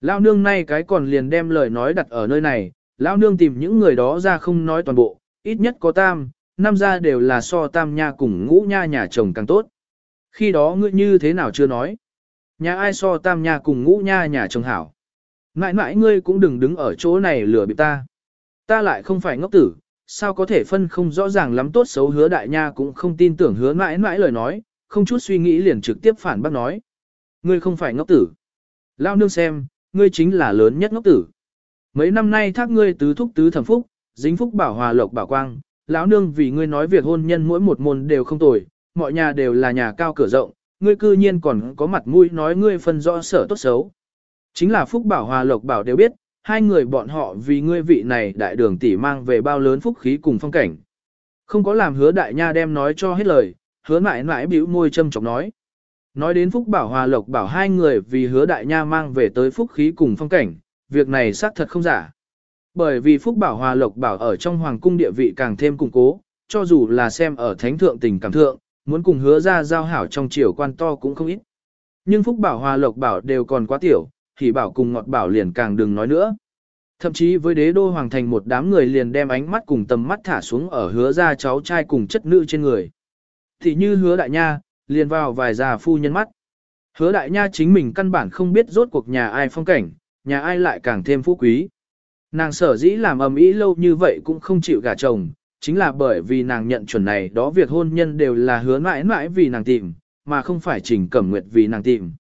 Lão nương nay cái còn liền đem lời nói đặt ở nơi này, lão nương tìm những người đó ra không nói toàn bộ, ít nhất có tam, năm ra đều là so tam nha cùng ngũ nha nhà chồng càng tốt. Khi đó ngươi như thế nào chưa nói. Nhà ai so tam nha cùng ngũ nha nhà chồng hảo. Mãi mãi ngươi cũng đừng đứng ở chỗ này lừa bị ta. Ta lại không phải ngốc tử, sao có thể phân không rõ ràng lắm tốt xấu hứa đại nha cũng không tin tưởng hứa mãi mãi lời nói, không chút suy nghĩ liền trực tiếp phản bác nói. Ngươi không phải ngốc tử. Lao nương xem, ngươi chính là lớn nhất ngốc tử. Mấy năm nay thác ngươi tứ thúc tứ thẩm phúc, dính phúc bảo hòa lộc bảo quang, lão nương vì ngươi nói việc hôn nhân mỗi một môn đều không tồi, mọi nhà đều là nhà cao cửa rộng, ngươi cư nhiên còn có mặt mũi nói ngươi phân rõ sở tốt xấu. Chính là phúc bảo hòa lộc bảo đều biết, hai người bọn họ vì ngươi vị này đại đường tỷ mang về bao lớn phúc khí cùng phong cảnh. Không có làm hứa đại nha đem nói cho hết lời, hứa mãi mãi bĩu môi châm chọc nói. Nói đến phúc bảo hòa lộc bảo hai người vì hứa đại nha mang về tới phúc khí cùng phong cảnh, việc này xác thật không giả. Bởi vì phúc bảo hòa lộc bảo ở trong hoàng cung địa vị càng thêm củng cố, cho dù là xem ở thánh thượng tình cảm thượng, muốn cùng hứa ra giao hảo trong triều quan to cũng không ít. Nhưng phúc bảo hòa lộc bảo đều còn quá tiểu, thì bảo cùng ngọt bảo liền càng đừng nói nữa. Thậm chí với đế đô hoàng thành một đám người liền đem ánh mắt cùng tầm mắt thả xuống ở hứa ra cháu trai cùng chất nữ trên người. Thì như hứa đại nha, liền vào vài già phu nhân mắt. Hứa đại nha chính mình căn bản không biết rốt cuộc nhà ai phong cảnh, nhà ai lại càng thêm phú quý. Nàng sở dĩ làm ầm ĩ lâu như vậy cũng không chịu gả chồng, chính là bởi vì nàng nhận chuẩn này đó việc hôn nhân đều là hứa mãi mãi vì nàng tìm, mà không phải trình cẩm nguyệt vì nàng tìm.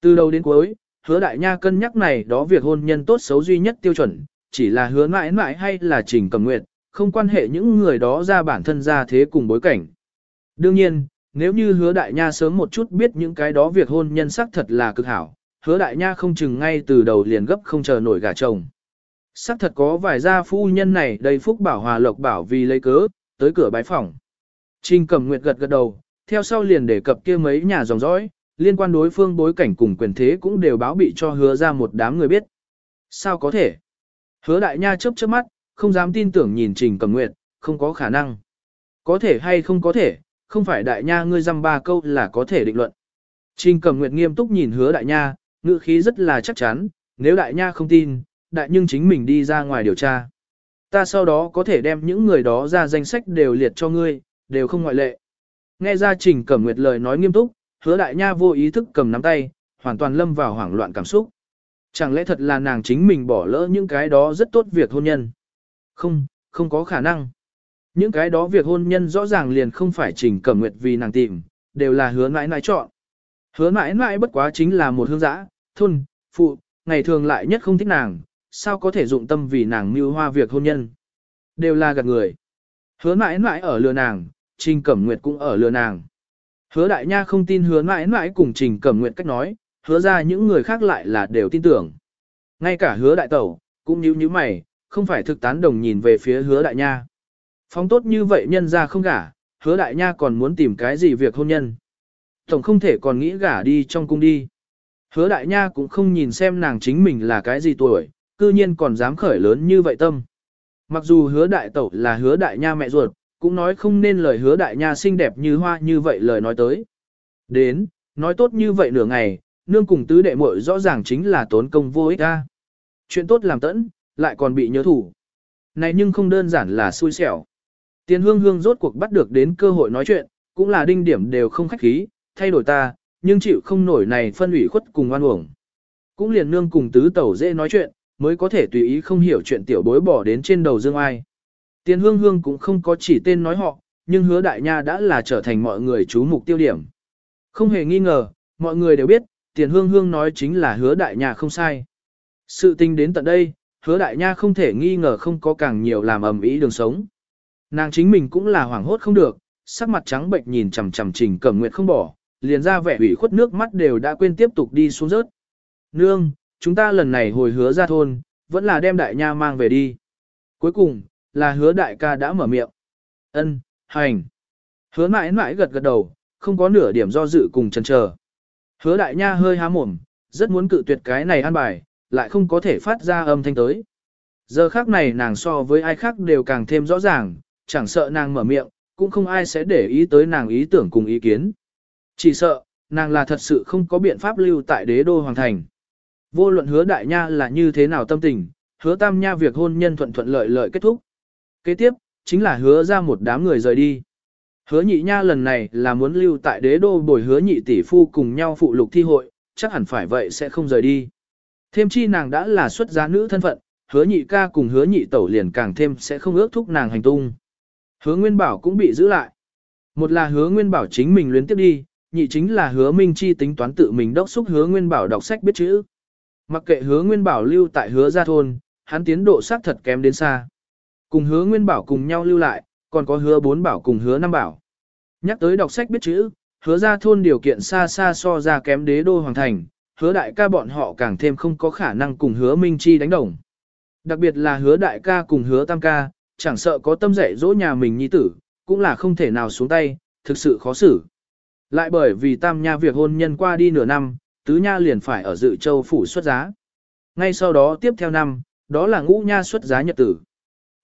Từ đầu đến cuối, hứa đại nha cân nhắc này đó việc hôn nhân tốt xấu duy nhất tiêu chuẩn, chỉ là hứa mãi mãi hay là trình cẩm nguyệt, không quan hệ những người đó ra bản thân ra thế cùng bối cảnh. Đương nhiên, nếu như hứa đại nha sớm một chút biết những cái đó việc hôn nhân sắc thật là cực hảo, hứa đại nha không chừng ngay từ đầu liền gấp không chờ nổi gả chồng xác thật có vài gia phu nhân này đầy phúc bảo hòa lộc bảo vì lấy cớ, tới cửa bái phòng. Trình cầm nguyệt gật gật đầu, theo sau liền để cập kia mấy nhà dòng dõi, liên quan đối phương bối cảnh cùng quyền thế cũng đều báo bị cho hứa ra một đám người biết. Sao có thể? Hứa đại nha chớp chớp mắt, không dám tin tưởng nhìn trình cầm nguyệt, không có khả năng. Có thể hay không có thể, không phải đại nha ngươi dăm ba câu là có thể định luận. Trình cầm nguyệt nghiêm túc nhìn hứa đại nha, ngữ khí rất là chắc chắn, nếu đại nha không tin, đại nhưng chính mình đi ra ngoài điều tra. Ta sau đó có thể đem những người đó ra danh sách đều liệt cho ngươi, đều không ngoại lệ. Nghe ra trình cẩm nguyệt lời nói nghiêm túc, hứa đại nha vô ý thức cầm nắm tay, hoàn toàn lâm vào hoảng loạn cảm xúc. Chẳng lẽ thật là nàng chính mình bỏ lỡ những cái đó rất tốt việc hôn nhân? Không, không có khả năng. Những cái đó việc hôn nhân rõ ràng liền không phải trình cẩm nguyệt vì nàng tìm, đều là hứa mãi mãi chọn. Hứa mãi mãi bất quá chính là một hương giã, thôn, phụ, ngày thường lại nhất không thích nàng, sao có thể dụng tâm vì nàng mưu hoa việc hôn nhân. Đều là gạt người. Hứa mãi mãi ở lừa nàng, Trình Cẩm Nguyệt cũng ở lừa nàng. Hứa đại nha không tin hứa mãi mãi cùng Trình Cẩm Nguyệt cách nói, hứa ra những người khác lại là đều tin tưởng. Ngay cả hứa đại tẩu, cũng như như mày, không phải thực tán đồng nhìn về phía hứa đại nha. Phóng tốt như vậy nhân ra không gả, hứa đại nha còn muốn tìm cái gì việc hôn nhân. Tổng không thể còn nghĩ gả đi trong cung đi. Hứa đại nha cũng không nhìn xem nàng chính mình là cái gì tuổi, cư nhiên còn dám khởi lớn như vậy tâm. Mặc dù hứa đại tẩu là hứa đại nha mẹ ruột, cũng nói không nên lời hứa đại nha xinh đẹp như hoa như vậy lời nói tới. Đến, nói tốt như vậy nửa ngày, nương cùng tứ đệ muội rõ ràng chính là tốn công vô ích ra. Chuyện tốt làm tẫn, lại còn bị nhớ thủ. Này nhưng không đơn giản là xui xẻo. Tiền hương hương rốt cuộc bắt được đến cơ hội nói chuyện, cũng là đinh điểm đều không khách khí, thay đổi ta, nhưng chịu không nổi này phân ủy khuất cùng oan uổng. Cũng liền nương cùng tứ tẩu dễ nói chuyện, mới có thể tùy ý không hiểu chuyện tiểu bối bỏ đến trên đầu dương ai. Tiền hương hương cũng không có chỉ tên nói họ, nhưng hứa đại nha đã là trở thành mọi người chú mục tiêu điểm. Không hề nghi ngờ, mọi người đều biết, tiền hương hương nói chính là hứa đại nha không sai. Sự tình đến tận đây, hứa đại nha không thể nghi ngờ không có càng nhiều làm ầm ĩ đường sống. Nàng chính mình cũng là hoảng hốt không được, sắc mặt trắng bệnh nhìn chằm chằm trình cẩm nguyệt không bỏ, liền ra vẻ ủy khuất nước mắt đều đã quên tiếp tục đi xuống rớt. Nương, chúng ta lần này hồi hứa ra thôn, vẫn là đem đại nha mang về đi. Cuối cùng, là hứa đại ca đã mở miệng. Ân, hành. Hứa mãi mãi gật gật đầu, không có nửa điểm do dự cùng chần chờ. Hứa đại nha hơi há mồm, rất muốn cự tuyệt cái này ăn bài, lại không có thể phát ra âm thanh tới. Giờ khác này nàng so với ai khác đều càng thêm rõ ràng, chẳng sợ nàng mở miệng, cũng không ai sẽ để ý tới nàng ý tưởng cùng ý kiến. Chỉ sợ, nàng là thật sự không có biện pháp lưu tại đế đô hoàng thành. Vô luận hứa đại nha là như thế nào tâm tình, hứa tam nha việc hôn nhân thuận thuận lợi lợi kết thúc. Kế tiếp, chính là hứa ra một đám người rời đi. Hứa nhị nha lần này là muốn lưu tại đế đô bồi hứa nhị tỷ phu cùng nhau phụ lục thi hội, chắc hẳn phải vậy sẽ không rời đi. Thêm chi nàng đã là xuất giá nữ thân phận, hứa nhị ca cùng hứa nhị tẩu liền càng thêm sẽ không ước thúc nàng hành tung. Hứa Nguyên Bảo cũng bị giữ lại. Một là hứa Nguyên Bảo chính mình luyến tiếp đi, nhị chính là hứa Minh Chi tính toán tự mình đốc xúc hứa Nguyên Bảo đọc sách biết chữ. Mặc kệ hứa Nguyên Bảo lưu tại hứa gia thôn, hắn tiến độ xác thật kém đến xa. Cùng hứa Nguyên Bảo cùng nhau lưu lại, còn có hứa bốn bảo cùng hứa năm bảo. Nhắc tới đọc sách biết chữ, hứa gia thôn điều kiện xa xa so ra kém đế đô hoàng thành, hứa đại ca bọn họ càng thêm không có khả năng cùng hứa Minh Chi đánh đồng. Đặc biệt là hứa đại ca cùng hứa tam ca, chẳng sợ có tâm dạy dỗ nhà mình nhi tử, cũng là không thể nào xuống tay, thực sự khó xử. Lại bởi vì tam nha việc hôn nhân qua đi nửa năm, tứ nha liền phải ở dự châu phủ xuất giá. Ngay sau đó tiếp theo năm, đó là ngũ nha xuất giá nhật tử.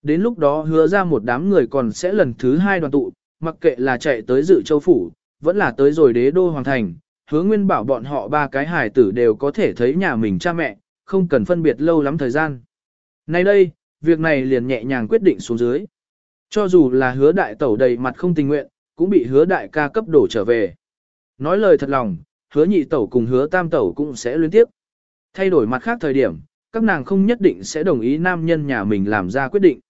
Đến lúc đó hứa ra một đám người còn sẽ lần thứ hai đoàn tụ, mặc kệ là chạy tới dự châu phủ, vẫn là tới rồi đế đô hoàng thành, hứa nguyên bảo bọn họ ba cái hài tử đều có thể thấy nhà mình cha mẹ, không cần phân biệt lâu lắm thời gian. Nay đây, việc này liền nhẹ nhàng quyết định xuống dưới. Cho dù là hứa đại tẩu đầy mặt không tình nguyện, cũng bị hứa đại ca cấp đổ trở về. Nói lời thật lòng, hứa nhị tẩu cùng hứa tam tẩu cũng sẽ liên tiếp. Thay đổi mặt khác thời điểm, các nàng không nhất định sẽ đồng ý nam nhân nhà mình làm ra quyết định.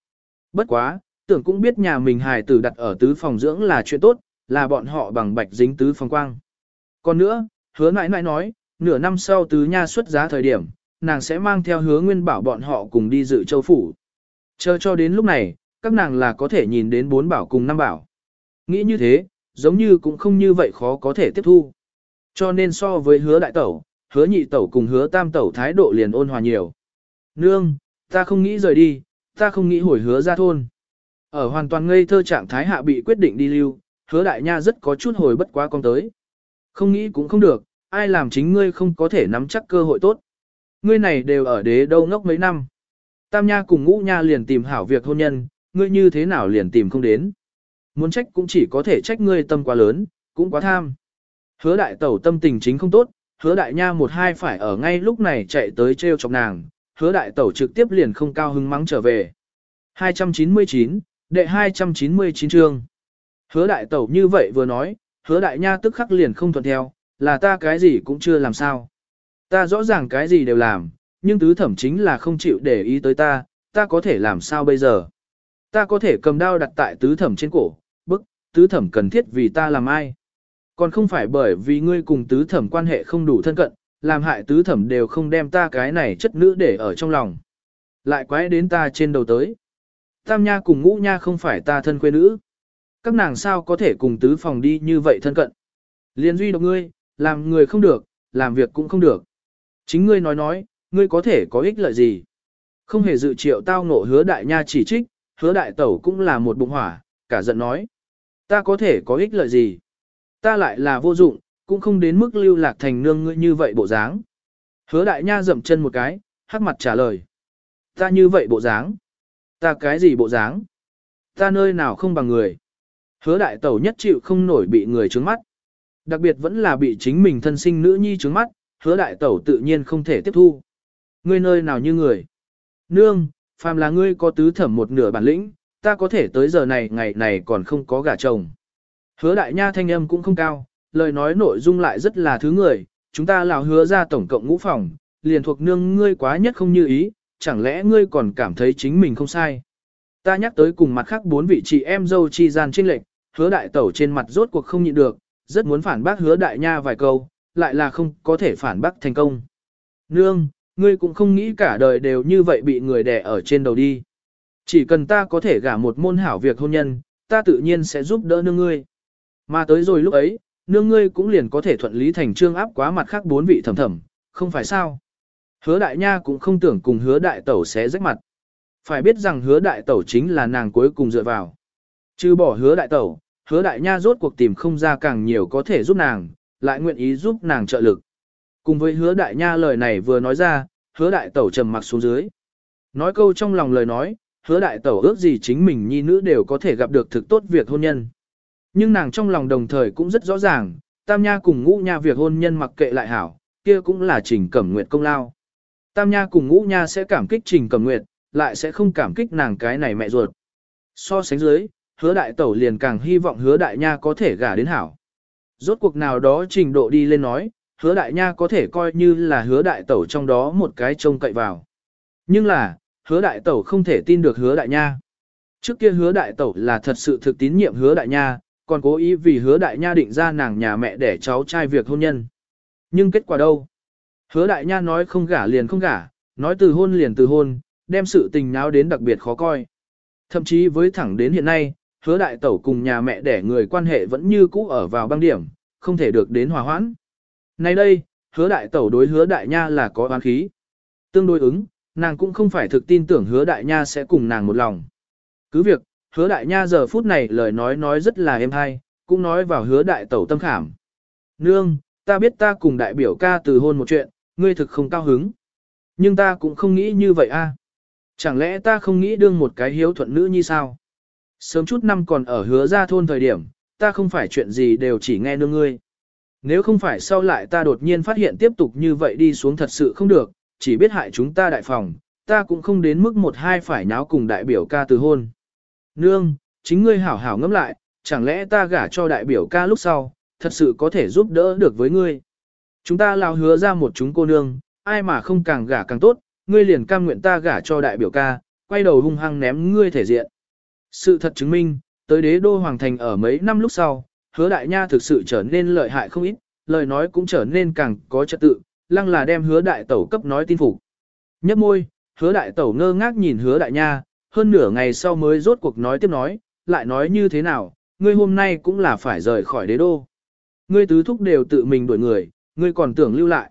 Bất quá, tưởng cũng biết nhà mình hài tử đặt ở tứ phòng dưỡng là chuyện tốt, là bọn họ bằng bạch dính tứ phòng quang. Còn nữa, hứa nãi nãi nói, nửa năm sau tứ nha xuất giá thời điểm, nàng sẽ mang theo hứa nguyên bảo bọn họ cùng đi dự châu phủ. Chờ cho đến lúc này, các nàng là có thể nhìn đến bốn bảo cùng năm bảo. Nghĩ như thế, giống như cũng không như vậy khó có thể tiếp thu. Cho nên so với hứa đại tẩu, hứa nhị tẩu cùng hứa tam tẩu thái độ liền ôn hòa nhiều. Nương, ta không nghĩ rời đi, ta không nghĩ hồi hứa ra thôn. Ở hoàn toàn ngây thơ trạng thái hạ bị quyết định đi lưu, hứa đại nha rất có chút hồi bất quá con tới. Không nghĩ cũng không được, ai làm chính ngươi không có thể nắm chắc cơ hội tốt. Ngươi này đều ở đế đâu ngốc mấy năm. Tam nha cùng ngũ nha liền tìm hảo việc hôn nhân, ngươi như thế nào liền tìm không đến. Muốn trách cũng chỉ có thể trách ngươi tâm quá lớn, cũng quá tham. Hứa đại tẩu tâm tình chính không tốt, hứa đại nha một hai phải ở ngay lúc này chạy tới treo chọc nàng, hứa đại tẩu trực tiếp liền không cao hứng mắng trở về. 299, đệ 299 chương. Hứa đại tẩu như vậy vừa nói, hứa đại nha tức khắc liền không thuận theo, là ta cái gì cũng chưa làm sao. Ta rõ ràng cái gì đều làm, nhưng tứ thẩm chính là không chịu để ý tới ta, ta có thể làm sao bây giờ? Ta có thể cầm đao đặt tại tứ thẩm trên cổ, bức, tứ thẩm cần thiết vì ta làm ai? Còn không phải bởi vì ngươi cùng tứ thẩm quan hệ không đủ thân cận, làm hại tứ thẩm đều không đem ta cái này chất nữ để ở trong lòng. Lại quái đến ta trên đầu tới. Tam nha cùng ngũ nha không phải ta thân quê nữ. Các nàng sao có thể cùng tứ phòng đi như vậy thân cận. Liên duy độc ngươi, làm người không được, làm việc cũng không được. Chính ngươi nói nói, ngươi có thể có ích lợi gì? Không hề dự triệu tao ngộ hứa đại nha chỉ trích, hứa đại tẩu cũng là một bụng hỏa, cả giận nói. Ta có thể có ích lợi gì? Ta lại là vô dụng, cũng không đến mức lưu lạc thành nương ngươi như vậy bộ dáng. Hứa đại nha dậm chân một cái, hắc mặt trả lời. Ta như vậy bộ dáng? Ta cái gì bộ dáng? Ta nơi nào không bằng người? Hứa đại tẩu nhất chịu không nổi bị người trướng mắt. Đặc biệt vẫn là bị chính mình thân sinh nữ nhi trướng mắt, hứa đại tẩu tự nhiên không thể tiếp thu. Ngươi nơi nào như người? Nương, phàm là ngươi có tứ thẩm một nửa bản lĩnh, ta có thể tới giờ này ngày này còn không có gả chồng. Hứa đại nha thanh âm cũng không cao, lời nói nội dung lại rất là thứ người, chúng ta lào hứa ra tổng cộng ngũ phòng, liền thuộc nương ngươi quá nhất không như ý, chẳng lẽ ngươi còn cảm thấy chính mình không sai. Ta nhắc tới cùng mặt khác bốn vị chị em dâu chi gian trinh lệch, hứa đại tẩu trên mặt rốt cuộc không nhịn được, rất muốn phản bác hứa đại nha vài câu, lại là không có thể phản bác thành công. Nương, ngươi cũng không nghĩ cả đời đều như vậy bị người đè ở trên đầu đi. Chỉ cần ta có thể gả một môn hảo việc hôn nhân, ta tự nhiên sẽ giúp đỡ nương ngươi. Mà tới rồi lúc ấy, nương ngươi cũng liền có thể thuận lý thành trương áp quá mặt khác bốn vị thầm thầm, không phải sao. Hứa đại nha cũng không tưởng cùng hứa đại tẩu sẽ rách mặt. Phải biết rằng hứa đại tẩu chính là nàng cuối cùng dựa vào. Chứ bỏ hứa đại tẩu, hứa đại nha rốt cuộc tìm không ra càng nhiều có thể giúp nàng, lại nguyện ý giúp nàng trợ lực. Cùng với hứa đại nha lời này vừa nói ra, hứa đại tẩu trầm mặc xuống dưới. Nói câu trong lòng lời nói, hứa đại tẩu ước gì chính mình nhi nữ đều có thể gặp được thực tốt việc hôn nhân. Nhưng nàng trong lòng đồng thời cũng rất rõ ràng, tam nha cùng ngũ nha việc hôn nhân mặc kệ lại hảo, kia cũng là trình cẩm nguyệt công lao. Tam nha cùng ngũ nha sẽ cảm kích trình cẩm nguyệt, lại sẽ không cảm kích nàng cái này mẹ ruột. So sánh dưới, hứa đại tẩu liền càng hy vọng hứa đại nha có thể gả đến hảo. Rốt cuộc nào đó trình độ đi lên nói, hứa đại nha có thể coi như là hứa đại tẩu trong đó một cái trông cậy vào. Nhưng là, hứa đại tẩu không thể tin được hứa đại nha. Trước kia hứa đại tẩu là thật sự thực tín nhiệm hứa đại nha, còn cố ý vì hứa đại nha định ra nàng nhà mẹ để cháu trai việc hôn nhân. Nhưng kết quả đâu? Hứa đại nha nói không gả liền không gả, nói từ hôn liền từ hôn, đem sự tình náo đến đặc biệt khó coi. Thậm chí với thẳng đến hiện nay, hứa đại tẩu cùng nhà mẹ đẻ người quan hệ vẫn như cũ ở vào băng điểm, không thể được đến hòa hoãn. Nay đây, hứa đại tẩu đối hứa đại nha là có oán khí. Tương đối ứng, nàng cũng không phải thực tin tưởng hứa đại nha sẽ cùng nàng một lòng. Cứ việc, hứa đại nha giờ phút này lời nói nói rất là êm hay, cũng nói vào hứa đại tẩu tâm khảm. Nương, ta biết ta cùng đại biểu ca từ hôn một chuyện, ngươi thực không cao hứng. Nhưng ta cũng không nghĩ như vậy a. Chẳng lẽ ta không nghĩ đương một cái hiếu thuận nữ như sao? Sớm chút năm còn ở hứa ra thôn thời điểm, ta không phải chuyện gì đều chỉ nghe nương ngươi. Nếu không phải sau lại ta đột nhiên phát hiện tiếp tục như vậy đi xuống thật sự không được, chỉ biết hại chúng ta đại phòng, ta cũng không đến mức một hai phải nháo cùng đại biểu ca từ hôn. Nương, chính ngươi hảo hảo ngẫm lại, chẳng lẽ ta gả cho đại biểu ca lúc sau, thật sự có thể giúp đỡ được với ngươi. Chúng ta lao hứa ra một chúng cô nương, ai mà không càng gả càng tốt, ngươi liền cam nguyện ta gả cho đại biểu ca, quay đầu hung hăng ném ngươi thể diện. Sự thật chứng minh, tới đế đô hoàng thành ở mấy năm lúc sau, hứa đại nha thực sự trở nên lợi hại không ít, lời nói cũng trở nên càng có trật tự, lăng là đem hứa đại tẩu cấp nói tin phục. Nhấp môi, hứa đại tẩu ngơ ngác nhìn hứa đại nha, hơn nửa ngày sau mới rốt cuộc nói tiếp nói, lại nói như thế nào, ngươi hôm nay cũng là phải rời khỏi đế đô. Ngươi tứ thúc đều tự mình đuổi người, ngươi còn tưởng lưu lại.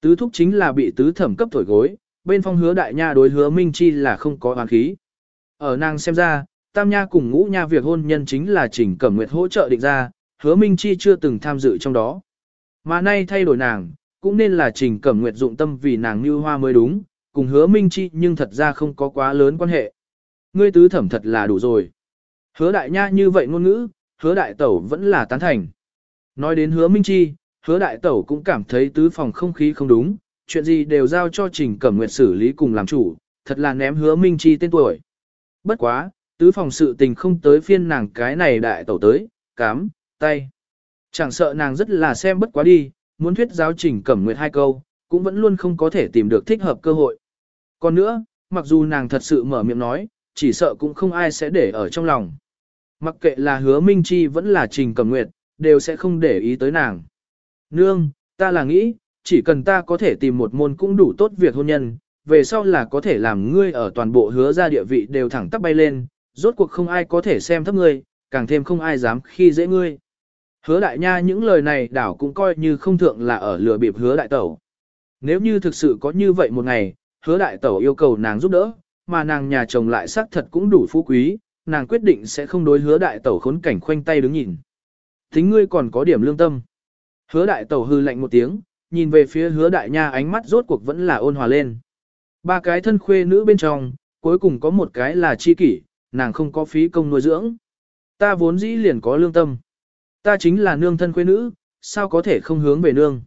Tứ thúc chính là bị tứ thẩm cấp thổi gối, bên phong hứa đại nha đối hứa minh chi là không có hoàn khí. Ở nàng xem ra, tam nha cùng ngũ nha việc hôn nhân chính là trình cẩm nguyệt hỗ trợ định ra, hứa minh chi chưa từng tham dự trong đó. Mà nay thay đổi nàng, cũng nên là trình cẩm nguyệt dụng tâm vì nàng như hoa mới đúng, cùng hứa minh chi nhưng thật ra không có quá lớn quan hệ. Ngươi tứ thẩm thật là đủ rồi. Hứa đại nha như vậy ngôn ngữ, hứa đại tẩu vẫn là tán thành. Nói đến hứa minh chi, hứa đại tẩu cũng cảm thấy tứ phòng không khí không đúng, chuyện gì đều giao cho trình cẩm nguyệt xử lý cùng làm chủ, thật là ném hứa minh chi tên tuổi. Bất quá, tứ phòng sự tình không tới phiên nàng cái này đại tẩu tới, cám, tay. Chẳng sợ nàng rất là xem bất quá đi, muốn thuyết giáo trình cẩm nguyệt hai câu, cũng vẫn luôn không có thể tìm được thích hợp cơ hội. Còn nữa, mặc dù nàng thật sự mở miệng nói, chỉ sợ cũng không ai sẽ để ở trong lòng. Mặc kệ là hứa Minh Chi vẫn là trình Cầm nguyệt, đều sẽ không để ý tới nàng. Nương, ta là nghĩ, chỉ cần ta có thể tìm một môn cũng đủ tốt việc hôn nhân, về sau là có thể làm ngươi ở toàn bộ hứa ra địa vị đều thẳng tắp bay lên, rốt cuộc không ai có thể xem thấp ngươi, càng thêm không ai dám khi dễ ngươi. Hứa đại nha những lời này đảo cũng coi như không thượng là ở lừa bịp hứa đại tẩu. Nếu như thực sự có như vậy một ngày, hứa đại tẩu yêu cầu nàng giúp đỡ, mà nàng nhà chồng lại xác thật cũng đủ phú quý, nàng quyết định sẽ không đối hứa đại tẩu khốn cảnh khoanh tay đứng nhìn. Tính ngươi còn có điểm lương tâm. Hứa đại tẩu hư lạnh một tiếng, nhìn về phía hứa đại nha ánh mắt rốt cuộc vẫn là ôn hòa lên. Ba cái thân khuê nữ bên trong, cuối cùng có một cái là chi kỷ, nàng không có phí công nuôi dưỡng. Ta vốn dĩ liền có lương tâm. Ta chính là nương thân khuê nữ, sao có thể không hướng về nương.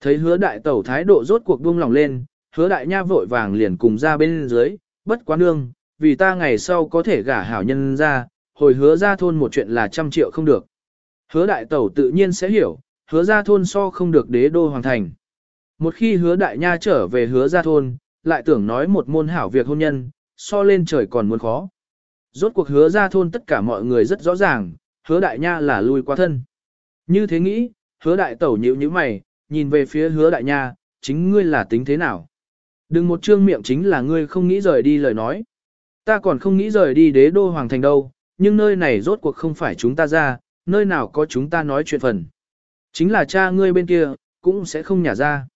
Thấy hứa đại tẩu thái độ rốt cuộc buông lòng lên, hứa đại nha vội vàng liền cùng ra bên dưới, bất quá nương, vì ta ngày sau có thể gả hảo nhân ra, hồi hứa ra thôn một chuyện là trăm triệu không được. Hứa đại tẩu tự nhiên sẽ hiểu, hứa ra thôn so không được đế đô hoàng thành. Một khi hứa đại nha trở về hứa ra thôn, lại tưởng nói một môn hảo việc hôn nhân, so lên trời còn muốn khó. Rốt cuộc hứa ra thôn tất cả mọi người rất rõ ràng, hứa đại nha là lui qua thân. Như thế nghĩ, hứa đại tẩu nhíu như mày, nhìn về phía hứa đại nha, chính ngươi là tính thế nào? Đừng một trương miệng chính là ngươi không nghĩ rời đi lời nói. Ta còn không nghĩ rời đi đế đô hoàng thành đâu, nhưng nơi này rốt cuộc không phải chúng ta ra, nơi nào có chúng ta nói chuyện phần. Chính là cha ngươi bên kia, cũng sẽ không nhả ra.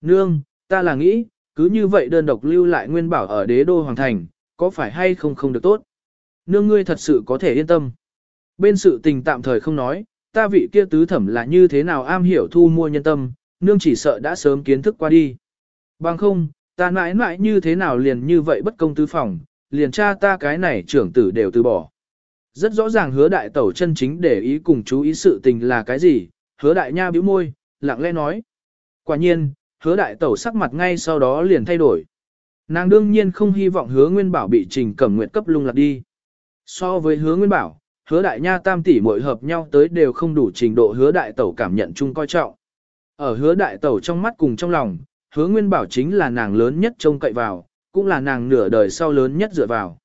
Nương, ta là nghĩ, cứ như vậy đơn độc lưu lại nguyên bảo ở đế đô hoàng thành, có phải hay không không được tốt. Nương ngươi thật sự có thể yên tâm. Bên sự tình tạm thời không nói, ta vị kia tứ thẩm là như thế nào am hiểu thu mua nhân tâm, nương chỉ sợ đã sớm kiến thức qua đi. Bằng không, ta mãi mãi như thế nào liền như vậy bất công tứ phòng, liền cha ta cái này trưởng tử đều từ bỏ. Rất rõ ràng hứa đại tẩu chân chính để ý cùng chú ý sự tình là cái gì, hứa đại nha bĩu môi, lặng lẽ nói. Quả nhiên, hứa đại tẩu sắc mặt ngay sau đó liền thay đổi. Nàng đương nhiên không hy vọng hứa nguyên bảo bị trình cẩm nguyện cấp lung lạc đi. So với hứa nguyên bảo, hứa đại nha tam tỷ mỗi hợp nhau tới đều không đủ trình độ hứa đại tẩu cảm nhận chung coi trọng. Ở hứa đại tẩu trong mắt cùng trong lòng, hứa nguyên bảo chính là nàng lớn nhất trông cậy vào, cũng là nàng nửa đời sau lớn nhất dựa vào.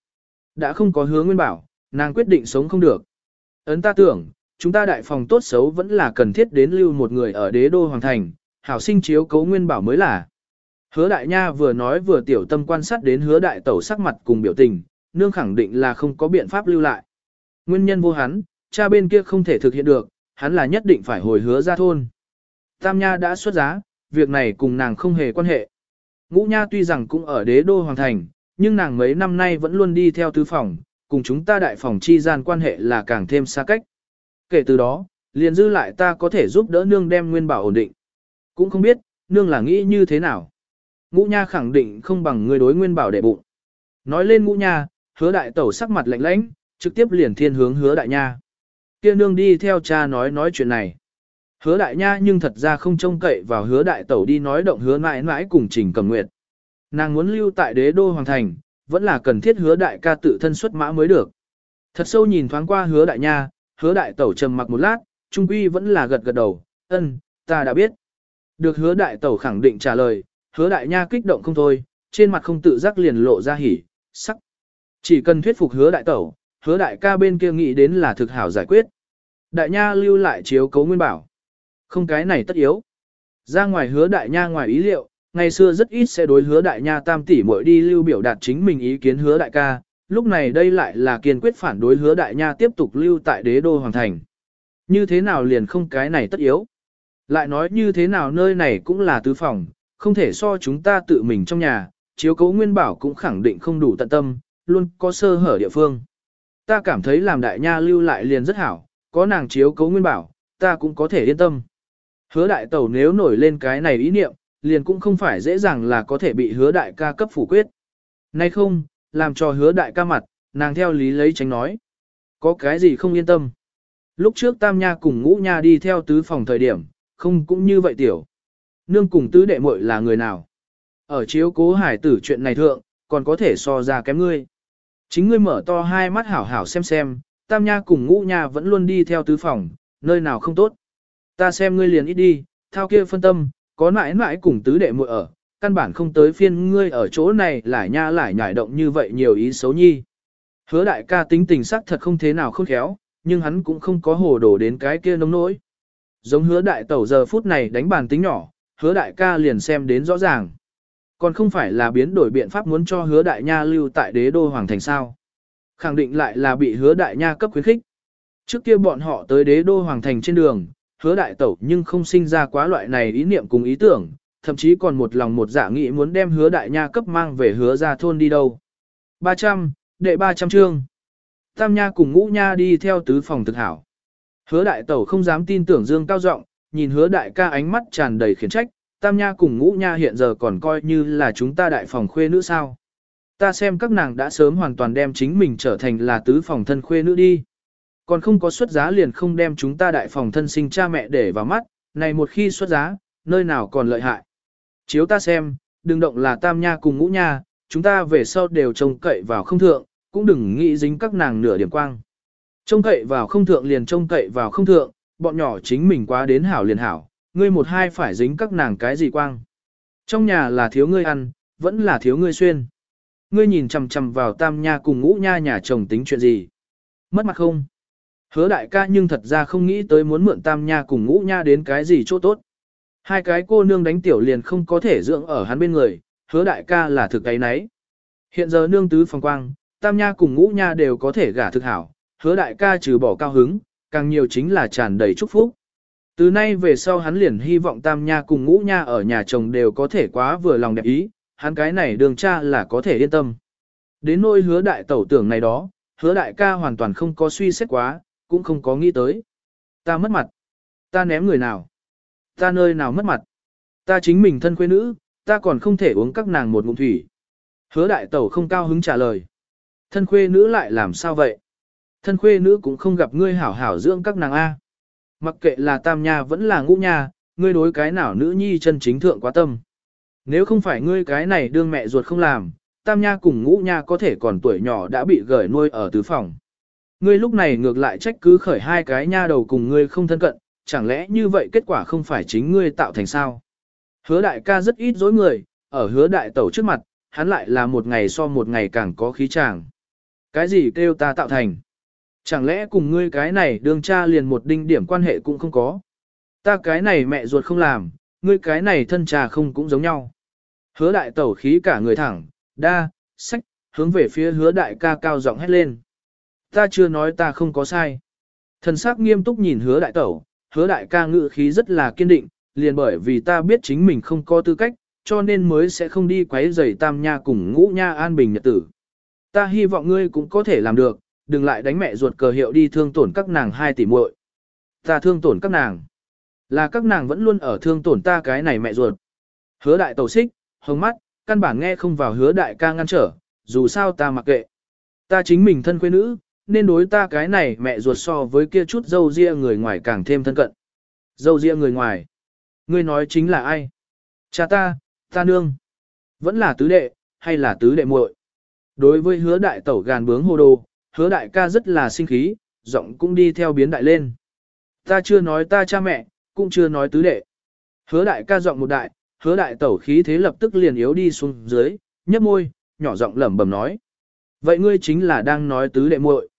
Đã không có hứa nguyên bảo, nàng quyết định sống không được. Ấn ta tưởng, chúng ta đại phòng tốt xấu vẫn là cần thiết đến lưu một người ở đế đô hoàng thành, hảo sinh chiếu cấu nguyên bảo mới là. Hứa đại nha vừa nói vừa tiểu tâm quan sát đến hứa đại tẩu sắc mặt cùng biểu tình, nương khẳng định là không có biện pháp lưu lại. Nguyên nhân vô hắn, cha bên kia không thể thực hiện được, hắn là nhất định phải hồi hứa ra thôn. Tam nha đã xuất giá, việc này cùng nàng không hề quan hệ. Ngũ nha tuy rằng cũng ở đế đô hoàng thành, nhưng nàng mấy năm nay vẫn luôn đi theo tứ phòng, cùng chúng ta đại phòng chi gian quan hệ là càng thêm xa cách. Kể từ đó, liền dư lại ta có thể giúp đỡ nương đem nguyên bảo ổn định. Cũng không biết, nương là nghĩ như thế nào. Ngũ nha khẳng định không bằng người đối nguyên bảo để bụng. Nói lên ngũ nha, hứa đại tẩu sắc mặt lạnh lãnh, trực tiếp liền thiên hướng hứa đại nha. Kia nương đi theo cha nói nói chuyện này. Hứa đại nha nhưng thật ra không trông cậy vào hứa đại tẩu đi nói động hứa mãi mãi cùng trình cầm nguyệt. Nàng muốn lưu tại đế đô hoàng thành, vẫn là cần thiết hứa đại ca tự thân xuất mã mới được. Thật sâu nhìn thoáng qua hứa đại nha, hứa đại tẩu trầm mặc một lát, trung quy vẫn là gật gật đầu, ân, ta đã biết. Được hứa đại tẩu khẳng định trả lời, hứa đại nha kích động không thôi, trên mặt không tự giác liền lộ ra hỉ, sắc. Chỉ cần thuyết phục hứa đại tẩu, hứa đại ca bên kia nghĩ đến là thực hảo giải quyết. Đại nha lưu lại chiếu cấu nguyên bảo. Không cái này tất yếu. Ra ngoài hứa đại nha ngoài ý liệu, ngày xưa rất ít sẽ đối hứa đại nha tam tỷ muội đi lưu biểu đạt chính mình ý kiến hứa đại ca, lúc này đây lại là kiên quyết phản đối hứa đại nha tiếp tục lưu tại đế đô hoàng thành. Như thế nào liền không cái này tất yếu. Lại nói như thế nào nơi này cũng là tứ phòng, không thể so chúng ta tự mình trong nhà, chiếu cấu nguyên bảo cũng khẳng định không đủ tận tâm, luôn có sơ hở địa phương. Ta cảm thấy làm đại nha lưu lại liền rất hảo, có nàng chiếu cấu nguyên bảo, ta cũng có thể yên tâm. Hứa đại tẩu nếu nổi lên cái này ý niệm, liền cũng không phải dễ dàng là có thể bị hứa đại ca cấp phủ quyết. Nay không, làm cho hứa đại ca mặt, nàng theo lý lấy tránh nói. Có cái gì không yên tâm. Lúc trước tam nha cùng ngũ nha đi theo tứ phòng thời điểm, không cũng như vậy tiểu. Nương cùng tứ đệ muội là người nào? Ở chiếu cố hải tử chuyện này thượng, còn có thể so ra kém ngươi. Chính ngươi mở to hai mắt hảo hảo xem xem, tam nha cùng ngũ nha vẫn luôn đi theo tứ phòng, nơi nào không tốt. Ta xem ngươi liền ít đi, thao kia phân tâm, có mãi mãi cùng tứ đệ muội ở, căn bản không tới phiên ngươi ở chỗ này lại nha lại nhảy động như vậy nhiều ý xấu nhi. Hứa đại ca tính tình sắc thật không thế nào khôn khéo, nhưng hắn cũng không có hồ đồ đến cái kia nông nỗi. Giống hứa đại tẩu giờ phút này đánh bàn tính nhỏ, hứa đại ca liền xem đến rõ ràng. Còn không phải là biến đổi biện pháp muốn cho hứa đại nha lưu tại đế đô hoàng thành sao. Khẳng định lại là bị hứa đại nha cấp khuyến khích. Trước kia bọn họ tới đế đô hoàng thành trên đường, hứa đại tẩu nhưng không sinh ra quá loại này ý niệm cùng ý tưởng, thậm chí còn một lòng một dạ nghĩ muốn đem hứa đại nha cấp mang về hứa ra thôn đi đâu. 300, đệ 300 chương. Tam nha cùng ngũ nha đi theo tứ phòng thực hảo. Hứa đại tẩu không dám tin tưởng dương cao giọng nhìn hứa đại ca ánh mắt tràn đầy khiển trách, tam nha cùng ngũ nha hiện giờ còn coi như là chúng ta đại phòng khuê nữ sao. Ta xem các nàng đã sớm hoàn toàn đem chính mình trở thành là tứ phòng thân khuê nữ đi. Còn không có xuất giá liền không đem chúng ta đại phòng thân sinh cha mẹ để vào mắt, này một khi xuất giá, nơi nào còn lợi hại. Chiếu ta xem, đừng động là tam nha cùng ngũ nha, chúng ta về sau đều trông cậy vào không thượng, cũng đừng nghĩ dính các nàng nửa điểm quang. Trông cậy vào không thượng liền trông cậy vào không thượng, bọn nhỏ chính mình quá đến hảo liền hảo, ngươi một hai phải dính các nàng cái gì quang. Trong nhà là thiếu ngươi ăn, vẫn là thiếu ngươi xuyên. Ngươi nhìn chằm chằm vào tam nha cùng ngũ nha nhà chồng tính chuyện gì. Mất mặt không? Hứa đại ca nhưng thật ra không nghĩ tới muốn mượn tam nha cùng ngũ nha đến cái gì chỗ tốt. Hai cái cô nương đánh tiểu liền không có thể dưỡng ở hắn bên người, hứa đại ca là thực cái nấy. Hiện giờ nương tứ phòng quang, tam nha cùng ngũ nha đều có thể gả thực hảo, hứa đại ca trừ bỏ cao hứng, càng nhiều chính là tràn đầy chúc phúc. Từ nay về sau hắn liền hy vọng tam nha cùng ngũ nha ở nhà chồng đều có thể quá vừa lòng đẹp ý, hắn cái này đường cha là có thể yên tâm. Đến nỗi hứa đại tẩu tưởng này đó, hứa đại ca hoàn toàn không có suy xét quá, cũng không có nghĩ tới. Ta mất mặt. Ta ném người nào. Ta nơi nào mất mặt. Ta chính mình thân quê nữ, ta còn không thể uống các nàng một ngụm thủy. Hứa đại tẩu không cao hứng trả lời. Thân khuê nữ lại làm sao vậy? Thân khuê nữ cũng không gặp ngươi hảo hảo dưỡng các nàng A. Mặc kệ là tam nha vẫn là ngũ nha, ngươi đối cái nào nữ nhi chân chính thượng quá tâm. Nếu không phải ngươi cái này đương mẹ ruột không làm, tam nha cùng ngũ nha có thể còn tuổi nhỏ đã bị gửi nuôi ở tứ phòng. Ngươi lúc này ngược lại trách cứ khởi hai cái nha đầu cùng ngươi không thân cận, chẳng lẽ như vậy kết quả không phải chính ngươi tạo thành sao? Hứa đại ca rất ít dối người, ở hứa đại tẩu trước mặt, hắn lại là một ngày so một ngày càng có khí chàng. Cái gì kêu ta tạo thành? Chẳng lẽ cùng ngươi cái này đương cha liền một đinh điểm quan hệ cũng không có? Ta cái này mẹ ruột không làm, ngươi cái này thân cha không cũng giống nhau. Hứa đại tẩu khí cả người thẳng, đa, sách, hướng về phía hứa đại ca cao giọng hét lên. Ta chưa nói ta không có sai. Thần sắc nghiêm túc nhìn hứa đại tẩu, hứa đại ca ngự khí rất là kiên định, liền bởi vì ta biết chính mình không có tư cách, cho nên mới sẽ không đi quấy rầy tam nha cùng ngũ nha an bình nhật tử. Ta hy vọng ngươi cũng có thể làm được, đừng lại đánh mẹ ruột cờ hiệu đi thương tổn các nàng hai tỷ muội. Ta thương tổn các nàng. Là các nàng vẫn luôn ở thương tổn ta cái này mẹ ruột. Hứa đại tẩu xích, hồng mắt, căn bản nghe không vào hứa đại ca ngăn trở, dù sao ta mặc kệ. Ta chính mình thân quê nữ, nên đối ta cái này mẹ ruột so với kia chút dâu ria người ngoài càng thêm thân cận. Dâu ria người ngoài. Ngươi nói chính là ai? Cha ta, ta nương. Vẫn là tứ đệ, hay là tứ đệ muội? Đối với hứa đại tẩu gàn bướng hồ đồ, hứa đại ca rất là sinh khí, giọng cũng đi theo biến đại lên. Ta chưa nói ta cha mẹ, cũng chưa nói tứ đệ. Hứa đại ca giọng một đại, hứa đại tẩu khí thế lập tức liền yếu đi xuống dưới, nhấp môi, nhỏ giọng lẩm bẩm nói. Vậy ngươi chính là đang nói tứ đệ muội.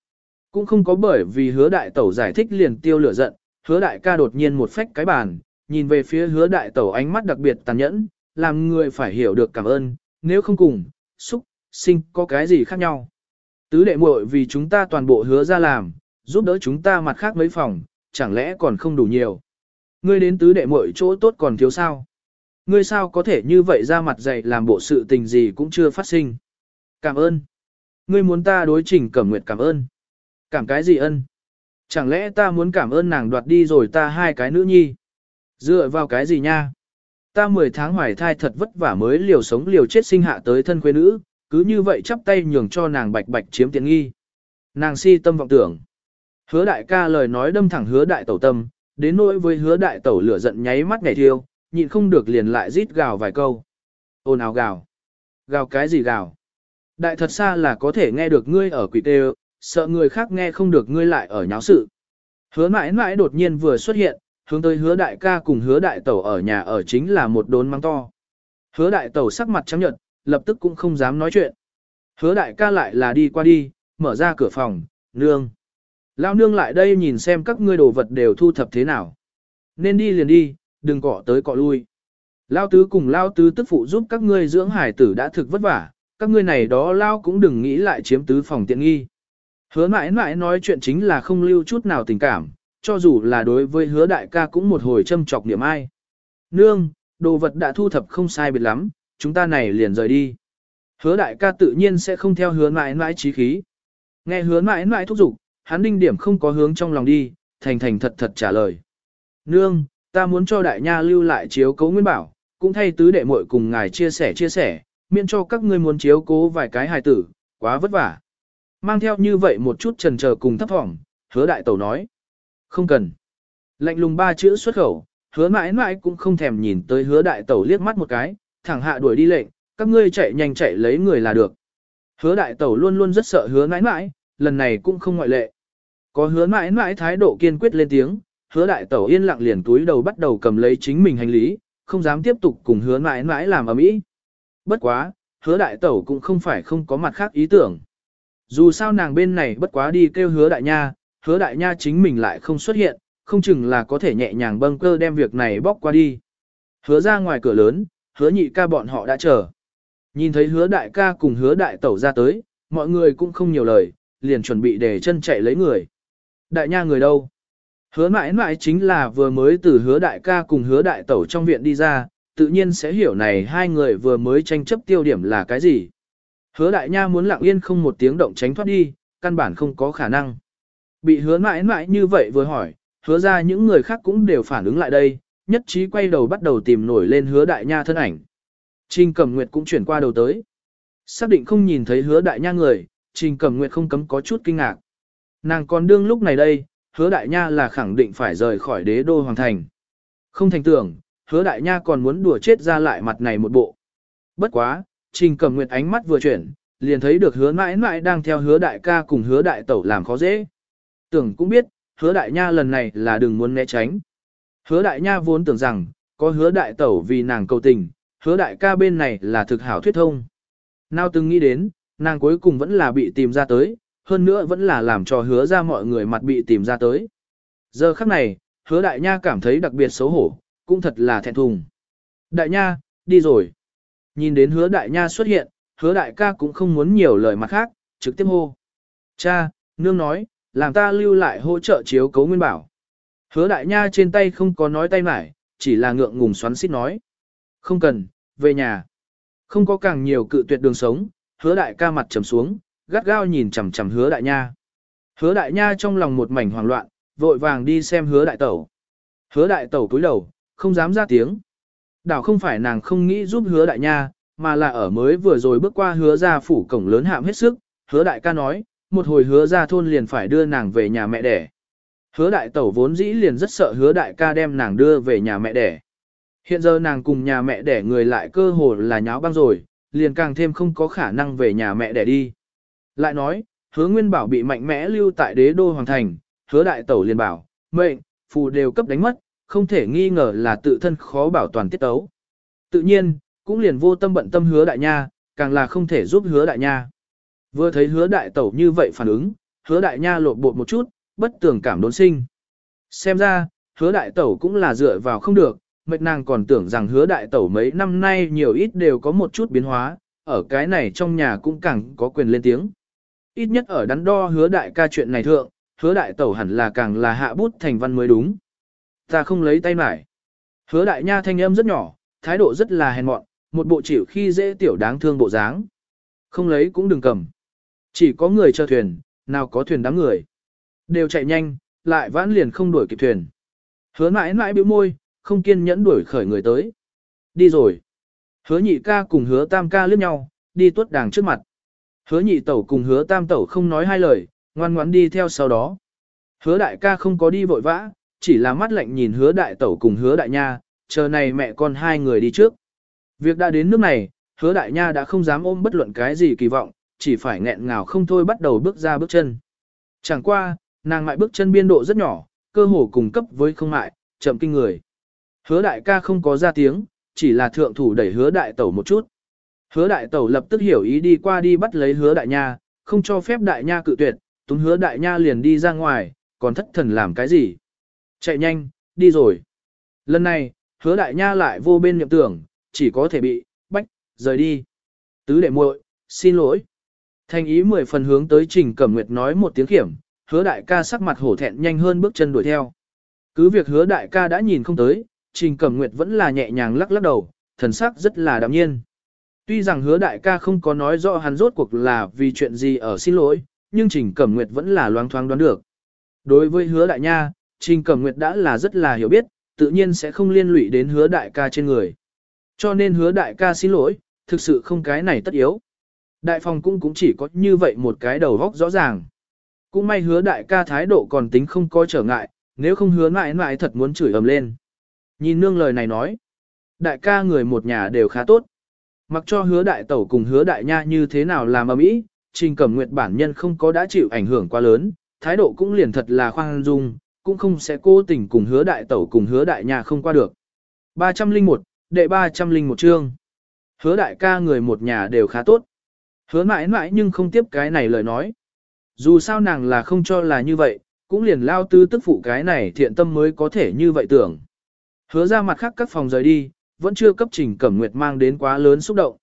Cũng không có bởi vì hứa đại tẩu giải thích liền tiêu lửa giận, hứa đại ca đột nhiên một phách cái bàn, nhìn về phía hứa đại tẩu ánh mắt đặc biệt tàn nhẫn, làm người phải hiểu được cảm ơn, nếu không cùng, xúc, sinh có cái gì khác nhau. Tứ đệ muội vì chúng ta toàn bộ hứa ra làm, giúp đỡ chúng ta mặt khác mấy phòng, chẳng lẽ còn không đủ nhiều. Ngươi đến tứ đệ muội chỗ tốt còn thiếu sao? Ngươi sao có thể như vậy ra mặt dày làm bộ sự tình gì cũng chưa phát sinh. Cảm ơn. Ngươi muốn ta đối trình cẩm nguyệt cảm ơn. Cảm cái gì ân? Chẳng lẽ ta muốn cảm ơn nàng đoạt đi rồi ta hai cái nữ nhi? Dựa vào cái gì nha? Ta 10 tháng hoài thai thật vất vả mới liều sống liều chết sinh hạ tới thân quê nữ, cứ như vậy chắp tay nhường cho nàng bạch bạch chiếm tiện nghi. Nàng si tâm vọng tưởng. Hứa đại ca lời nói đâm thẳng hứa đại tẩu tâm, đến nỗi với hứa đại tẩu lửa giận nháy mắt ngày thiêu, nhịn không được liền lại rít gào vài câu. Ôn ào gào. Gào cái gì gào? Đại thật xa là có thể nghe được ngươi ở quỷ tê sợ người khác nghe không được ngươi lại ở nháo sự. Hứa mãi mãi đột nhiên vừa xuất hiện, hướng tới hứa đại ca cùng hứa đại tẩu ở nhà ở chính là một đốn mắng to. Hứa đại tẩu sắc mặt trắng nhợt, lập tức cũng không dám nói chuyện. Hứa đại ca lại là đi qua đi, mở ra cửa phòng, nương. Lao nương lại đây nhìn xem các ngươi đồ vật đều thu thập thế nào. Nên đi liền đi, đừng cọ tới cọ lui. Lao tứ cùng Lao tứ tức phụ giúp các ngươi dưỡng hải tử đã thực vất vả, các ngươi này đó Lao cũng đừng nghĩ lại chiếm tứ phòng tiện nghi. Hứa mãi mãi nói chuyện chính là không lưu chút nào tình cảm, cho dù là đối với hứa đại ca cũng một hồi châm trọc niệm ai. Nương, đồ vật đã thu thập không sai biệt lắm, chúng ta này liền rời đi. Hứa đại ca tự nhiên sẽ không theo hứa mãi mãi trí khí. Nghe hứa mãi mãi thúc giục, hắn đinh điểm không có hướng trong lòng đi, thành thành thật thật trả lời. Nương, ta muốn cho đại nha lưu lại chiếu cố nguyên bảo, cũng thay tứ đệ muội cùng ngài chia sẻ chia sẻ, miễn cho các ngươi muốn chiếu cố vài cái hài tử, quá vất vả. Mang theo như vậy một chút trần chờ cùng thấp thỏm, hứa đại tẩu nói. Không cần. Lạnh lùng ba chữ xuất khẩu, hứa mãi mãi cũng không thèm nhìn tới hứa đại tẩu liếc mắt một cái, thẳng hạ đuổi đi lệnh, các ngươi chạy nhanh chạy lấy người là được. Hứa đại tẩu luôn luôn rất sợ hứa mãi mãi, lần này cũng không ngoại lệ. Có hứa mãi mãi thái độ kiên quyết lên tiếng, hứa đại tẩu yên lặng liền túi đầu bắt đầu cầm lấy chính mình hành lý, không dám tiếp tục cùng hứa mãi mãi làm ở mỹ. Bất quá, hứa đại tẩu cũng không phải không có mặt khác ý tưởng. Dù sao nàng bên này bất quá đi kêu hứa đại nha, hứa đại nha chính mình lại không xuất hiện, không chừng là có thể nhẹ nhàng bâng cơ đem việc này bóc qua đi. Hứa ra ngoài cửa lớn, hứa nhị ca bọn họ đã chờ. Nhìn thấy hứa đại ca cùng hứa đại tẩu ra tới, mọi người cũng không nhiều lời, liền chuẩn bị để chân chạy lấy người. Đại nha người đâu? Hứa mãi mãi chính là vừa mới từ hứa đại ca cùng hứa đại tẩu trong viện đi ra, tự nhiên sẽ hiểu này hai người vừa mới tranh chấp tiêu điểm là cái gì. Hứa đại nha muốn lặng yên không một tiếng động tránh thoát đi, căn bản không có khả năng. Bị hứa mãi mãi như vậy vừa hỏi, hứa ra những người khác cũng đều phản ứng lại đây, nhất trí quay đầu bắt đầu tìm nổi lên hứa đại nha thân ảnh. Trình Cẩm Nguyệt cũng chuyển qua đầu tới. Xác định không nhìn thấy hứa đại nha người, Trình Cẩm Nguyệt không cấm có chút kinh ngạc. Nàng còn đương lúc này đây, hứa đại nha là khẳng định phải rời khỏi đế đô hoàng thành. Không thành tưởng, hứa đại nha còn muốn đùa chết ra lại mặt này một bộ. Bất quá, Trình Cẩm Nguyệt ánh mắt vừa chuyển, liền thấy được hứa mãi mãi đang theo hứa đại ca cùng hứa đại tẩu làm khó dễ. Tưởng cũng biết, hứa đại nha lần này là đừng muốn né tránh. Hứa đại nha vốn tưởng rằng, có hứa đại tẩu vì nàng cầu tình, hứa đại ca bên này là thực hảo thuyết thông. Nào từng nghĩ đến, nàng cuối cùng vẫn là bị tìm ra tới, hơn nữa vẫn là làm cho hứa ra mọi người mặt bị tìm ra tới. Giờ khắc này, hứa đại nha cảm thấy đặc biệt xấu hổ, cũng thật là thẹn thùng. Đại nha, đi rồi. Nhìn đến hứa đại nha xuất hiện, hứa đại ca cũng không muốn nhiều lời mặt khác, trực tiếp hô. Cha, nương nói, làm ta lưu lại hỗ trợ chiếu cấu nguyên bảo. Hứa đại nha trên tay không có nói tay mải, chỉ là ngượng ngùng xoắn xít nói. Không cần, về nhà. Không có càng nhiều cự tuyệt đường sống, hứa đại ca mặt trầm xuống, gắt gao nhìn chằm chằm hứa đại nha. Hứa đại nha trong lòng một mảnh hoảng loạn, vội vàng đi xem hứa đại tẩu. Hứa đại tẩu cúi đầu, không dám ra tiếng. Đảo không phải nàng không nghĩ giúp hứa đại nha, mà là ở mới vừa rồi bước qua hứa ra phủ cổng lớn hạm hết sức, hứa đại ca nói, một hồi hứa ra thôn liền phải đưa nàng về nhà mẹ đẻ. Hứa đại tẩu vốn dĩ liền rất sợ hứa đại ca đem nàng đưa về nhà mẹ đẻ. Hiện giờ nàng cùng nhà mẹ đẻ người lại cơ hồ là nháo băng rồi, liền càng thêm không có khả năng về nhà mẹ đẻ đi. Lại nói, hứa nguyên bảo bị mạnh mẽ lưu tại đế đô hoàng thành, hứa đại tẩu liền bảo, mệnh, phù đều cấp đánh mất, không thể nghi ngờ là tự thân khó bảo toàn tiết tấu. Tự nhiên, cũng liền vô tâm bận tâm hứa đại nha, càng là không thể giúp hứa đại nha. Vừa thấy hứa đại tẩu như vậy phản ứng, hứa đại nha lột bột một chút, bất tường cảm đốn sinh. Xem ra, hứa đại tẩu cũng là dựa vào không được, mệt nàng còn tưởng rằng hứa đại tẩu mấy năm nay nhiều ít đều có một chút biến hóa, ở cái này trong nhà cũng càng có quyền lên tiếng. Ít nhất ở đắn đo hứa đại ca chuyện này thượng, hứa đại tẩu hẳn là càng là hạ bút thành văn mới đúng. Ta không lấy tay mải. Hứa đại nha thanh âm rất nhỏ, thái độ rất là hèn mọn, một bộ chịu khi dễ tiểu đáng thương bộ dáng. Không lấy cũng đừng cầm. Chỉ có người chờ thuyền, nào có thuyền đám người. Đều chạy nhanh, lại vãn liền không đuổi kịp thuyền. Hứa mãi mãi bĩu môi, không kiên nhẫn đuổi khởi người tới. Đi rồi. Hứa nhị ca cùng hứa tam ca liếc nhau, đi tuốt đàng trước mặt. Hứa nhị tẩu cùng hứa tam tẩu không nói hai lời, ngoan ngoãn đi theo sau đó. Hứa đại ca không có đi vội vã, chỉ là mắt lạnh nhìn hứa đại tẩu cùng hứa đại nha, chờ này mẹ con hai người đi trước. Việc đã đến nước này, hứa đại nha đã không dám ôm bất luận cái gì kỳ vọng, chỉ phải nghẹn ngào không thôi bắt đầu bước ra bước chân. Chẳng qua, nàng mại bước chân biên độ rất nhỏ, cơ hồ cùng cấp với không mại, chậm kinh người. Hứa đại ca không có ra tiếng, chỉ là thượng thủ đẩy hứa đại tẩu một chút. Hứa đại tẩu lập tức hiểu ý đi qua đi bắt lấy hứa đại nha, không cho phép đại nha cự tuyệt, túng hứa đại nha liền đi ra ngoài, còn thất thần làm cái gì. Chạy nhanh, đi rồi. Lần này, hứa đại nha lại vô bên nhậm tưởng, chỉ có thể bị, bách, rời đi. Tứ đệ muội, xin lỗi. Thành ý mười phần hướng tới Trình Cẩm Nguyệt nói một tiếng kiểm, hứa đại ca sắc mặt hổ thẹn nhanh hơn bước chân đuổi theo. Cứ việc hứa đại ca đã nhìn không tới, Trình Cẩm Nguyệt vẫn là nhẹ nhàng lắc lắc đầu, thần sắc rất là đạm nhiên. Tuy rằng hứa đại ca không có nói rõ hắn rốt cuộc là vì chuyện gì ở xin lỗi, nhưng Trình Cẩm Nguyệt vẫn là loáng thoáng đoán được. Đối với hứa đại nha, Trình Cẩm Nguyệt đã là rất là hiểu biết, tự nhiên sẽ không liên lụy đến hứa đại ca trên người. Cho nên hứa đại ca xin lỗi, thực sự không cái này tất yếu. Đại phòng cũng cũng chỉ có như vậy một cái đầu góc rõ ràng. Cũng may hứa đại ca thái độ còn tính không có trở ngại, nếu không hứa mãi mãi thật muốn chửi ầm lên. Nhìn nương lời này nói, đại ca người một nhà đều khá tốt. Mặc cho hứa đại tẩu cùng hứa đại nha như thế nào làm ầm ĩ, trình cẩm nguyệt bản nhân không có đã chịu ảnh hưởng quá lớn, thái độ cũng liền thật là khoan dung, cũng không sẽ cố tình cùng hứa đại tẩu cùng hứa đại nhà không qua được. 301, đệ 301 chương. Hứa đại ca người một nhà đều khá tốt. Hứa mãi mãi nhưng không tiếp cái này lời nói. Dù sao nàng là không cho là như vậy, cũng liền lao tư tức phụ cái này thiện tâm mới có thể như vậy tưởng. Hứa ra mặt khác các phòng rời đi, vẫn chưa cấp Trình Cẩm Nguyệt mang đến quá lớn xúc động.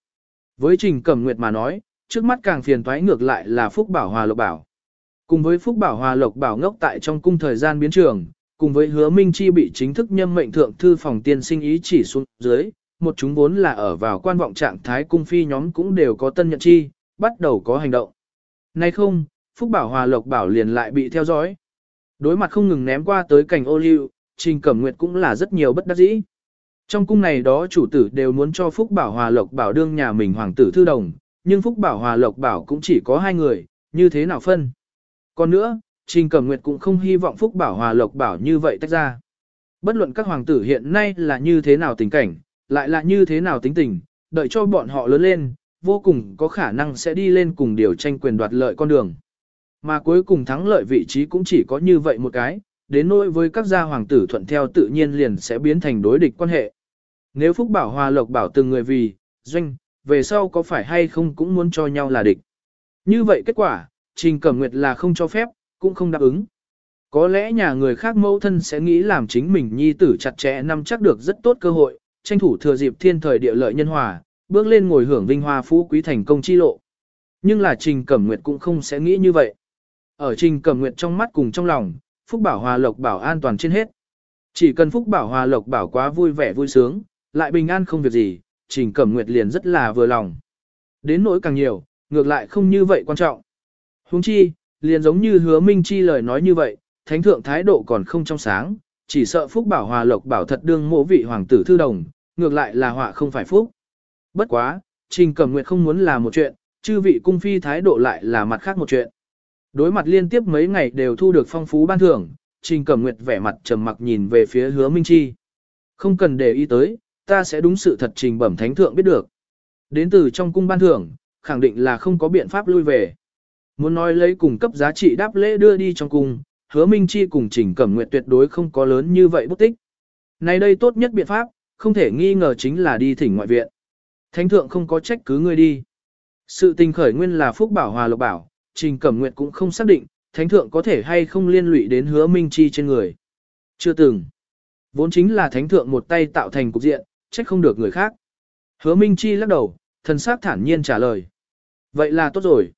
Với Trình Cẩm Nguyệt mà nói, trước mắt càng phiền toái ngược lại là Phúc Bảo Hòa Lộc Bảo. Cùng với Phúc Bảo Hòa Lộc Bảo ngốc tại trong cung thời gian biến trường, cùng với hứa Minh Chi bị chính thức nhâm mệnh thượng thư phòng tiên sinh ý chỉ xuống dưới, một chúng vốn là ở vào quan vọng trạng thái cung phi nhóm cũng đều có tân nhận chi, bắt đầu có hành động. Nay không, Phúc Bảo Hòa Lộc Bảo liền lại bị theo dõi. Đối mặt không ngừng ném qua tới cảnh ô liu, Trình Cẩm Nguyệt cũng là rất nhiều bất đắc dĩ. Trong cung này đó chủ tử đều muốn cho Phúc Bảo Hòa Lộc Bảo đương nhà mình hoàng tử thư đồng, nhưng Phúc Bảo Hòa Lộc Bảo cũng chỉ có hai người, như thế nào phân. Còn nữa, Trình Cẩm Nguyệt cũng không hy vọng Phúc Bảo Hòa Lộc Bảo như vậy tách ra. Bất luận các hoàng tử hiện nay là như thế nào tình cảnh, lại là như thế nào tính tình, đợi cho bọn họ lớn lên, vô cùng có khả năng sẽ đi lên cùng điều tranh quyền đoạt lợi con đường. Mà cuối cùng thắng lợi vị trí cũng chỉ có như vậy một cái, đến nỗi với các gia hoàng tử thuận theo tự nhiên liền sẽ biến thành đối địch quan hệ. Nếu Phúc Bảo Hòa Lộc Bảo từng người vì, doanh, về sau có phải hay không cũng muốn cho nhau là địch. Như vậy kết quả, Trình Cẩm Nguyệt là không cho phép, cũng không đáp ứng. Có lẽ nhà người khác mẫu thân sẽ nghĩ làm chính mình nhi tử chặt chẽ nắm chắc được rất tốt cơ hội, tranh thủ thừa dịp thiên thời địa lợi nhân hòa, bước lên ngồi hưởng vinh hoa phú quý thành công chi lộ. Nhưng là Trình Cẩm Nguyệt cũng không sẽ nghĩ như vậy. Ở Trình Cẩm Nguyệt trong mắt cùng trong lòng, Phúc Bảo Hòa Lộc Bảo an toàn trên hết. Chỉ cần Phúc Bảo Hòa Lộc Bảo quá vui vẻ vui sướng, lại bình an không việc gì, Trình Cẩm Nguyệt liền rất là vừa lòng. Đến nỗi càng nhiều, ngược lại không như vậy quan trọng. Huống chi, liền giống như hứa Minh Chi lời nói như vậy, thánh thượng thái độ còn không trong sáng, chỉ sợ Phúc Bảo Hòa Lộc Bảo thật đương mộ vị hoàng tử thư đồng, ngược lại là họa không phải phúc. Bất quá, Trình Cẩm Nguyệt không muốn là một chuyện, chư vị cung phi thái độ lại là mặt khác một chuyện. Đối mặt liên tiếp mấy ngày đều thu được phong phú ban thưởng, Trình Cẩm Nguyệt vẻ mặt trầm mặc nhìn về phía hứa Minh Chi. Không cần để ý tới, ta sẽ đúng sự thật trình bẩm thánh thượng biết được. Đến từ trong cung ban thưởng, khẳng định là không có biện pháp lui về. Muốn nói lấy cùng cấp giá trị đáp lễ đưa đi trong cung, hứa Minh Chi cùng Trình Cẩm Nguyệt tuyệt đối không có lớn như vậy bút tích. Này đây tốt nhất biện pháp, không thể nghi ngờ chính là đi thỉnh ngoại viện. Thánh thượng không có trách cứ người đi. Sự tình khởi nguyên là Phúc Bảo Hòa Lộc Bảo, Trình Cẩm Nguyệt cũng không xác định, Thánh thượng có thể hay không liên lụy đến hứa Minh Chi trên người. Chưa từng. Vốn chính là Thánh thượng một tay tạo thành cục diện, trách không được người khác. Hứa Minh Chi lắc đầu, thần sắc thản nhiên trả lời. Vậy là tốt rồi.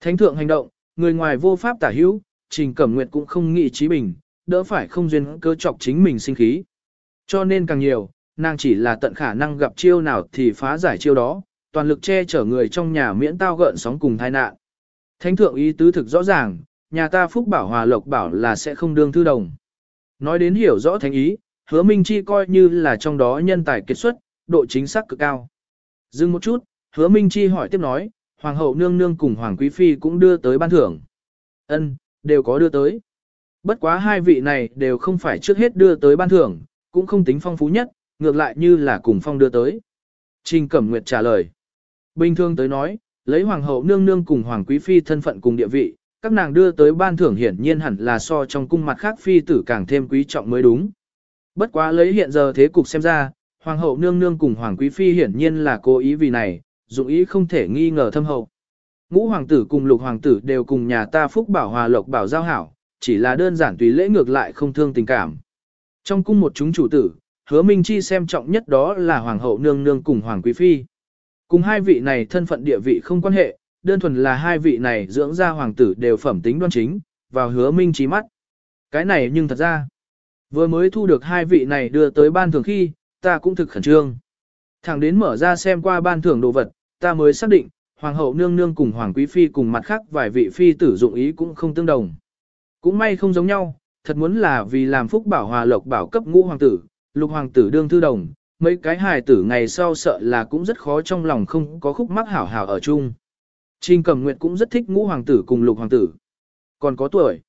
Thánh thượng hành động, người ngoài vô pháp tả hữu, Trình Cẩm Nguyệt cũng không nghĩ trí bình, đỡ phải không duyên cơ chọc chính mình sinh khí. Cho nên càng nhiều, nàng chỉ là tận khả năng gặp chiêu nào thì phá giải chiêu đó, toàn lực che chở người trong nhà miễn tao gợn sóng cùng tai nạn. Thánh thượng ý tứ thực rõ ràng, nhà ta phúc bảo hòa lộc bảo là sẽ không đương thư đồng. Nói đến hiểu rõ thánh ý, hứa minh chi coi như là trong đó nhân tài kết xuất, độ chính xác cực cao. Dừng một chút, hứa minh chi hỏi tiếp nói, hoàng hậu nương nương cùng hoàng quý phi cũng đưa tới ban thưởng. Ân, đều có đưa tới. Bất quá hai vị này đều không phải trước hết đưa tới ban thưởng, cũng không tính phong phú nhất, ngược lại như là cùng phong đưa tới. Trình Cẩm Nguyệt trả lời. Bình thường tới nói, lấy hoàng hậu nương nương cùng hoàng quý phi thân phận cùng địa vị, các nàng đưa tới ban thưởng hiển nhiên hẳn là so trong cung mặt khác phi tử càng thêm quý trọng mới đúng. Bất quá lấy hiện giờ thế cục xem ra, hoàng hậu nương nương cùng hoàng quý phi hiển nhiên là cố ý vì này, dụng ý không thể nghi ngờ thâm hậu. Ngũ hoàng tử cùng lục hoàng tử đều cùng nhà ta phúc bảo hòa lộc bảo giao hảo, chỉ là đơn giản tùy lễ ngược lại không thương tình cảm. Trong cung một chúng chủ tử, hứa Minh Chi xem trọng nhất đó là hoàng hậu nương nương cùng hoàng quý phi. Cùng hai vị này thân phận địa vị không quan hệ, đơn thuần là hai vị này dưỡng ra hoàng tử đều phẩm tính đoan chính, vào hứa Minh Chi mắt. Cái này nhưng thật ra, vừa mới thu được hai vị này đưa tới ban thưởng khi, ta cũng thực khẩn trương. Thẳng đến mở ra xem qua ban thưởng đồ vật, ta mới xác định, hoàng hậu nương nương cùng hoàng quý phi cùng mặt khác vài vị phi tử dụng ý cũng không tương đồng. Cũng may không giống nhau, thật muốn là vì làm phúc bảo hòa lộc bảo cấp ngũ hoàng tử, lục hoàng tử đương thư đồng, mấy cái hài tử ngày sau sợ là cũng rất khó trong lòng không có khúc mắc hảo hảo ở chung. Trình Cẩm Nguyệt cũng rất thích ngũ hoàng tử cùng lục hoàng tử. Còn có tuổi.